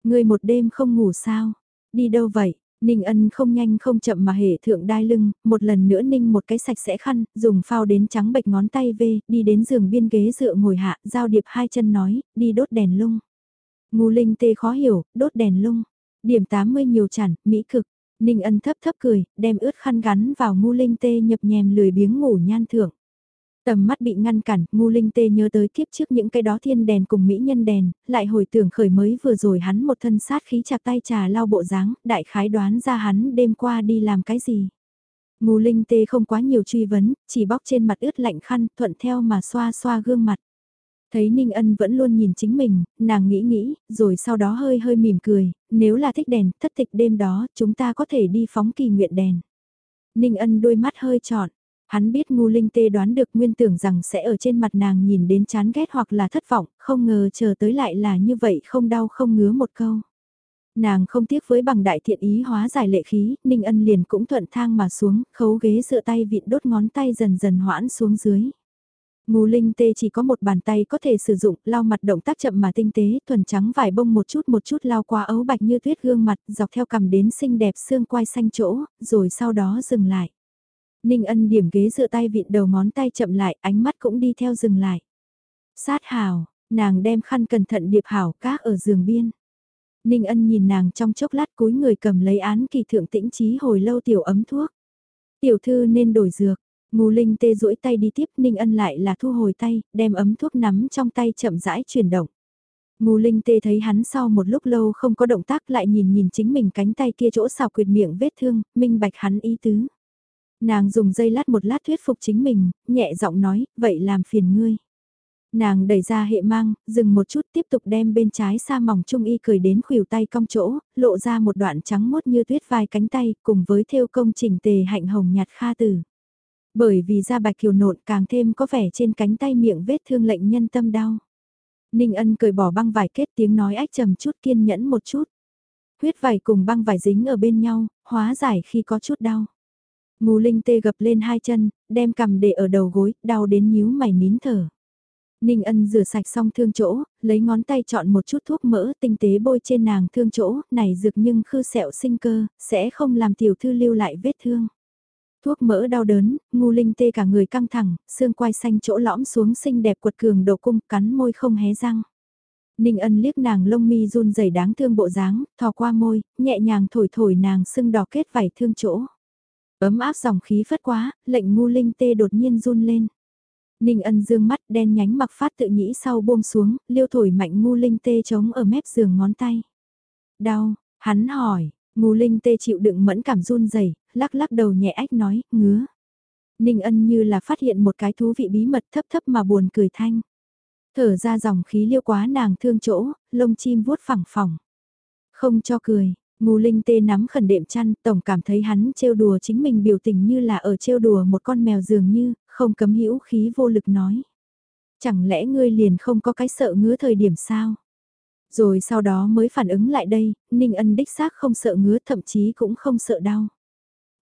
Người một đêm không ngủ sao? Đi đâu vậy? Ninh ân không nhanh không chậm mà hệ thượng đai lưng, một lần nữa ninh một cái sạch sẽ khăn, dùng phao đến trắng bệch ngón tay về, đi đến giường biên ghế dựa ngồi hạ, giao điệp hai chân nói, đi đốt đèn lung. Ngu Linh Tê khó hiểu, đốt đèn lung. Điểm 80 nhiều chản, mỹ cực. Ninh ân thấp thấp cười, đem ướt khăn gắn vào ngu Linh Tê nhập nhèm lười biếng ngủ nhan thượng. Tầm mắt bị ngăn cản, ngu linh tê nhớ tới kiếp trước những cái đó thiên đèn cùng mỹ nhân đèn, lại hồi tưởng khởi mới vừa rồi hắn một thân sát khí chặt tay trà lau bộ dáng, đại khái đoán ra hắn đêm qua đi làm cái gì. Ngu linh tê không quá nhiều truy vấn, chỉ bóc trên mặt ướt lạnh khăn, thuận theo mà xoa xoa gương mặt. Thấy Ninh Ân vẫn luôn nhìn chính mình, nàng nghĩ nghĩ, rồi sau đó hơi hơi mỉm cười, nếu là thích đèn, thất tịch đêm đó, chúng ta có thể đi phóng kỳ nguyện đèn. Ninh Ân đôi mắt hơi trọn, Hắn biết ngu linh tê đoán được nguyên tưởng rằng sẽ ở trên mặt nàng nhìn đến chán ghét hoặc là thất vọng, không ngờ chờ tới lại là như vậy không đau không ngứa một câu. Nàng không tiếc với bằng đại thiện ý hóa giải lệ khí, Ninh Ân liền cũng thuận thang mà xuống, khấu ghế dựa tay vịn đốt ngón tay dần dần hoãn xuống dưới. Ngô Linh Tê chỉ có một bàn tay có thể sử dụng, lau mặt động tác chậm mà tinh tế, thuần trắng vải bông một chút một chút lau qua ấu bạch như tuyết gương mặt, dọc theo cằm đến xinh đẹp xương quai xanh chỗ, rồi sau đó dừng lại. Ninh ân điểm ghế dựa tay vịn đầu ngón tay chậm lại, ánh mắt cũng đi theo dừng lại. Sát hào, nàng đem khăn cẩn thận điệp hảo cá ở giường biên. Ninh ân nhìn nàng trong chốc lát cúi người cầm lấy án kỳ thượng tĩnh trí hồi lâu tiểu ấm thuốc. Tiểu thư nên đổi dược, Ngô linh tê duỗi tay đi tiếp Ninh ân lại là thu hồi tay, đem ấm thuốc nắm trong tay chậm rãi chuyển động. Ngô Linh Tê thấy hắn sau một lúc lâu không có động tác lại nhìn nhìn chính mình cánh tay kia chỗ xào quyệt miệng vết thương, minh bạch hắn ý tứ. Nàng dùng dây lát một lát thuyết phục chính mình, nhẹ giọng nói, vậy làm phiền ngươi. Nàng đẩy ra hệ mang, dừng một chút tiếp tục đem bên trái sa mỏng trung y cười đến khuỷu tay cong chỗ, lộ ra một đoạn trắng mốt như tuyết vai cánh tay cùng với theo công chỉnh tề hạnh hồng nhạt kha tử. Bởi vì da bạch kiều nộn càng thêm có vẻ trên cánh tay miệng vết thương lệnh nhân tâm đau. Ninh ân cười bỏ băng vải kết tiếng nói ách trầm chút kiên nhẫn một chút. Huyết vải cùng băng vải dính ở bên nhau, hóa giải khi có chút đau. Ngô Linh tê gập lên hai chân, đem cầm để ở đầu gối, đau đến nhíu mày nín thở. Ninh ân rửa sạch xong thương chỗ, lấy ngón tay chọn một chút thuốc mỡ tinh tế bôi trên nàng thương chỗ, này dược nhưng khư sẹo sinh cơ, sẽ không làm tiểu thư lưu lại vết thương. Thuốc mỡ đau đớn, ngu linh tê cả người căng thẳng, xương quai xanh chỗ lõm xuống xinh đẹp quật cường độ cung, cắn môi không hé răng. Ninh ân liếc nàng lông mi run rẩy đáng thương bộ dáng, thò qua môi, nhẹ nhàng thổi thổi nàng sưng đỏ kết vảy thương chỗ. Ấm áp dòng khí phất quá, lệnh ngu linh tê đột nhiên run lên. Ninh ân dương mắt đen nhánh mặc phát tự nhĩ sau buông xuống, liêu thổi mạnh ngu linh tê chống ở mép giường ngón tay. Đau, hắn hỏi, ngu linh tê chịu đựng mẫn cảm run rẩy lắc lắc đầu nhẹ ách nói, ngứa. Ninh ân như là phát hiện một cái thú vị bí mật thấp thấp mà buồn cười thanh. Thở ra dòng khí liêu quá nàng thương chỗ, lông chim vuốt phẳng phỏng. Không cho cười, Ngô Linh Tê nắm khẩn đệm chăn, tổng cảm thấy hắn trêu đùa chính mình biểu tình như là ở trêu đùa một con mèo dường như, không cấm hữu khí vô lực nói. Chẳng lẽ ngươi liền không có cái sợ ngứa thời điểm sao? Rồi sau đó mới phản ứng lại đây, Ninh Ân đích xác không sợ ngứa thậm chí cũng không sợ đau.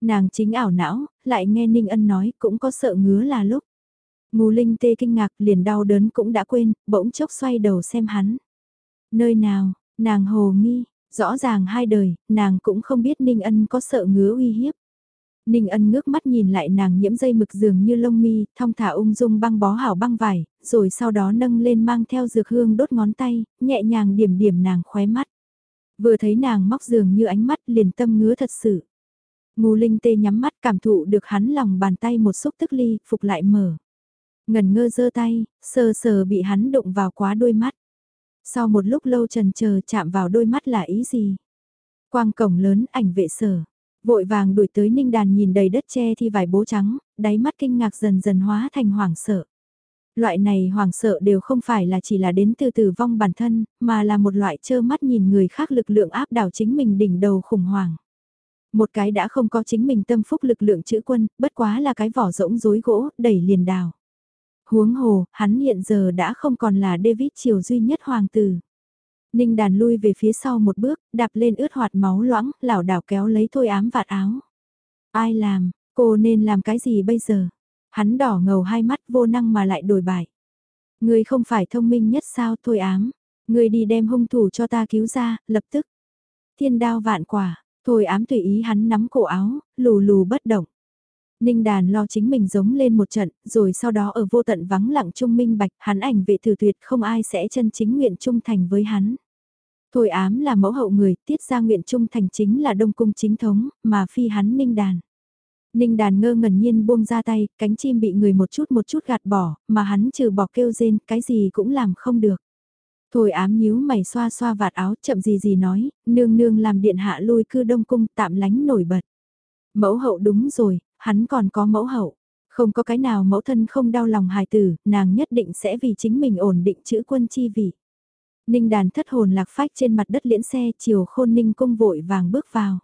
Nàng chính ảo não, lại nghe Ninh Ân nói cũng có sợ ngứa là lúc. Ngô Linh Tê kinh ngạc liền đau đớn cũng đã quên, bỗng chốc xoay đầu xem hắn. Nơi nào, nàng hồ nghi, Rõ ràng hai đời, nàng cũng không biết Ninh Ân có sợ ngứa uy hiếp. Ninh Ân ngước mắt nhìn lại nàng nhiễm dây mực dường như lông mi, thong thả ung dung băng bó hảo băng vải, rồi sau đó nâng lên mang theo dược hương đốt ngón tay, nhẹ nhàng điểm điểm nàng khóe mắt. Vừa thấy nàng móc dường như ánh mắt liền tâm ngứa thật sự. Ngô Linh tê nhắm mắt cảm thụ được hắn lòng bàn tay một xúc tức ly, phục lại mở. Ngần ngơ giơ tay, sờ sờ bị hắn đụng vào quá đôi mắt. Sau một lúc lâu trần chờ chạm vào đôi mắt là ý gì? Quang cổng lớn ảnh vệ sở. Vội vàng đuổi tới ninh đàn nhìn đầy đất tre thi vải bố trắng, đáy mắt kinh ngạc dần dần hóa thành hoảng sợ. Loại này hoảng sợ đều không phải là chỉ là đến từ tử vong bản thân, mà là một loại trơ mắt nhìn người khác lực lượng áp đảo chính mình đỉnh đầu khủng hoảng. Một cái đã không có chính mình tâm phúc lực lượng chữ quân, bất quá là cái vỏ rỗng rối gỗ, đẩy liền đào. Huống hồ, hắn hiện giờ đã không còn là David Triều duy nhất hoàng tử. Ninh đàn lui về phía sau một bước, đạp lên ướt hoạt máu loãng, lảo đảo kéo lấy thôi ám vạt áo. Ai làm, cô nên làm cái gì bây giờ? Hắn đỏ ngầu hai mắt vô năng mà lại đổi bại. Người không phải thông minh nhất sao thôi ám. Người đi đem hung thủ cho ta cứu ra, lập tức. Thiên đao vạn quả, thôi ám tùy ý hắn nắm cổ áo, lù lù bất động. Ninh đàn lo chính mình giống lên một trận, rồi sau đó ở vô tận vắng lặng trung minh bạch, hắn ảnh vệ thử tuyệt không ai sẽ chân chính nguyện trung thành với hắn. Thôi ám là mẫu hậu người, tiết ra nguyện trung thành chính là đông cung chính thống, mà phi hắn ninh đàn. Ninh đàn ngơ ngẩn nhiên buông ra tay, cánh chim bị người một chút một chút gạt bỏ, mà hắn trừ bỏ kêu rên, cái gì cũng làm không được. Thôi ám nhíu mày xoa xoa vạt áo chậm gì gì nói, nương nương làm điện hạ lui cư đông cung tạm lánh nổi bật. Mẫu hậu đúng rồi, hắn còn có mẫu hậu. Không có cái nào mẫu thân không đau lòng hài tử, nàng nhất định sẽ vì chính mình ổn định chữ quân chi vị. Ninh đàn thất hồn lạc phách trên mặt đất liễn xe chiều khôn ninh cung vội vàng bước vào.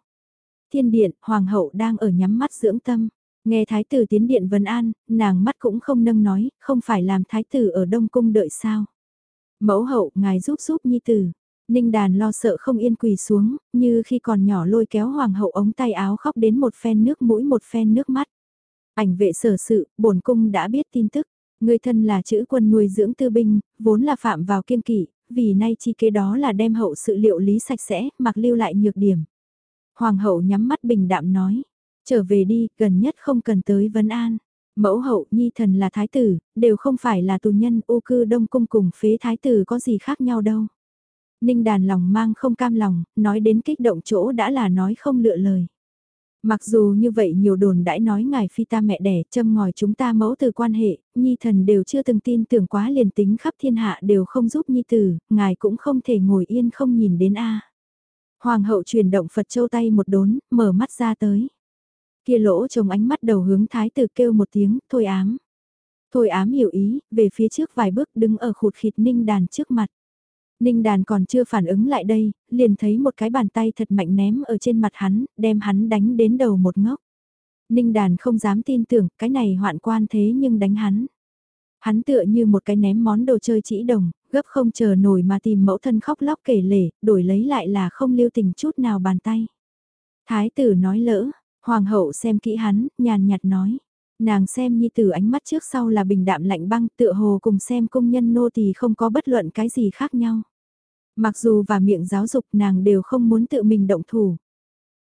Thiên điện, hoàng hậu đang ở nhắm mắt dưỡng tâm. Nghe thái tử tiến điện vân an, nàng mắt cũng không nâng nói, không phải làm thái tử ở đông cung đợi sao. Mẫu hậu, ngài giúp giúp nhi tử. Ninh đàn lo sợ không yên quỳ xuống, như khi còn nhỏ lôi kéo hoàng hậu ống tay áo khóc đến một phen nước mũi một phen nước mắt. Ảnh vệ sở sự, bổn cung đã biết tin tức. Người thân là chữ quân nuôi dưỡng tư binh, vốn là phạm vào kiên kỵ, vì nay chi kế đó là đem hậu sự liệu lý sạch sẽ, mặc lưu lại nhược điểm. Hoàng hậu nhắm mắt bình đạm nói, trở về đi, gần nhất không cần tới vấn an. Mẫu hậu, nhi thần là thái tử, đều không phải là tù nhân, ô cư đông cung cùng phế thái tử có gì khác nhau đâu. Ninh đàn lòng mang không cam lòng, nói đến kích động chỗ đã là nói không lựa lời. Mặc dù như vậy nhiều đồn đãi nói ngài phi ta mẹ đẻ châm ngòi chúng ta mẫu từ quan hệ, nhi thần đều chưa từng tin tưởng quá liền tính khắp thiên hạ đều không giúp nhi tử, ngài cũng không thể ngồi yên không nhìn đến a. Hoàng hậu chuyển động Phật châu tay một đốn, mở mắt ra tới. Kia lỗ trông ánh mắt đầu hướng thái tử kêu một tiếng, thôi ám. Thôi ám hiểu ý, về phía trước vài bước đứng ở khụt khịt ninh đàn trước mặt. Ninh đàn còn chưa phản ứng lại đây, liền thấy một cái bàn tay thật mạnh ném ở trên mặt hắn, đem hắn đánh đến đầu một ngốc. Ninh đàn không dám tin tưởng, cái này hoạn quan thế nhưng đánh hắn. Hắn tựa như một cái ném món đồ chơi chỉ đồng, gấp không chờ nổi mà tìm mẫu thân khóc lóc kể lể, đổi lấy lại là không lưu tình chút nào bàn tay. Thái tử nói lỡ, hoàng hậu xem kỹ hắn, nhàn nhạt nói. Nàng xem nhi tử ánh mắt trước sau là bình đạm lạnh băng tựa hồ cùng xem công nhân nô tỳ không có bất luận cái gì khác nhau. Mặc dù và miệng giáo dục nàng đều không muốn tự mình động thủ.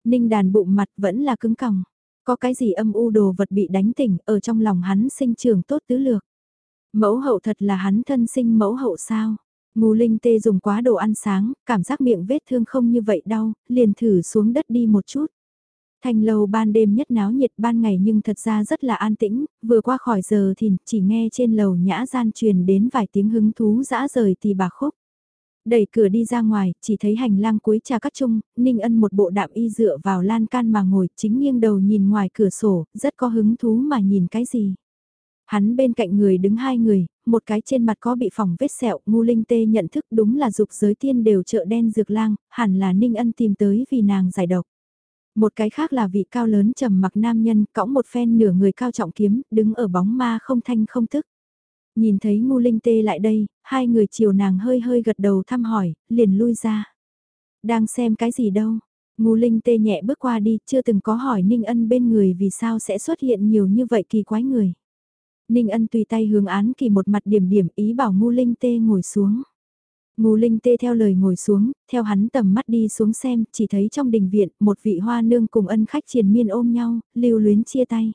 Ninh đàn bụng mặt vẫn là cứng còng. Có cái gì âm u đồ vật bị đánh tỉnh ở trong lòng hắn sinh trường tốt tứ lược. Mẫu hậu thật là hắn thân sinh mẫu hậu sao? Ngù Linh Tê dùng quá đồ ăn sáng, cảm giác miệng vết thương không như vậy đau, liền thử xuống đất đi một chút. Thành lầu ban đêm nhất náo nhiệt ban ngày nhưng thật ra rất là an tĩnh, vừa qua khỏi giờ thì chỉ nghe trên lầu nhã gian truyền đến vài tiếng hứng thú dã rời thì bà khúc. Đẩy cửa đi ra ngoài, chỉ thấy hành lang cuối trà cắt chung, Ninh Ân một bộ đạm y dựa vào lan can mà ngồi, chính nghiêng đầu nhìn ngoài cửa sổ, rất có hứng thú mà nhìn cái gì. Hắn bên cạnh người đứng hai người, một cái trên mặt có bị phỏng vết sẹo, ngu linh tê nhận thức đúng là dục giới tiên đều chợ đen dược lang, hẳn là Ninh Ân tìm tới vì nàng giải độc. Một cái khác là vị cao lớn trầm mặc nam nhân, cõng một phen nửa người cao trọng kiếm, đứng ở bóng ma không thanh không thức. Nhìn thấy ngu linh tê lại đây, hai người chiều nàng hơi hơi gật đầu thăm hỏi, liền lui ra. Đang xem cái gì đâu? Ngu linh tê nhẹ bước qua đi, chưa từng có hỏi Ninh Ân bên người vì sao sẽ xuất hiện nhiều như vậy kỳ quái người. Ninh Ân tùy tay hướng án kỳ một mặt điểm điểm ý bảo ngu linh tê ngồi xuống. Ngô linh tê theo lời ngồi xuống, theo hắn tầm mắt đi xuống xem, chỉ thấy trong đình viện, một vị hoa nương cùng ân khách triền miên ôm nhau, lưu luyến chia tay.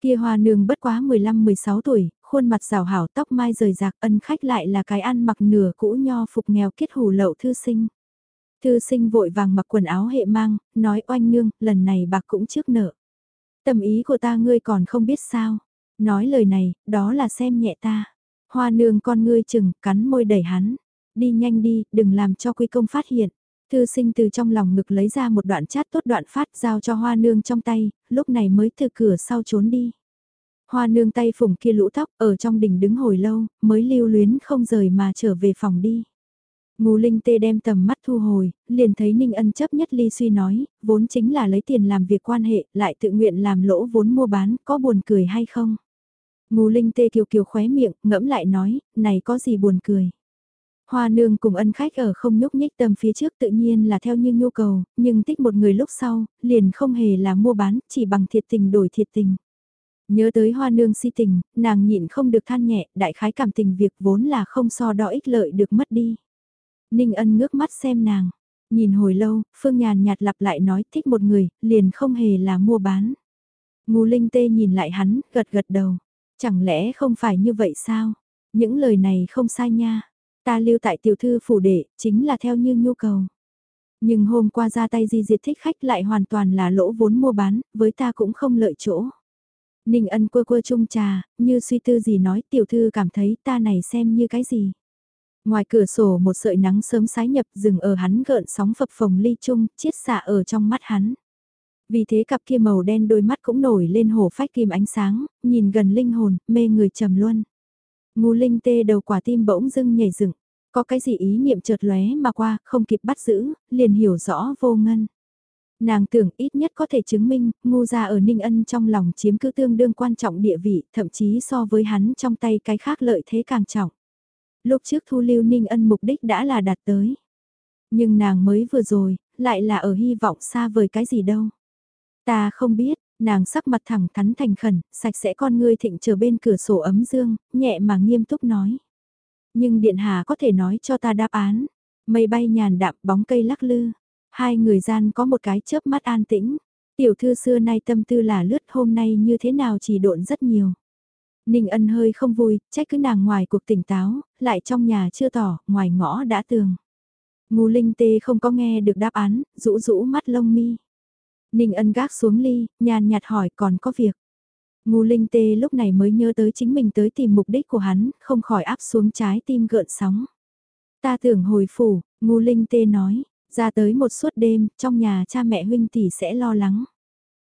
Kia hoa nương bất quá 15-16 tuổi, khuôn mặt rào hảo tóc mai rời rạc ân khách lại là cái ăn mặc nửa cũ nho phục nghèo kết hủ lậu thư sinh. Thư sinh vội vàng mặc quần áo hệ mang, nói oanh nương, lần này bạc cũng trước nợ. Tầm ý của ta ngươi còn không biết sao. Nói lời này, đó là xem nhẹ ta. Hoa nương con ngươi chừng, cắn môi đẩy hắn. Đi nhanh đi, đừng làm cho quy công phát hiện. Thư sinh từ trong lòng ngực lấy ra một đoạn chát tốt đoạn phát giao cho hoa nương trong tay, lúc này mới từ cửa sau trốn đi. Hoa nương tay phủng kia lũ tóc ở trong đỉnh đứng hồi lâu, mới lưu luyến không rời mà trở về phòng đi. Ngô Linh Tê đem tầm mắt thu hồi, liền thấy Ninh Ân chấp nhất ly suy nói, vốn chính là lấy tiền làm việc quan hệ, lại tự nguyện làm lỗ vốn mua bán, có buồn cười hay không? Ngô Linh Tê kiều kiều khóe miệng, ngẫm lại nói, này có gì buồn cười? Hoa nương cùng ân khách ở không nhúc nhích tâm phía trước tự nhiên là theo như nhu cầu, nhưng tích một người lúc sau, liền không hề là mua bán, chỉ bằng thiệt tình đổi thiệt tình. Nhớ tới hoa nương si tình, nàng nhịn không được than nhẹ, đại khái cảm tình việc vốn là không so đo ích lợi được mất đi. Ninh ân ngước mắt xem nàng, nhìn hồi lâu, Phương Nhàn nhạt lặp lại nói thích một người, liền không hề là mua bán. Ngô Linh Tê nhìn lại hắn, gật gật đầu. Chẳng lẽ không phải như vậy sao? Những lời này không sai nha. Ta lưu tại tiểu thư phủ đệ, chính là theo như nhu cầu. Nhưng hôm qua ra tay di diệt thích khách lại hoàn toàn là lỗ vốn mua bán, với ta cũng không lợi chỗ. Ninh ân quơ quơ chung trà, như suy tư gì nói tiểu thư cảm thấy ta này xem như cái gì. Ngoài cửa sổ một sợi nắng sớm sái nhập dừng ở hắn gợn sóng phập phồng ly chung, chiết xạ ở trong mắt hắn. Vì thế cặp kia màu đen đôi mắt cũng nổi lên hổ phách kim ánh sáng, nhìn gần linh hồn, mê người trầm luân. Ngu linh tê đầu quả tim bỗng dưng nhảy dựng, có cái gì ý niệm chợt lóe mà qua, không kịp bắt giữ, liền hiểu rõ vô ngân. Nàng tưởng ít nhất có thể chứng minh, ngu gia ở Ninh Ân trong lòng chiếm cứ tương đương quan trọng địa vị, thậm chí so với hắn trong tay cái khác lợi thế càng trọng. Lúc trước thu lưu Ninh Ân mục đích đã là đạt tới. Nhưng nàng mới vừa rồi, lại là ở hy vọng xa vời cái gì đâu. Ta không biết, nàng sắc mặt thẳng thắn thành khẩn, sạch sẽ con ngươi thịnh chờ bên cửa sổ ấm dương, nhẹ mà nghiêm túc nói. Nhưng Điện Hà có thể nói cho ta đáp án. Mây bay nhàn đạm bóng cây lắc lư. Hai người gian có một cái chớp mắt an tĩnh. Tiểu thư xưa nay tâm tư là lướt hôm nay như thế nào chỉ độn rất nhiều. Ninh ân hơi không vui, trách cứ nàng ngoài cuộc tỉnh táo, lại trong nhà chưa tỏ, ngoài ngõ đã tường. Ngô Linh Tê không có nghe được đáp án, rũ rũ mắt lông mi. Ninh ân gác xuống ly, nhàn nhạt hỏi còn có việc. Ngu Linh Tê lúc này mới nhớ tới chính mình tới tìm mục đích của hắn, không khỏi áp xuống trái tim gợn sóng. Ta tưởng hồi phủ, ngu Linh Tê nói, ra tới một suốt đêm, trong nhà cha mẹ huynh tỷ sẽ lo lắng.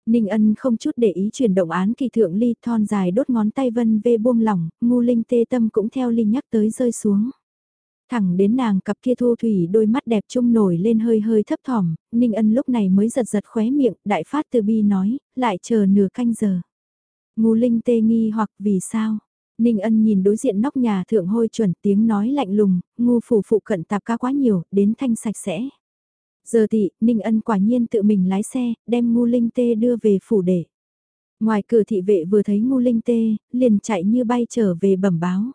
Ninh ân không chút để ý chuyển động án kỳ thượng ly thon dài đốt ngón tay vân vê buông lỏng, ngu linh tê tâm cũng theo ly nhắc tới rơi xuống. Thẳng đến nàng cặp kia thu thủy đôi mắt đẹp trung nổi lên hơi hơi thấp thỏm, Ninh ân lúc này mới giật giật khóe miệng, đại phát từ bi nói, lại chờ nửa canh giờ. Ngu linh tê nghi hoặc vì sao? Ninh ân nhìn đối diện nóc nhà thượng hôi chuẩn tiếng nói lạnh lùng, ngu phủ phụ cận tạp ca quá nhiều, đến thanh sạch sẽ. Giờ thị, Ninh Ân quả nhiên tự mình lái xe, đem Ngu Linh Tê đưa về phủ để. Ngoài cửa thị vệ vừa thấy Ngu Linh Tê, liền chạy như bay trở về bẩm báo.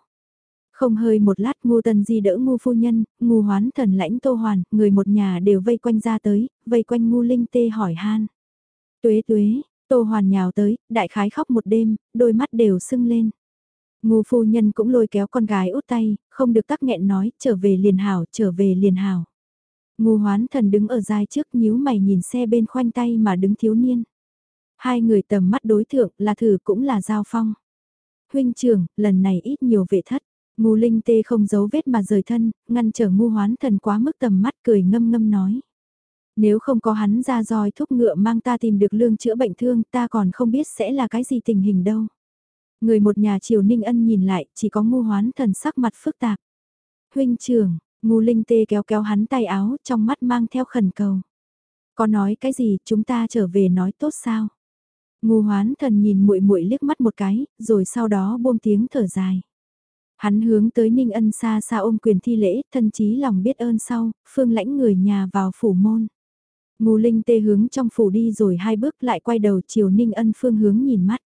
Không hơi một lát Ngu Tần Di đỡ Ngu Phu Nhân, Ngu Hoán Thần lãnh Tô Hoàn, người một nhà đều vây quanh ra tới, vây quanh Ngu Linh Tê hỏi han. Tuế tuế, Tô Hoàn nhào tới, đại khái khóc một đêm, đôi mắt đều sưng lên. Ngu phu nhân cũng lôi kéo con gái út tay, không được tắc nghẹn nói, trở về liền hảo, trở về liền hảo. Ngu hoán thần đứng ở dài trước nhíu mày nhìn xe bên khoanh tay mà đứng thiếu niên. Hai người tầm mắt đối thượng là thử cũng là giao phong. Huynh trưởng, lần này ít nhiều vệ thất. Ngu linh tê không giấu vết mà rời thân, ngăn trở ngu hoán thần quá mức tầm mắt cười ngâm ngâm nói. Nếu không có hắn ra roi thúc ngựa mang ta tìm được lương chữa bệnh thương ta còn không biết sẽ là cái gì tình hình đâu. Người một nhà triều ninh ân nhìn lại chỉ có ngu hoán thần sắc mặt phức tạp. Huynh trưởng, Ngu Linh Tê kéo kéo hắn tay áo, trong mắt mang theo khẩn cầu. Có nói cái gì, chúng ta trở về nói tốt sao? Ngu Hoán Thần nhìn muội muội liếc mắt một cái, rồi sau đó buông tiếng thở dài. Hắn hướng tới Ninh Ân xa xa ôm quyền thi lễ, thân chí lòng biết ơn sau, phương lãnh người nhà vào phủ môn. Ngô Linh Tê hướng trong phủ đi rồi hai bước lại quay đầu chiều Ninh Ân phương hướng nhìn mắt.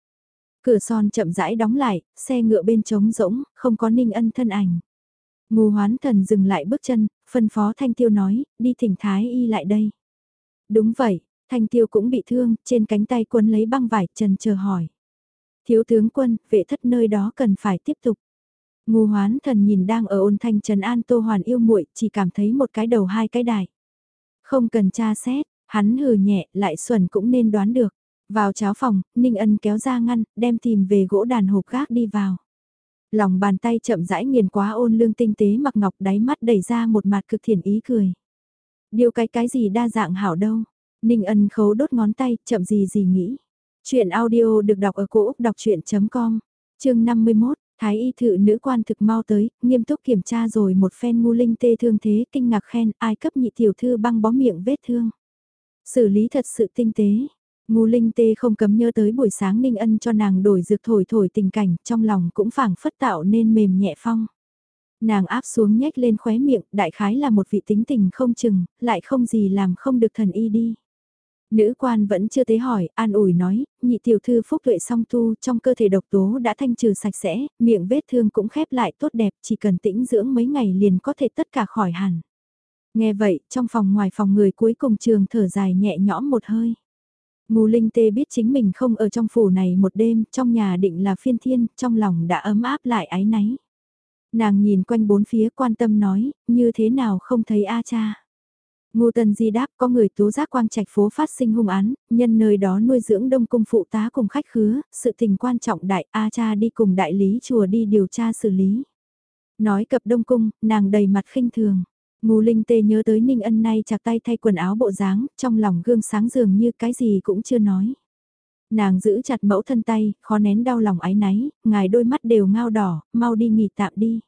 Cửa son chậm rãi đóng lại, xe ngựa bên trống rỗng, không có Ninh Ân thân ảnh. Ngô hoán thần dừng lại bước chân, phân phó Thanh Tiêu nói, đi thỉnh Thái Y lại đây. Đúng vậy, Thanh Tiêu cũng bị thương, trên cánh tay quân lấy băng vải, trần chờ hỏi. Thiếu tướng quân, vệ thất nơi đó cần phải tiếp tục. Ngô hoán thần nhìn đang ở ôn thanh trần an tô hoàn yêu muội chỉ cảm thấy một cái đầu hai cái đài. Không cần tra xét, hắn hừ nhẹ, lại xuẩn cũng nên đoán được. Vào cháo phòng, Ninh Ân kéo ra ngăn, đem tìm về gỗ đàn hộp gác đi vào. Lòng bàn tay chậm rãi nghiền quá ôn lương tinh tế mặc ngọc đáy mắt đẩy ra một mặt cực thiện ý cười. Điều cái cái gì đa dạng hảo đâu. Ninh ân khấu đốt ngón tay, chậm gì gì nghĩ. Chuyện audio được đọc ở cổ Úc đọc chuyện.com, chương 51. Thái y thự nữ quan thực mau tới, nghiêm túc kiểm tra rồi một phen ngu linh tê thương thế kinh ngạc khen ai cấp nhị tiểu thư băng bó miệng vết thương. Xử lý thật sự tinh tế. Ngu linh tê không cấm nhớ tới buổi sáng ninh ân cho nàng đổi dược thổi thổi tình cảnh trong lòng cũng phảng phất tạo nên mềm nhẹ phong. Nàng áp xuống nhếch lên khóe miệng, đại khái là một vị tính tình không chừng, lại không gì làm không được thần y đi. Nữ quan vẫn chưa tế hỏi, an ủi nói, nhị tiểu thư phúc tuệ song tu trong cơ thể độc tố đã thanh trừ sạch sẽ, miệng vết thương cũng khép lại tốt đẹp, chỉ cần tĩnh dưỡng mấy ngày liền có thể tất cả khỏi hẳn. Nghe vậy, trong phòng ngoài phòng người cuối cùng trường thở dài nhẹ nhõm một hơi. Ngô Linh Tê biết chính mình không ở trong phủ này một đêm, trong nhà định là phiên thiên, trong lòng đã ấm áp lại ái náy. Nàng nhìn quanh bốn phía quan tâm nói, như thế nào không thấy A cha. Ngô Tân Di đáp có người tố giác quang trạch phố phát sinh hung án, nhân nơi đó nuôi dưỡng đông cung phụ tá cùng khách khứa, sự tình quan trọng đại A cha đi cùng đại lý chùa đi điều tra xử lý. Nói cập đông cung, nàng đầy mặt khinh thường. Ngô Linh Tê nhớ tới Ninh Ân nay chặt tay thay quần áo bộ dáng, trong lòng gương sáng dường như cái gì cũng chưa nói. Nàng giữ chặt mẫu thân tay, khó nén đau lòng ái náy, ngài đôi mắt đều ngao đỏ, mau đi nghỉ tạm đi.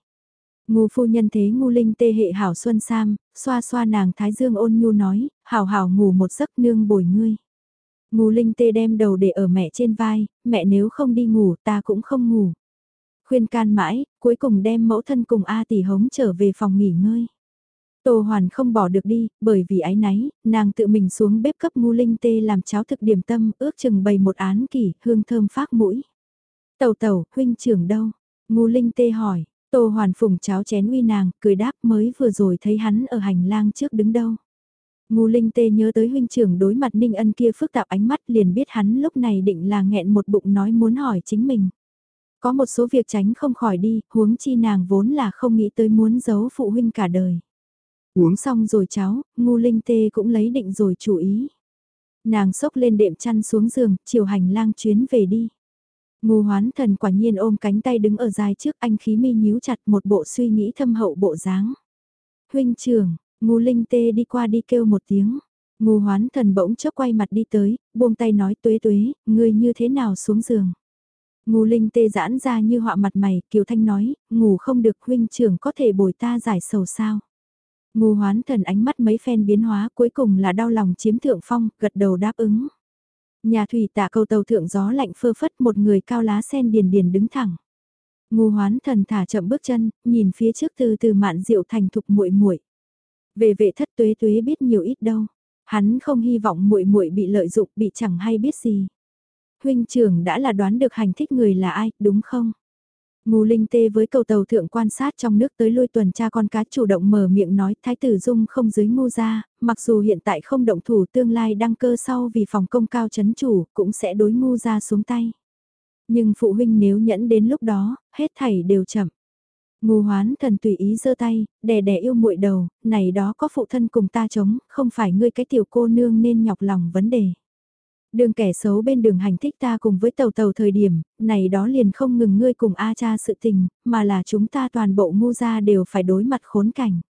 Ngô phu nhân thế ngu linh tê hệ hảo xuân sam, xoa xoa nàng thái dương ôn nhu nói, hảo hảo ngủ một giấc nương bồi ngươi. Ngu linh tê đem đầu để ở mẹ trên vai, mẹ nếu không đi ngủ ta cũng không ngủ. Khuyên can mãi, cuối cùng đem mẫu thân cùng A tỷ hống trở về phòng nghỉ ngơi. Tô Hoàn không bỏ được đi, bởi vì ái náy, nàng tự mình xuống bếp cấp ngu linh tê làm cháo thực điểm tâm, ước chừng bày một án kỷ, hương thơm phát mũi. Tàu tàu, huynh trưởng đâu? Ngu linh tê hỏi, Tô Hoàn phùng cháo chén uy nàng, cười đáp mới vừa rồi thấy hắn ở hành lang trước đứng đâu. Ngu Linh Tê nhớ tới huynh trưởng đối mặt Ninh Ân kia phức tạp ánh mắt liền biết hắn lúc này định là nghẹn một bụng nói muốn hỏi chính mình. Có một số việc tránh không khỏi đi, huống chi nàng vốn là không nghĩ tới muốn giấu phụ huynh cả đời. Uống xong rồi cháu, Ngu Linh Tê cũng lấy định rồi chủ ý. Nàng sốc lên đệm chăn xuống giường, chiều hành lang chuyến về đi. Ngô hoán thần quả nhiên ôm cánh tay đứng ở dài trước anh khí mi nhíu chặt một bộ suy nghĩ thâm hậu bộ dáng. Huynh trưởng, Ngô linh tê đi qua đi kêu một tiếng. Ngô hoán thần bỗng chốc quay mặt đi tới, buông tay nói tuế tuế, ngươi như thế nào xuống giường. Ngô linh tê giãn ra như họa mặt mày, Kiều Thanh nói, ngủ không được huynh trưởng có thể bồi ta giải sầu sao. Ngô hoán thần ánh mắt mấy phen biến hóa cuối cùng là đau lòng chiếm thượng phong, gật đầu đáp ứng. Nhà thủy tạ cầu tàu thượng gió lạnh phơ phất một người cao lá sen điền điền đứng thẳng. Ngu hoán thần thả chậm bước chân, nhìn phía trước từ từ mạn diệu thành thục muội muội. Về vệ thất tuế tuế biết nhiều ít đâu. Hắn không hy vọng muội muội bị lợi dụng bị chẳng hay biết gì. Huynh trưởng đã là đoán được hành thích người là ai, đúng không? Ngô Linh Tê với cầu tàu thượng quan sát trong nước tới lui tuần tra con cá chủ động mở miệng nói Thái tử Dung không dưới ngô ra, mặc dù hiện tại không động thủ tương lai đăng cơ sau vì phòng công cao chấn chủ cũng sẽ đối ngô ra xuống tay. Nhưng phụ huynh nếu nhẫn đến lúc đó, hết thảy đều chậm. Ngô hoán thần tùy ý giơ tay, đè đè yêu muội đầu, này đó có phụ thân cùng ta chống, không phải ngươi cái tiểu cô nương nên nhọc lòng vấn đề. Đường kẻ xấu bên đường hành thích ta cùng với tàu tàu thời điểm, này đó liền không ngừng ngươi cùng A cha sự tình, mà là chúng ta toàn bộ ngu gia đều phải đối mặt khốn cảnh.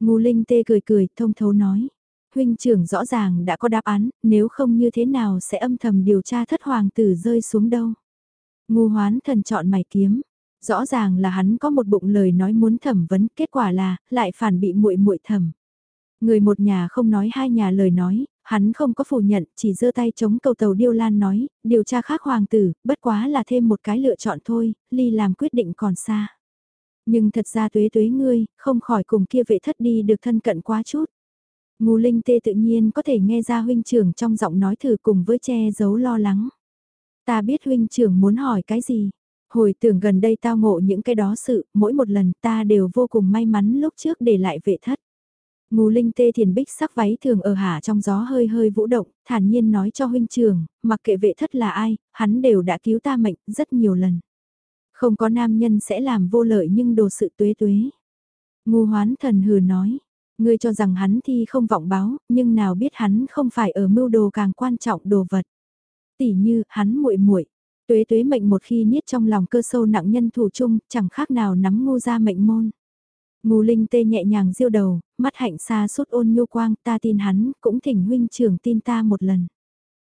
Ngu Linh tê cười cười, thông thấu nói. Huynh trưởng rõ ràng đã có đáp án, nếu không như thế nào sẽ âm thầm điều tra thất hoàng tử rơi xuống đâu. Ngu hoán thần chọn mày kiếm. Rõ ràng là hắn có một bụng lời nói muốn thẩm vấn, kết quả là, lại phản bị muội muội thẩm. Người một nhà không nói hai nhà lời nói, Hắn không có phủ nhận, chỉ giơ tay chống cầu tàu Điêu Lan nói, điều tra khác hoàng tử, bất quá là thêm một cái lựa chọn thôi, ly làm quyết định còn xa. Nhưng thật ra tuế tuế ngươi, không khỏi cùng kia vệ thất đi được thân cận quá chút. Ngô Linh Tê tự nhiên có thể nghe ra huynh trưởng trong giọng nói thử cùng với che giấu lo lắng. Ta biết huynh trưởng muốn hỏi cái gì. Hồi tưởng gần đây tao ngộ những cái đó sự, mỗi một lần ta đều vô cùng may mắn lúc trước để lại vệ thất. Ngô Linh tê thiền bích sắc váy thường ở hạ trong gió hơi hơi vũ động, thản nhiên nói cho huynh trường, mặc kệ vệ thất là ai, hắn đều đã cứu ta mệnh rất nhiều lần. Không có nam nhân sẽ làm vô lợi nhưng đồ sự tuế tuế. Ngô hoán thần hừ nói, ngươi cho rằng hắn thi không vọng báo, nhưng nào biết hắn không phải ở mưu đồ càng quan trọng đồ vật. Tỷ như, hắn muội muội tuế tuế mệnh một khi niết trong lòng cơ sâu nặng nhân thủ chung, chẳng khác nào nắm Ngô ra mệnh môn. Ngô Linh tê nhẹ nhàng diêu đầu, mắt hạnh xa suốt ôn nhu quang, ta tin hắn, cũng thỉnh huynh trưởng tin ta một lần.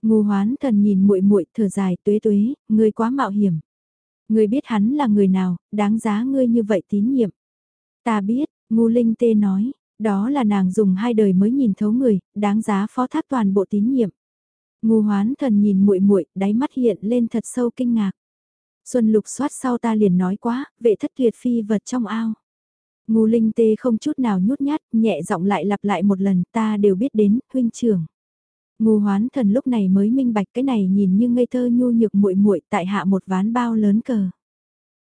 Ngô hoán thần nhìn muội muội thở dài tuế tuế, ngươi quá mạo hiểm. Ngươi biết hắn là người nào, đáng giá ngươi như vậy tín nhiệm. Ta biết, Ngô linh tê nói, đó là nàng dùng hai đời mới nhìn thấu người, đáng giá phó thác toàn bộ tín nhiệm. Ngô hoán thần nhìn muội muội, đáy mắt hiện lên thật sâu kinh ngạc. Xuân lục soát sau ta liền nói quá, vệ thất tuyệt phi vật trong ao. Ngô linh tê không chút nào nhút nhát, nhẹ giọng lại lặp lại một lần ta đều biết đến, huynh trưởng. Ngô hoán thần lúc này mới minh bạch cái này nhìn như ngây thơ nhu nhược muội muội tại hạ một ván bao lớn cờ.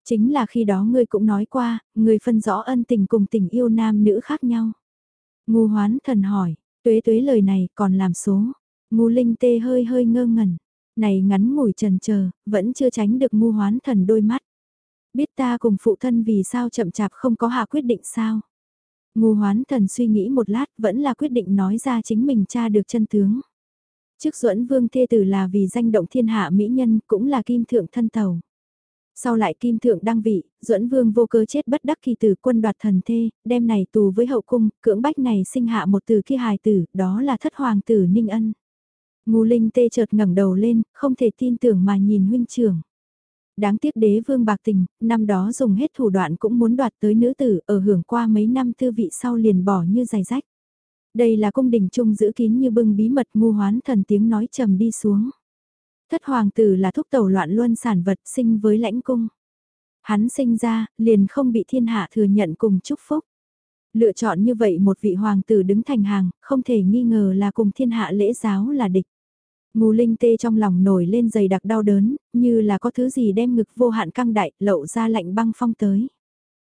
Chính là khi đó ngươi cũng nói qua, ngươi phân rõ ân tình cùng tình yêu nam nữ khác nhau. Ngô hoán thần hỏi, tuế tuế lời này còn làm số. Ngô linh tê hơi hơi ngơ ngẩn. Này ngắn ngủi trần chờ vẫn chưa tránh được Ngô hoán thần đôi mắt. Biết ta cùng phụ thân vì sao chậm chạp không có hạ quyết định sao. Ngu hoán thần suy nghĩ một lát vẫn là quyết định nói ra chính mình cha được chân tướng. Trước duẫn vương thê tử là vì danh động thiên hạ mỹ nhân cũng là kim thượng thân tàu. Sau lại kim thượng đăng vị, duẫn vương vô cơ chết bất đắc kỳ tử quân đoạt thần thê, đem này tù với hậu cung, cưỡng bách này sinh hạ một từ kia hài tử, đó là thất hoàng tử Ninh Ân. Ngu linh tê chợt ngẩng đầu lên, không thể tin tưởng mà nhìn huynh trưởng. Đáng tiếc đế vương bạc tình, năm đó dùng hết thủ đoạn cũng muốn đoạt tới nữ tử ở hưởng qua mấy năm thư vị sau liền bỏ như giày rách. Đây là cung đình trung giữ kín như bưng bí mật ngu hoán thần tiếng nói trầm đi xuống. Thất hoàng tử là thúc tẩu loạn luân sản vật sinh với lãnh cung. Hắn sinh ra, liền không bị thiên hạ thừa nhận cùng chúc phúc. Lựa chọn như vậy một vị hoàng tử đứng thành hàng, không thể nghi ngờ là cùng thiên hạ lễ giáo là địch. Ngô linh tê trong lòng nổi lên dày đặc đau đớn, như là có thứ gì đem ngực vô hạn căng đại, lậu ra lạnh băng phong tới.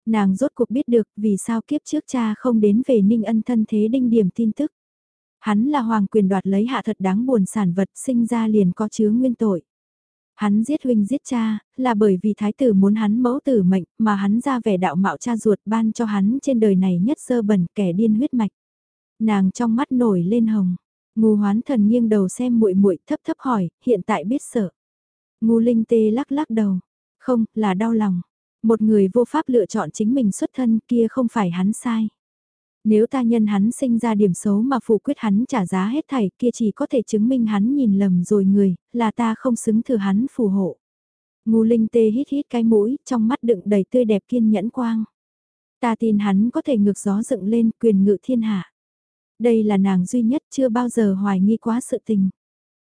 Nàng rốt cuộc biết được vì sao kiếp trước cha không đến về ninh ân thân thế đinh điểm tin tức. Hắn là hoàng quyền đoạt lấy hạ thật đáng buồn sản vật sinh ra liền có chứa nguyên tội. Hắn giết huynh giết cha, là bởi vì thái tử muốn hắn mẫu tử mệnh, mà hắn ra vẻ đạo mạo cha ruột ban cho hắn trên đời này nhất sơ bẩn kẻ điên huyết mạch. Nàng trong mắt nổi lên hồng, Ngô hoán thần nghiêng đầu xem muội muội thấp thấp hỏi, hiện tại biết sợ. Ngô linh tê lắc lắc đầu, không, là đau lòng. Một người vô pháp lựa chọn chính mình xuất thân kia không phải hắn sai. Nếu ta nhân hắn sinh ra điểm xấu mà phụ quyết hắn trả giá hết thảy kia chỉ có thể chứng minh hắn nhìn lầm rồi người, là ta không xứng thừa hắn phù hộ. Ngu linh tê hít hít cái mũi, trong mắt đựng đầy tươi đẹp kiên nhẫn quang. Ta tin hắn có thể ngược gió dựng lên quyền ngự thiên hạ. Đây là nàng duy nhất chưa bao giờ hoài nghi quá sự tình.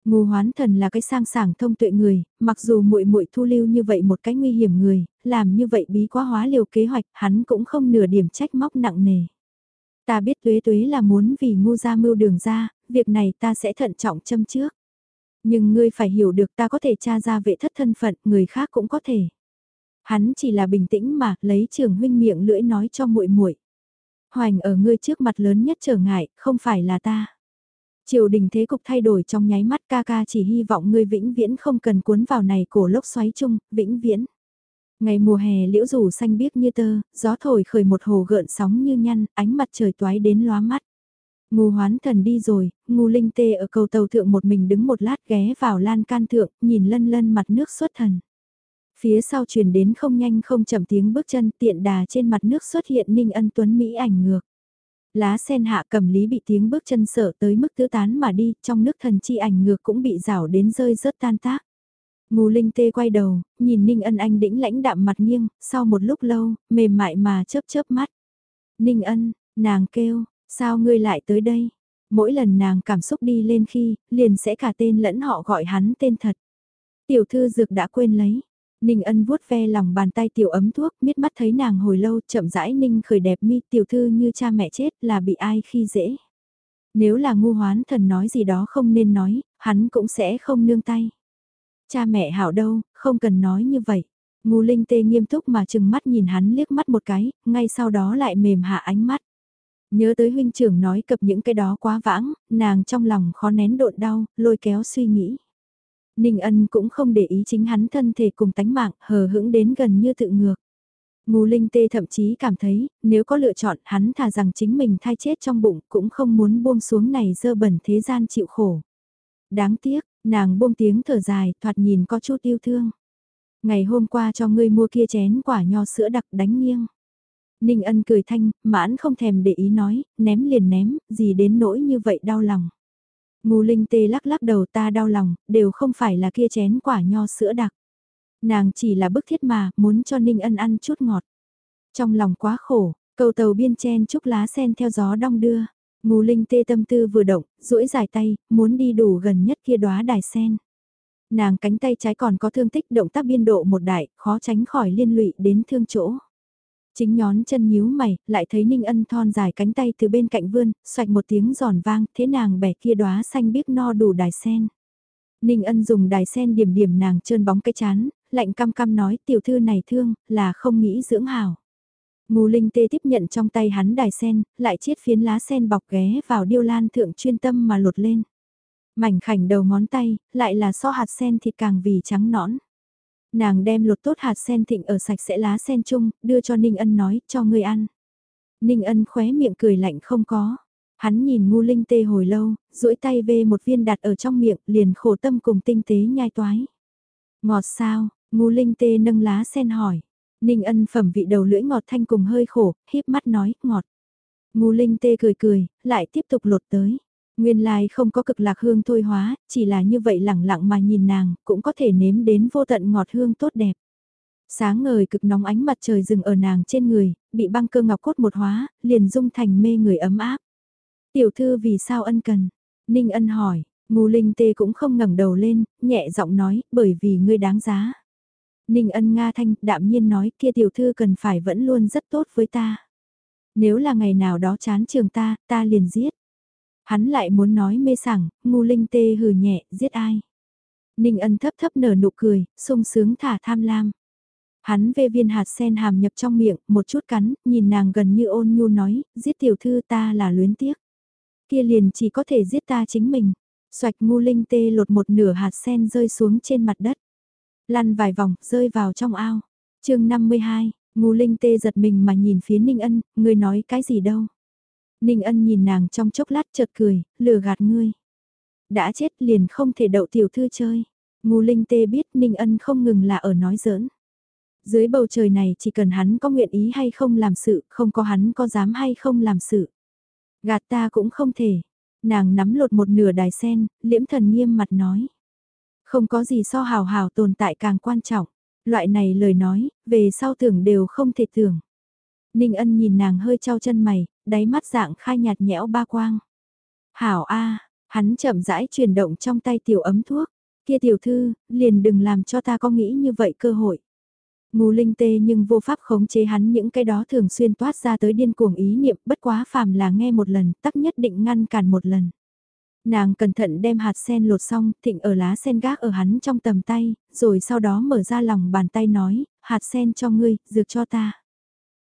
Ngô Hoán Thần là cái sang sảng thông tuệ người, mặc dù muội muội thu lưu như vậy một cái nguy hiểm người, làm như vậy bí quá hóa liều kế hoạch, hắn cũng không nửa điểm trách móc nặng nề. Ta biết tuế tuế là muốn vì ngu ra mưu đường ra, việc này ta sẽ thận trọng châm trước. Nhưng ngươi phải hiểu được ta có thể tra ra vệ thất thân phận, người khác cũng có thể. Hắn chỉ là bình tĩnh mà, lấy trường huynh miệng lưỡi nói cho muội muội. Hoành ở ngươi trước mặt lớn nhất trở ngại, không phải là ta. Triều đình thế cục thay đổi trong nháy mắt ca ca chỉ hy vọng ngươi vĩnh viễn không cần cuốn vào này cổ lốc xoáy chung, vĩnh viễn. Ngày mùa hè liễu rủ xanh biếc như tơ, gió thổi khởi một hồ gợn sóng như nhăn, ánh mặt trời toái đến lóa mắt. Ngu hoán thần đi rồi, ngu linh tê ở cầu tàu thượng một mình đứng một lát ghé vào lan can thượng, nhìn lân lân mặt nước xuất thần. Phía sau truyền đến không nhanh không chậm tiếng bước chân tiện đà trên mặt nước xuất hiện ninh ân tuấn Mỹ ảnh ngược. Lá sen hạ cầm lý bị tiếng bước chân sợ tới mức tứ tán mà đi, trong nước thần chi ảnh ngược cũng bị rảo đến rơi rớt tan tác. Ngù linh tê quay đầu, nhìn Ninh ân anh đĩnh lãnh đạm mặt nghiêng, sau một lúc lâu, mềm mại mà chớp chớp mắt. Ninh ân, nàng kêu, sao ngươi lại tới đây? Mỗi lần nàng cảm xúc đi lên khi, liền sẽ cả tên lẫn họ gọi hắn tên thật. Tiểu thư dược đã quên lấy. Ninh ân vuốt ve lòng bàn tay tiểu ấm thuốc, miết mắt thấy nàng hồi lâu, chậm rãi Ninh khởi đẹp mi tiểu thư như cha mẹ chết là bị ai khi dễ. Nếu là ngu hoán thần nói gì đó không nên nói, hắn cũng sẽ không nương tay. Cha mẹ hảo đâu, không cần nói như vậy. Ngu linh tê nghiêm túc mà chừng mắt nhìn hắn liếc mắt một cái, ngay sau đó lại mềm hạ ánh mắt. Nhớ tới huynh trưởng nói cập những cái đó quá vãng, nàng trong lòng khó nén độn đau, lôi kéo suy nghĩ. Ninh ân cũng không để ý chính hắn thân thể cùng tánh mạng, hờ hững đến gần như tự ngược. Ngô linh tê thậm chí cảm thấy, nếu có lựa chọn hắn thà rằng chính mình thai chết trong bụng cũng không muốn buông xuống này dơ bẩn thế gian chịu khổ. Đáng tiếc, nàng buông tiếng thở dài, thoạt nhìn có chút yêu thương. Ngày hôm qua cho ngươi mua kia chén quả nho sữa đặc đánh nghiêng. Ninh ân cười thanh, mãn không thèm để ý nói, ném liền ném, gì đến nỗi như vậy đau lòng. Ngô Linh Tê lắc lắc đầu ta đau lòng, đều không phải là kia chén quả nho sữa đặc. Nàng chỉ là bức thiết mà, muốn cho Ninh Ân ăn chút ngọt. Trong lòng quá khổ, cầu tàu biên chen chúc lá sen theo gió đong đưa. Ngô Linh Tê tâm tư vừa động, duỗi dài tay, muốn đi đủ gần nhất kia đóa đài sen. Nàng cánh tay trái còn có thương tích động tác biên độ một đại, khó tránh khỏi liên lụy đến thương chỗ. Chính nhón chân nhíu mày, lại thấy Ninh Ân thon dài cánh tay từ bên cạnh vươn, xoạch một tiếng giòn vang, thế nàng bẻ kia đóa xanh biếc no đủ đài sen. Ninh Ân dùng đài sen điểm điểm nàng trơn bóng cái chán, lạnh cam cam nói tiểu thư này thương, là không nghĩ dưỡng hảo Ngô Linh Tê tiếp nhận trong tay hắn đài sen, lại chiết phiến lá sen bọc ghé vào điêu lan thượng chuyên tâm mà lột lên. Mảnh khảnh đầu ngón tay, lại là so hạt sen thịt càng vì trắng nõn. Nàng đem lột tốt hạt sen thịnh ở sạch sẽ lá sen chung, đưa cho Ninh Ân nói, cho ngươi ăn. Ninh Ân khóe miệng cười lạnh không có. Hắn nhìn ngu linh tê hồi lâu, duỗi tay về một viên đặt ở trong miệng, liền khổ tâm cùng tinh tế nhai toái. Ngọt sao, ngu linh tê nâng lá sen hỏi. Ninh ân phẩm vị đầu lưỡi ngọt thanh cùng hơi khổ, híp mắt nói, ngọt. Ngu linh tê cười cười, lại tiếp tục lột tới. Nguyên lai không có cực lạc hương thôi hóa, chỉ là như vậy lẳng lặng mà nhìn nàng, cũng có thể nếm đến vô tận ngọt hương tốt đẹp. Sáng ngời cực nóng ánh mặt trời rừng ở nàng trên người, bị băng cơ ngọc cốt một hóa, liền dung thành mê người ấm áp. Tiểu thư vì sao ân cần? Ninh ân hỏi, ngu linh tê cũng không ngẩng đầu lên, nhẹ giọng nói, bởi vì ngươi đáng giá. Ninh ân Nga thanh, đạm nhiên nói, kia tiểu thư cần phải vẫn luôn rất tốt với ta. Nếu là ngày nào đó chán trường ta, ta liền giết. Hắn lại muốn nói mê sảng, ngu linh tê hừ nhẹ, giết ai. Ninh ân thấp thấp nở nụ cười, sung sướng thả tham lam. Hắn vê viên hạt sen hàm nhập trong miệng, một chút cắn, nhìn nàng gần như ôn nhu nói, giết tiểu thư ta là luyến tiếc. Kia liền chỉ có thể giết ta chính mình. Xoạch ngu linh tê lột một nửa hạt sen rơi xuống trên mặt đất. Lăn vài vòng, rơi vào trong ao. chương 52, ngu linh tê giật mình mà nhìn phía Ninh Ân, người nói cái gì đâu. Ninh Ân nhìn nàng trong chốc lát chợt cười, lừa gạt ngươi. Đã chết liền không thể đậu tiểu thư chơi. Ngu linh tê biết Ninh Ân không ngừng là ở nói giỡn. Dưới bầu trời này chỉ cần hắn có nguyện ý hay không làm sự, không có hắn có dám hay không làm sự. Gạt ta cũng không thể. Nàng nắm lột một nửa đài sen, liễm thần nghiêm mặt nói. Không có gì so hào hào tồn tại càng quan trọng. Loại này lời nói, về sau tưởng đều không thể tưởng. Ninh ân nhìn nàng hơi trao chân mày, đáy mắt dạng khai nhạt nhẽo ba quang. Hảo A, hắn chậm rãi chuyển động trong tay tiểu ấm thuốc. Kia tiểu thư, liền đừng làm cho ta có nghĩ như vậy cơ hội. Ngô linh tê nhưng vô pháp khống chế hắn những cái đó thường xuyên toát ra tới điên cuồng ý niệm bất quá phàm là nghe một lần, tắc nhất định ngăn cản một lần. Nàng cẩn thận đem hạt sen lột xong, thịnh ở lá sen gác ở hắn trong tầm tay, rồi sau đó mở ra lòng bàn tay nói, hạt sen cho ngươi, dược cho ta.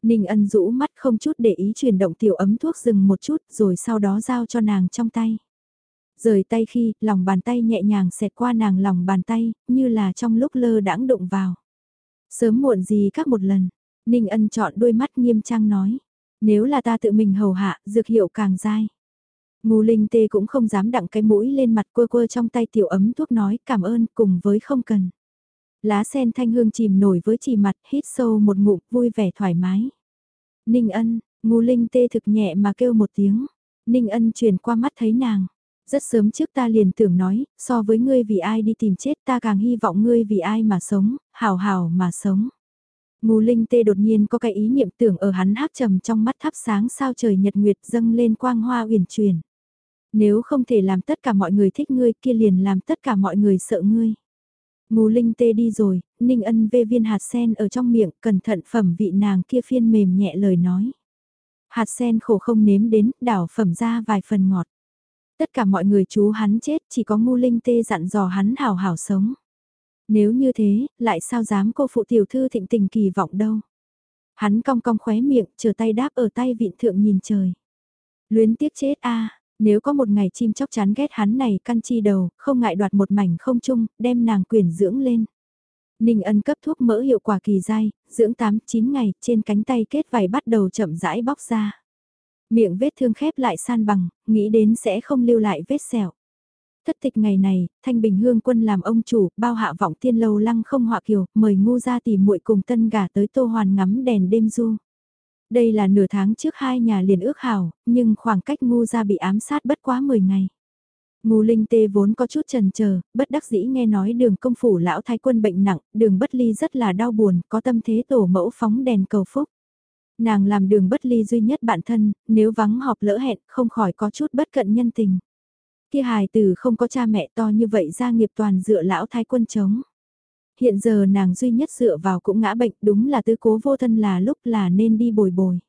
Ninh ân rũ mắt không chút để ý chuyển động tiểu ấm thuốc dừng một chút rồi sau đó giao cho nàng trong tay. Rời tay khi, lòng bàn tay nhẹ nhàng xẹt qua nàng lòng bàn tay, như là trong lúc lơ đãng đụng vào. Sớm muộn gì các một lần, Ninh ân chọn đôi mắt nghiêm trang nói. Nếu là ta tự mình hầu hạ, dược hiệu càng dai. Ngô Linh Tê cũng không dám đặng cái mũi lên mặt quơ quơ trong tay tiểu ấm thuốc nói cảm ơn cùng với không cần. Lá sen thanh hương chìm nổi với chỉ mặt hít sâu một ngụm vui vẻ thoải mái. Ninh ân, ngu Linh Tê thực nhẹ mà kêu một tiếng. Ninh ân truyền qua mắt thấy nàng. Rất sớm trước ta liền tưởng nói, so với ngươi vì ai đi tìm chết ta càng hy vọng ngươi vì ai mà sống, hào hào mà sống. Ngô Linh Tê đột nhiên có cái ý niệm tưởng ở hắn hát trầm trong mắt thắp sáng sao trời nhật nguyệt dâng lên quang hoa uyển chuyển. Nếu không thể làm tất cả mọi người thích ngươi kia liền làm tất cả mọi người sợ ngươi. Ngô Linh Tê đi rồi, Ninh Ân vê viên hạt sen ở trong miệng, cẩn thận phẩm vị nàng kia phiên mềm nhẹ lời nói. Hạt sen khổ không nếm đến, đảo phẩm ra vài phần ngọt. Tất cả mọi người chú hắn chết, chỉ có Ngô Linh Tê dặn dò hắn hảo hảo sống. Nếu như thế, lại sao dám cô phụ tiểu thư thịnh tình kỳ vọng đâu. Hắn cong cong khóe miệng, chờ tay đáp ở tay vịn thượng nhìn trời. Luyến tiếc chết a nếu có một ngày chim chóc chán ghét hắn này căn chi đầu, không ngại đoạt một mảnh không chung, đem nàng quyền dưỡng lên. Ninh ân cấp thuốc mỡ hiệu quả kỳ dai, dưỡng 8-9 ngày, trên cánh tay kết vảy bắt đầu chậm rãi bóc ra. Miệng vết thương khép lại san bằng, nghĩ đến sẽ không lưu lại vết sẹo. Thất tịch ngày này, Thanh Bình Hương quân làm ông chủ, bao hạ vọng tiên lâu lăng không họa kiều, mời ngu ra tìm muội cùng tân gà tới tô hoàn ngắm đèn đêm du. Đây là nửa tháng trước hai nhà liền ước hảo, nhưng khoảng cách ngu ra bị ám sát bất quá 10 ngày. Ngô Linh Tê vốn có chút trần chờ, bất đắc dĩ nghe nói đường công phủ lão thái quân bệnh nặng, đường bất ly rất là đau buồn, có tâm thế tổ mẫu phóng đèn cầu phúc. Nàng làm đường bất ly duy nhất bạn thân, nếu vắng họp lỡ hẹn, không khỏi có chút bất cận nhân tình. Kia hài tử không có cha mẹ to như vậy gia nghiệp toàn dựa lão thái quân chống. Hiện giờ nàng duy nhất dựa vào cũng ngã bệnh, đúng là tư cố vô thân là lúc là nên đi bồi bồi.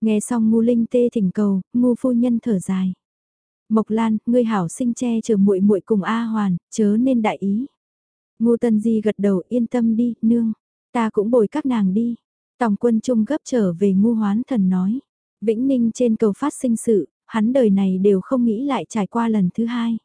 Nghe xong ngu linh tê thỉnh cầu, ngu phu nhân thở dài. Mộc Lan, ngươi hảo sinh che chờ muội muội cùng A Hoàn, chớ nên đại ý. Ngô Tân Di gật đầu yên tâm đi, nương. Ta cũng bồi các nàng đi. Tòng quân trung gấp trở về ngu hoán thần nói. Vĩnh Ninh trên cầu phát sinh sự, hắn đời này đều không nghĩ lại trải qua lần thứ hai.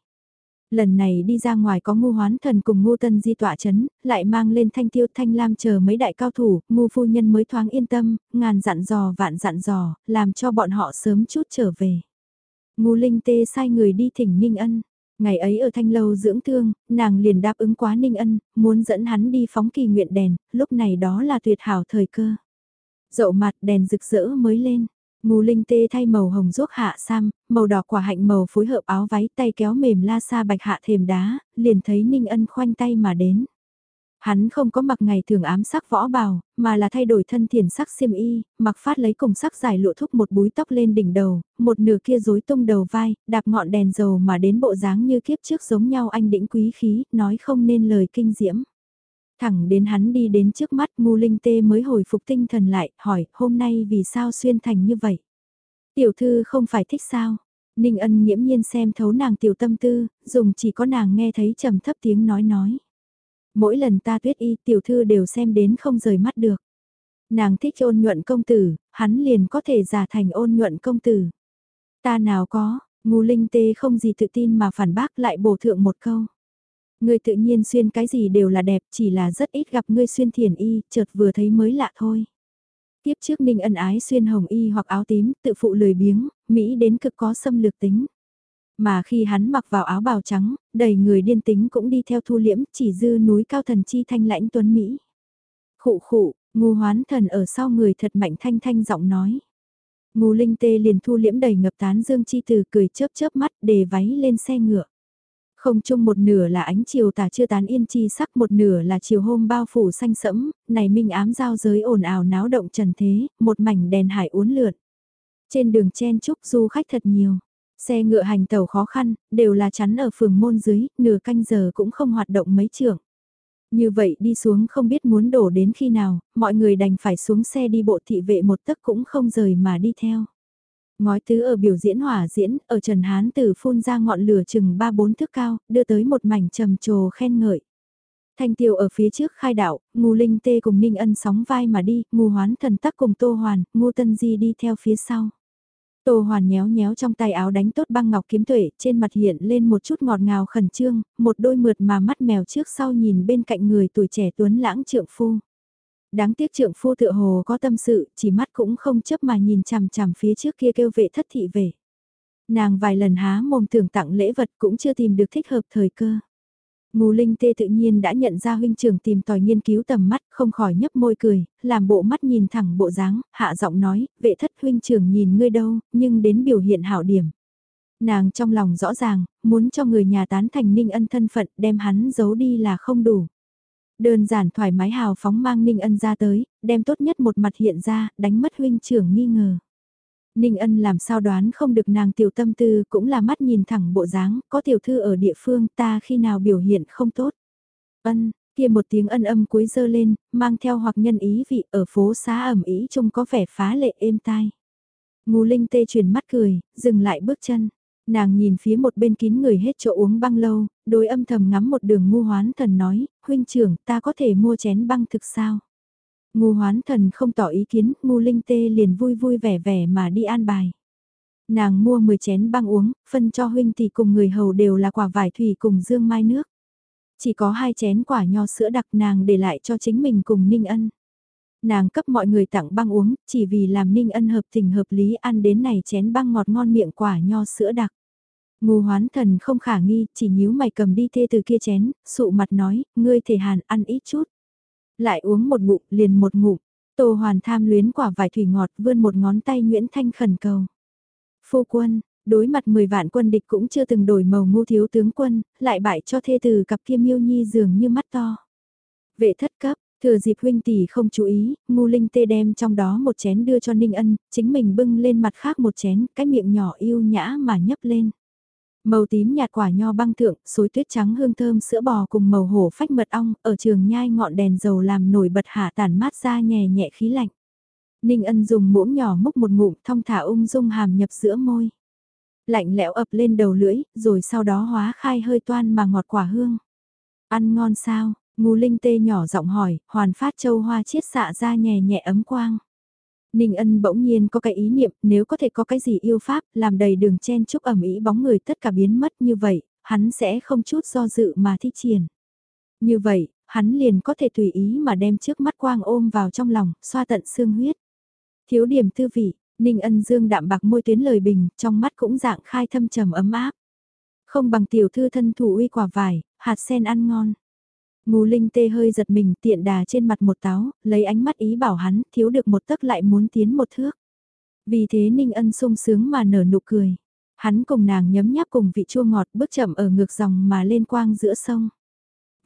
Lần này đi ra ngoài có ngu hoán thần cùng ngu tân di tọa chấn, lại mang lên thanh tiêu thanh lam chờ mấy đại cao thủ, ngu phu nhân mới thoáng yên tâm, ngàn dặn dò vạn dặn dò, làm cho bọn họ sớm chút trở về. Ngu linh tê sai người đi thỉnh Ninh Ân. Ngày ấy ở thanh lâu dưỡng thương, nàng liền đáp ứng quá Ninh Ân, muốn dẫn hắn đi phóng kỳ nguyện đèn, lúc này đó là tuyệt hảo thời cơ. Dậu mặt đèn rực rỡ mới lên, Ngô Linh Tê thay màu hồng ruốc hạ sam, màu đỏ quả hạnh màu phối hợp áo váy tay kéo mềm la sa bạch hạ thềm đá, liền thấy Ninh Ân khoanh tay mà đến. Hắn không có mặc ngày thường ám sắc võ bào, mà là thay đổi thân thiền sắc xiêm y, mặc phát lấy cùng sắc dài lụa thúc một búi tóc lên đỉnh đầu, một nửa kia rối tung đầu vai, đạp ngọn đèn dầu mà đến bộ dáng như kiếp trước giống nhau anh đĩnh quý khí, nói không nên lời kinh diễm. Thẳng đến hắn đi đến trước mắt ngu linh tê mới hồi phục tinh thần lại, hỏi, hôm nay vì sao xuyên thành như vậy? Tiểu thư không phải thích sao? Ninh ân nghiễm nhiên xem thấu nàng tiểu tâm tư, dùng chỉ có nàng nghe thấy trầm thấp tiếng nói nói. Mỗi lần ta tuyết y tiểu thư đều xem đến không rời mắt được. Nàng thích ôn nhuận công tử, hắn liền có thể giả thành ôn nhuận công tử. Ta nào có, ngu linh tê không gì tự tin mà phản bác lại bổ thượng một câu. Ngươi tự nhiên xuyên cái gì đều là đẹp, chỉ là rất ít gặp ngươi xuyên thiền y, chợt vừa thấy mới lạ thôi. Tiếp trước Ninh ân ái xuyên hồng y hoặc áo tím, tự phụ lười biếng, Mỹ đến cực có xâm lược tính. Mà khi hắn mặc vào áo bào trắng, đầy người điên tính cũng đi theo thu liễm, chỉ dư núi cao thần chi thanh lãnh tuấn Mỹ. Khụ khụ, ngu hoán thần ở sau người thật mạnh thanh thanh giọng nói. Ngu linh tê liền thu liễm đầy ngập tán dương chi từ cười chớp chớp mắt đề váy lên xe ngựa. Không chung một nửa là ánh chiều tà chưa tán yên chi sắc một nửa là chiều hôm bao phủ xanh sẫm, này minh ám giao giới ồn ào náo động trần thế, một mảnh đèn hải uốn lượn. Trên đường chen chúc du khách thật nhiều, xe ngựa hành tàu khó khăn, đều là chắn ở phường môn dưới, nửa canh giờ cũng không hoạt động mấy trường. Như vậy đi xuống không biết muốn đổ đến khi nào, mọi người đành phải xuống xe đi bộ thị vệ một tấc cũng không rời mà đi theo. Ngói tứ ở biểu diễn hỏa diễn, ở Trần Hán Tử phun ra ngọn lửa chừng 3-4 thước cao, đưa tới một mảnh trầm trồ khen ngợi. Thanh tiêu ở phía trước khai đạo, ngu linh tê cùng ninh ân sóng vai mà đi, ngu hoán thần tắc cùng tô hoàn, ngu tân di đi theo phía sau. Tô hoàn nhéo nhéo trong tay áo đánh tốt băng ngọc kiếm tuệ, trên mặt hiện lên một chút ngọt ngào khẩn trương, một đôi mượt mà mắt mèo trước sau nhìn bên cạnh người tuổi trẻ tuấn lãng trượng phu đáng tiếc trượng phu tựa hồ có tâm sự, chỉ mắt cũng không chấp mà nhìn chằm chằm phía trước kia kêu vệ thất thị về. Nàng vài lần há mồm tưởng tặng lễ vật cũng chưa tìm được thích hợp thời cơ. Ngô Linh Tê tự nhiên đã nhận ra huynh trưởng tìm tòi nghiên cứu tầm mắt, không khỏi nhấp môi cười, làm bộ mắt nhìn thẳng bộ dáng, hạ giọng nói, vệ thất huynh trưởng nhìn ngươi đâu, nhưng đến biểu hiện hảo điểm. Nàng trong lòng rõ ràng, muốn cho người nhà tán thành ninh ân thân phận đem hắn giấu đi là không đủ. Đơn giản thoải mái hào phóng mang Ninh Ân ra tới, đem tốt nhất một mặt hiện ra, đánh mất huynh trưởng nghi ngờ. Ninh Ân làm sao đoán không được nàng tiểu tâm tư cũng là mắt nhìn thẳng bộ dáng, có tiểu thư ở địa phương ta khi nào biểu hiện không tốt. Ân, kia một tiếng ân âm cuối dơ lên, mang theo hoặc nhân ý vị ở phố xá ẩm ý trông có vẻ phá lệ êm tai. Ngô Linh tê chuyển mắt cười, dừng lại bước chân. Nàng nhìn phía một bên kín người hết chỗ uống băng lâu, đối âm thầm ngắm một đường ngu hoán thần nói, huynh trưởng ta có thể mua chén băng thực sao? Ngu hoán thần không tỏ ý kiến, ngu linh tê liền vui vui vẻ vẻ mà đi an bài. Nàng mua 10 chén băng uống, phân cho huynh thì cùng người hầu đều là quả vải thủy cùng dương mai nước. Chỉ có hai chén quả nho sữa đặc nàng để lại cho chính mình cùng Ninh Ân. Nàng cấp mọi người tặng băng uống, chỉ vì làm Ninh Ân hợp tình hợp lý ăn đến này chén băng ngọt ngon miệng quả nho sữa đặc. ngô hoán thần không khả nghi, chỉ nhíu mày cầm đi thê từ kia chén, sụ mặt nói, ngươi thể hàn ăn ít chút. Lại uống một ngụm, liền một ngụm. Tô hoàn tham luyến quả vải thủy ngọt vươn một ngón tay Nguyễn Thanh khẩn cầu. Phu quân, Đối mặt 10 vạn quân địch cũng chưa từng đổi màu ngu thiếu tướng quân, lại bại cho thê từ cặp kia miêu nhi dường như mắt to. Vệ thất cấp, thừa dịp huynh tỷ không chú ý, ngu linh tê đem trong đó một chén đưa cho Ninh Ân, chính mình bưng lên mặt khác một chén, cái miệng nhỏ yêu nhã mà nhấp lên. Màu tím nhạt quả nho băng thượng, xối tuyết trắng hương thơm sữa bò cùng màu hổ phách mật ong, ở trường nhai ngọn đèn dầu làm nổi bật hạ tản mát ra nhẹ nhẹ khí lạnh. Ninh ân dùng muỗng nhỏ múc một ngụm thong thả ung dung hàm nhập giữa môi. Lạnh lẽo ập lên đầu lưỡi, rồi sau đó hóa khai hơi toan mà ngọt quả hương. Ăn ngon sao, ngu linh tê nhỏ giọng hỏi, hoàn phát châu hoa chiết xạ ra nhẹ nhẹ ấm quang. Ninh ân bỗng nhiên có cái ý niệm nếu có thể có cái gì yêu pháp làm đầy đường chen chúc ẩm ý bóng người tất cả biến mất như vậy, hắn sẽ không chút do dự mà thi triển. Như vậy, hắn liền có thể tùy ý mà đem trước mắt quang ôm vào trong lòng, xoa tận xương huyết. Thiếu điểm tư vị, Ninh ân dương đạm bạc môi tuyến lời bình, trong mắt cũng dạng khai thâm trầm ấm áp. Không bằng tiểu thư thân thủ uy quả vải, hạt sen ăn ngon. Ngô Linh tê hơi giật mình tiện đà trên mặt một táo, lấy ánh mắt ý bảo hắn thiếu được một tấc lại muốn tiến một thước. Vì thế Ninh ân sung sướng mà nở nụ cười. Hắn cùng nàng nhấm nháp cùng vị chua ngọt bước chậm ở ngược dòng mà lên quang giữa sông.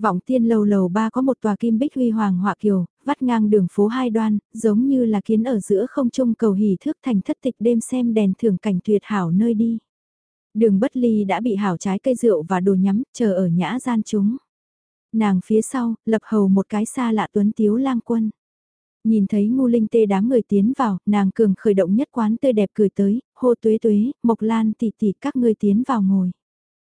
Vọng tiên lầu lầu ba có một tòa kim bích huy hoàng họa kiều, vắt ngang đường phố hai đoan, giống như là kiến ở giữa không trung cầu hỉ thước thành thất tịch đêm xem đèn thưởng cảnh tuyệt hảo nơi đi. Đường bất ly đã bị hảo trái cây rượu và đồ nhắm, chờ ở nhã gian chúng. Nàng phía sau, lập hầu một cái xa lạ tuấn tiếu lang quân. Nhìn thấy ngu linh tê đám người tiến vào, nàng cường khởi động nhất quán tươi đẹp cười tới, hô tuế tuế, mộc lan tỷ tỷ các ngươi tiến vào ngồi.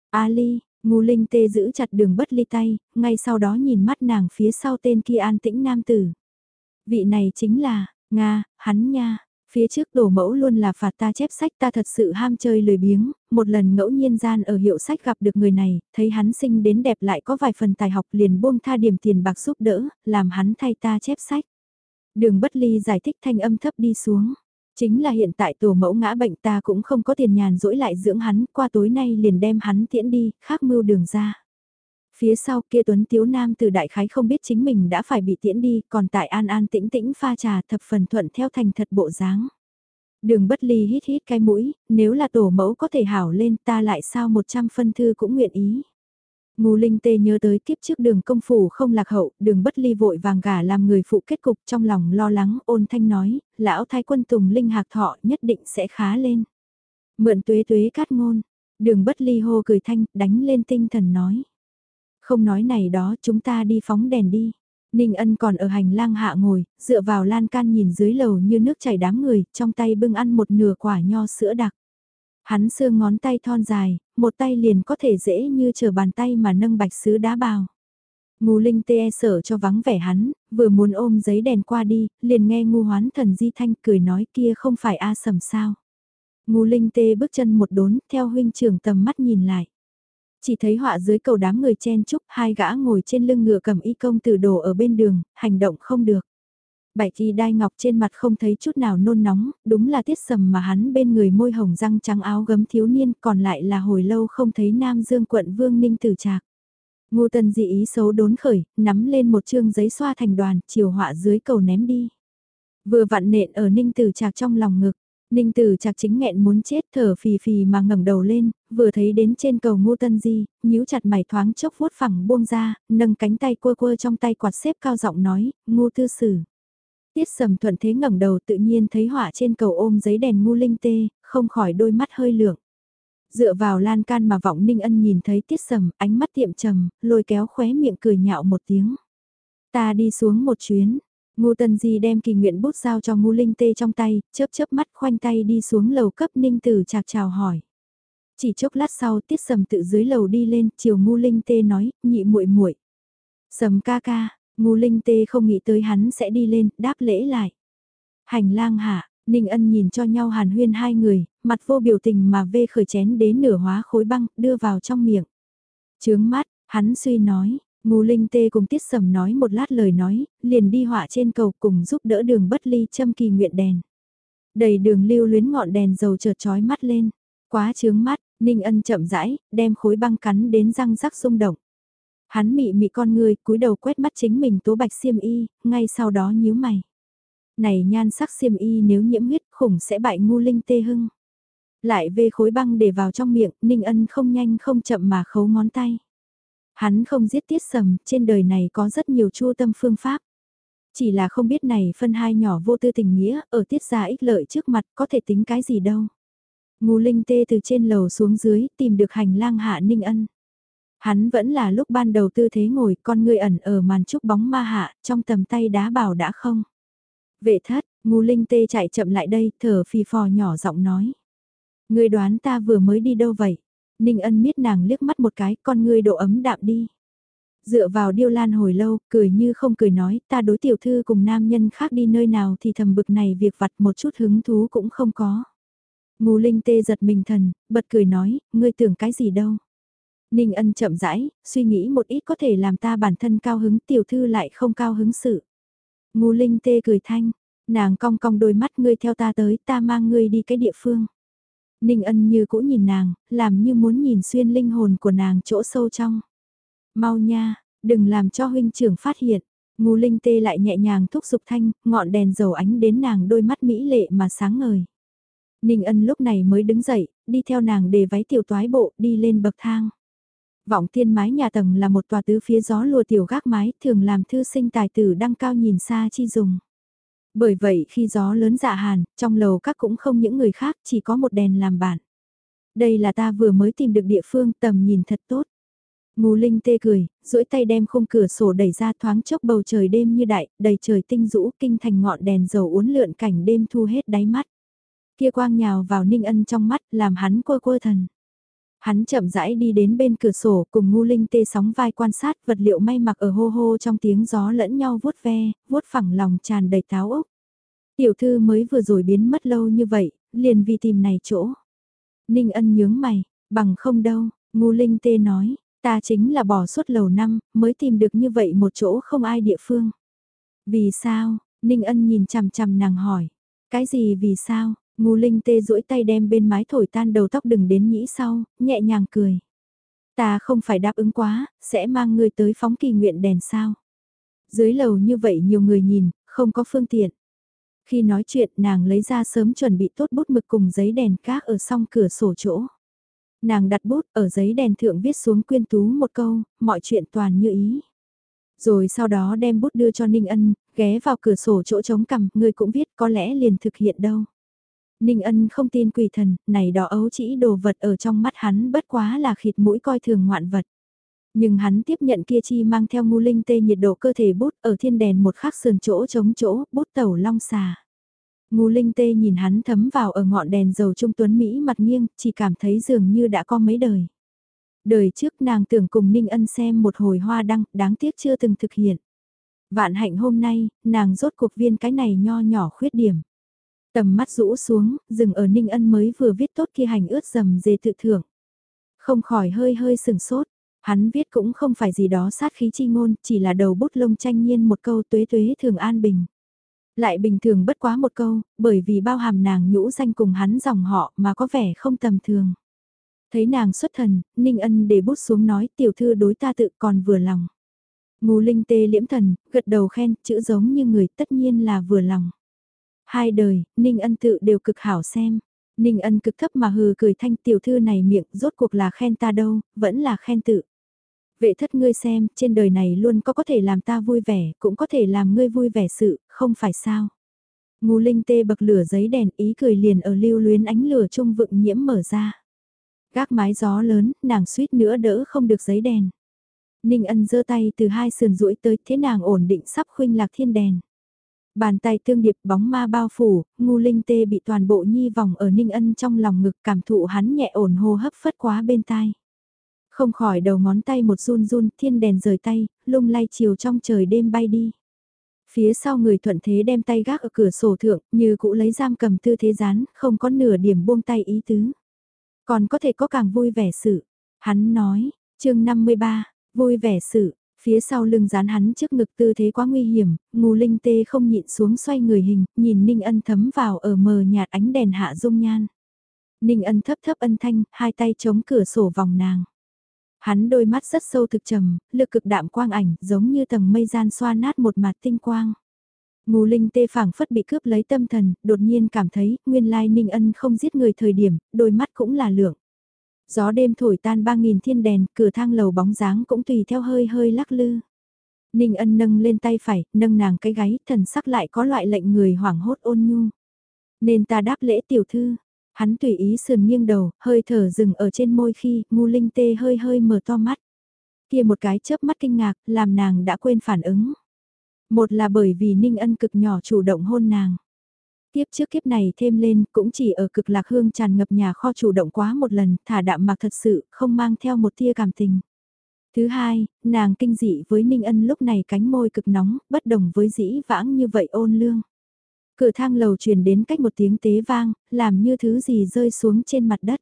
Ali, ngu linh tê giữ chặt đường bất ly tay, ngay sau đó nhìn mắt nàng phía sau tên kia an tĩnh nam tử. Vị này chính là, Nga, hắn nha, Phía trước đổ mẫu luôn là phạt ta chép sách ta thật sự ham chơi lười biếng, một lần ngẫu nhiên gian ở hiệu sách gặp được người này, thấy hắn sinh đến đẹp lại có vài phần tài học liền buông tha điểm tiền bạc giúp đỡ, làm hắn thay ta chép sách. Đường bất ly giải thích thanh âm thấp đi xuống. Chính là hiện tại tổ mẫu ngã bệnh ta cũng không có tiền nhàn dỗi lại dưỡng hắn, qua tối nay liền đem hắn tiễn đi, khác mưu đường ra. Phía sau kia Tuấn Tiếu Nam từ đại khái không biết chính mình đã phải bị tiễn đi, còn tại an an tĩnh tĩnh pha trà thập phần thuận theo thành thật bộ dáng. Đường bất ly hít hít cái mũi, nếu là tổ mẫu có thể hảo lên ta lại sao một trăm phân thư cũng nguyện ý. Ngô Linh Tê nhớ tới kiếp trước đường công phủ không lạc hậu, đường bất ly vội vàng gả làm người phụ kết cục trong lòng lo lắng ôn thanh nói, lão thái quân tùng linh hạc thọ nhất định sẽ khá lên. Mượn tuế tuế cát ngôn, đường bất ly hô cười thanh, đánh lên tinh thần nói. Không nói này đó chúng ta đi phóng đèn đi. Ninh ân còn ở hành lang hạ ngồi, dựa vào lan can nhìn dưới lầu như nước chảy đám người, trong tay bưng ăn một nửa quả nho sữa đặc. Hắn xương ngón tay thon dài, một tay liền có thể dễ như chờ bàn tay mà nâng bạch sứ đá bào. Ngu linh tê e sợ cho vắng vẻ hắn, vừa muốn ôm giấy đèn qua đi, liền nghe ngu hoán thần di thanh cười nói kia không phải A sầm sao. Ngu linh tê bước chân một đốn, theo huynh trưởng tầm mắt nhìn lại. Chỉ thấy họa dưới cầu đám người chen chúc, hai gã ngồi trên lưng ngựa cầm y công từ đồ ở bên đường, hành động không được. Bảy thì đai ngọc trên mặt không thấy chút nào nôn nóng, đúng là tiết sầm mà hắn bên người môi hồng răng trắng áo gấm thiếu niên, còn lại là hồi lâu không thấy Nam Dương quận Vương Ninh Tử Trạc. Ngô tân dị ý xấu đốn khởi, nắm lên một chương giấy xoa thành đoàn, chiều họa dưới cầu ném đi. Vừa vặn nện ở Ninh Tử Trạc trong lòng ngực, Ninh Tử chạc chính nghẹn muốn chết thở phì phì mà ngẩng đầu lên, vừa thấy đến trên cầu ngô tân di, nhíu chặt mày thoáng chốc vuốt phẳng buông ra, nâng cánh tay quơ quơ trong tay quạt xếp cao giọng nói, ngô tư sử. Tiết sầm thuận thế ngẩng đầu tự nhiên thấy họa trên cầu ôm giấy đèn ngu linh tê, không khỏi đôi mắt hơi lượng. Dựa vào lan can mà vọng ninh ân nhìn thấy tiết sầm, ánh mắt tiệm trầm, lôi kéo khóe miệng cười nhạo một tiếng. Ta đi xuống một chuyến, Ngô Tân Di đem kỳ nguyện bút giao cho Ngô Linh Tê trong tay, chớp chớp mắt khoanh tay đi xuống lầu cấp Ninh Tử chạc chào hỏi. Chỉ chốc lát sau Tiết Sầm tự dưới lầu đi lên, chiều Ngô Linh Tê nói, nhị muội muội. Sầm ca ca, Ngô Linh Tê không nghĩ tới hắn sẽ đi lên, đáp lễ lại. Hành lang hạ, Ninh Ân nhìn cho nhau hàn huyên hai người, mặt vô biểu tình mà vê khởi chén đến nửa hóa khối băng, đưa vào trong miệng. Trướng mắt, hắn suy nói, Ngô Linh Tê cùng Tiết Sầm nói một lát lời nói, liền đi họa trên cầu cùng giúp đỡ đường bất ly châm kỳ nguyện đèn. Đầy đường lưu luyến ngọn đèn dầu chợt chói mắt lên. Quá chướng mắt, Ninh Ân chậm rãi, đem khối băng cắn đến răng rắc rung động. Hắn mị mị con người, cúi đầu quét mắt chính mình tố bạch xiêm y, ngay sau đó nhíu mày. Này nhan sắc xiêm y nếu nhiễm huyết khủng sẽ bại ngu linh tê hưng. Lại về khối băng để vào trong miệng, Ninh Ân không nhanh không chậm mà khấu ngón tay. Hắn không giết tiết sầm, trên đời này có rất nhiều chua tâm phương pháp. Chỉ là không biết này phân hai nhỏ vô tư tình nghĩa, ở tiết ra ích lợi trước mặt có thể tính cái gì đâu. Ngô Linh tê từ trên lầu xuống dưới tìm được hành lang hạ Ninh Ân. Hắn vẫn là lúc ban đầu tư thế ngồi con người ẩn ở màn trúc bóng ma hạ trong tầm tay đá bảo đã không. Vệ thất, Ngô Linh tê chạy chậm lại đây thở phì phò nhỏ giọng nói. Người đoán ta vừa mới đi đâu vậy? Ninh ân miết nàng liếc mắt một cái con ngươi độ ấm đạm đi. Dựa vào điêu lan hồi lâu, cười như không cười nói, ta đối tiểu thư cùng nam nhân khác đi nơi nào thì thầm bực này việc vặt một chút hứng thú cũng không có. Ngô Linh tê giật mình thần, bật cười nói, ngươi tưởng cái gì đâu. Ninh ân chậm rãi, suy nghĩ một ít có thể làm ta bản thân cao hứng tiểu thư lại không cao hứng sự. Ngô Linh tê cười thanh, nàng cong cong đôi mắt ngươi theo ta tới ta mang ngươi đi cái địa phương. Ninh ân như cũ nhìn nàng, làm như muốn nhìn xuyên linh hồn của nàng chỗ sâu trong. Mau nha, đừng làm cho huynh trưởng phát hiện. Ngu Linh tê lại nhẹ nhàng thúc giục thanh, ngọn đèn dầu ánh đến nàng đôi mắt mỹ lệ mà sáng ngời. Ninh ân lúc này mới đứng dậy, đi theo nàng để váy tiểu toái bộ đi lên bậc thang. Vọng thiên mái nhà tầng là một tòa tứ phía gió lùa tiểu gác mái thường làm thư sinh tài tử đăng cao nhìn xa chi dùng. Bởi vậy khi gió lớn dạ hàn, trong lầu các cũng không những người khác chỉ có một đèn làm bạn. Đây là ta vừa mới tìm được địa phương tầm nhìn thật tốt. Ngô Linh tê cười, duỗi tay đem khung cửa sổ đẩy ra thoáng chốc bầu trời đêm như đại, đầy trời tinh rũ kinh thành ngọn đèn dầu uốn lượn cảnh đêm thu hết đáy mắt. Kia quang nhào vào Ninh Ân trong mắt làm hắn quơ quơ thần. Hắn chậm rãi đi đến bên cửa sổ cùng ngu linh tê sóng vai quan sát vật liệu may mặc ở hô hô trong tiếng gió lẫn nhau vuốt ve, vuốt phẳng lòng tràn đầy táo ốc. Tiểu thư mới vừa rồi biến mất lâu như vậy, liền vì tìm này chỗ. Ninh ân nhướng mày, bằng không đâu, ngu linh tê nói, ta chính là bỏ suốt lầu năm, mới tìm được như vậy một chỗ không ai địa phương. Vì sao, Ninh ân nhìn chằm chằm nàng hỏi, cái gì vì sao, Ngu Linh tê duỗi tay đem bên mái thổi tan đầu tóc đừng đến nhĩ sau, nhẹ nhàng cười. Ta không phải đáp ứng quá, sẽ mang người tới phóng kỳ nguyện đèn sao. Dưới lầu như vậy nhiều người nhìn, không có phương tiện. Khi nói chuyện nàng lấy ra sớm chuẩn bị tốt bút mực cùng giấy đèn cát ở song cửa sổ chỗ. Nàng đặt bút ở giấy đèn thượng viết xuống quyên tú một câu, mọi chuyện toàn như ý. Rồi sau đó đem bút đưa cho Ninh Ân, ghé vào cửa sổ chỗ trống cằm, người cũng viết có lẽ liền thực hiện đâu. Ninh ân không tin quỷ thần, này đó ấu chỉ đồ vật ở trong mắt hắn bất quá là khịt mũi coi thường ngoạn vật. Nhưng hắn tiếp nhận kia chi mang theo ngu linh tê nhiệt độ cơ thể bút ở thiên đèn một khắc sườn chỗ chống chỗ, bút tẩu long xà. Ngu linh tê nhìn hắn thấm vào ở ngọn đèn dầu trung tuấn Mỹ mặt nghiêng, chỉ cảm thấy dường như đã có mấy đời. Đời trước nàng tưởng cùng Ninh ân xem một hồi hoa đăng, đáng tiếc chưa từng thực hiện. Vạn hạnh hôm nay, nàng rốt cuộc viên cái này nho nhỏ khuyết điểm. Tầm mắt rũ xuống, dừng ở Ninh Ân mới vừa viết tốt kia hành ướt dầm dề tự thưởng. Không khỏi hơi hơi sừng sốt, hắn viết cũng không phải gì đó sát khí chi ngôn, chỉ là đầu bút lông tranh nhiên một câu tuế tuế thường an bình. Lại bình thường bất quá một câu, bởi vì bao hàm nàng nhũ danh cùng hắn dòng họ mà có vẻ không tầm thường. Thấy nàng xuất thần, Ninh Ân để bút xuống nói tiểu thư đối ta tự còn vừa lòng. Ngô Linh tê liễm thần, gật đầu khen, chữ giống như người tất nhiên là vừa lòng. Hai đời, Ninh Ân tự đều cực hảo xem. Ninh Ân cực thấp mà hừ cười thanh tiểu thư này miệng rốt cuộc là khen ta đâu, vẫn là khen tự. Vệ thất ngươi xem, trên đời này luôn có có thể làm ta vui vẻ, cũng có thể làm ngươi vui vẻ sự, không phải sao. Ngô Linh tê bậc lửa giấy đèn ý cười liền ở lưu luyến ánh lửa trung vựng nhiễm mở ra. Gác mái gió lớn, nàng suýt nữa đỡ không được giấy đèn. Ninh ân giơ tay từ hai sườn duỗi tới thế nàng ổn định sắp khuynh lạc thiên đèn. Bàn tay tương điệp bóng ma bao phủ, ngu linh tê bị toàn bộ nhi vòng ở ninh ân trong lòng ngực cảm thụ hắn nhẹ ổn hô hấp phất quá bên tai. Không khỏi đầu ngón tay một run run thiên đèn rời tay, lung lay chiều trong trời đêm bay đi. Phía sau người thuận thế đem tay gác ở cửa sổ thượng, như cũ lấy giam cầm tư thế rán, không có nửa điểm buông tay ý tứ. Còn có thể có càng vui vẻ sự. Hắn nói, chương 53, vui vẻ sự, Phía sau lưng dán hắn trước ngực tư thế quá nguy hiểm, ngù linh tê không nhịn xuống xoay người hình, nhìn Ninh Ân thấm vào ở mờ nhạt ánh đèn hạ dung nhan. Ninh Ân thấp thấp ân thanh, hai tay chống cửa sổ vòng nàng. Hắn đôi mắt rất sâu thực trầm, lực cực đạm quang ảnh, giống như tầng mây gian xoa nát một mặt tinh quang. Ngù Linh tê phảng phất bị cướp lấy tâm thần, đột nhiên cảm thấy, nguyên lai Ninh Ân không giết người thời điểm, đôi mắt cũng là lượng. Gió đêm thổi tan ba nghìn thiên đèn, cửa thang lầu bóng dáng cũng tùy theo hơi hơi lắc lư. Ninh Ân nâng lên tay phải, nâng nàng cái gáy, thần sắc lại có loại lệnh người hoảng hốt ôn nhu. Nên ta đáp lễ tiểu thư, hắn tùy ý sườn nghiêng đầu, hơi thở dừng ở trên môi khi, ngu linh tê hơi hơi mở to mắt. Kia một cái chớp mắt kinh ngạc, làm nàng đã quên phản ứng. Một là bởi vì Ninh Ân cực nhỏ chủ động hôn nàng. Tiếp trước kiếp này thêm lên cũng chỉ ở cực lạc hương tràn ngập nhà kho chủ động quá một lần, thả đạm mạc thật sự, không mang theo một tia cảm tình. Thứ hai, nàng kinh dị với Ninh Ân lúc này cánh môi cực nóng, bất đồng với dĩ vãng như vậy ôn lương. Cửa thang lầu truyền đến cách một tiếng tế vang, làm như thứ gì rơi xuống trên mặt đất.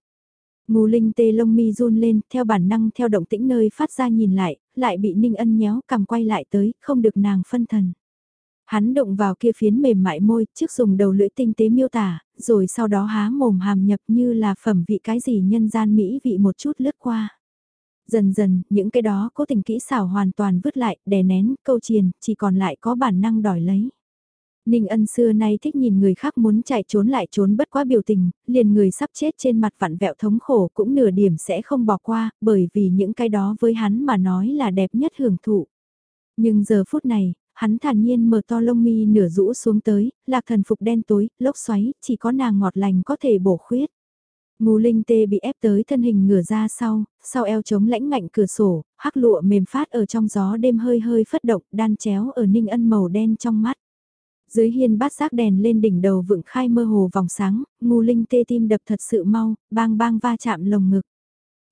Ngô Linh tê lông mi run lên, theo bản năng theo động tĩnh nơi phát ra nhìn lại, lại bị Ninh Ân nhéo cầm quay lại tới, không được nàng phân thần. Hắn động vào kia phiến mềm mại môi, trước dùng đầu lưỡi tinh tế miêu tả, rồi sau đó há mồm hàm nhập như là phẩm vị cái gì nhân gian mỹ vị một chút lướt qua. Dần dần, những cái đó cố tình kỹ xảo hoàn toàn vứt lại, đè nén, câu chiền, chỉ còn lại có bản năng đòi lấy. Ninh ân xưa nay thích nhìn người khác muốn chạy trốn lại trốn bất quá biểu tình, liền người sắp chết trên mặt vặn vẹo thống khổ cũng nửa điểm sẽ không bỏ qua, bởi vì những cái đó với hắn mà nói là đẹp nhất hưởng thụ. Nhưng giờ phút này, hắn thản nhiên mở to lông mi nửa rũ xuống tới, lạc thần phục đen tối, lốc xoáy, chỉ có nàng ngọt lành có thể bổ khuyết. Ngô Linh Tê bị ép tới thân hình ngửa ra sau, sau eo chống lãnh ngạnh cửa sổ, hắc lụa mềm phát ở trong gió đêm hơi hơi phất động, đan chéo ở ninh ân màu đen trong mắt. Dưới hiên bát giác đèn lên đỉnh đầu vựng khai mơ hồ vòng sáng, Ngô Linh Tê tim đập thật sự mau, bang bang va chạm lồng ngực.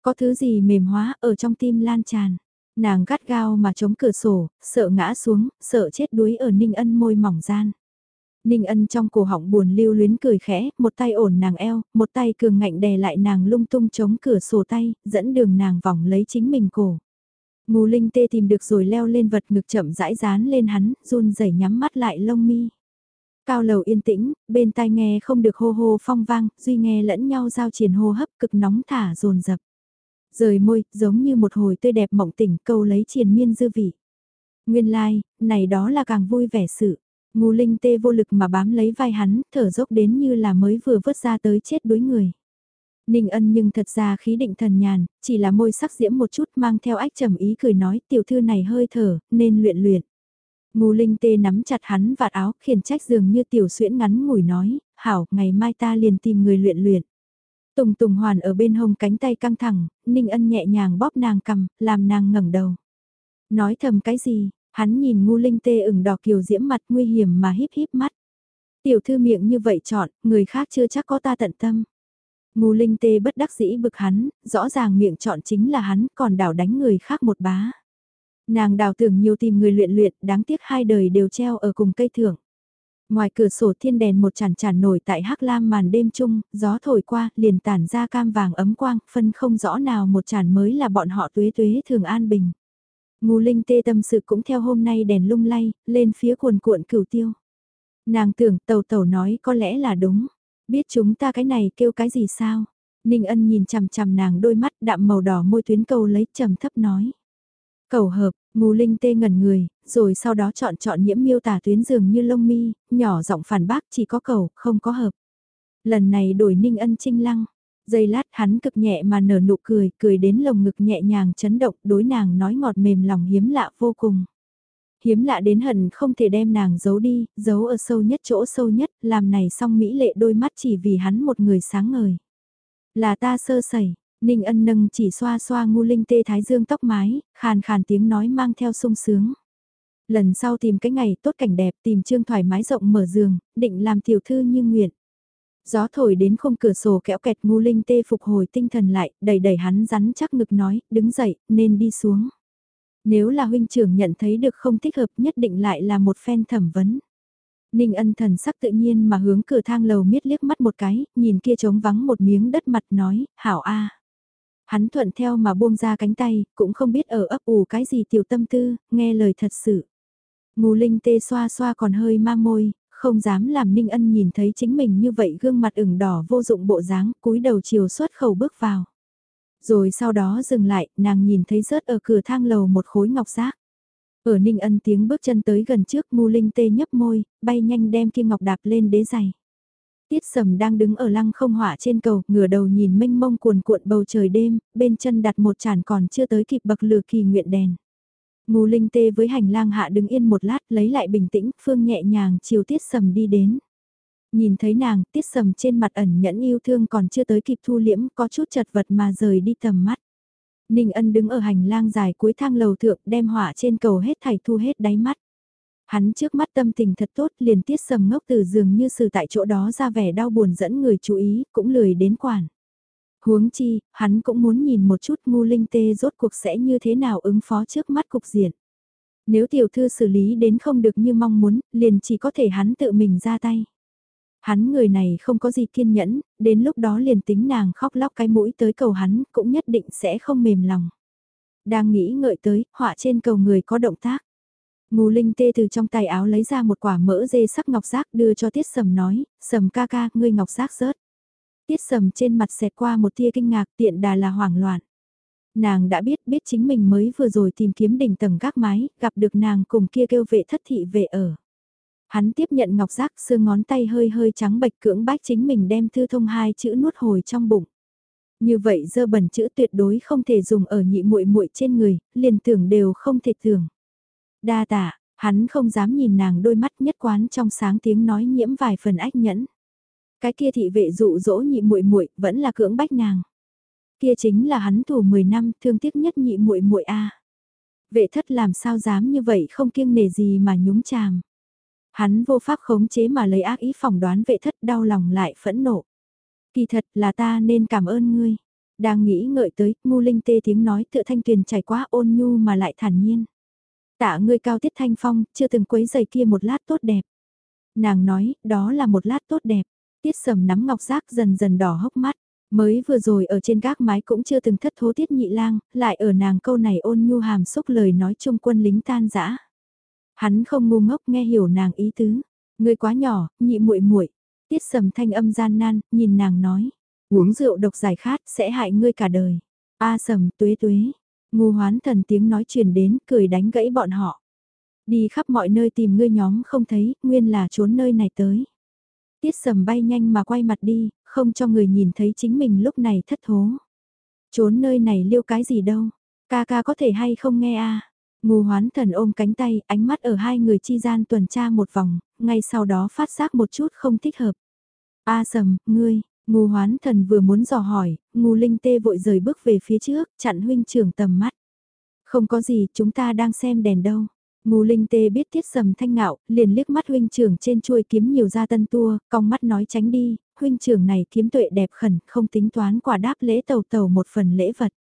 Có thứ gì mềm hóa ở trong tim lan tràn. Nàng gắt gao mà chống cửa sổ, sợ ngã xuống, sợ chết đuối ở ninh ân môi mỏng gian. Ninh ân trong cổ họng buồn lưu luyến cười khẽ, một tay ổn nàng eo, một tay cường ngạnh đè lại nàng lung tung chống cửa sổ tay, dẫn đường nàng vòng lấy chính mình cổ. Ngô Linh tê tìm được rồi leo lên vật ngực chậm rãi dán lên hắn, run rẩy nhắm mắt lại lông mi. Cao lầu yên tĩnh, bên tai nghe không được hô hô phong vang, duy nghe lẫn nhau giao triển hô hấp cực nóng thả dồn dập. Rời môi, giống như một hồi tươi đẹp mộng tỉnh câu lấy triền miên dư vị. Nguyên lai, like, này đó là càng vui vẻ sự. Ngu Linh tê vô lực mà bám lấy vai hắn, thở dốc đến như là mới vừa vớt ra tới chết đuối người. Ninh ân nhưng thật ra khí định thần nhàn, chỉ là môi sắc diễm một chút mang theo ách trầm ý cười nói tiểu thư này hơi thở, nên luyện luyện. Ngu Linh tê nắm chặt hắn vạt áo, khiển trách dường như tiểu xuyễn ngắn ngủi nói, hảo, ngày mai ta liền tìm người luyện luyện. Tùng Tùng Hoàn ở bên hông cánh tay căng thẳng, Ninh Ân nhẹ nhàng bóp nàng cầm, làm nàng ngẩng đầu. Nói thầm cái gì, hắn nhìn ngu linh tê ửng đỏ kiều diễm mặt nguy hiểm mà híp híp mắt. Tiểu thư miệng như vậy chọn, người khác chưa chắc có ta tận tâm. Ngu linh tê bất đắc dĩ bực hắn, rõ ràng miệng chọn chính là hắn, còn đảo đánh người khác một bá. Nàng đào tưởng nhiều tìm người luyện luyện, đáng tiếc hai đời đều treo ở cùng cây thưởng. Ngoài cửa sổ thiên đèn một chản chản nổi tại hắc lam màn đêm chung, gió thổi qua, liền tản ra cam vàng ấm quang, phân không rõ nào một chản mới là bọn họ tuế tuế thường an bình. Ngô Linh tê tâm sự cũng theo hôm nay đèn lung lay, lên phía cuồn cuộn cửu tiêu. Nàng tưởng tàu tàu nói có lẽ là đúng, biết chúng ta cái này kêu cái gì sao? Ninh ân nhìn chằm chằm nàng đôi mắt đạm màu đỏ môi tuyến cầu lấy trầm thấp nói. Cầu hợp, Ngô Linh tê ngẩn người, rồi sau đó chọn chọn nhiễm miêu tả tuyến dường như lông mi, nhỏ giọng phản bác chỉ có cầu, không có hợp. Lần này đổi ninh ân trinh lăng, giây lát hắn cực nhẹ mà nở nụ cười, cười đến lồng ngực nhẹ nhàng chấn động, đối nàng nói ngọt mềm lòng hiếm lạ vô cùng. Hiếm lạ đến hận không thể đem nàng giấu đi, giấu ở sâu nhất chỗ sâu nhất, làm này xong mỹ lệ đôi mắt chỉ vì hắn một người sáng ngời. Là ta sơ sẩy, Ninh ân nâng chỉ xoa xoa ngu linh tê thái dương tóc mái, khàn khàn tiếng nói mang theo sung sướng. Lần sau tìm cái ngày tốt cảnh đẹp tìm trương thoải mái rộng mở giường, định làm tiểu thư như nguyện. Gió thổi đến không cửa sổ kéo kẹt ngu linh tê phục hồi tinh thần lại, đẩy đẩy hắn rắn chắc ngực nói, đứng dậy, nên đi xuống. Nếu là huynh trưởng nhận thấy được không thích hợp nhất định lại là một phen thẩm vấn. Ninh ân thần sắc tự nhiên mà hướng cửa thang lầu miết liếc mắt một cái, nhìn kia trống vắng một miếng đất mặt nói, hảo a. Hắn thuận theo mà buông ra cánh tay, cũng không biết ở ấp ủ cái gì tiểu tâm tư, nghe lời thật sự. Ngô Linh tê xoa xoa còn hơi mang môi, không dám làm Ninh Ân nhìn thấy chính mình như vậy gương mặt ửng đỏ vô dụng bộ dáng, cúi đầu chiều xuất khẩu bước vào. Rồi sau đó dừng lại, nàng nhìn thấy rớt ở cửa thang lầu một khối ngọc giác. Ở Ninh Ân tiếng bước chân tới gần trước ngu linh tê nhấp môi, bay nhanh đem kia ngọc đạp lên đế giày. Tiết sầm đang đứng ở lăng không hỏa trên cầu, ngửa đầu nhìn mênh mông cuồn cuộn bầu trời đêm, bên chân đặt một chản còn chưa tới kịp bậc lửa kỳ nguyện đèn. Ngô Linh Tê với hành lang hạ đứng yên một lát lấy lại bình tĩnh, Phương nhẹ nhàng chiều Tiết Sầm đi đến. Nhìn thấy nàng, Tiết Sầm trên mặt ẩn nhẫn yêu thương còn chưa tới kịp thu liễm, có chút chật vật mà rời đi tầm mắt. Ninh Ân đứng ở hành lang dài cuối thang lầu thượng đem hỏa trên cầu hết thảy thu hết đáy mắt. Hắn trước mắt tâm tình thật tốt liền tiết sầm ngốc từ giường như sự tại chỗ đó ra vẻ đau buồn dẫn người chú ý, cũng lười đến quản. Huống chi, hắn cũng muốn nhìn một chút ngu linh tê rốt cuộc sẽ như thế nào ứng phó trước mắt cục diện. Nếu tiểu thư xử lý đến không được như mong muốn, liền chỉ có thể hắn tự mình ra tay. Hắn người này không có gì kiên nhẫn, đến lúc đó liền tính nàng khóc lóc cái mũi tới cầu hắn, cũng nhất định sẽ không mềm lòng. Đang nghĩ ngợi tới, họa trên cầu người có động tác. Ngô linh tê từ trong tay áo lấy ra một quả mỡ dê sắc ngọc giác đưa cho tiết sầm nói, sầm ca ca, ngươi ngọc giác rớt. Tiết sầm trên mặt xẹt qua một tia kinh ngạc tiện đà là hoảng loạn. Nàng đã biết biết chính mình mới vừa rồi tìm kiếm đỉnh tầng gác mái, gặp được nàng cùng kia kêu vệ thất thị về ở. Hắn tiếp nhận ngọc giác xương ngón tay hơi hơi trắng bạch cưỡng bách chính mình đem thư thông hai chữ nuốt hồi trong bụng. Như vậy dơ bẩn chữ tuyệt đối không thể dùng ở nhị muội muội trên người, liền tưởng đều không thể tưởng. Đa tạ, hắn không dám nhìn nàng đôi mắt nhất quán trong sáng tiếng nói nhiễm vài phần ách nhẫn. Cái kia thị vệ dụ dỗ nhị muội muội vẫn là cưỡng bách nàng. Kia chính là hắn thủ 10 năm thương tiếc nhất nhị muội muội a. Vệ thất làm sao dám như vậy không kiêng nề gì mà nhúng chàm. Hắn vô pháp khống chế mà lấy ác ý phỏng đoán vệ thất đau lòng lại phẫn nộ. Kỳ thật là ta nên cảm ơn ngươi. Đang nghĩ ngợi tới, ngu linh tê tiếng nói tựa thanh tuyền trải quá ôn nhu mà lại thản nhiên. Tạ ngươi cao tiết thanh phong, chưa từng quấy giày kia một lát tốt đẹp. Nàng nói, đó là một lát tốt đẹp. Tiết sầm nắm ngọc giác dần dần đỏ hốc mắt. Mới vừa rồi ở trên gác mái cũng chưa từng thất thố tiết nhị lang, lại ở nàng câu này ôn nhu hàm xúc lời nói chung quân lính tan giã. Hắn không ngu ngốc nghe hiểu nàng ý tứ. Ngươi quá nhỏ, nhị muội muội. Tiết sầm thanh âm gian nan, nhìn nàng nói. Uống rượu độc giải khát sẽ hại ngươi cả đời. A sầm tuế tuế. Ngu hoán thần tiếng nói truyền đến, cười đánh gãy bọn họ. Đi khắp mọi nơi tìm ngươi nhóm không thấy, nguyên là trốn nơi này tới. Tiết sầm bay nhanh mà quay mặt đi, không cho người nhìn thấy chính mình lúc này thất thố. Trốn nơi này liêu cái gì đâu, ca ca có thể hay không nghe a à? Ngô hoán thần ôm cánh tay, ánh mắt ở hai người chi gian tuần tra một vòng, ngay sau đó phát giác một chút không thích hợp. A sầm, ngươi, Ngô hoán thần vừa muốn dò hỏi, Ngô linh tê vội rời bước về phía trước, chặn huynh trưởng tầm mắt. Không có gì, chúng ta đang xem đèn đâu. Ngô linh tê biết tiết sầm thanh ngạo, liền liếc mắt huynh trưởng trên chuôi kiếm nhiều ra tân tua, cong mắt nói tránh đi, huynh trưởng này kiếm tuệ đẹp khẩn, không tính toán quả đáp lễ tàu tàu một phần lễ vật.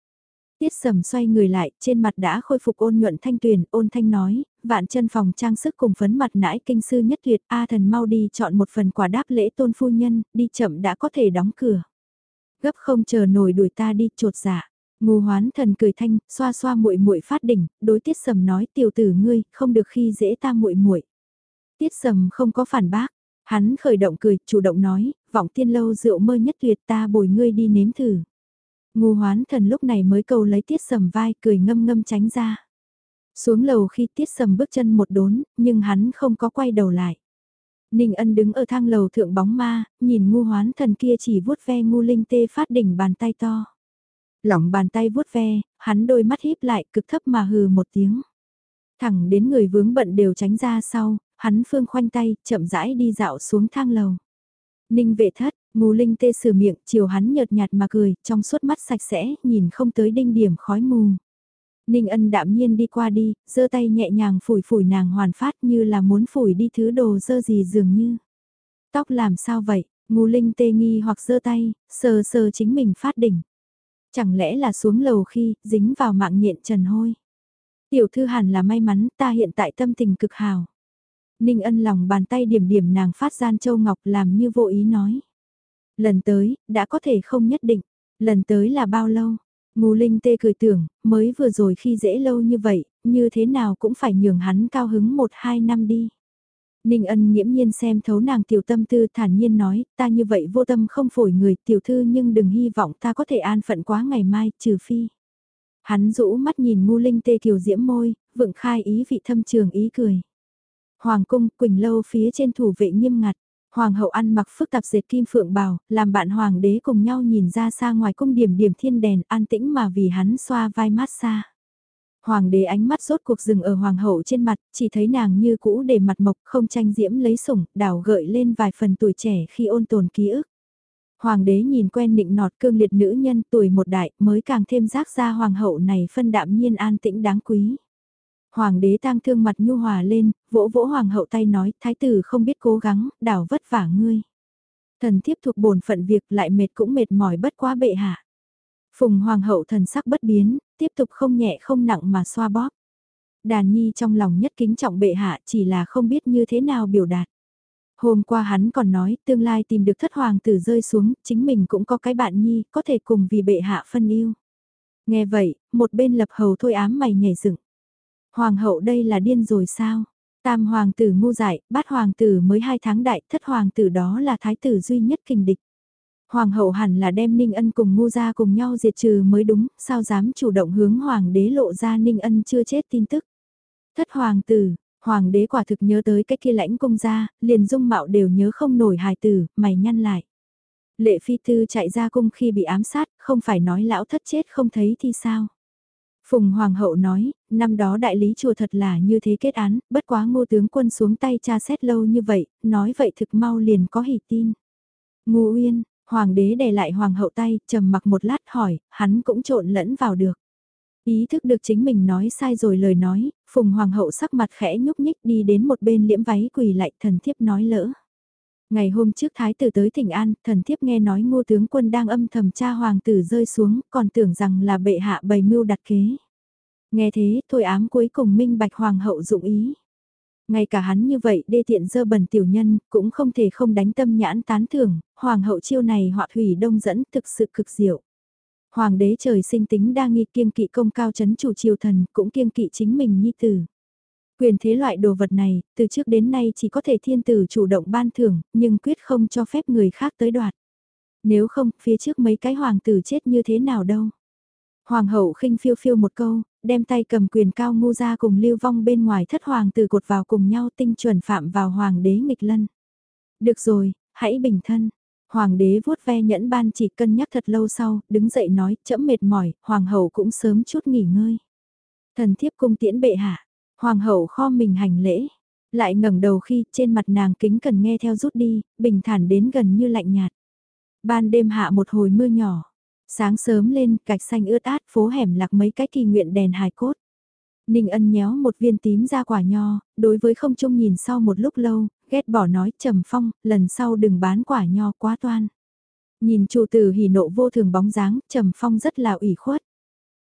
Tiết sầm xoay người lại, trên mặt đã khôi phục ôn nhuận thanh tuyền, ôn thanh nói, vạn chân phòng trang sức cùng phấn mặt nãi kinh sư nhất tuyệt, A thần mau đi chọn một phần quả đáp lễ tôn phu nhân, đi chậm đã có thể đóng cửa. Gấp không chờ nổi đuổi ta đi, trột dạ. Ngô hoán thần cười thanh, xoa xoa muội muội phát đỉnh, đối tiết sầm nói tiểu tử ngươi, không được khi dễ ta muội muội. Tiết sầm không có phản bác, hắn khởi động cười, chủ động nói, vọng tiên lâu rượu mơ nhất tuyệt ta bồi ngươi đi nếm thử. Ngu hoán thần lúc này mới cầu lấy tiết sầm vai cười ngâm ngâm tránh ra. Xuống lầu khi tiết sầm bước chân một đốn, nhưng hắn không có quay đầu lại. Ninh ân đứng ở thang lầu thượng bóng ma, nhìn ngu hoán thần kia chỉ vuốt ve ngu linh tê phát đỉnh bàn tay to. Lỏng bàn tay vuốt ve, hắn đôi mắt híp lại cực thấp mà hừ một tiếng. Thẳng đến người vướng bận đều tránh ra sau, hắn phương khoanh tay, chậm rãi đi dạo xuống thang lầu. Ninh vệ thất, Ngô Linh tê sửa miệng, chiều hắn nhợt nhạt mà cười, trong suốt mắt sạch sẽ, nhìn không tới đinh điểm khói mù. Ninh ân đạm nhiên đi qua đi, giơ tay nhẹ nhàng phủi phủi nàng hoàn phát như là muốn phủi đi thứ đồ dơ gì dường như. Tóc làm sao vậy? Ngô Linh tê nghi hoặc giơ tay, sờ sờ chính mình phát đỉnh. Chẳng lẽ là xuống lầu khi, dính vào mạng nhện trần hôi. Tiểu thư hẳn là may mắn, ta hiện tại tâm tình cực hào. Ninh ân lòng bàn tay điểm điểm nàng phát gian châu ngọc làm như vô ý nói. Lần tới, đã có thể không nhất định. Lần tới là bao lâu? Ngô Linh tê cười tưởng, mới vừa rồi khi dễ lâu như vậy, như thế nào cũng phải nhường hắn cao hứng một hai năm đi. Ninh ân nghiễm nhiên xem thấu nàng tiểu tâm tư thản nhiên nói, ta như vậy vô tâm không phổi người tiểu thư nhưng đừng hy vọng ta có thể an phận quá ngày mai, trừ phi. Hắn rũ mắt nhìn ngu linh tê kiều diễm môi, vựng khai ý vị thâm trường ý cười. Hoàng cung, Quỳnh Lâu phía trên thủ vệ nghiêm ngặt. Hoàng hậu ăn mặc phức tạp dệt kim phượng bào, làm bạn hoàng đế cùng nhau nhìn ra xa ngoài cung điểm điểm thiên đèn an tĩnh mà vì hắn xoa vai mát xa. Hoàng đế ánh mắt rốt cuộc rừng ở hoàng hậu trên mặt, chỉ thấy nàng như cũ để mặt mộc không tranh diễm lấy sủng, đảo gợi lên vài phần tuổi trẻ khi ôn tồn ký ức. Hoàng đế nhìn quen nịnh nọt cương liệt nữ nhân tuổi một đại mới càng thêm giác ra hoàng hậu này phân đạm nhiên an tĩnh đáng quý. Hoàng đế tang thương mặt nhu hòa lên, vỗ vỗ hoàng hậu tay nói, thái tử không biết cố gắng, đảo vất vả ngươi. Thần tiếp thuộc bổn phận việc lại mệt cũng mệt mỏi bất quá bệ hạ. Phùng hoàng hậu thần sắc bất biến, tiếp tục không nhẹ không nặng mà xoa bóp. Đàn nhi trong lòng nhất kính trọng bệ hạ chỉ là không biết như thế nào biểu đạt. Hôm qua hắn còn nói tương lai tìm được thất hoàng tử rơi xuống, chính mình cũng có cái bạn nhi, có thể cùng vì bệ hạ phân yêu. Nghe vậy, một bên lập hầu thôi ám mày nhảy dựng. Hoàng hậu đây là điên rồi sao? Tam hoàng tử ngu dại, bát hoàng tử mới hai tháng đại, thất hoàng tử đó là thái tử duy nhất kình địch. Hoàng hậu hẳn là đem Ninh Ân cùng ngu ra cùng nhau diệt trừ mới đúng, sao dám chủ động hướng hoàng đế lộ ra Ninh Ân chưa chết tin tức. Thất hoàng tử, hoàng đế quả thực nhớ tới cái kia lãnh công gia, liền dung mạo đều nhớ không nổi hài tử, mày nhăn lại. Lệ phi tư chạy ra cung khi bị ám sát, không phải nói lão thất chết không thấy thì sao? Phùng Hoàng hậu nói, năm đó đại lý chùa thật là như thế kết án, bất quá ngô tướng quân xuống tay tra xét lâu như vậy, nói vậy thực mau liền có hỉ tin. Ngô Uyên, Hoàng đế đè lại Hoàng hậu tay, trầm mặc một lát hỏi, hắn cũng trộn lẫn vào được. Ý thức được chính mình nói sai rồi lời nói, Phùng Hoàng hậu sắc mặt khẽ nhúc nhích đi đến một bên liễm váy quỳ lại thần thiếp nói lỡ. Ngày hôm trước thái tử tới thỉnh an, thần thiếp nghe nói ngô tướng quân đang âm thầm cha hoàng tử rơi xuống, còn tưởng rằng là bệ hạ bày mưu đặt kế. Nghe thế, thôi ám cuối cùng minh bạch hoàng hậu dụng ý. Ngay cả hắn như vậy đê tiện dơ bẩn tiểu nhân, cũng không thể không đánh tâm nhãn tán thưởng, hoàng hậu chiêu này họa thủy đông dẫn thực sự cực diệu. Hoàng đế trời sinh tính đa nghi kiêng kỵ công cao chấn chủ triều thần, cũng kiêng kỵ chính mình nhi tử. Quyền thế loại đồ vật này, từ trước đến nay chỉ có thể thiên tử chủ động ban thưởng, nhưng quyết không cho phép người khác tới đoạt. Nếu không, phía trước mấy cái hoàng tử chết như thế nào đâu. Hoàng hậu khinh phiêu phiêu một câu, đem tay cầm quyền cao ngu ra cùng lưu vong bên ngoài thất hoàng tử cột vào cùng nhau tinh chuẩn phạm vào hoàng đế nghịch lân. Được rồi, hãy bình thân. Hoàng đế vuốt ve nhẫn ban chỉ cân nhắc thật lâu sau, đứng dậy nói, chậm mệt mỏi, hoàng hậu cũng sớm chút nghỉ ngơi. Thần thiếp cung tiễn bệ hạ, Hoàng hậu kho mình hành lễ, lại ngẩng đầu khi trên mặt nàng kính cần nghe theo rút đi, bình thản đến gần như lạnh nhạt. Ban đêm hạ một hồi mưa nhỏ, sáng sớm lên cạch xanh ướt át phố hẻm lạc mấy cái kỳ nguyện đèn hài cốt. Ninh ân nhéo một viên tím ra quả nho, đối với không trung nhìn sau một lúc lâu, ghét bỏ nói trầm phong, lần sau đừng bán quả nho quá toan. Nhìn chủ tử hỉ nộ vô thường bóng dáng, trầm phong rất là ủy khuất.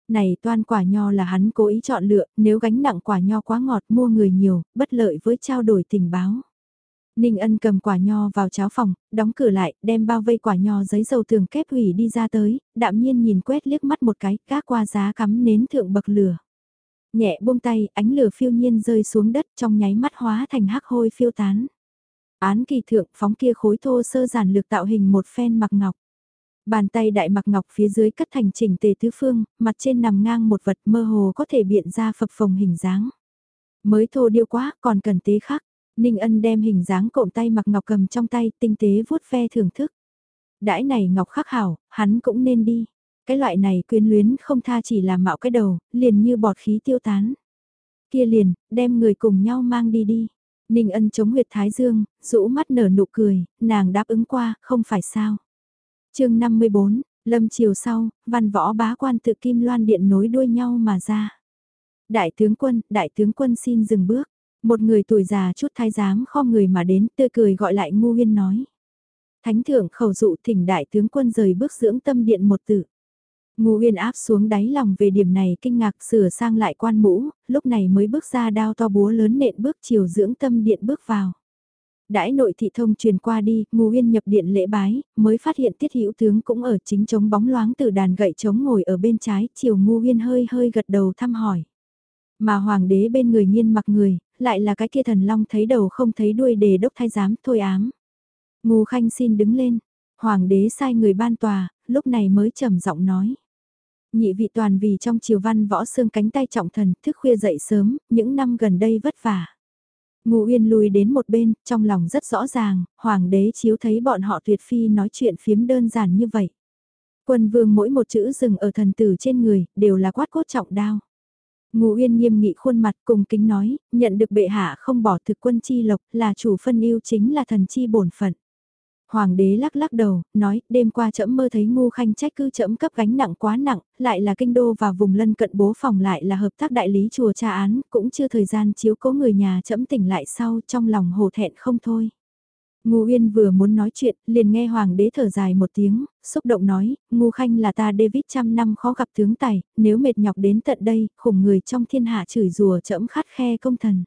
Này toan quả nho là hắn cố ý chọn lựa, nếu gánh nặng quả nho quá ngọt mua người nhiều, bất lợi với trao đổi tình báo. Ninh ân cầm quả nho vào cháo phòng, đóng cửa lại, đem bao vây quả nho giấy dầu thường kép hủy đi ra tới, đạm nhiên nhìn quét liếc mắt một cái, các qua giá cắm nến thượng bậc lửa. Nhẹ buông tay, ánh lửa phiêu nhiên rơi xuống đất trong nháy mắt hóa thành hắc hôi phiêu tán. Án kỳ thượng phóng kia khối thô sơ giản lược tạo hình một phen mặc ngọc. Bàn tay đại mặc ngọc phía dưới cất thành chỉnh tề tứ phương, mặt trên nằm ngang một vật mơ hồ có thể biện ra phập phồng hình dáng. Mới thô điêu quá, còn cần tế khắc. Ninh ân đem hình dáng cộm tay mặc ngọc cầm trong tay, tinh tế vuốt ve thưởng thức. Đãi này ngọc khắc hảo, hắn cũng nên đi. Cái loại này quyến luyến không tha chỉ là mạo cái đầu, liền như bọt khí tiêu tán. Kia liền, đem người cùng nhau mang đi đi. Ninh ân chống huyệt thái dương, rũ mắt nở nụ cười, nàng đáp ứng qua, không phải sao chương 54, lâm chiều sau, văn võ bá quan tự kim loan điện nối đuôi nhau mà ra. Đại tướng quân, đại tướng quân xin dừng bước. Một người tuổi già chút thái giám kho người mà đến tươi cười gọi lại ngu huyên nói. Thánh thượng khẩu dụ thỉnh đại tướng quân rời bước dưỡng tâm điện một tử. Ngu uyên áp xuống đáy lòng về điểm này kinh ngạc sửa sang lại quan mũ, lúc này mới bước ra đao to búa lớn nện bước chiều dưỡng tâm điện bước vào đãi nội thị thông truyền qua đi, Ngô Uyên nhập điện lễ bái, mới phát hiện Tiết Hữu tướng cũng ở chính chống bóng loáng từ đàn gậy chống ngồi ở bên trái, chiều Ngô Uyên hơi hơi gật đầu thăm hỏi. Mà hoàng đế bên người nhiên mặc người, lại là cái kia thần long thấy đầu không thấy đuôi đề đốc thái giám thôi ám. Ngô Khanh xin đứng lên, hoàng đế sai người ban tòa, lúc này mới trầm giọng nói. Nhị vị toàn vì trong chiều văn võ xương cánh tay trọng thần, thức khuya dậy sớm, những năm gần đây vất vả. Ngụ Uyên lùi đến một bên, trong lòng rất rõ ràng, hoàng đế chiếu thấy bọn họ tuyệt phi nói chuyện phiếm đơn giản như vậy. Quân vương mỗi một chữ dừng ở thần tử trên người, đều là quát cốt trọng đao. Ngụ Uyên nghiêm nghị khuôn mặt cùng kính nói, nhận được bệ hạ không bỏ thực quân chi lộc là chủ phân yêu chính là thần chi bổn phận. Hoàng đế lắc lắc đầu, nói, đêm qua trẫm mơ thấy ngu khanh trách cứ trẫm cấp gánh nặng quá nặng, lại là kinh đô và vùng lân cận bố phòng lại là hợp tác đại lý chùa tra án, cũng chưa thời gian chiếu cố người nhà trẫm tỉnh lại sau trong lòng hổ thẹn không thôi. Ngu Uyên vừa muốn nói chuyện, liền nghe Hoàng đế thở dài một tiếng, xúc động nói, Ngu Khanh là ta David trăm năm khó gặp tướng tài, nếu mệt nhọc đến tận đây, khủng người trong thiên hạ chửi rùa trẫm khát khe công thần.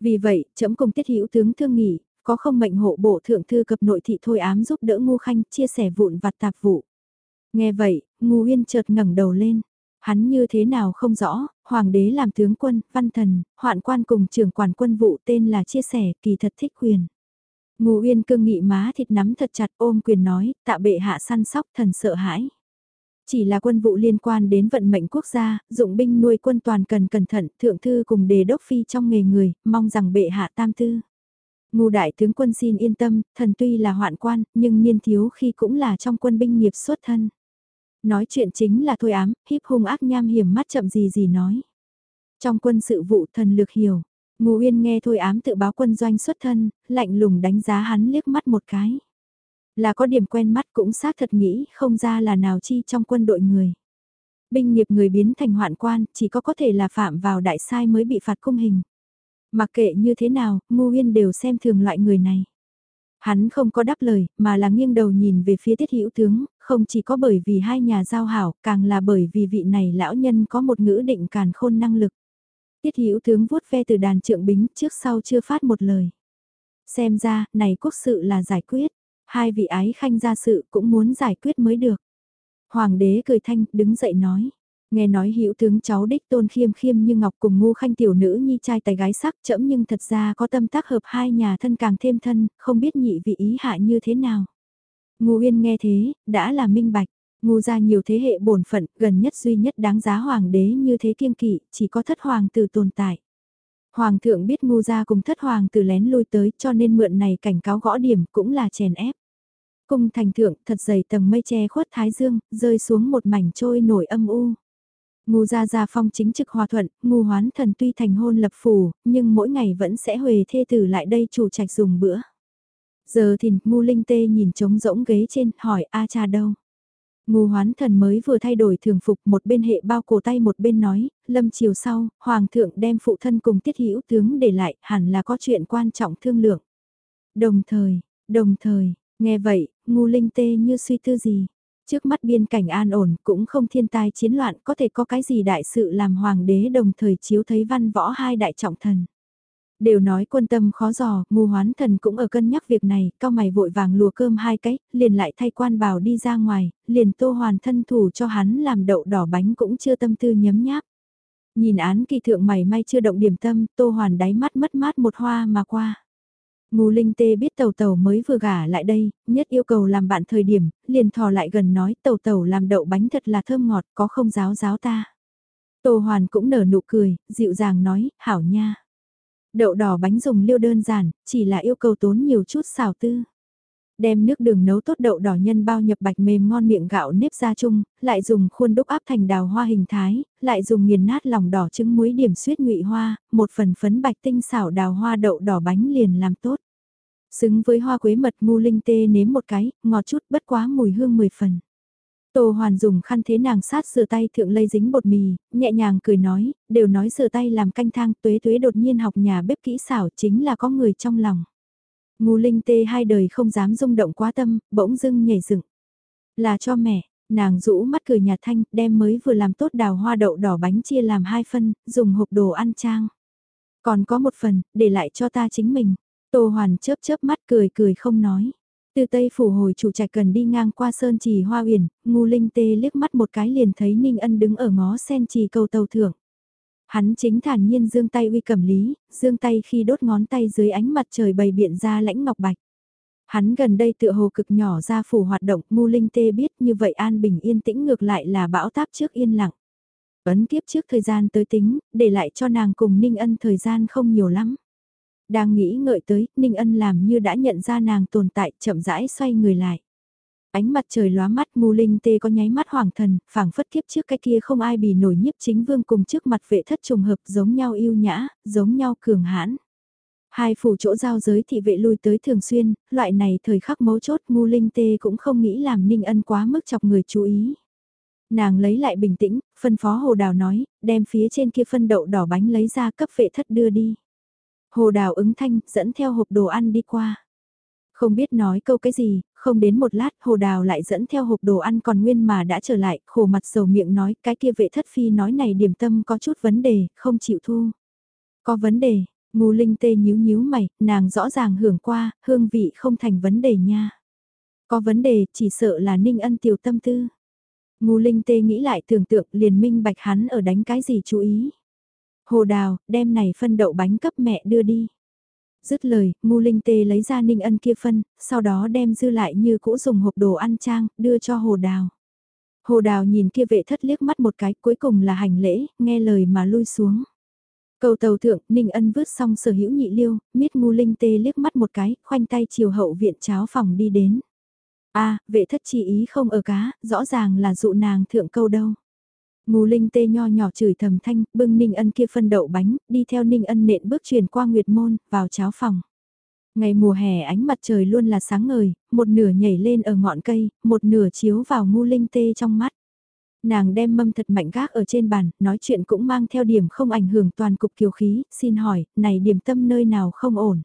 Vì vậy, trẫm cùng tiết hữu tướng thương nghị, có không mệnh hộ bộ thượng thư cập nội thị thôi ám giúp đỡ Ngu Khanh chia sẻ vụn vặt tạp vụ. Nghe vậy, Ngu Uyên chợt ngẩng đầu lên. Hắn như thế nào không rõ, hoàng đế làm tướng quân, văn thần, hoạn quan cùng trưởng quản quân vụ tên là chia sẻ, kỳ thật thích quyền. Ngô Uyên cương nghị má thịt nắm thật chặt ôm quyền nói, tạ bệ hạ săn sóc thần sợ hãi. Chỉ là quân vụ liên quan đến vận mệnh quốc gia, dụng binh nuôi quân toàn cần cẩn thận, thượng thư cùng đề đốc phi trong nghề người, mong rằng bệ hạ tam tư. Ngô đại tướng quân xin yên tâm, thần tuy là hoạn quan, nhưng niên thiếu khi cũng là trong quân binh nghiệp xuất thân. Nói chuyện chính là thôi ám, híp hung ác nham hiểm mắt chậm gì gì nói. Trong quân sự vụ thần lược hiểu, Ngô Uyên nghe thôi ám tự báo quân doanh xuất thân, lạnh lùng đánh giá hắn liếc mắt một cái. Là có điểm quen mắt cũng xác thật nghĩ không ra là nào chi trong quân đội người. Binh nghiệp người biến thành hoạn quan, chỉ có có thể là phạm vào đại sai mới bị phạt cung hình. Mặc kệ như thế nào, Ngu Yên đều xem thường loại người này. Hắn không có đáp lời, mà là nghiêng đầu nhìn về phía tiết hữu tướng, không chỉ có bởi vì hai nhà giao hảo, càng là bởi vì vị này lão nhân có một ngữ định càn khôn năng lực. Tiết hữu tướng vuốt ve từ đàn trượng bính trước sau chưa phát một lời. Xem ra, này quốc sự là giải quyết. Hai vị ái khanh ra sự cũng muốn giải quyết mới được. Hoàng đế cười thanh, đứng dậy nói. Nghe nói hữu tướng cháu đích tôn khiêm khiêm như ngọc cùng ngu khanh tiểu nữ nhi trai tài gái sắc chẫm nhưng thật ra có tâm tác hợp hai nhà thân càng thêm thân, không biết nhị vị ý hạ như thế nào. Ngu uyên nghe thế, đã là minh bạch. Ngu ra nhiều thế hệ bổn phận, gần nhất duy nhất đáng giá hoàng đế như thế kiêng kỵ, chỉ có thất hoàng tử tồn tại. Hoàng thượng biết ngu ra cùng thất hoàng tử lén lui tới cho nên mượn này cảnh cáo gõ điểm cũng là chèn ép. Cung thành thượng thật dày tầng mây che khuất thái dương, rơi xuống một mảnh trôi nổi âm u. Ngu gia gia phong chính trực hòa thuận, ngu hoán thần tuy thành hôn lập phủ, nhưng mỗi ngày vẫn sẽ huề thê tử lại đây chủ trạch dùng bữa. Giờ thì ngu linh tê nhìn trống rỗng ghế trên, hỏi A cha đâu? Ngu hoán thần mới vừa thay đổi thường phục một bên hệ bao cổ tay một bên nói, lâm chiều sau, hoàng thượng đem phụ thân cùng tiết hữu tướng để lại, hẳn là có chuyện quan trọng thương lượng. Đồng thời, đồng thời, nghe vậy, ngu linh tê như suy tư gì. Trước mắt biên cảnh an ổn cũng không thiên tai chiến loạn có thể có cái gì đại sự làm hoàng đế đồng thời chiếu thấy văn võ hai đại trọng thần. Đều nói quân tâm khó dò, ngu hoán thần cũng ở cân nhắc việc này, cao mày vội vàng lùa cơm hai cái, liền lại thay quan bào đi ra ngoài, liền tô hoàn thân thủ cho hắn làm đậu đỏ bánh cũng chưa tâm tư nhấm nháp. Nhìn án kỳ thượng mày may chưa động điểm tâm, tô hoàn đáy mắt mất mát một hoa mà qua. Ngô Linh Tê biết tàu tàu mới vừa gả lại đây, nhất yêu cầu làm bạn thời điểm, liền thò lại gần nói tàu tàu làm đậu bánh thật là thơm ngọt, có không giáo giáo ta. Tô Hoàn cũng nở nụ cười, dịu dàng nói, hảo nha. Đậu đỏ bánh dùng liêu đơn giản, chỉ là yêu cầu tốn nhiều chút xào tư. Đem nước đường nấu tốt đậu đỏ nhân bao nhập bạch mềm ngon miệng gạo nếp ra chung, lại dùng khuôn đúc áp thành đào hoa hình thái, lại dùng nghiền nát lòng đỏ trứng muối điểm suyết ngụy hoa, một phần phấn bạch tinh xảo đào hoa đậu đỏ bánh liền làm tốt. Xứng với hoa quế mật ngu linh tê nếm một cái, ngọt chút bất quá mùi hương mười phần. Tô Hoàn dùng khăn thế nàng sát sửa tay thượng lây dính bột mì, nhẹ nhàng cười nói, đều nói sửa tay làm canh thang tuế tuế đột nhiên học nhà bếp kỹ xảo chính là có người trong lòng. Ngu linh tê hai đời không dám rung động quá tâm, bỗng dưng nhảy dựng. Là cho mẹ, nàng rũ mắt cười nhạt thanh, đem mới vừa làm tốt đào hoa đậu đỏ bánh chia làm hai phân, dùng hộp đồ ăn trang. Còn có một phần, để lại cho ta chính mình. Tô Hoàn chớp chớp mắt cười cười không nói. Từ Tây Phủ hồi chủ trạch cần đi ngang qua Sơn Trì Hoa Huyền, ngu linh tê liếc mắt một cái liền thấy Ninh Ân đứng ở ngó sen trì cầu tàu thượng. Hắn chính thản nhiên dương tay uy cầm lý, dương tay khi đốt ngón tay dưới ánh mặt trời bày biện ra lãnh ngọc bạch. Hắn gần đây tựa hồ cực nhỏ ra phủ hoạt động, mu Linh Tê biết như vậy an bình yên tĩnh ngược lại là bão táp trước yên lặng. Ấn kiếp trước thời gian tới tính, để lại cho nàng cùng Ninh Ân thời gian không nhiều lắm. Đang nghĩ ngợi tới, Ninh Ân làm như đã nhận ra nàng tồn tại, chậm rãi xoay người lại. Ánh mặt trời lóa mắt ngu linh tê có nháy mắt hoàng thần, phảng phất kiếp trước cái kia không ai bì nổi nhiếp chính vương cùng trước mặt vệ thất trùng hợp giống nhau yêu nhã, giống nhau cường hãn. Hai phủ chỗ giao giới thị vệ lui tới thường xuyên, loại này thời khắc mấu chốt ngu linh tê cũng không nghĩ làm ninh ân quá mức chọc người chú ý. Nàng lấy lại bình tĩnh, phân phó hồ đào nói, đem phía trên kia phân đậu đỏ bánh lấy ra cấp vệ thất đưa đi. Hồ đào ứng thanh, dẫn theo hộp đồ ăn đi qua. Không biết nói câu cái gì, không đến một lát hồ đào lại dẫn theo hộp đồ ăn còn nguyên mà đã trở lại, khổ mặt dầu miệng nói cái kia vệ thất phi nói này điểm tâm có chút vấn đề, không chịu thu. Có vấn đề, ngu linh tê nhíu nhíu mày, nàng rõ ràng hưởng qua, hương vị không thành vấn đề nha. Có vấn đề, chỉ sợ là ninh ân tiểu tâm tư. Ngu linh tê nghĩ lại tưởng tượng liền minh bạch hắn ở đánh cái gì chú ý. Hồ đào, đem này phân đậu bánh cấp mẹ đưa đi. Dứt lời, ngu linh tê lấy ra ninh ân kia phân, sau đó đem dư lại như cũ dùng hộp đồ ăn trang, đưa cho hồ đào. Hồ đào nhìn kia vệ thất liếc mắt một cái, cuối cùng là hành lễ, nghe lời mà lui xuống. Cầu tàu thượng, Ninh Ân vứt xong sở hữu nhị liêu, miết ngu linh tê liếc mắt một cái, khoanh tay chiều hậu viện cháo phòng đi đến. a vệ thất chi ý không ở cá, rõ ràng là dụ nàng thượng câu đâu. Ngô Linh tê nho nhỏ chửi thầm thanh, bưng Ninh Ân kia phân đậu bánh, đi theo Ninh Ân nện bước truyền qua Nguyệt Môn, vào cháo phòng. Ngày mùa hè ánh mặt trời luôn là sáng ngời, một nửa nhảy lên ở ngọn cây, một nửa chiếu vào Ngô Linh tê trong mắt. Nàng đem mâm thật mạnh gác ở trên bàn, nói chuyện cũng mang theo điểm không ảnh hưởng toàn cục kiều khí, xin hỏi, này điểm tâm nơi nào không ổn.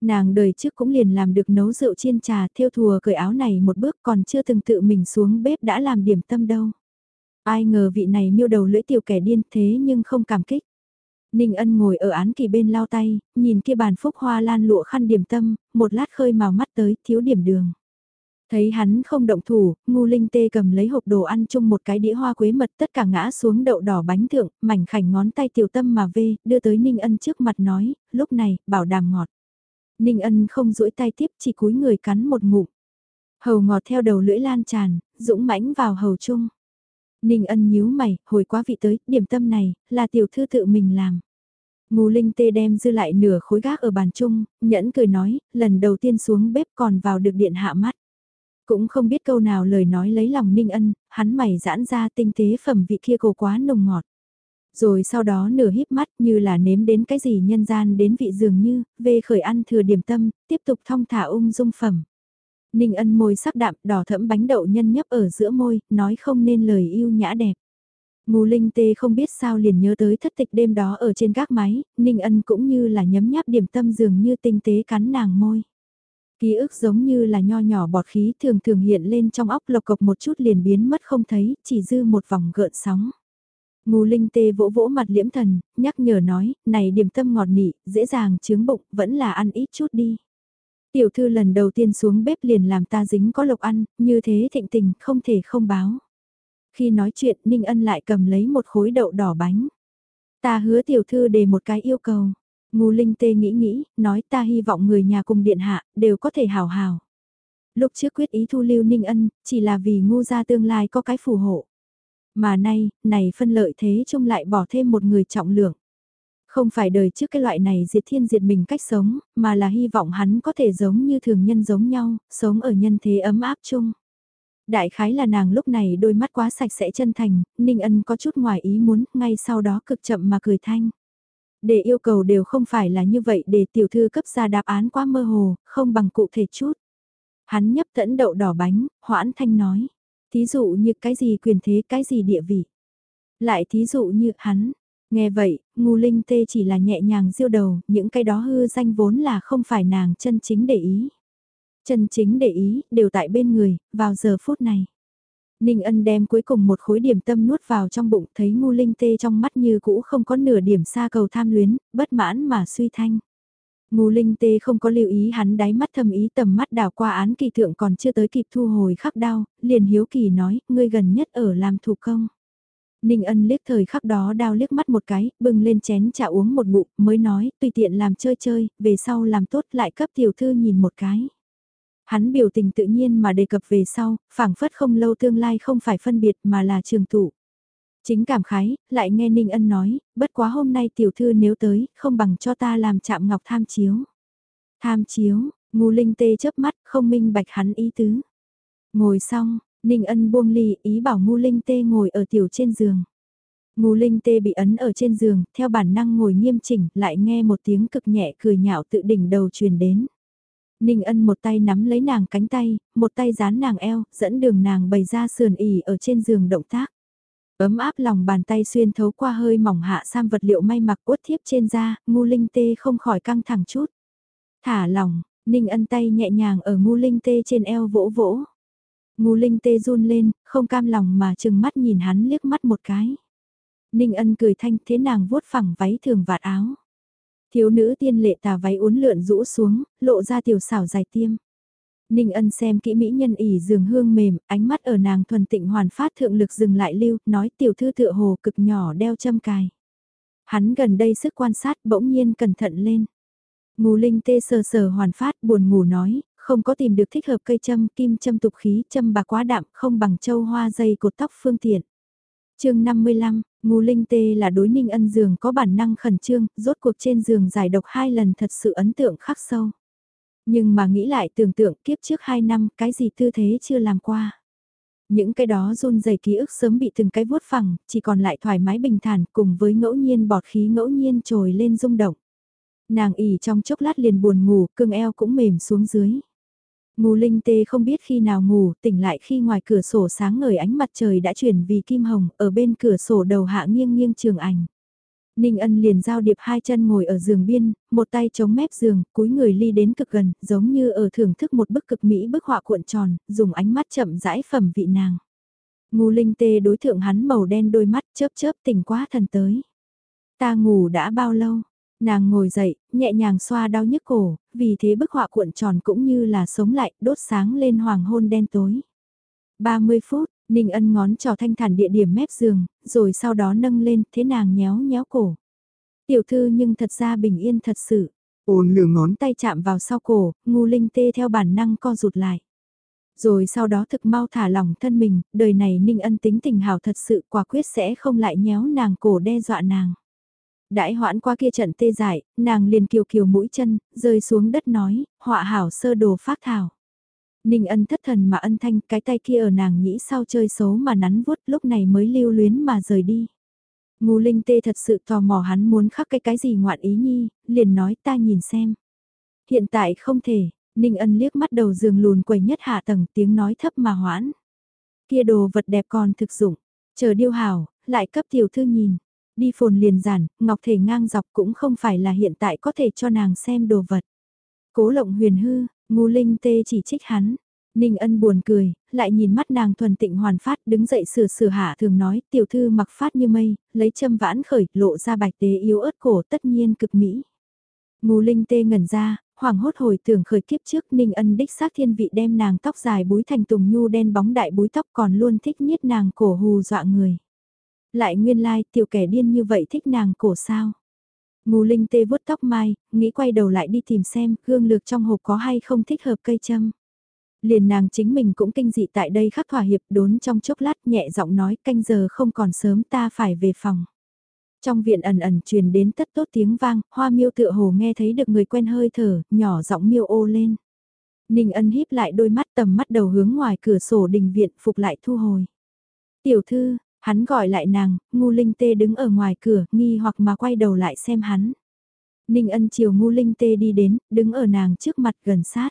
Nàng đời trước cũng liền làm được nấu rượu chiên trà theo thùa cởi áo này một bước còn chưa từng tự mình xuống bếp đã làm điểm tâm đâu. Ai ngờ vị này miêu đầu lưỡi tiểu kẻ điên thế nhưng không cảm kích. Ninh ân ngồi ở án kỳ bên lao tay, nhìn kia bàn phúc hoa lan lụa khăn điểm tâm, một lát khơi màu mắt tới, thiếu điểm đường. Thấy hắn không động thủ, ngu linh tê cầm lấy hộp đồ ăn chung một cái đĩa hoa quế mật tất cả ngã xuống đậu đỏ bánh thượng, mảnh khảnh ngón tay tiểu tâm mà vê, đưa tới Ninh ân trước mặt nói, lúc này, bảo đảm ngọt. Ninh ân không duỗi tay tiếp chỉ cúi người cắn một ngụm. Hầu ngọt theo đầu lưỡi lan tràn, dũng mãnh vào hầu chung. Ninh ân nhíu mày, hồi quá vị tới, điểm tâm này, là tiểu thư tự mình làm. Ngô Linh Tê đem dư lại nửa khối gác ở bàn chung, nhẫn cười nói, lần đầu tiên xuống bếp còn vào được điện hạ mắt. Cũng không biết câu nào lời nói lấy lòng Ninh ân, hắn mày giãn ra tinh tế phẩm vị kia cổ quá nồng ngọt. Rồi sau đó nửa híp mắt như là nếm đến cái gì nhân gian đến vị dường như, về khởi ăn thừa điểm tâm, tiếp tục thong thả ung dung phẩm. Ninh ân môi sắc đạm đỏ thẫm bánh đậu nhân nhấp ở giữa môi, nói không nên lời yêu nhã đẹp. Ngô Linh Tê không biết sao liền nhớ tới thất tịch đêm đó ở trên gác máy, Ninh ân cũng như là nhấm nháp điểm tâm dường như tinh tế cắn nàng môi. Ký ức giống như là nho nhỏ bọt khí thường thường hiện lên trong óc lộc cộc một chút liền biến mất không thấy, chỉ dư một vòng gợn sóng. Ngô Linh Tê vỗ vỗ mặt liễm thần, nhắc nhở nói, này điểm tâm ngọt nị, dễ dàng chướng bụng, vẫn là ăn ít chút đi. Tiểu thư lần đầu tiên xuống bếp liền làm ta dính có lộc ăn, như thế thịnh tình không thể không báo. Khi nói chuyện Ninh Ân lại cầm lấy một khối đậu đỏ bánh. Ta hứa tiểu thư đề một cái yêu cầu. Ngô Linh Tê nghĩ nghĩ, nói ta hy vọng người nhà cùng điện hạ, đều có thể hào hào. Lúc trước quyết ý thu lưu Ninh Ân, chỉ là vì ngu gia tương lai có cái phù hộ. Mà nay, này phân lợi thế trông lại bỏ thêm một người trọng lượng. Không phải đời trước cái loại này diệt thiên diệt mình cách sống, mà là hy vọng hắn có thể giống như thường nhân giống nhau, sống ở nhân thế ấm áp chung. Đại khái là nàng lúc này đôi mắt quá sạch sẽ chân thành, Ninh Ân có chút ngoài ý muốn, ngay sau đó cực chậm mà cười thanh. Để yêu cầu đều không phải là như vậy để tiểu thư cấp ra đáp án quá mơ hồ, không bằng cụ thể chút. Hắn nhấp tẫn đậu đỏ bánh, hoãn thanh nói. Thí dụ như cái gì quyền thế cái gì địa vị. Lại thí dụ như hắn, Nghe vậy, ngu linh tê chỉ là nhẹ nhàng diêu đầu, những cái đó hư danh vốn là không phải nàng chân chính để ý. Chân chính để ý, đều tại bên người, vào giờ phút này. Ninh ân đem cuối cùng một khối điểm tâm nuốt vào trong bụng thấy ngu linh tê trong mắt như cũ không có nửa điểm xa cầu tham luyến, bất mãn mà suy thanh. Ngu linh tê không có lưu ý hắn đáy mắt thâm ý tầm mắt đảo qua án kỳ thượng còn chưa tới kịp thu hồi khắc đau, liền hiếu kỳ nói, ngươi gần nhất ở làm thủ công. Ninh ân liếc thời khắc đó đao liếc mắt một cái, bưng lên chén trà uống một bụng, mới nói, tùy tiện làm chơi chơi, về sau làm tốt lại cấp tiểu thư nhìn một cái. Hắn biểu tình tự nhiên mà đề cập về sau, phảng phất không lâu tương lai không phải phân biệt mà là trường tụ. Chính cảm khái, lại nghe Ninh Ân nói, bất quá hôm nay tiểu thư nếu tới, không bằng cho ta làm chạm ngọc tham chiếu. Tham chiếu, ngu linh tê chớp mắt, không minh bạch hắn ý tứ. Ngồi xong, Ninh Ân buông ly ý bảo ngu linh tê ngồi ở tiểu trên giường. Ngu linh tê bị ấn ở trên giường, theo bản năng ngồi nghiêm chỉnh, lại nghe một tiếng cực nhẹ cười nhạo tự đỉnh đầu truyền đến. Ninh ân một tay nắm lấy nàng cánh tay, một tay dán nàng eo, dẫn đường nàng bày ra sườn ỉ ở trên giường động tác. Ấm áp lòng bàn tay xuyên thấu qua hơi mỏng hạ sam vật liệu may mặc quất thiếp trên da, ngu linh tê không khỏi căng thẳng chút. Thả lòng, ninh ân tay nhẹ nhàng ở ngu linh tê trên eo vỗ vỗ. Ngu linh tê run lên, không cam lòng mà chừng mắt nhìn hắn liếc mắt một cái. Ninh ân cười thanh thế nàng vuốt phẳng váy thường vạt áo. Thiếu nữ tiên lệ tà váy uốn lượn rũ xuống, lộ ra tiểu xảo dài tiêm. Ninh ân xem kỹ mỹ nhân ỉ giường hương mềm, ánh mắt ở nàng thuần tịnh hoàn phát thượng lực dừng lại lưu, nói tiểu thư tựa hồ cực nhỏ đeo châm cài. Hắn gần đây sức quan sát bỗng nhiên cẩn thận lên. Ngù linh tê sờ sờ hoàn phát buồn ngủ nói, không có tìm được thích hợp cây châm, kim châm tục khí, châm bạc quá đạm, không bằng châu hoa dây cột tóc phương tiện. chương 55, Ngô Linh Tê là đối ninh ân giường có bản năng khẩn trương, rốt cuộc trên giường giải độc hai lần thật sự ấn tượng khắc sâu. Nhưng mà nghĩ lại tưởng tượng kiếp trước hai năm cái gì tư thế chưa làm qua. Những cái đó run dày ký ức sớm bị từng cái vuốt phẳng, chỉ còn lại thoải mái bình thản cùng với ngẫu nhiên bọt khí ngẫu nhiên trồi lên rung động. Nàng ỉ trong chốc lát liền buồn ngủ, cương eo cũng mềm xuống dưới. Ngô Linh Tê không biết khi nào ngủ, tỉnh lại khi ngoài cửa sổ sáng ngời ánh mặt trời đã chuyển vì kim hồng, ở bên cửa sổ đầu hạ nghiêng nghiêng trường ảnh. Ninh ân liền giao điệp hai chân ngồi ở giường biên, một tay chống mép giường, cúi người ly đến cực gần, giống như ở thưởng thức một bức cực mỹ bức họa cuộn tròn, dùng ánh mắt chậm rãi phẩm vị nàng. Ngô Linh Tê đối thượng hắn màu đen đôi mắt chớp chớp tỉnh quá thần tới. Ta ngủ đã bao lâu? Nàng ngồi dậy, nhẹ nhàng xoa đau nhức cổ, vì thế bức họa cuộn tròn cũng như là sống lại, đốt sáng lên hoàng hôn đen tối. 30 phút, Ninh ân ngón trò thanh thản địa điểm mép giường, rồi sau đó nâng lên, thế nàng nhéo nhéo cổ. Tiểu thư nhưng thật ra bình yên thật sự. Ôn lửa ngón tay chạm vào sau cổ, ngu linh tê theo bản năng co rụt lại. Rồi sau đó thực mau thả lỏng thân mình, đời này Ninh ân tính tình hào thật sự quả quyết sẽ không lại nhéo nàng cổ đe dọa nàng. Đãi hoãn qua kia trận tê dại, nàng liền kiều kiều mũi chân, rơi xuống đất nói, họa hảo sơ đồ phát thảo. Ninh ân thất thần mà ân thanh cái tay kia ở nàng nhĩ sau chơi xấu mà nắn vuốt lúc này mới lưu luyến mà rời đi. Ngô Linh Tê thật sự tò mò hắn muốn khắc cái cái gì ngoạn ý nhi, liền nói ta nhìn xem. Hiện tại không thể, Ninh ân liếc mắt đầu giường lùn quầy nhất hạ tầng tiếng nói thấp mà hoãn. Kia đồ vật đẹp còn thực dụng, chờ điêu hảo, lại cấp tiểu thư nhìn đi phồn liền giản, ngọc thể ngang dọc cũng không phải là hiện tại có thể cho nàng xem đồ vật. Cố lộng huyền hư, ngu linh tê chỉ trích hắn. Ninh ân buồn cười, lại nhìn mắt nàng thuần tịnh hoàn phát đứng dậy sửa sửa hạ thường nói tiểu thư mặc phát như mây, lấy châm vãn khởi lộ ra bạch tế yếu ớt cổ tất nhiên cực mỹ. Ngu linh tê ngẩn ra, hoàng hốt hồi tưởng khởi kiếp trước Ninh ân đích xác thiên vị đem nàng tóc dài búi thành tùng nhu đen bóng đại búi tóc còn luôn thích nhiết nàng cổ hù dọa người. Lại nguyên lai like, tiểu kẻ điên như vậy thích nàng cổ sao. Ngô Linh tê vuốt tóc mai, nghĩ quay đầu lại đi tìm xem gương lược trong hộp có hay không thích hợp cây châm. Liền nàng chính mình cũng kinh dị tại đây khắc thỏa hiệp đốn trong chốc lát nhẹ giọng nói canh giờ không còn sớm ta phải về phòng. Trong viện ẩn ẩn truyền đến tất tốt tiếng vang, hoa miêu tựa hồ nghe thấy được người quen hơi thở, nhỏ giọng miêu ô lên. Ninh ân híp lại đôi mắt tầm mắt đầu hướng ngoài cửa sổ đình viện phục lại thu hồi. Tiểu thư, Hắn gọi lại nàng, ngu linh tê đứng ở ngoài cửa, nghi hoặc mà quay đầu lại xem hắn. Ninh ân chiều ngu linh tê đi đến, đứng ở nàng trước mặt gần sát.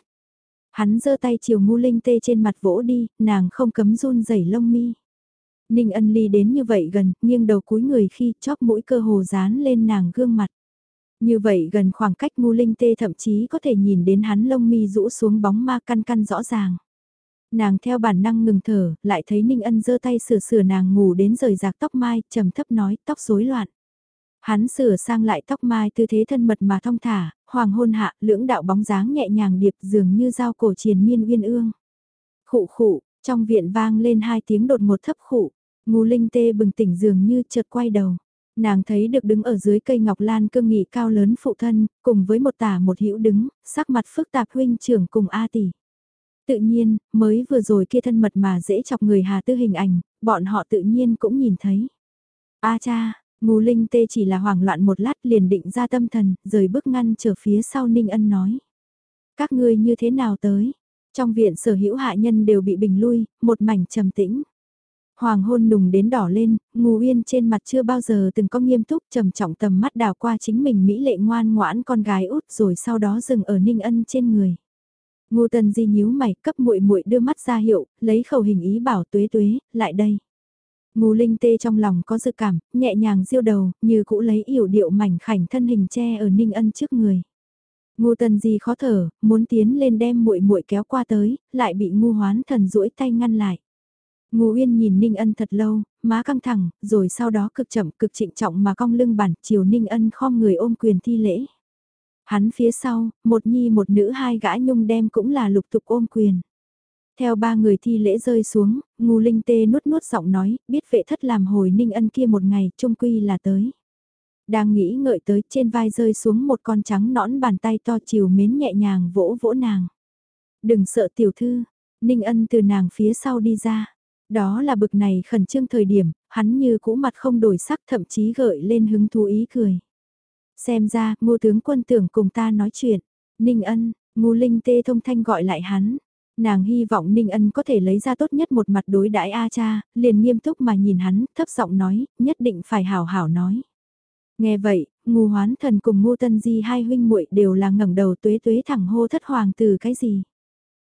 Hắn giơ tay chiều ngu linh tê trên mặt vỗ đi, nàng không cấm run rẩy lông mi. Ninh ân ly đến như vậy gần, nghiêng đầu cúi người khi chóp mũi cơ hồ dán lên nàng gương mặt. Như vậy gần khoảng cách ngu linh tê thậm chí có thể nhìn đến hắn lông mi rũ xuống bóng ma căn căn rõ ràng. Nàng theo bản năng ngừng thở, lại thấy Ninh Ân giơ tay sửa sửa nàng ngủ đến rời rạc tóc mai, trầm thấp nói, tóc rối loạn. Hắn sửa sang lại tóc mai tư thế thân mật mà thong thả, hoàng hôn hạ, lưỡng đạo bóng dáng nhẹ nhàng điệp dường như dao cổ triền miên uyên ương. Khụ khụ, trong viện vang lên hai tiếng đột một thấp khụ, ngu linh tê bừng tỉnh dường như chợt quay đầu. Nàng thấy được đứng ở dưới cây ngọc lan cương nghị cao lớn phụ thân, cùng với một tả một hữu đứng, sắc mặt phức tạp huynh trưởng cùng A tỷ. Tự nhiên, mới vừa rồi kia thân mật mà dễ chọc người Hà Tư hình ảnh, bọn họ tự nhiên cũng nhìn thấy. A cha, ngù Linh Tê chỉ là hoảng loạn một lát liền định ra tâm thần, rời bước ngăn trở phía sau Ninh Ân nói. Các ngươi như thế nào tới? Trong viện sở hữu hạ nhân đều bị bình lui, một mảnh trầm tĩnh. Hoàng hôn nùng đến đỏ lên, ngù Uyên trên mặt chưa bao giờ từng có nghiêm túc trầm trọng tầm mắt đào qua chính mình mỹ lệ ngoan ngoãn con gái út rồi sau đó dừng ở Ninh Ân trên người. Ngô Tần Di nhíu mày, cấp muội muội đưa mắt ra hiệu, lấy khẩu hình ý bảo Tuế Tuế, lại đây. Ngô Linh Tê trong lòng có dự cảm, nhẹ nhàng diêu đầu, như cũ lấy yểu điệu mảnh khảnh thân hình che ở Ninh Ân trước người. Ngô Tần Di khó thở, muốn tiến lên đem muội muội kéo qua tới, lại bị Ngô Hoán Thần duỗi tay ngăn lại. Ngô Uyên nhìn Ninh Ân thật lâu, má căng thẳng, rồi sau đó cực chậm cực trịnh trọng mà cong lưng bản, chiều Ninh Ân khom người ôm quyền thi lễ. Hắn phía sau, một nhi một nữ hai gã nhung đem cũng là lục tục ôm quyền. Theo ba người thi lễ rơi xuống, ngu linh tê nuốt nuốt giọng nói, biết vệ thất làm hồi ninh ân kia một ngày, trung quy là tới. Đang nghĩ ngợi tới trên vai rơi xuống một con trắng nõn bàn tay to chiều mến nhẹ nhàng vỗ vỗ nàng. Đừng sợ tiểu thư, ninh ân từ nàng phía sau đi ra. Đó là bực này khẩn trương thời điểm, hắn như cũ mặt không đổi sắc thậm chí gợi lên hứng thú ý cười. Xem ra, ngô tướng quân tưởng cùng ta nói chuyện. Ninh ân, ngô linh tê thông thanh gọi lại hắn. Nàng hy vọng Ninh ân có thể lấy ra tốt nhất một mặt đối đãi A cha, liền nghiêm túc mà nhìn hắn, thấp giọng nói, nhất định phải hảo hảo nói. Nghe vậy, ngô hoán thần cùng ngô tân di hai huynh muội đều là ngẩng đầu tuế tuế thẳng hô thất hoàng từ cái gì.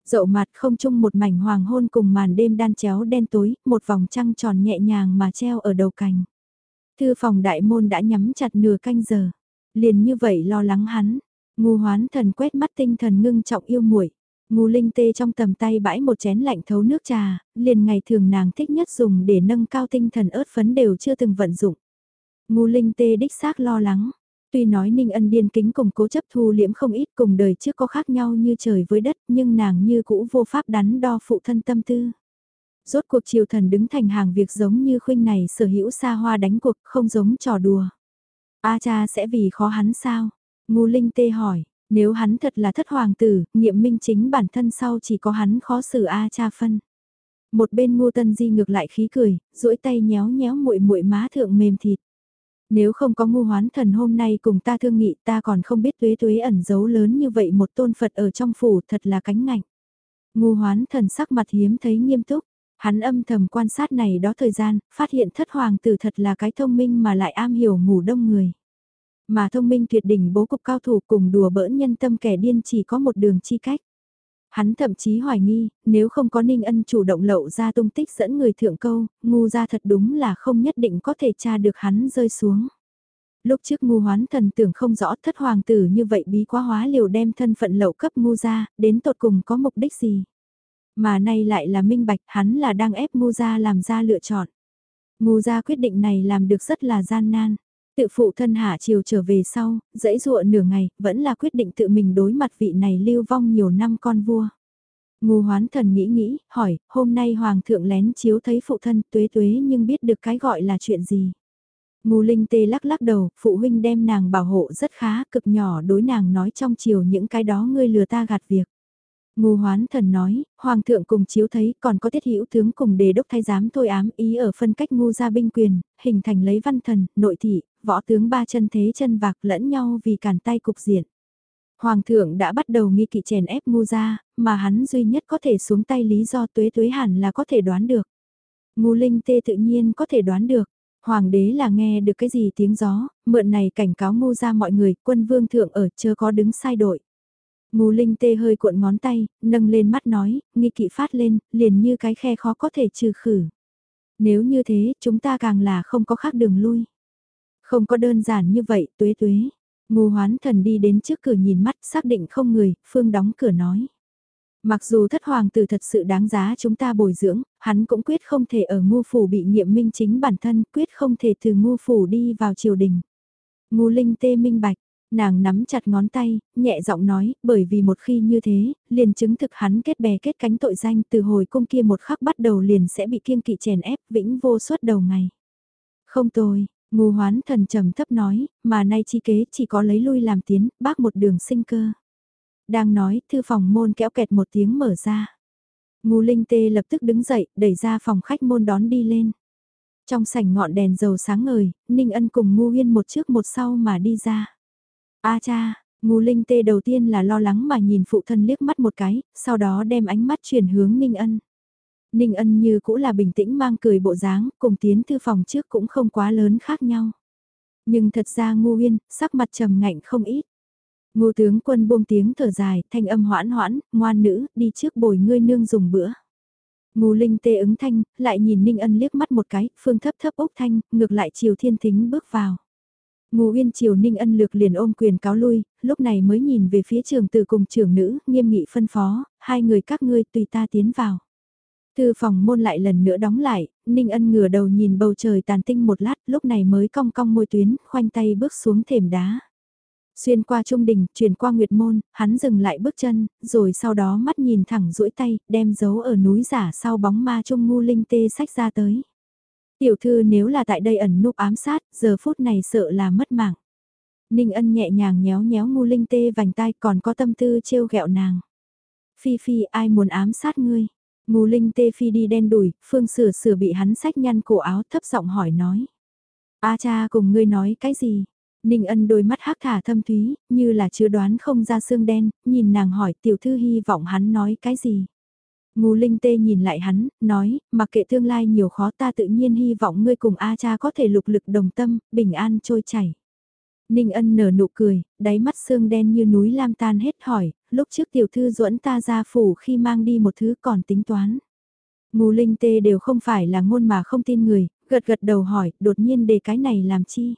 Dậu mặt không chung một mảnh hoàng hôn cùng màn đêm đan chéo đen tối, một vòng trăng tròn nhẹ nhàng mà treo ở đầu cành. Thư phòng đại môn đã nhắm chặt nửa canh giờ. Liền như vậy lo lắng hắn. Ngu hoán thần quét mắt tinh thần ngưng trọng yêu muội Ngu linh tê trong tầm tay bãi một chén lạnh thấu nước trà, liền ngày thường nàng thích nhất dùng để nâng cao tinh thần ớt phấn đều chưa từng vận dụng. Ngu linh tê đích xác lo lắng. Tuy nói Ninh Ân điên kính cùng cố chấp thu liễm không ít cùng đời trước có khác nhau như trời với đất nhưng nàng như cũ vô pháp đắn đo phụ thân tâm tư. Rốt cuộc triều thần đứng thành hàng việc giống như khuynh này sở hữu xa hoa đánh cuộc không giống trò đùa. A cha sẽ vì khó hắn sao? Ngu Linh Tê hỏi, nếu hắn thật là thất hoàng tử, nghiệm minh chính bản thân sau chỉ có hắn khó xử A cha phân. Một bên Ngô Tân Di ngược lại khí cười, duỗi tay nhéo nhéo muội muội má thượng mềm thịt. Nếu không có ngu hoán thần hôm nay cùng ta thương nghị ta còn không biết tuế tuế ẩn giấu lớn như vậy một tôn Phật ở trong phủ thật là cánh ngạnh. Ngu hoán thần sắc mặt hiếm thấy nghiêm túc, hắn âm thầm quan sát này đó thời gian, phát hiện thất hoàng tử thật là cái thông minh mà lại am hiểu ngủ đông người. Mà thông minh tuyệt đỉnh bố cục cao thủ cùng đùa bỡn nhân tâm kẻ điên chỉ có một đường chi cách. Hắn thậm chí hoài nghi, nếu không có Ninh Ân chủ động lậu ra tung tích dẫn người thượng câu, ngu ra thật đúng là không nhất định có thể tra được hắn rơi xuống. Lúc trước ngu hoán thần tưởng không rõ thất hoàng tử như vậy bí quá hóa liều đem thân phận lậu cấp ngu ra, đến tột cùng có mục đích gì. Mà nay lại là minh bạch hắn là đang ép ngu Gia làm ra lựa chọn. Ngu Gia quyết định này làm được rất là gian nan. Tự phụ thân hạ chiều trở về sau, dãy dụa nửa ngày, vẫn là quyết định tự mình đối mặt vị này lưu vong nhiều năm con vua. Ngu hoán thần nghĩ nghĩ, hỏi, hôm nay hoàng thượng lén chiếu thấy phụ thân tuế tuế nhưng biết được cái gọi là chuyện gì. Ngu linh tê lắc lắc đầu, phụ huynh đem nàng bảo hộ rất khá, cực nhỏ đối nàng nói trong chiều những cái đó ngươi lừa ta gạt việc. Ngô hoán thần nói, hoàng thượng cùng chiếu thấy còn có tiết hữu tướng cùng đề đốc thay giám thôi ám ý ở phân cách ngu gia binh quyền, hình thành lấy văn thần, nội thị, võ tướng ba chân thế chân vạc lẫn nhau vì cản tay cục diện. Hoàng thượng đã bắt đầu nghi kỵ chèn ép ngu gia, mà hắn duy nhất có thể xuống tay lý do tuế tuế hẳn là có thể đoán được. Ngô linh tê tự nhiên có thể đoán được. Hoàng đế là nghe được cái gì tiếng gió, mượn này cảnh cáo ngu ra mọi người, quân vương thượng ở chưa có đứng sai đội. Ngô Linh tê hơi cuộn ngón tay, nâng lên mắt nói, nghi kỵ phát lên, liền như cái khe khó có thể trừ khử. Nếu như thế, chúng ta càng là không có khác đường lui. Không có đơn giản như vậy, tuế tuế. Ngô hoán thần đi đến trước cửa nhìn mắt xác định không người, Phương đóng cửa nói. Mặc dù thất hoàng tử thật sự đáng giá chúng ta bồi dưỡng, hắn cũng quyết không thể ở ngu phủ bị nghiệm minh chính bản thân, quyết không thể từ ngu phủ đi vào triều đình. Ngô linh tê minh bạch, Nàng nắm chặt ngón tay, nhẹ giọng nói, bởi vì một khi như thế, liền chứng thực hắn kết bè kết cánh tội danh từ hồi cung kia một khắc bắt đầu liền sẽ bị kiêng kỵ chèn ép vĩnh vô suốt đầu ngày. Không tôi, ngu hoán thần trầm thấp nói, mà nay chi kế chỉ có lấy lui làm tiến, bác một đường sinh cơ. Đang nói, thư phòng môn kéo kẹt một tiếng mở ra. Ngu Linh Tê lập tức đứng dậy, đẩy ra phòng khách môn đón đi lên. Trong sảnh ngọn đèn dầu sáng ngời, Ninh Ân cùng Ngu Uyên một trước một sau mà đi ra. A cha, Ngô Linh Tê đầu tiên là lo lắng mà nhìn phụ thân liếc mắt một cái, sau đó đem ánh mắt chuyển hướng Ninh Ân. Ninh Ân như cũ là bình tĩnh mang cười bộ dáng, cùng tiến thư phòng trước cũng không quá lớn khác nhau. Nhưng thật ra Ngô Uyên, sắc mặt trầm ngạnh không ít. Ngô tướng quân buông tiếng thở dài, thanh âm hoãn hoãn, ngoan nữ, đi trước bồi ngươi nương dùng bữa. Ngô Linh tê ứng thanh, lại nhìn Ninh Ân liếc mắt một cái, phương thấp thấp úc thanh, ngược lại chiều thiên thính bước vào. Ngô Uyên chiều Ninh Ân lược liền ôm quyền cáo lui, lúc này mới nhìn về phía trường tử cùng trưởng nữ, nghiêm nghị phân phó, hai người các ngươi tùy ta tiến vào. Thư phòng môn lại lần nữa đóng lại, Ninh Ân ngửa đầu nhìn bầu trời tàn tinh một lát, lúc này mới cong cong môi tuyến, khoanh tay bước xuống thềm đá. Xuyên qua trung đình, chuyển qua nguyệt môn, hắn dừng lại bước chân, rồi sau đó mắt nhìn thẳng duỗi tay, đem dấu ở núi giả sau bóng ma trung ngu linh tê sách ra tới. Tiểu thư nếu là tại đây ẩn núp ám sát, giờ phút này sợ là mất mạng. Ninh ân nhẹ nhàng nhéo nhéo ngu linh tê vành tai còn có tâm tư trêu ghẹo nàng. Phi phi ai muốn ám sát ngươi? Ngu linh tê phi đi đen đùi, phương sửa sửa bị hắn sách nhăn cổ áo thấp giọng hỏi nói. A cha cùng ngươi nói cái gì? Ninh ân đôi mắt hắc thả thâm thúy, như là chưa đoán không ra xương đen, nhìn nàng hỏi tiểu thư hy vọng hắn nói cái gì. Ngô Linh Tê nhìn lại hắn, nói, mặc kệ tương lai nhiều khó ta tự nhiên hy vọng ngươi cùng A cha có thể lục lực đồng tâm, bình an trôi chảy. Ninh ân nở nụ cười, đáy mắt xương đen như núi lam tan hết hỏi, lúc trước tiểu thư duẫn ta ra phủ khi mang đi một thứ còn tính toán. Ngô Linh Tê đều không phải là ngôn mà không tin người, gật gật đầu hỏi, đột nhiên đề cái này làm chi.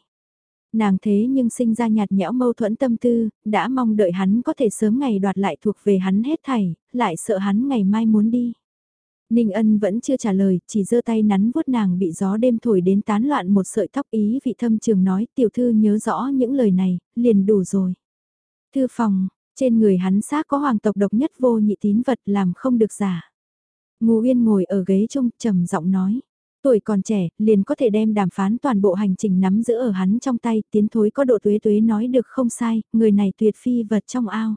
Nàng thế nhưng sinh ra nhạt nhẽo mâu thuẫn tâm tư, đã mong đợi hắn có thể sớm ngày đoạt lại thuộc về hắn hết thảy, lại sợ hắn ngày mai muốn đi. Ninh ân vẫn chưa trả lời, chỉ giơ tay nắn vuốt nàng bị gió đêm thổi đến tán loạn một sợi tóc ý vị thâm trường nói tiểu thư nhớ rõ những lời này, liền đủ rồi. Thư phòng, trên người hắn xác có hoàng tộc độc nhất vô nhị tín vật làm không được giả. Ngô Uyên ngồi ở ghế trung trầm giọng nói. Tuổi còn trẻ, liền có thể đem đàm phán toàn bộ hành trình nắm giữ ở hắn trong tay, tiến thối có độ tuế tuế nói được không sai, người này tuyệt phi vật trong ao.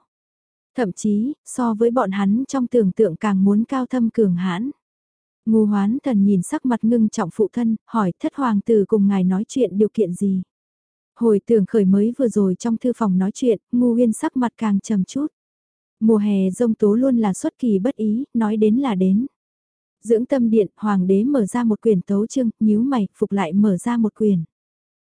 Thậm chí, so với bọn hắn trong tưởng tượng càng muốn cao thâm cường hãn. Ngu hoán thần nhìn sắc mặt ngưng trọng phụ thân, hỏi thất hoàng tử cùng ngài nói chuyện điều kiện gì. Hồi tưởng khởi mới vừa rồi trong thư phòng nói chuyện, ngu huyên sắc mặt càng trầm chút. Mùa hè rông tố luôn là xuất kỳ bất ý, nói đến là đến. Dưỡng tâm điện, hoàng đế mở ra một quyển tấu chương, nhíu mày, phục lại mở ra một quyển.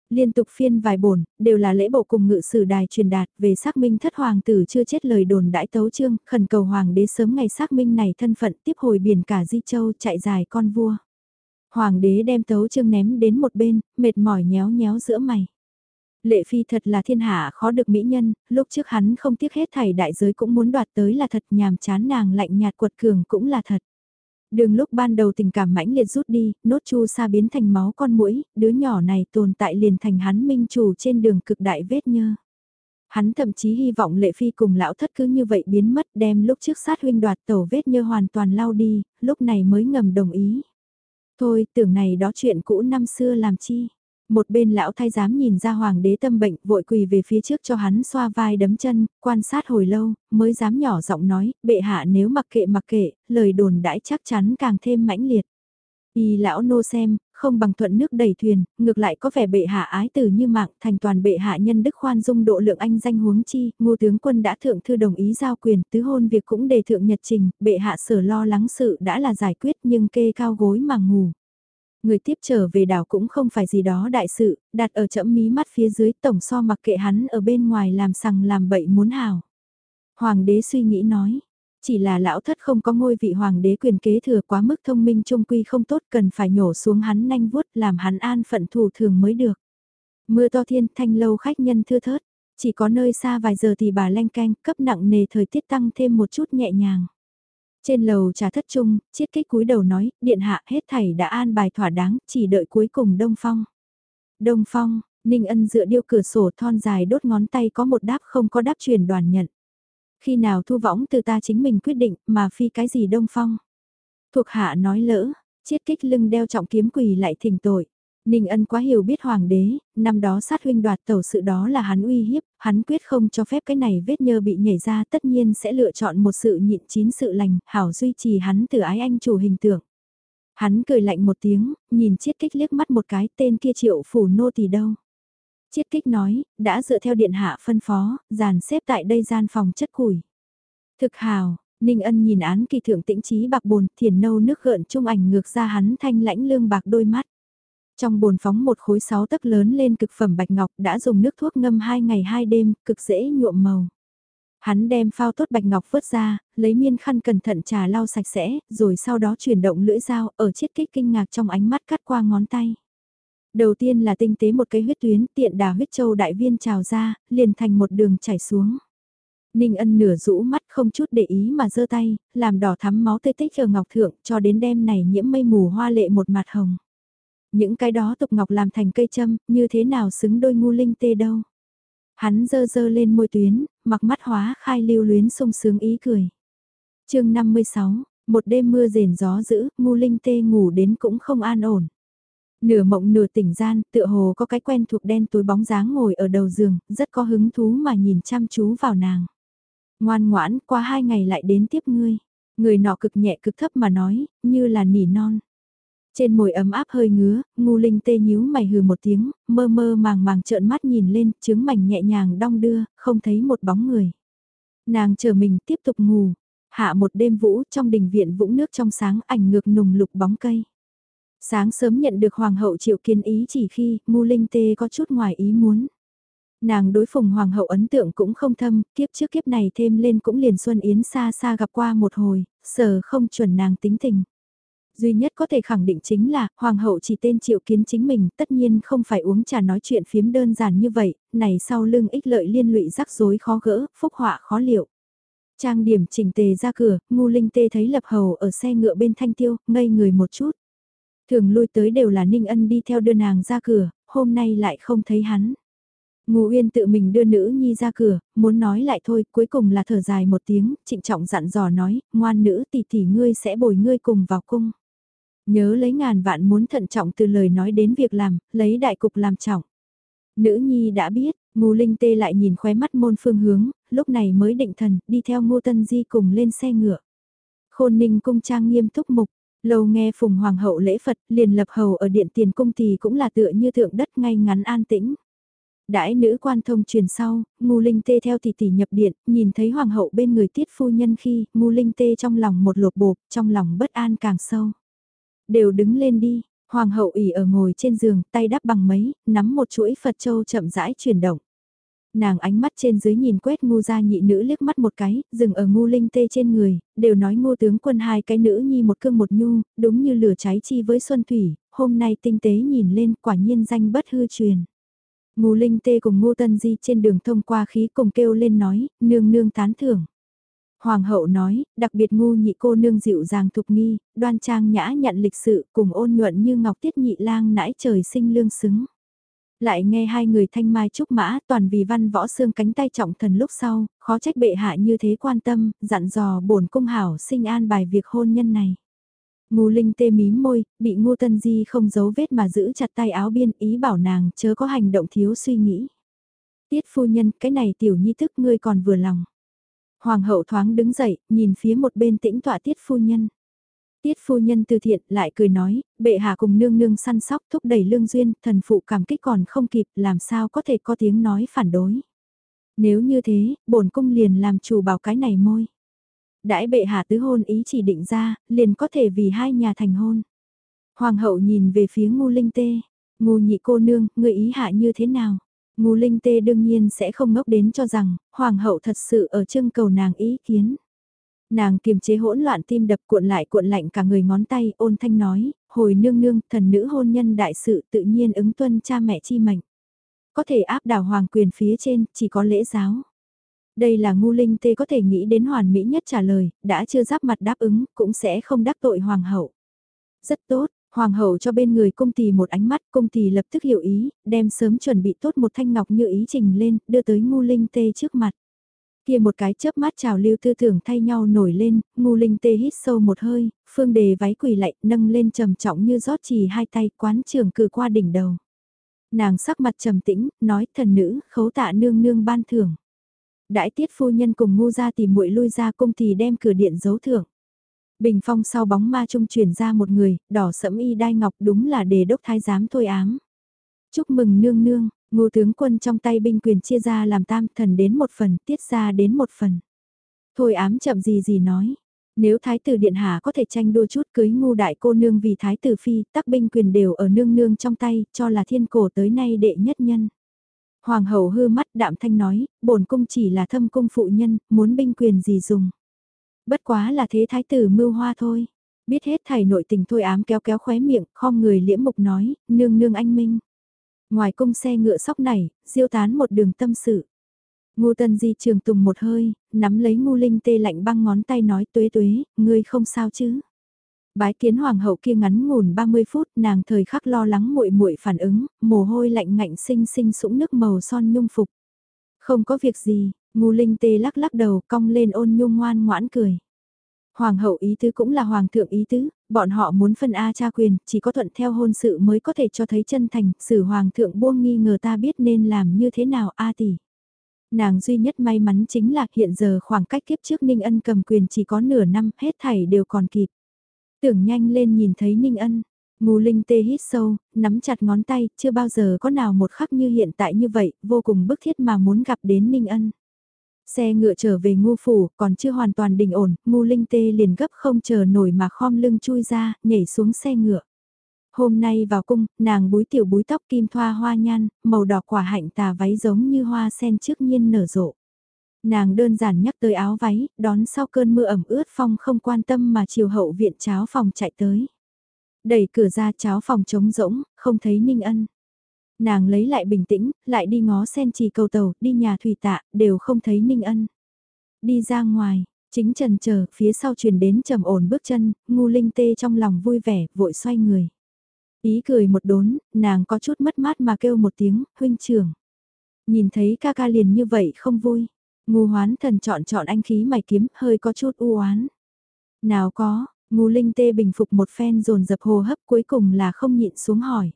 Liên tục phiên vài bổn, đều là lễ bộ cùng ngự sử đài truyền đạt về xác minh thất hoàng tử chưa chết lời đồn đãi tấu chương, khẩn cầu hoàng đế sớm ngày xác minh này thân phận tiếp hồi biển cả di châu chạy dài con vua. Hoàng đế đem tấu chương ném đến một bên, mệt mỏi nhéo nhéo giữa mày. Lệ phi thật là thiên hạ khó được mỹ nhân, lúc trước hắn không tiếc hết thảy đại giới cũng muốn đoạt tới là thật nhàm chán nàng lạnh nhạt quật cường cũng là thật. Đường lúc ban đầu tình cảm mãnh liệt rút đi, nốt chu sa biến thành máu con mũi, đứa nhỏ này tồn tại liền thành hắn minh chủ trên đường cực đại vết nhơ. Hắn thậm chí hy vọng lệ phi cùng lão thất cứ như vậy biến mất đem lúc trước sát huynh đoạt tẩu vết nhơ hoàn toàn lau đi, lúc này mới ngầm đồng ý. Thôi tưởng này đó chuyện cũ năm xưa làm chi. Một bên lão thay dám nhìn ra hoàng đế tâm bệnh vội quỳ về phía trước cho hắn xoa vai đấm chân, quan sát hồi lâu, mới dám nhỏ giọng nói, bệ hạ nếu mặc kệ mặc kệ, lời đồn đãi chắc chắn càng thêm mãnh liệt. Y lão nô xem, không bằng thuận nước đầy thuyền, ngược lại có vẻ bệ hạ ái tử như mạng, thành toàn bệ hạ nhân đức khoan dung độ lượng anh danh huống chi, ngô tướng quân đã thượng thư đồng ý giao quyền, tứ hôn việc cũng đề thượng nhật trình, bệ hạ sở lo lắng sự đã là giải quyết nhưng kê cao gối mà ngủ. Người tiếp trở về đảo cũng không phải gì đó đại sự, đặt ở chẫm mí mắt phía dưới tổng so mặc kệ hắn ở bên ngoài làm sằng làm bậy muốn hào. Hoàng đế suy nghĩ nói, chỉ là lão thất không có ngôi vị hoàng đế quyền kế thừa quá mức thông minh trung quy không tốt cần phải nhổ xuống hắn nanh vuốt làm hắn an phận thủ thường mới được. Mưa to thiên thanh lâu khách nhân thưa thớt, chỉ có nơi xa vài giờ thì bà lanh canh cấp nặng nề thời tiết tăng thêm một chút nhẹ nhàng. Trên lầu trà thất trung, chiết kích cúi đầu nói, điện hạ hết thảy đã an bài thỏa đáng, chỉ đợi cuối cùng Đông Phong. Đông Phong, Ninh Ân dựa điêu cửa sổ thon dài đốt ngón tay có một đáp không có đáp truyền đoàn nhận. Khi nào thu võng từ ta chính mình quyết định mà phi cái gì Đông Phong. Thuộc hạ nói lỡ, chiết kích lưng đeo trọng kiếm quỳ lại thỉnh tội. Ninh ân quá hiểu biết hoàng đế, năm đó sát huynh đoạt tẩu sự đó là hắn uy hiếp, hắn quyết không cho phép cái này vết nhơ bị nhảy ra tất nhiên sẽ lựa chọn một sự nhịn chín sự lành, hảo duy trì hắn từ ái anh chủ hình tượng. Hắn cười lạnh một tiếng, nhìn chiết kích liếc mắt một cái tên kia triệu phủ nô tỳ đâu. Chiết kích nói, đã dựa theo điện hạ phân phó, dàn xếp tại đây gian phòng chất củi. Thực hào, Ninh ân nhìn án kỳ thượng tĩnh trí bạc bồn, thiền nâu nước gợn trung ảnh ngược ra hắn thanh lãnh lương bạc đôi mắt. Trong bồn phóng một khối sáu tấc lớn lên cực phẩm bạch ngọc đã dùng nước thuốc ngâm hai ngày hai đêm, cực dễ nhuộm màu. Hắn đem phao tốt bạch ngọc vớt ra, lấy miên khăn cẩn thận trà lau sạch sẽ, rồi sau đó chuyển động lưỡi dao ở chiết kích kinh ngạc trong ánh mắt cắt qua ngón tay. Đầu tiên là tinh tế một cái huyết tuyến tiện đà huyết châu đại viên trào ra, liền thành một đường chảy xuống. Ninh ân nửa rũ mắt không chút để ý mà giơ tay, làm đỏ thắm máu tươi tích ở ngọc thượng cho đến đêm này nhiễm mây mù hoa lệ một mặt hồng. Những cái đó tục ngọc làm thành cây châm, như thế nào xứng đôi ngu linh tê đâu. Hắn dơ dơ lên môi tuyến, mặc mắt hóa khai lưu luyến sung sướng ý cười. chương 56, một đêm mưa rền gió dữ, ngu linh tê ngủ đến cũng không an ổn. Nửa mộng nửa tỉnh gian, tựa hồ có cái quen thuộc đen tối bóng dáng ngồi ở đầu giường, rất có hứng thú mà nhìn chăm chú vào nàng. Ngoan ngoãn, qua hai ngày lại đến tiếp ngươi. Người nọ cực nhẹ cực thấp mà nói, như là nỉ non. Trên môi ấm áp hơi ngứa, ngu linh tê nhíu mày hừ một tiếng, mơ mơ màng màng trợn mắt nhìn lên, trứng mảnh nhẹ nhàng đong đưa, không thấy một bóng người. Nàng chờ mình tiếp tục ngủ, hạ một đêm vũ trong đình viện vũng nước trong sáng ảnh ngược nùng lục bóng cây. Sáng sớm nhận được hoàng hậu triệu kiên ý chỉ khi ngu linh tê có chút ngoài ý muốn. Nàng đối phùng hoàng hậu ấn tượng cũng không thâm, kiếp trước kiếp này thêm lên cũng liền Xuân Yến xa xa gặp qua một hồi, sở không chuẩn nàng tính tình. Duy nhất có thể khẳng định chính là, hoàng hậu chỉ tên triệu kiến chính mình, tất nhiên không phải uống trà nói chuyện phiếm đơn giản như vậy, này sau lưng ích lợi liên lụy rắc rối khó gỡ, phúc họa khó liệu. Trang điểm chỉnh tề ra cửa, ngu linh tê thấy lập hầu ở xe ngựa bên thanh tiêu, ngây người một chút. Thường lui tới đều là Ninh Ân đi theo đưa nàng ra cửa, hôm nay lại không thấy hắn. Ngô Uyên tự mình đưa nữ nhi ra cửa, muốn nói lại thôi, cuối cùng là thở dài một tiếng, trịnh trọng dặn dò nói, ngoan nữ tỷ tỷ ngươi sẽ bồi ngươi cùng vào cung. Nhớ lấy ngàn vạn muốn thận trọng từ lời nói đến việc làm, lấy đại cục làm trọng. Nữ nhi đã biết, Ngô Linh Tê lại nhìn khóe mắt môn phương hướng, lúc này mới định thần, đi theo Ngô Tân Di cùng lên xe ngựa. Khôn ninh cung trang nghiêm túc mục, lâu nghe phùng hoàng hậu lễ Phật, liền lập hầu ở điện tiền cung thì cũng là tựa như thượng đất ngay ngắn an tĩnh. Đãi nữ quan thông truyền sau, ngu linh tê theo tỷ tỷ nhập điện, nhìn thấy hoàng hậu bên người tiết phu nhân khi, ngu linh tê trong lòng một lột bột, trong lòng bất an càng sâu. Đều đứng lên đi, hoàng hậu ỉ ở ngồi trên giường, tay đắp bằng mấy, nắm một chuỗi Phật châu chậm rãi chuyển động. Nàng ánh mắt trên dưới nhìn quét ngu gia nhị nữ liếc mắt một cái, dừng ở ngu linh tê trên người, đều nói ngu tướng quân hai cái nữ nhi một cương một nhu, đúng như lửa cháy chi với xuân thủy, hôm nay tinh tế nhìn lên quả nhiên danh bất hư truyền. Ngô Linh Tê cùng Ngô Tân Di trên đường thông qua khí cùng kêu lên nói, nương nương tán thưởng. Hoàng hậu nói, đặc biệt ngu nhị cô nương dịu dàng thục nghi, đoan trang nhã nhận lịch sự cùng ôn nhuận như ngọc tiết nhị lang nãi trời sinh lương xứng. Lại nghe hai người thanh mai trúc mã toàn vì văn võ xương cánh tay trọng thần lúc sau, khó trách bệ hạ như thế quan tâm, dặn dò bổn cung hảo sinh an bài việc hôn nhân này. Ngô Linh tê mím môi, bị Ngô Tân Di không giấu vết mà giữ chặt tay áo biên ý bảo nàng chớ có hành động thiếu suy nghĩ. Tiết phu nhân, cái này tiểu nhi thức ngươi còn vừa lòng. Hoàng hậu thoáng đứng dậy, nhìn phía một bên tĩnh tọa tiết phu nhân. Tiết phu nhân từ thiện lại cười nói, bệ hạ cùng nương nương săn sóc thúc đẩy lương duyên, thần phụ cảm kích còn không kịp, làm sao có thể có tiếng nói phản đối. Nếu như thế, bổn cung liền làm chủ bảo cái này môi đãi bệ hạ tứ hôn ý chỉ định ra, liền có thể vì hai nhà thành hôn. Hoàng hậu nhìn về phía ngu linh tê, ngu nhị cô nương, người ý hạ như thế nào? Ngu linh tê đương nhiên sẽ không ngốc đến cho rằng, hoàng hậu thật sự ở trưng cầu nàng ý kiến. Nàng kiềm chế hỗn loạn tim đập cuộn lại cuộn lạnh cả người ngón tay, ôn thanh nói, hồi nương nương, thần nữ hôn nhân đại sự tự nhiên ứng tuân cha mẹ chi mệnh. Có thể áp đảo hoàng quyền phía trên, chỉ có lễ giáo. Đây là ngu linh tê có thể nghĩ đến hoàn mỹ nhất trả lời, đã chưa giáp mặt đáp ứng, cũng sẽ không đắc tội hoàng hậu. Rất tốt, hoàng hậu cho bên người cung tỳ một ánh mắt, cung tỳ lập tức hiểu ý, đem sớm chuẩn bị tốt một thanh ngọc như ý trình lên, đưa tới ngu linh tê trước mặt. Kia một cái chớp mắt trào lưu tư tưởng thay nhau nổi lên, ngu linh tê hít sâu một hơi, phương đề váy quỳ lạy nâng lên trầm trọng như rót trì hai tay quán trường cử qua đỉnh đầu. Nàng sắc mặt trầm tĩnh, nói thần nữ, khấu tạ nương nương ban thưởng. Đãi tiết phu nhân cùng ngu ra tìm muội lui ra cung thì đem cửa điện giấu thưởng. Bình phong sau bóng ma trung chuyển ra một người, đỏ sẫm y đai ngọc đúng là đề đốc thái giám thôi ám. Chúc mừng nương nương, ngô tướng quân trong tay binh quyền chia ra làm tam thần đến một phần, tiết ra đến một phần. Thôi ám chậm gì gì nói, nếu thái tử điện hạ có thể tranh đua chút cưới ngu đại cô nương vì thái tử phi, tắc binh quyền đều ở nương nương trong tay, cho là thiên cổ tới nay đệ nhất nhân. Hoàng hậu hư mắt đạm thanh nói, bổn cung chỉ là thâm cung phụ nhân, muốn binh quyền gì dùng. Bất quá là thế thái tử mưu hoa thôi. Biết hết thầy nội tình thôi ám kéo kéo khóe miệng, khom người liễm mục nói, nương nương anh minh. Ngoài cung xe ngựa sóc này, diêu tán một đường tâm sự. Ngô Tân Di trường tùng một hơi, nắm lấy ngu linh tê lạnh băng ngón tay nói tuế tuế, ngươi không sao chứ. Bái kiến hoàng hậu kia ngắn ngủn 30 phút, nàng thời khắc lo lắng muội muội phản ứng, mồ hôi lạnh ngạnh sinh sinh sũng nước màu son nhung phục. Không có việc gì, ngu linh tê lắc lắc đầu cong lên ôn nhung ngoan ngoãn cười. Hoàng hậu ý tứ cũng là hoàng thượng ý tứ, bọn họ muốn phân A cha quyền, chỉ có thuận theo hôn sự mới có thể cho thấy chân thành, xử hoàng thượng buông nghi ngờ ta biết nên làm như thế nào A tỷ. Nàng duy nhất may mắn chính là hiện giờ khoảng cách kiếp trước Ninh Ân cầm quyền chỉ có nửa năm, hết thảy đều còn kịp. Tưởng nhanh lên nhìn thấy Ninh Ân, Ngô Linh tê hít sâu, nắm chặt ngón tay, chưa bao giờ có nào một khắc như hiện tại như vậy, vô cùng bức thiết mà muốn gặp đến Ninh Ân. Xe ngựa trở về ngu phủ, còn chưa hoàn toàn đình ổn, ngu linh tê liền gấp không chờ nổi mà khom lưng chui ra, nhảy xuống xe ngựa. Hôm nay vào cung, nàng búi tiểu búi tóc kim thoa hoa nhan, màu đỏ quả hạnh tà váy giống như hoa sen trước nhiên nở rộ. Nàng đơn giản nhắc tới áo váy, đón sau cơn mưa ẩm ướt phong không quan tâm mà chiều hậu viện cháo phòng chạy tới. Đẩy cửa ra cháo phòng trống rỗng, không thấy Ninh Ân. Nàng lấy lại bình tĩnh, lại đi ngó sen trì cầu tàu, đi nhà thủy tạ, đều không thấy Ninh Ân. Đi ra ngoài, chính trần chờ phía sau truyền đến trầm ổn bước chân, ngu linh tê trong lòng vui vẻ, vội xoay người. Ý cười một đốn, nàng có chút mất mát mà kêu một tiếng, huynh trưởng. Nhìn thấy ca ca liền như vậy không vui. Ngu hoán thần chọn chọn anh khí mày kiếm, hơi có chút u oán. Nào có, ngu linh tê bình phục một phen dồn dập hồ hấp cuối cùng là không nhịn xuống hỏi.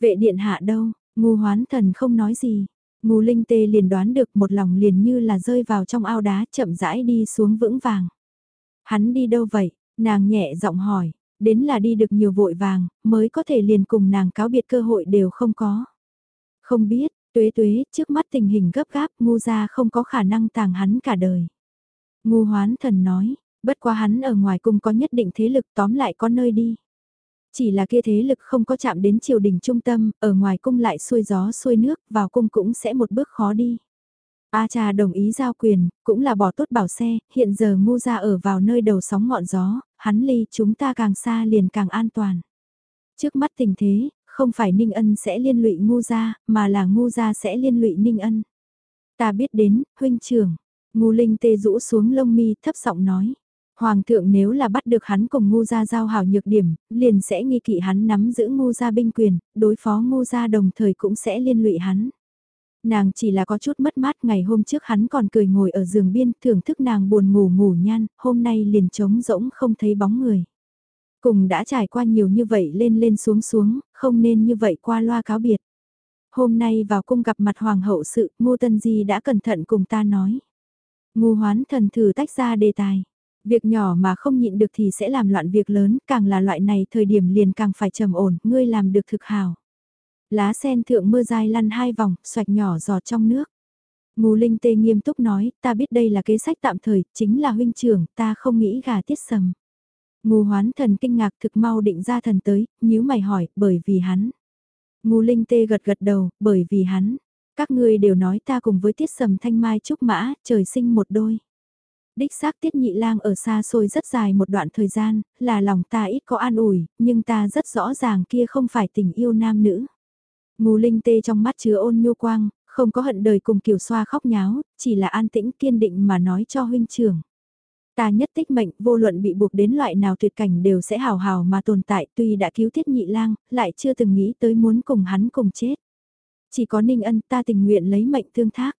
Vệ điện hạ đâu, ngu hoán thần không nói gì. Ngu linh tê liền đoán được một lòng liền như là rơi vào trong ao đá chậm rãi đi xuống vững vàng. Hắn đi đâu vậy? Nàng nhẹ giọng hỏi, đến là đi được nhiều vội vàng, mới có thể liền cùng nàng cáo biệt cơ hội đều không có. Không biết, tuế tuế, trước mắt tình hình gấp gáp, ngu ra không có khả năng tàng hắn cả đời. Ngu hoán thần nói, bất quá hắn ở ngoài cung có nhất định thế lực tóm lại có nơi đi. Chỉ là kia thế lực không có chạm đến triều đình trung tâm, ở ngoài cung lại xuôi gió xuôi nước, vào cung cũng sẽ một bước khó đi. A cha đồng ý giao quyền, cũng là bỏ tốt bảo xe, hiện giờ ngu ra ở vào nơi đầu sóng ngọn gió, hắn ly chúng ta càng xa liền càng an toàn. Trước mắt tình thế, không phải Ninh Ân sẽ liên lụy ngu ra, mà là ngu ra sẽ liên lụy Ninh Ân. Ta biết đến, huynh trưởng, ngu linh tê rũ xuống lông mi thấp giọng nói. Hoàng thượng nếu là bắt được hắn cùng ngu gia giao hảo nhược điểm, liền sẽ nghi kỵ hắn nắm giữ ngu gia binh quyền, đối phó ngu gia đồng thời cũng sẽ liên lụy hắn. Nàng chỉ là có chút mất mát ngày hôm trước hắn còn cười ngồi ở giường biên thưởng thức nàng buồn ngủ ngủ nhan, hôm nay liền trống rỗng không thấy bóng người. Cùng đã trải qua nhiều như vậy lên lên xuống xuống, không nên như vậy qua loa cáo biệt. Hôm nay vào cung gặp mặt hoàng hậu sự, Ngô Tân Di đã cẩn thận cùng ta nói. Ngô hoán thần thử tách ra đề tài. Việc nhỏ mà không nhịn được thì sẽ làm loạn việc lớn, càng là loại này thời điểm liền càng phải trầm ổn, ngươi làm được thực hào. Lá sen thượng mưa dài lăn hai vòng, xoạch nhỏ giọt trong nước. Ngô Linh Tê nghiêm túc nói, ta biết đây là kế sách tạm thời, chính là huynh trưởng, ta không nghĩ gà tiết sầm. Ngô hoán thần kinh ngạc thực mau định ra thần tới, nhíu mày hỏi, bởi vì hắn. Ngô Linh Tê gật gật đầu, bởi vì hắn. Các ngươi đều nói ta cùng với tiết sầm thanh mai trúc mã, trời sinh một đôi. Đích xác tiết nhị lang ở xa xôi rất dài một đoạn thời gian, là lòng ta ít có an ủi, nhưng ta rất rõ ràng kia không phải tình yêu nam nữ. Ngù Linh Tê trong mắt chứa ôn nhu quang, không có hận đời cùng kiều xoa khóc nháo, chỉ là an tĩnh kiên định mà nói cho huynh trưởng. Ta nhất tích mệnh vô luận bị buộc đến loại nào tuyệt cảnh đều sẽ hào hào mà tồn tại tuy đã cứu tiết nhị lang, lại chưa từng nghĩ tới muốn cùng hắn cùng chết. Chỉ có ninh ân ta tình nguyện lấy mệnh tương thác.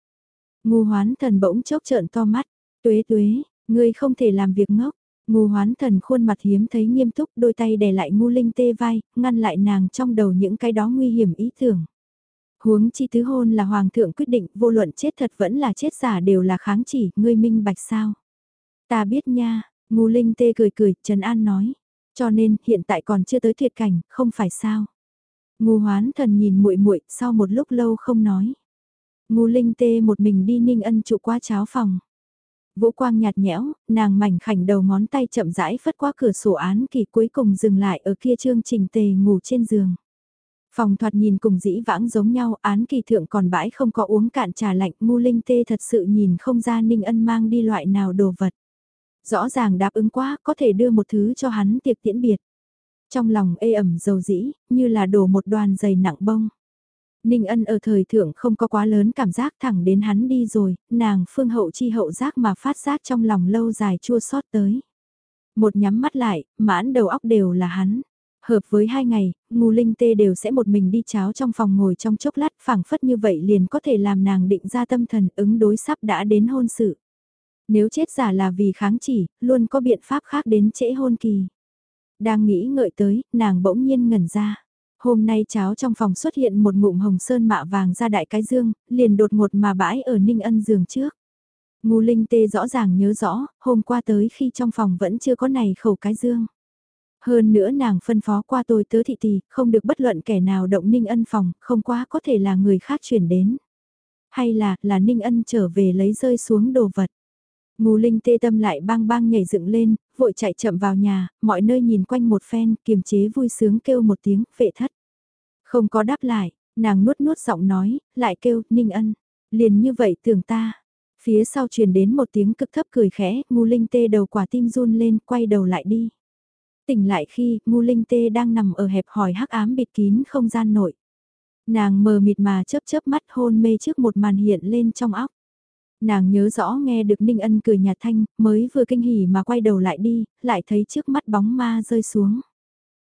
Ngu hoán thần bỗng chốc trợn to mắt, tuế tuế, ngươi không thể làm việc ngốc. Ngu hoán thần khuôn mặt hiếm thấy nghiêm túc đôi tay đè lại ngu linh tê vai, ngăn lại nàng trong đầu những cái đó nguy hiểm ý tưởng. Huống chi tứ hôn là hoàng thượng quyết định vô luận chết thật vẫn là chết giả đều là kháng chỉ, ngươi minh bạch sao. Ta biết nha, ngu linh tê cười cười, Trần An nói. Cho nên hiện tại còn chưa tới tuyệt cảnh, không phải sao. Ngu hoán thần nhìn muội muội sau một lúc lâu không nói. Ngu linh tê một mình đi ninh ân trụ qua cháo phòng. Vũ quang nhạt nhẽo, nàng mảnh khảnh đầu ngón tay chậm rãi phất qua cửa sổ án kỳ cuối cùng dừng lại ở kia trương trình tề ngủ trên giường. Phòng thoạt nhìn cùng dĩ vãng giống nhau, án kỳ thượng còn bãi không có uống cạn trà lạnh, mu linh tê thật sự nhìn không ra ninh ân mang đi loại nào đồ vật. Rõ ràng đáp ứng quá, có thể đưa một thứ cho hắn tiệc tiễn biệt. Trong lòng ê ẩm dầu dĩ, như là đổ một đoàn giày nặng bông. Ninh ân ở thời thượng không có quá lớn cảm giác thẳng đến hắn đi rồi, nàng phương hậu chi hậu giác mà phát giác trong lòng lâu dài chua xót tới. Một nhắm mắt lại, mãn đầu óc đều là hắn. Hợp với hai ngày, ngu linh tê đều sẽ một mình đi cháo trong phòng ngồi trong chốc lát phảng phất như vậy liền có thể làm nàng định ra tâm thần ứng đối sắp đã đến hôn sự. Nếu chết giả là vì kháng chỉ, luôn có biện pháp khác đến trễ hôn kỳ. Đang nghĩ ngợi tới, nàng bỗng nhiên ngẩn ra. Hôm nay cháo trong phòng xuất hiện một ngụm hồng sơn mạ vàng ra đại cái dương, liền đột ngột mà bãi ở ninh ân giường trước. Ngu linh tê rõ ràng nhớ rõ, hôm qua tới khi trong phòng vẫn chưa có này khẩu cái dương. Hơn nữa nàng phân phó qua tôi tớ thị tỷ, không được bất luận kẻ nào động ninh ân phòng, không quá có thể là người khác chuyển đến. Hay là, là ninh ân trở về lấy rơi xuống đồ vật. Ngô linh tê tâm lại bang bang nhảy dựng lên, vội chạy chậm vào nhà, mọi nơi nhìn quanh một phen, kiềm chế vui sướng kêu một tiếng, vệ thất. Không có đáp lại, nàng nuốt nuốt giọng nói, lại kêu, ninh ân. Liền như vậy tưởng ta. Phía sau truyền đến một tiếng cực thấp cười khẽ, ngu linh tê đầu quả tim run lên, quay đầu lại đi. Tỉnh lại khi, ngu linh tê đang nằm ở hẹp hỏi hắc ám bịt kín không gian nội. Nàng mờ mịt mà chớp chớp mắt hôn mê trước một màn hiện lên trong óc. Nàng nhớ rõ nghe được Ninh Ân cười nhạt thanh, mới vừa kinh hỉ mà quay đầu lại đi, lại thấy trước mắt bóng ma rơi xuống.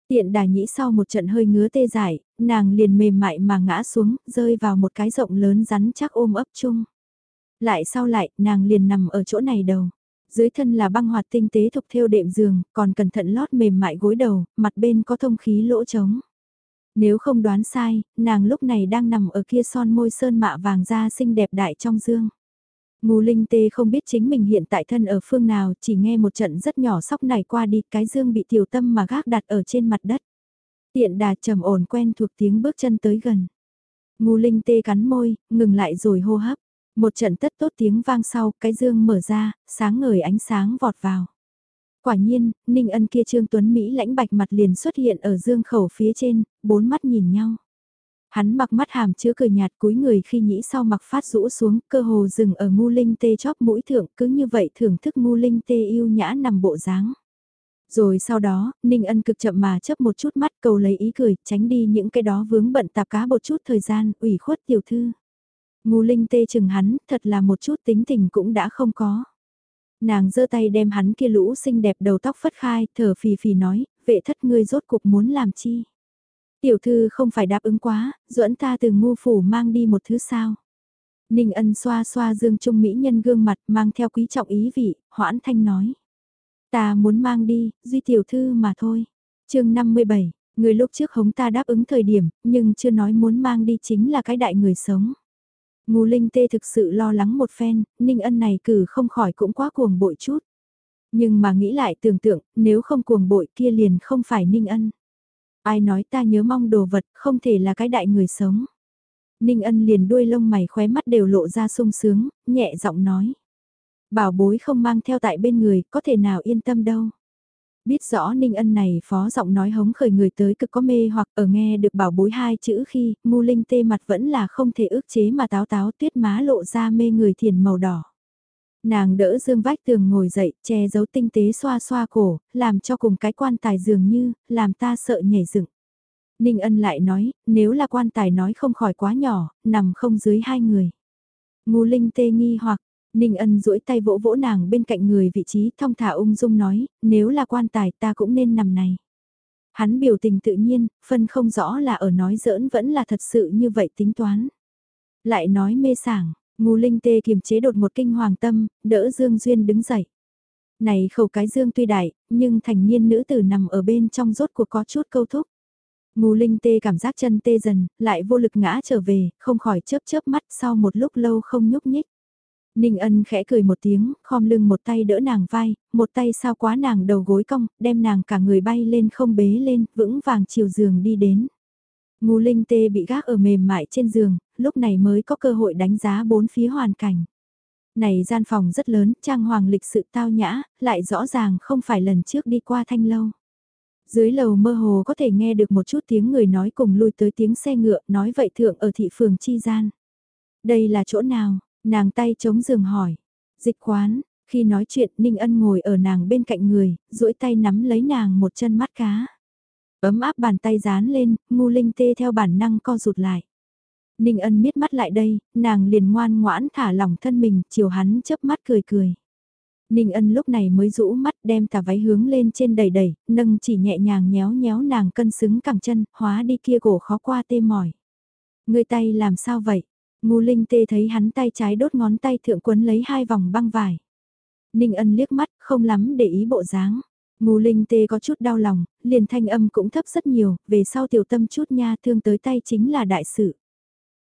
Tiện đà nhĩ sau một trận hơi ngứa tê dại, nàng liền mềm mại mà ngã xuống, rơi vào một cái rộng lớn rắn chắc ôm ấp chung. Lại sau lại, nàng liền nằm ở chỗ này đầu. Dưới thân là băng hoạt tinh tế thục theo đệm giường, còn cẩn thận lót mềm mại gối đầu, mặt bên có thông khí lỗ trống. Nếu không đoán sai, nàng lúc này đang nằm ở kia son môi sơn mạ vàng da xinh đẹp đại trong dương. Ngô Linh Tê không biết chính mình hiện tại thân ở phương nào, chỉ nghe một trận rất nhỏ sóc này qua đi, cái dương bị tiểu tâm mà gác đặt ở trên mặt đất. Tiện đà trầm ổn quen thuộc tiếng bước chân tới gần. Ngô Linh Tê cắn môi, ngừng lại rồi hô hấp. Một trận tất tốt tiếng vang sau, cái dương mở ra, sáng ngời ánh sáng vọt vào. Quả nhiên, Ninh Ân kia Trương Tuấn Mỹ lãnh bạch mặt liền xuất hiện ở dương khẩu phía trên, bốn mắt nhìn nhau. Hắn mặc mắt hàm chứa cười nhạt cúi người khi nhĩ sau mặc phát rũ xuống, cơ hồ dừng ở ngu linh tê chóp mũi thượng, cứ như vậy thưởng thức ngu linh tê yêu nhã nằm bộ dáng. Rồi sau đó, Ninh Ân cực chậm mà chấp một chút mắt cầu lấy ý cười, tránh đi những cái đó vướng bận tạp cá một chút thời gian, ủy khuất tiểu thư. Ngu linh tê chừng hắn, thật là một chút tính tình cũng đã không có. Nàng giơ tay đem hắn kia lũ xinh đẹp đầu tóc phất khai, thở phì phì nói, vệ thất ngươi rốt cuộc muốn làm chi. Tiểu thư không phải đáp ứng quá, duẫn ta từ ngu phủ mang đi một thứ sao. Ninh ân xoa xoa dương trung mỹ nhân gương mặt mang theo quý trọng ý vị, hoãn thanh nói. Ta muốn mang đi, duy tiểu thư mà thôi. chương 57, người lúc trước hống ta đáp ứng thời điểm, nhưng chưa nói muốn mang đi chính là cái đại người sống. Ngô Linh Tê thực sự lo lắng một phen, Ninh Ân này cử không khỏi cũng quá cuồng bội chút. Nhưng mà nghĩ lại tưởng tượng, nếu không cuồng bội kia liền không phải Ninh Ân. Ai nói ta nhớ mong đồ vật không thể là cái đại người sống. Ninh ân liền đuôi lông mày khóe mắt đều lộ ra sung sướng, nhẹ giọng nói. Bảo bối không mang theo tại bên người, có thể nào yên tâm đâu. Biết rõ Ninh ân này phó giọng nói hống khởi người tới cực có mê hoặc ở nghe được bảo bối hai chữ khi, ngu linh tê mặt vẫn là không thể ước chế mà táo táo tuyết má lộ ra mê người thiền màu đỏ. Nàng đỡ dương vách tường ngồi dậy, che giấu tinh tế xoa xoa cổ, làm cho cùng cái quan tài dường như, làm ta sợ nhảy dựng. Ninh ân lại nói, nếu là quan tài nói không khỏi quá nhỏ, nằm không dưới hai người. ngô linh tê nghi hoặc, Ninh ân duỗi tay vỗ vỗ nàng bên cạnh người vị trí thong thả ung dung nói, nếu là quan tài ta cũng nên nằm này. Hắn biểu tình tự nhiên, phân không rõ là ở nói giỡn vẫn là thật sự như vậy tính toán. Lại nói mê sảng, Ngô Linh Tê kiềm chế đột một kinh hoàng tâm, đỡ Dương Duyên đứng dậy. Này khẩu cái Dương tuy đại, nhưng thành niên nữ tử nằm ở bên trong rốt cuộc có chút câu thúc. Ngô Linh Tê cảm giác chân tê dần, lại vô lực ngã trở về, không khỏi chớp chớp mắt sau một lúc lâu không nhúc nhích. Ninh ân khẽ cười một tiếng, khom lưng một tay đỡ nàng vai, một tay sao quá nàng đầu gối cong, đem nàng cả người bay lên không bế lên, vững vàng chiều giường đi đến. Ngô Linh Tê bị gác ở mềm mại trên giường, lúc này mới có cơ hội đánh giá bốn phía hoàn cảnh. Này gian phòng rất lớn, trang hoàng lịch sự tao nhã, lại rõ ràng không phải lần trước đi qua thanh lâu. Dưới lầu mơ hồ có thể nghe được một chút tiếng người nói cùng lui tới tiếng xe ngựa, nói vậy thượng ở thị phường chi gian. Đây là chỗ nào? Nàng tay chống giường hỏi. Dịch quán, khi nói chuyện Ninh Ân ngồi ở nàng bên cạnh người, duỗi tay nắm lấy nàng một chân mắt cá. Ấm áp bàn tay dán lên, ngu linh tê theo bản năng co rụt lại. Ninh ân miết mắt lại đây, nàng liền ngoan ngoãn thả lỏng thân mình, chiều hắn chớp mắt cười cười. Ninh ân lúc này mới rũ mắt đem tà váy hướng lên trên đầy đầy, nâng chỉ nhẹ nhàng nhéo nhéo nàng cân xứng cẳng chân, hóa đi kia gỗ khó qua tê mỏi. Người tay làm sao vậy? Ngu linh tê thấy hắn tay trái đốt ngón tay thượng quấn lấy hai vòng băng vải. Ninh ân liếc mắt, không lắm để ý bộ dáng. Ngô linh tê có chút đau lòng, liền thanh âm cũng thấp rất nhiều, về sau tiểu tâm chút nha thương tới tay chính là đại sự.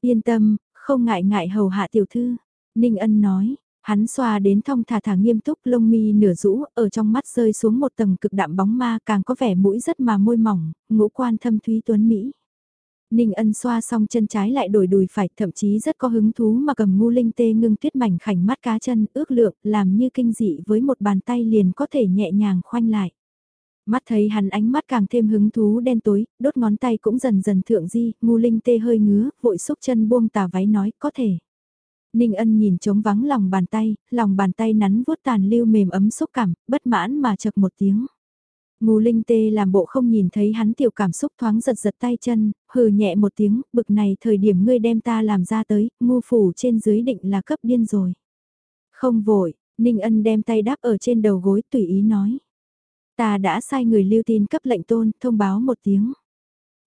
Yên tâm, không ngại ngại hầu hạ tiểu thư. Ninh ân nói, hắn xoa đến thong thả thả nghiêm túc lông mi nửa rũ, ở trong mắt rơi xuống một tầng cực đạm bóng ma càng có vẻ mũi rất mà môi mỏng, ngũ quan thâm thúy tuấn Mỹ. Ninh ân xoa xong chân trái lại đổi đùi phải, thậm chí rất có hứng thú mà cầm ngu linh tê ngưng tuyết mảnh khảnh mắt cá chân, ước lượng, làm như kinh dị với một bàn tay liền có thể nhẹ nhàng khoanh lại. Mắt thấy hắn ánh mắt càng thêm hứng thú đen tối, đốt ngón tay cũng dần dần thượng di, ngu linh tê hơi ngứa, vội xúc chân buông tà váy nói, có thể. Ninh ân nhìn trống vắng lòng bàn tay, lòng bàn tay nắn vuốt tàn lưu mềm ấm xúc cảm, bất mãn mà chật một tiếng. Ngô Linh Tê làm bộ không nhìn thấy hắn tiểu cảm xúc thoáng giật giật tay chân, hừ nhẹ một tiếng, bực này thời điểm ngươi đem ta làm ra tới, ngu phủ trên dưới định là cấp điên rồi. Không vội, Ninh Ân đem tay đáp ở trên đầu gối tùy ý nói. Ta đã sai người lưu tin cấp lệnh tôn, thông báo một tiếng.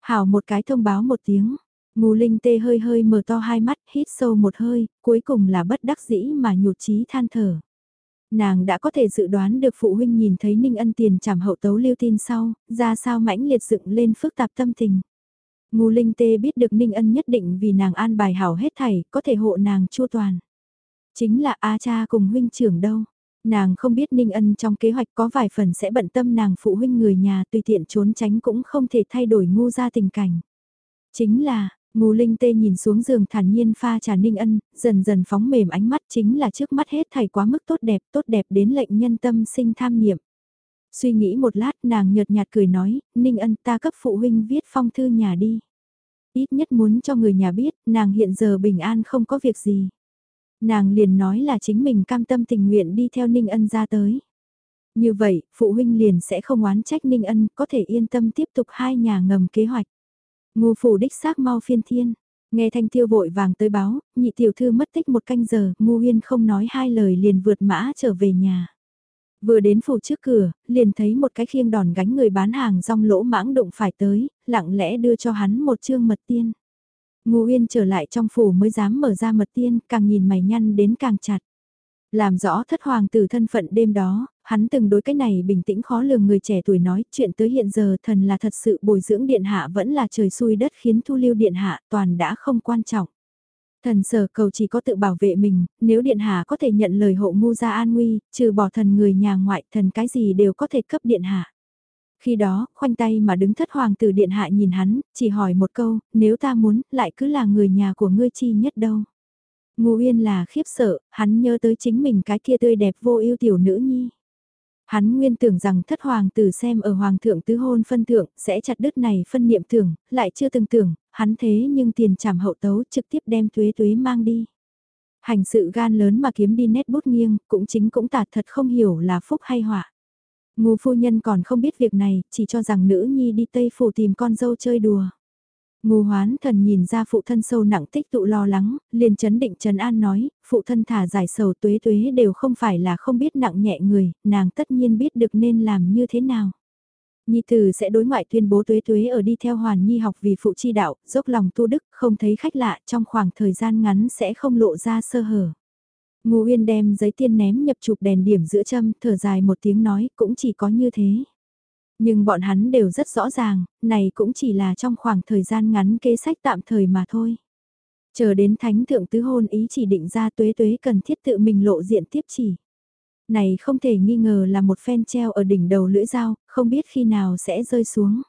Hảo một cái thông báo một tiếng. Ngô Linh Tê hơi hơi mở to hai mắt, hít sâu một hơi, cuối cùng là bất đắc dĩ mà nhụt chí than thở. Nàng đã có thể dự đoán được phụ huynh nhìn thấy Ninh Ân tiền trảm hậu tấu lưu tin sau, ra sao mãnh liệt dựng lên phức tạp tâm tình. Ngô Linh Tê biết được Ninh Ân nhất định vì nàng an bài hảo hết thảy, có thể hộ nàng chu toàn. Chính là A cha cùng huynh trưởng đâu. Nàng không biết Ninh Ân trong kế hoạch có vài phần sẽ bận tâm nàng phụ huynh người nhà tùy tiện trốn tránh cũng không thể thay đổi ngu ra tình cảnh. Chính là, Ngô Linh Tê nhìn xuống giường thản nhiên pha trà Ninh Ân, dần dần phóng mềm ánh mắt chính là trước mắt hết thảy quá mức tốt đẹp, tốt đẹp đến lệnh nhân tâm sinh tham niệm. Suy nghĩ một lát nàng nhợt nhạt cười nói, Ninh Ân ta cấp phụ huynh viết phong thư nhà đi. Ít nhất muốn cho người nhà biết, nàng hiện giờ bình an không có việc gì. Nàng liền nói là chính mình cam tâm tình nguyện đi theo Ninh Ân ra tới. Như vậy, phụ huynh liền sẽ không oán trách Ninh Ân, có thể yên tâm tiếp tục hai nhà ngầm kế hoạch. Ngô phủ đích xác mau phiên thiên. Nghe thanh tiêu vội vàng tới báo, nhị tiểu thư mất tích một canh giờ, ngu uyên không nói hai lời liền vượt mã trở về nhà. Vừa đến phủ trước cửa, liền thấy một cái khiêng đòn gánh người bán hàng rong lỗ mãng đụng phải tới, lặng lẽ đưa cho hắn một chương mật tiên. Ngô Uyên trở lại trong phủ mới dám mở ra mật tiên, càng nhìn mày nhăn đến càng chặt. Làm rõ thất hoàng tử thân phận đêm đó, hắn từng đối cái này bình tĩnh khó lường người trẻ tuổi nói chuyện tới hiện giờ thần là thật sự bồi dưỡng điện hạ vẫn là trời xui đất khiến thu lưu điện hạ toàn đã không quan trọng. Thần sở cầu chỉ có tự bảo vệ mình, nếu điện hạ có thể nhận lời hộ ngu gia an nguy, trừ bỏ thần người nhà ngoại thần cái gì đều có thể cấp điện hạ. Khi đó, khoanh tay mà đứng thất hoàng tử điện hạ nhìn hắn, chỉ hỏi một câu, nếu ta muốn, lại cứ là người nhà của ngươi chi nhất đâu. Ngô Uyên là khiếp sợ, hắn nhớ tới chính mình cái kia tươi đẹp vô ưu tiểu nữ nhi. Hắn nguyên tưởng rằng thất hoàng tử xem ở hoàng thượng tứ hôn phân thượng sẽ chặt đứt này phân niệm tưởng, lại chưa từng tưởng, hắn thế nhưng tiền trảm hậu tấu trực tiếp đem tuế tuế mang đi. Hành sự gan lớn mà kiếm đi nét bút nghiêng, cũng chính cũng tạt thật không hiểu là phúc hay họa. Ngô phu nhân còn không biết việc này, chỉ cho rằng nữ nhi đi Tây Phủ tìm con dâu chơi đùa. Ngô hoán thần nhìn ra phụ thân sâu nặng tích tụ lo lắng, liền chấn định trần an nói, phụ thân thả giải sầu tuế tuế đều không phải là không biết nặng nhẹ người, nàng tất nhiên biết được nên làm như thế nào. Nhi tử sẽ đối ngoại tuyên bố tuế tuế ở đi theo hoàn nhi học vì phụ chi đạo, dốc lòng tu đức, không thấy khách lạ trong khoảng thời gian ngắn sẽ không lộ ra sơ hở. Ngô Uyên đem giấy tiên ném nhập chụp đèn điểm giữa châm, thở dài một tiếng nói, cũng chỉ có như thế. Nhưng bọn hắn đều rất rõ ràng, này cũng chỉ là trong khoảng thời gian ngắn kế sách tạm thời mà thôi. Chờ đến thánh thượng tứ hôn ý chỉ định ra tuế tuế cần thiết tự mình lộ diện tiếp chỉ. Này không thể nghi ngờ là một phen treo ở đỉnh đầu lưỡi dao, không biết khi nào sẽ rơi xuống.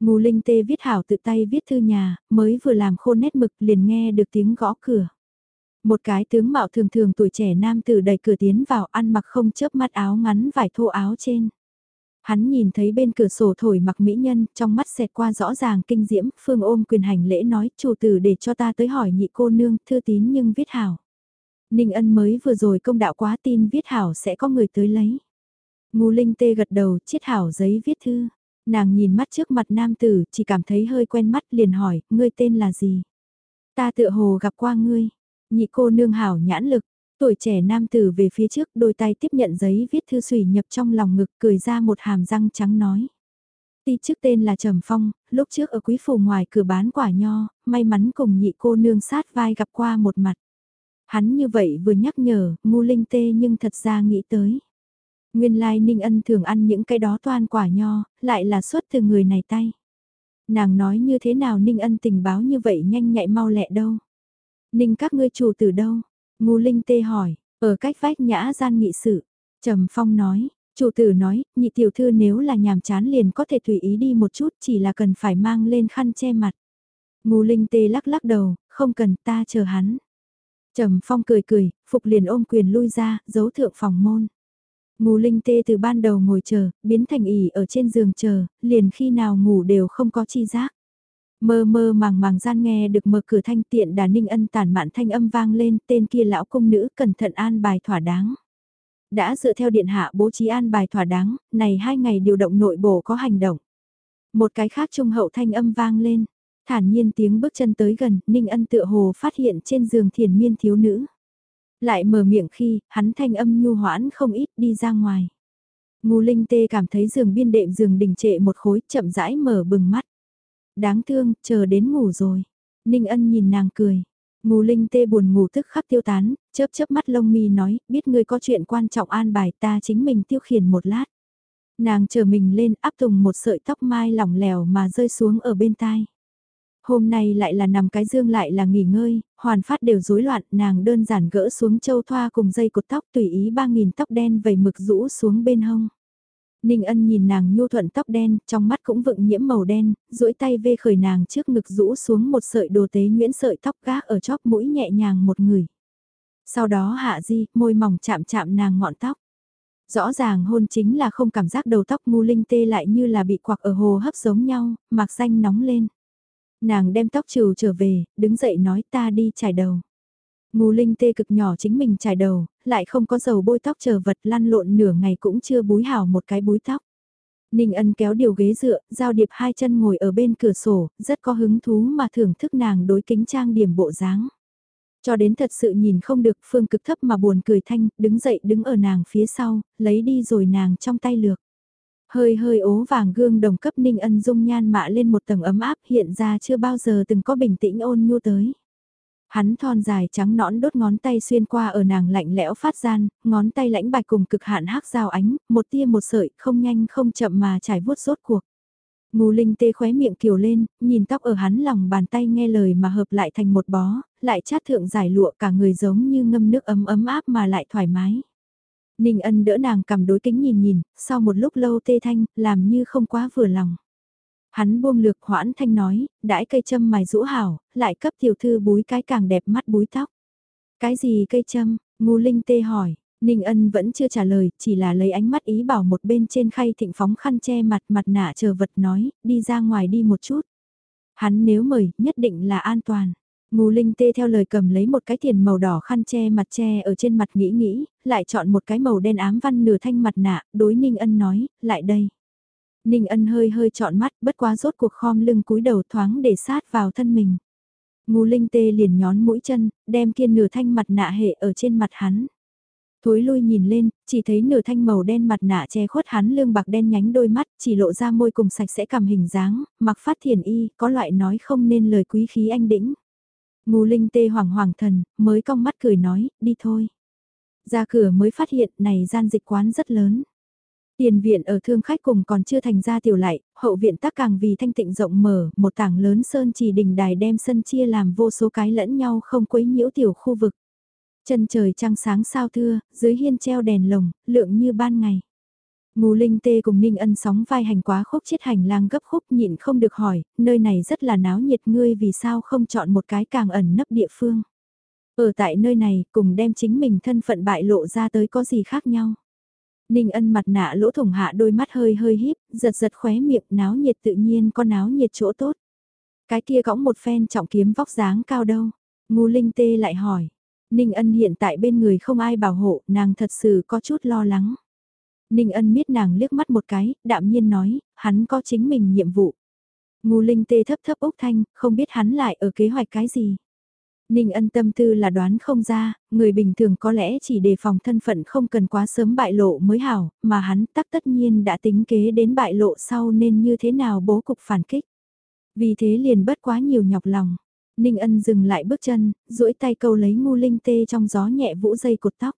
Ngù Linh Tê viết hảo tự tay viết thư nhà, mới vừa làm khô nét mực liền nghe được tiếng gõ cửa. Một cái tướng mạo thường thường tuổi trẻ nam tử đẩy cửa tiến vào ăn mặc không chớp mắt áo ngắn vải thô áo trên. Hắn nhìn thấy bên cửa sổ thổi mặc mỹ nhân, trong mắt xẹt qua rõ ràng kinh diễm, phương ôm quyền hành lễ nói, chủ tử để cho ta tới hỏi nhị cô nương, thư tín nhưng viết hảo. Ninh ân mới vừa rồi công đạo quá tin viết hảo sẽ có người tới lấy. Ngô Linh tê gật đầu, chiết hảo giấy viết thư. Nàng nhìn mắt trước mặt nam tử, chỉ cảm thấy hơi quen mắt liền hỏi, ngươi tên là gì? Ta tựa hồ gặp qua ngươi. Nhị cô nương hảo nhãn lực, tuổi trẻ nam tử về phía trước đôi tay tiếp nhận giấy viết thư sủy nhập trong lòng ngực cười ra một hàm răng trắng nói. Ti trước tên là Trầm Phong, lúc trước ở quý phủ ngoài cửa bán quả nho, may mắn cùng nhị cô nương sát vai gặp qua một mặt. Hắn như vậy vừa nhắc nhở, ngu linh tê nhưng thật ra nghĩ tới. Nguyên lai Ninh Ân thường ăn những cái đó toan quả nho, lại là xuất từ người này tay. Nàng nói như thế nào Ninh Ân tình báo như vậy nhanh nhạy mau lẹ đâu. Ninh các ngươi chủ từ đâu? Ngu Linh tê hỏi, ở cách vách nhã gian nghị sự. Trầm Phong nói, chủ tử nói, nhị tiểu thư nếu là nhàm chán liền có thể tùy ý đi một chút chỉ là cần phải mang lên khăn che mặt. Ngu Linh tê lắc lắc đầu, không cần ta chờ hắn. Trầm Phong cười cười, Phục liền ôm quyền lui ra, giấu thượng phòng môn. Ngủ linh tê từ ban đầu ngồi chờ, biến thành ỉ ở trên giường chờ, liền khi nào ngủ đều không có chi giác. Mơ mơ màng màng gian nghe được mở cửa thanh tiện đà ninh ân tản mạn thanh âm vang lên tên kia lão công nữ cẩn thận an bài thỏa đáng. Đã dựa theo điện hạ bố trí an bài thỏa đáng, này hai ngày điều động nội bộ có hành động. Một cái khác trung hậu thanh âm vang lên, thản nhiên tiếng bước chân tới gần, ninh ân tựa hồ phát hiện trên giường thiền miên thiếu nữ. Lại mở miệng khi, hắn thanh âm nhu hoãn không ít đi ra ngoài. Ngô Linh Tê cảm thấy giường biên đệm giường đình trệ một khối chậm rãi mở bừng mắt. Đáng thương, chờ đến ngủ rồi. Ninh ân nhìn nàng cười. Ngô Linh Tê buồn ngủ tức khắc tiêu tán, chớp chớp mắt lông mi nói, biết ngươi có chuyện quan trọng an bài ta chính mình tiêu khiển một lát. Nàng chờ mình lên áp tùng một sợi tóc mai lỏng lẻo mà rơi xuống ở bên tai. Hôm nay lại là nằm cái dương lại là nghỉ ngơi, hoàn phát đều rối loạn, nàng đơn giản gỡ xuống châu thoa cùng dây cột tóc tùy ý ba nghìn tóc đen vầy mực rũ xuống bên hông. Ninh ân nhìn nàng nhu thuận tóc đen, trong mắt cũng vựng nhiễm màu đen, duỗi tay vê khởi nàng trước ngực rũ xuống một sợi đồ tế nhuyễn sợi tóc gác ở chóp mũi nhẹ nhàng một người. Sau đó hạ di, môi mỏng chạm chạm nàng ngọn tóc. Rõ ràng hôn chính là không cảm giác đầu tóc ngu linh tê lại như là bị quặc ở hồ hấp giống nhau, mạc xanh nóng lên. Nàng đem tóc trừ trở về, đứng dậy nói ta đi trải đầu. Ngô Linh tê cực nhỏ chính mình trải đầu, lại không có dầu bôi tóc chờ vật lăn lộn nửa ngày cũng chưa búi hảo một cái búi tóc. Ninh ân kéo điều ghế dựa, giao điệp hai chân ngồi ở bên cửa sổ, rất có hứng thú mà thưởng thức nàng đối kính trang điểm bộ dáng. Cho đến thật sự nhìn không được phương cực thấp mà buồn cười thanh, đứng dậy đứng ở nàng phía sau, lấy đi rồi nàng trong tay lược. Hơi hơi ố vàng gương đồng cấp ninh ân dung nhan mạ lên một tầng ấm áp hiện ra chưa bao giờ từng có bình tĩnh ôn nhu tới. Hắn thon dài trắng nõn đốt ngón tay xuyên qua ở nàng lạnh lẽo phát gian, ngón tay lãnh bạch cùng cực hạn hắc dao ánh, một tia một sợi, không nhanh không chậm mà trải vuốt rốt cuộc. Ngô Linh tê khóe miệng kiều lên, nhìn tóc ở hắn lòng bàn tay nghe lời mà hợp lại thành một bó, lại chát thượng giải lụa cả người giống như ngâm nước ấm ấm áp mà lại thoải mái. Ninh ân đỡ nàng cầm đối kính nhìn nhìn, sau một lúc lâu tê thanh, làm như không quá vừa lòng. Hắn buông lược hoãn thanh nói, đãi cây châm mài rũ hảo, lại cấp tiểu thư búi cái càng đẹp mắt búi tóc. Cái gì cây châm, ngu linh tê hỏi, Ninh ân vẫn chưa trả lời, chỉ là lấy ánh mắt ý bảo một bên trên khay thịnh phóng khăn che mặt mặt nạ chờ vật nói, đi ra ngoài đi một chút. Hắn nếu mời, nhất định là an toàn. Ngô Linh Tê theo lời cầm lấy một cái tiền màu đỏ khăn che mặt che ở trên mặt nghĩ nghĩ, lại chọn một cái màu đen ám văn nửa thanh mặt nạ, đối Ninh Ân nói, lại đây. Ninh Ân hơi hơi trọn mắt, bất quá rốt cuộc khom lưng cúi đầu thoáng để sát vào thân mình. Ngô Linh Tê liền nhón mũi chân, đem kia nửa thanh mặt nạ hệ ở trên mặt hắn. Thối lui nhìn lên, chỉ thấy nửa thanh màu đen mặt nạ che khuất hắn lương bạc đen nhánh đôi mắt, chỉ lộ ra môi cùng sạch sẽ cầm hình dáng, mặc phát thiền y, có loại nói không nên lời quý khí anh đĩnh. Ngô linh tê hoàng hoàng thần, mới cong mắt cười nói, đi thôi. Ra cửa mới phát hiện này gian dịch quán rất lớn. Tiền viện ở thương khách cùng còn chưa thành ra tiểu lại, hậu viện tắc càng vì thanh tịnh rộng mở, một tảng lớn sơn trì đình đài đem sân chia làm vô số cái lẫn nhau không quấy nhiễu tiểu khu vực. Chân trời trăng sáng sao thưa, dưới hiên treo đèn lồng, lượng như ban ngày. Ngô Linh Tê cùng Ninh Ân sóng vai hành quá khúc chết hành lang gấp khúc nhịn không được hỏi, nơi này rất là náo nhiệt ngươi vì sao không chọn một cái càng ẩn nấp địa phương. Ở tại nơi này cùng đem chính mình thân phận bại lộ ra tới có gì khác nhau. Ninh ân mặt nạ lỗ thủng hạ đôi mắt hơi hơi híp, giật giật khóe miệng náo nhiệt tự nhiên có náo nhiệt chỗ tốt. Cái kia gõng một phen trọng kiếm vóc dáng cao đâu. Ngu Linh Tê lại hỏi. Ninh ân hiện tại bên người không ai bảo hộ, nàng thật sự có chút lo lắng. Ninh ân miết nàng liếc mắt một cái, đạm nhiên nói, hắn có chính mình nhiệm vụ. Ngu Linh Tê thấp thấp Úc Thanh, không biết hắn lại ở kế hoạch cái gì. Ninh ân tâm tư là đoán không ra, người bình thường có lẽ chỉ đề phòng thân phận không cần quá sớm bại lộ mới hảo, mà hắn tắc tất nhiên đã tính kế đến bại lộ sau nên như thế nào bố cục phản kích. Vì thế liền bất quá nhiều nhọc lòng. Ninh ân dừng lại bước chân, duỗi tay câu lấy ngu linh tê trong gió nhẹ vũ dây cột tóc.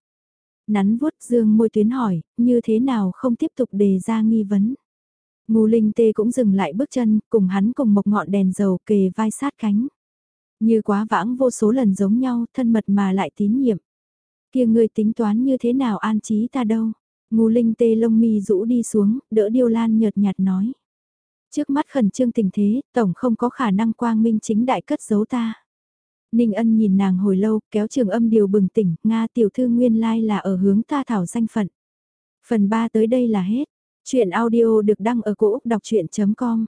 Nắn vuốt dương môi tuyến hỏi, như thế nào không tiếp tục đề ra nghi vấn. Ngu linh tê cũng dừng lại bước chân, cùng hắn cùng một ngọn đèn dầu kề vai sát cánh. Như quá vãng vô số lần giống nhau, thân mật mà lại tín nhiệm. kia ngươi tính toán như thế nào an trí ta đâu. Ngô linh tê lông mi rũ đi xuống, đỡ điêu lan nhợt nhạt nói. Trước mắt khẩn trương tình thế, tổng không có khả năng quang minh chính đại cất giấu ta. Ninh ân nhìn nàng hồi lâu, kéo trường âm điều bừng tỉnh, Nga tiểu thư nguyên lai là ở hướng ta thảo danh phận. Phần 3 tới đây là hết. Chuyện audio được đăng ở cổ Úc đọc chuyện.com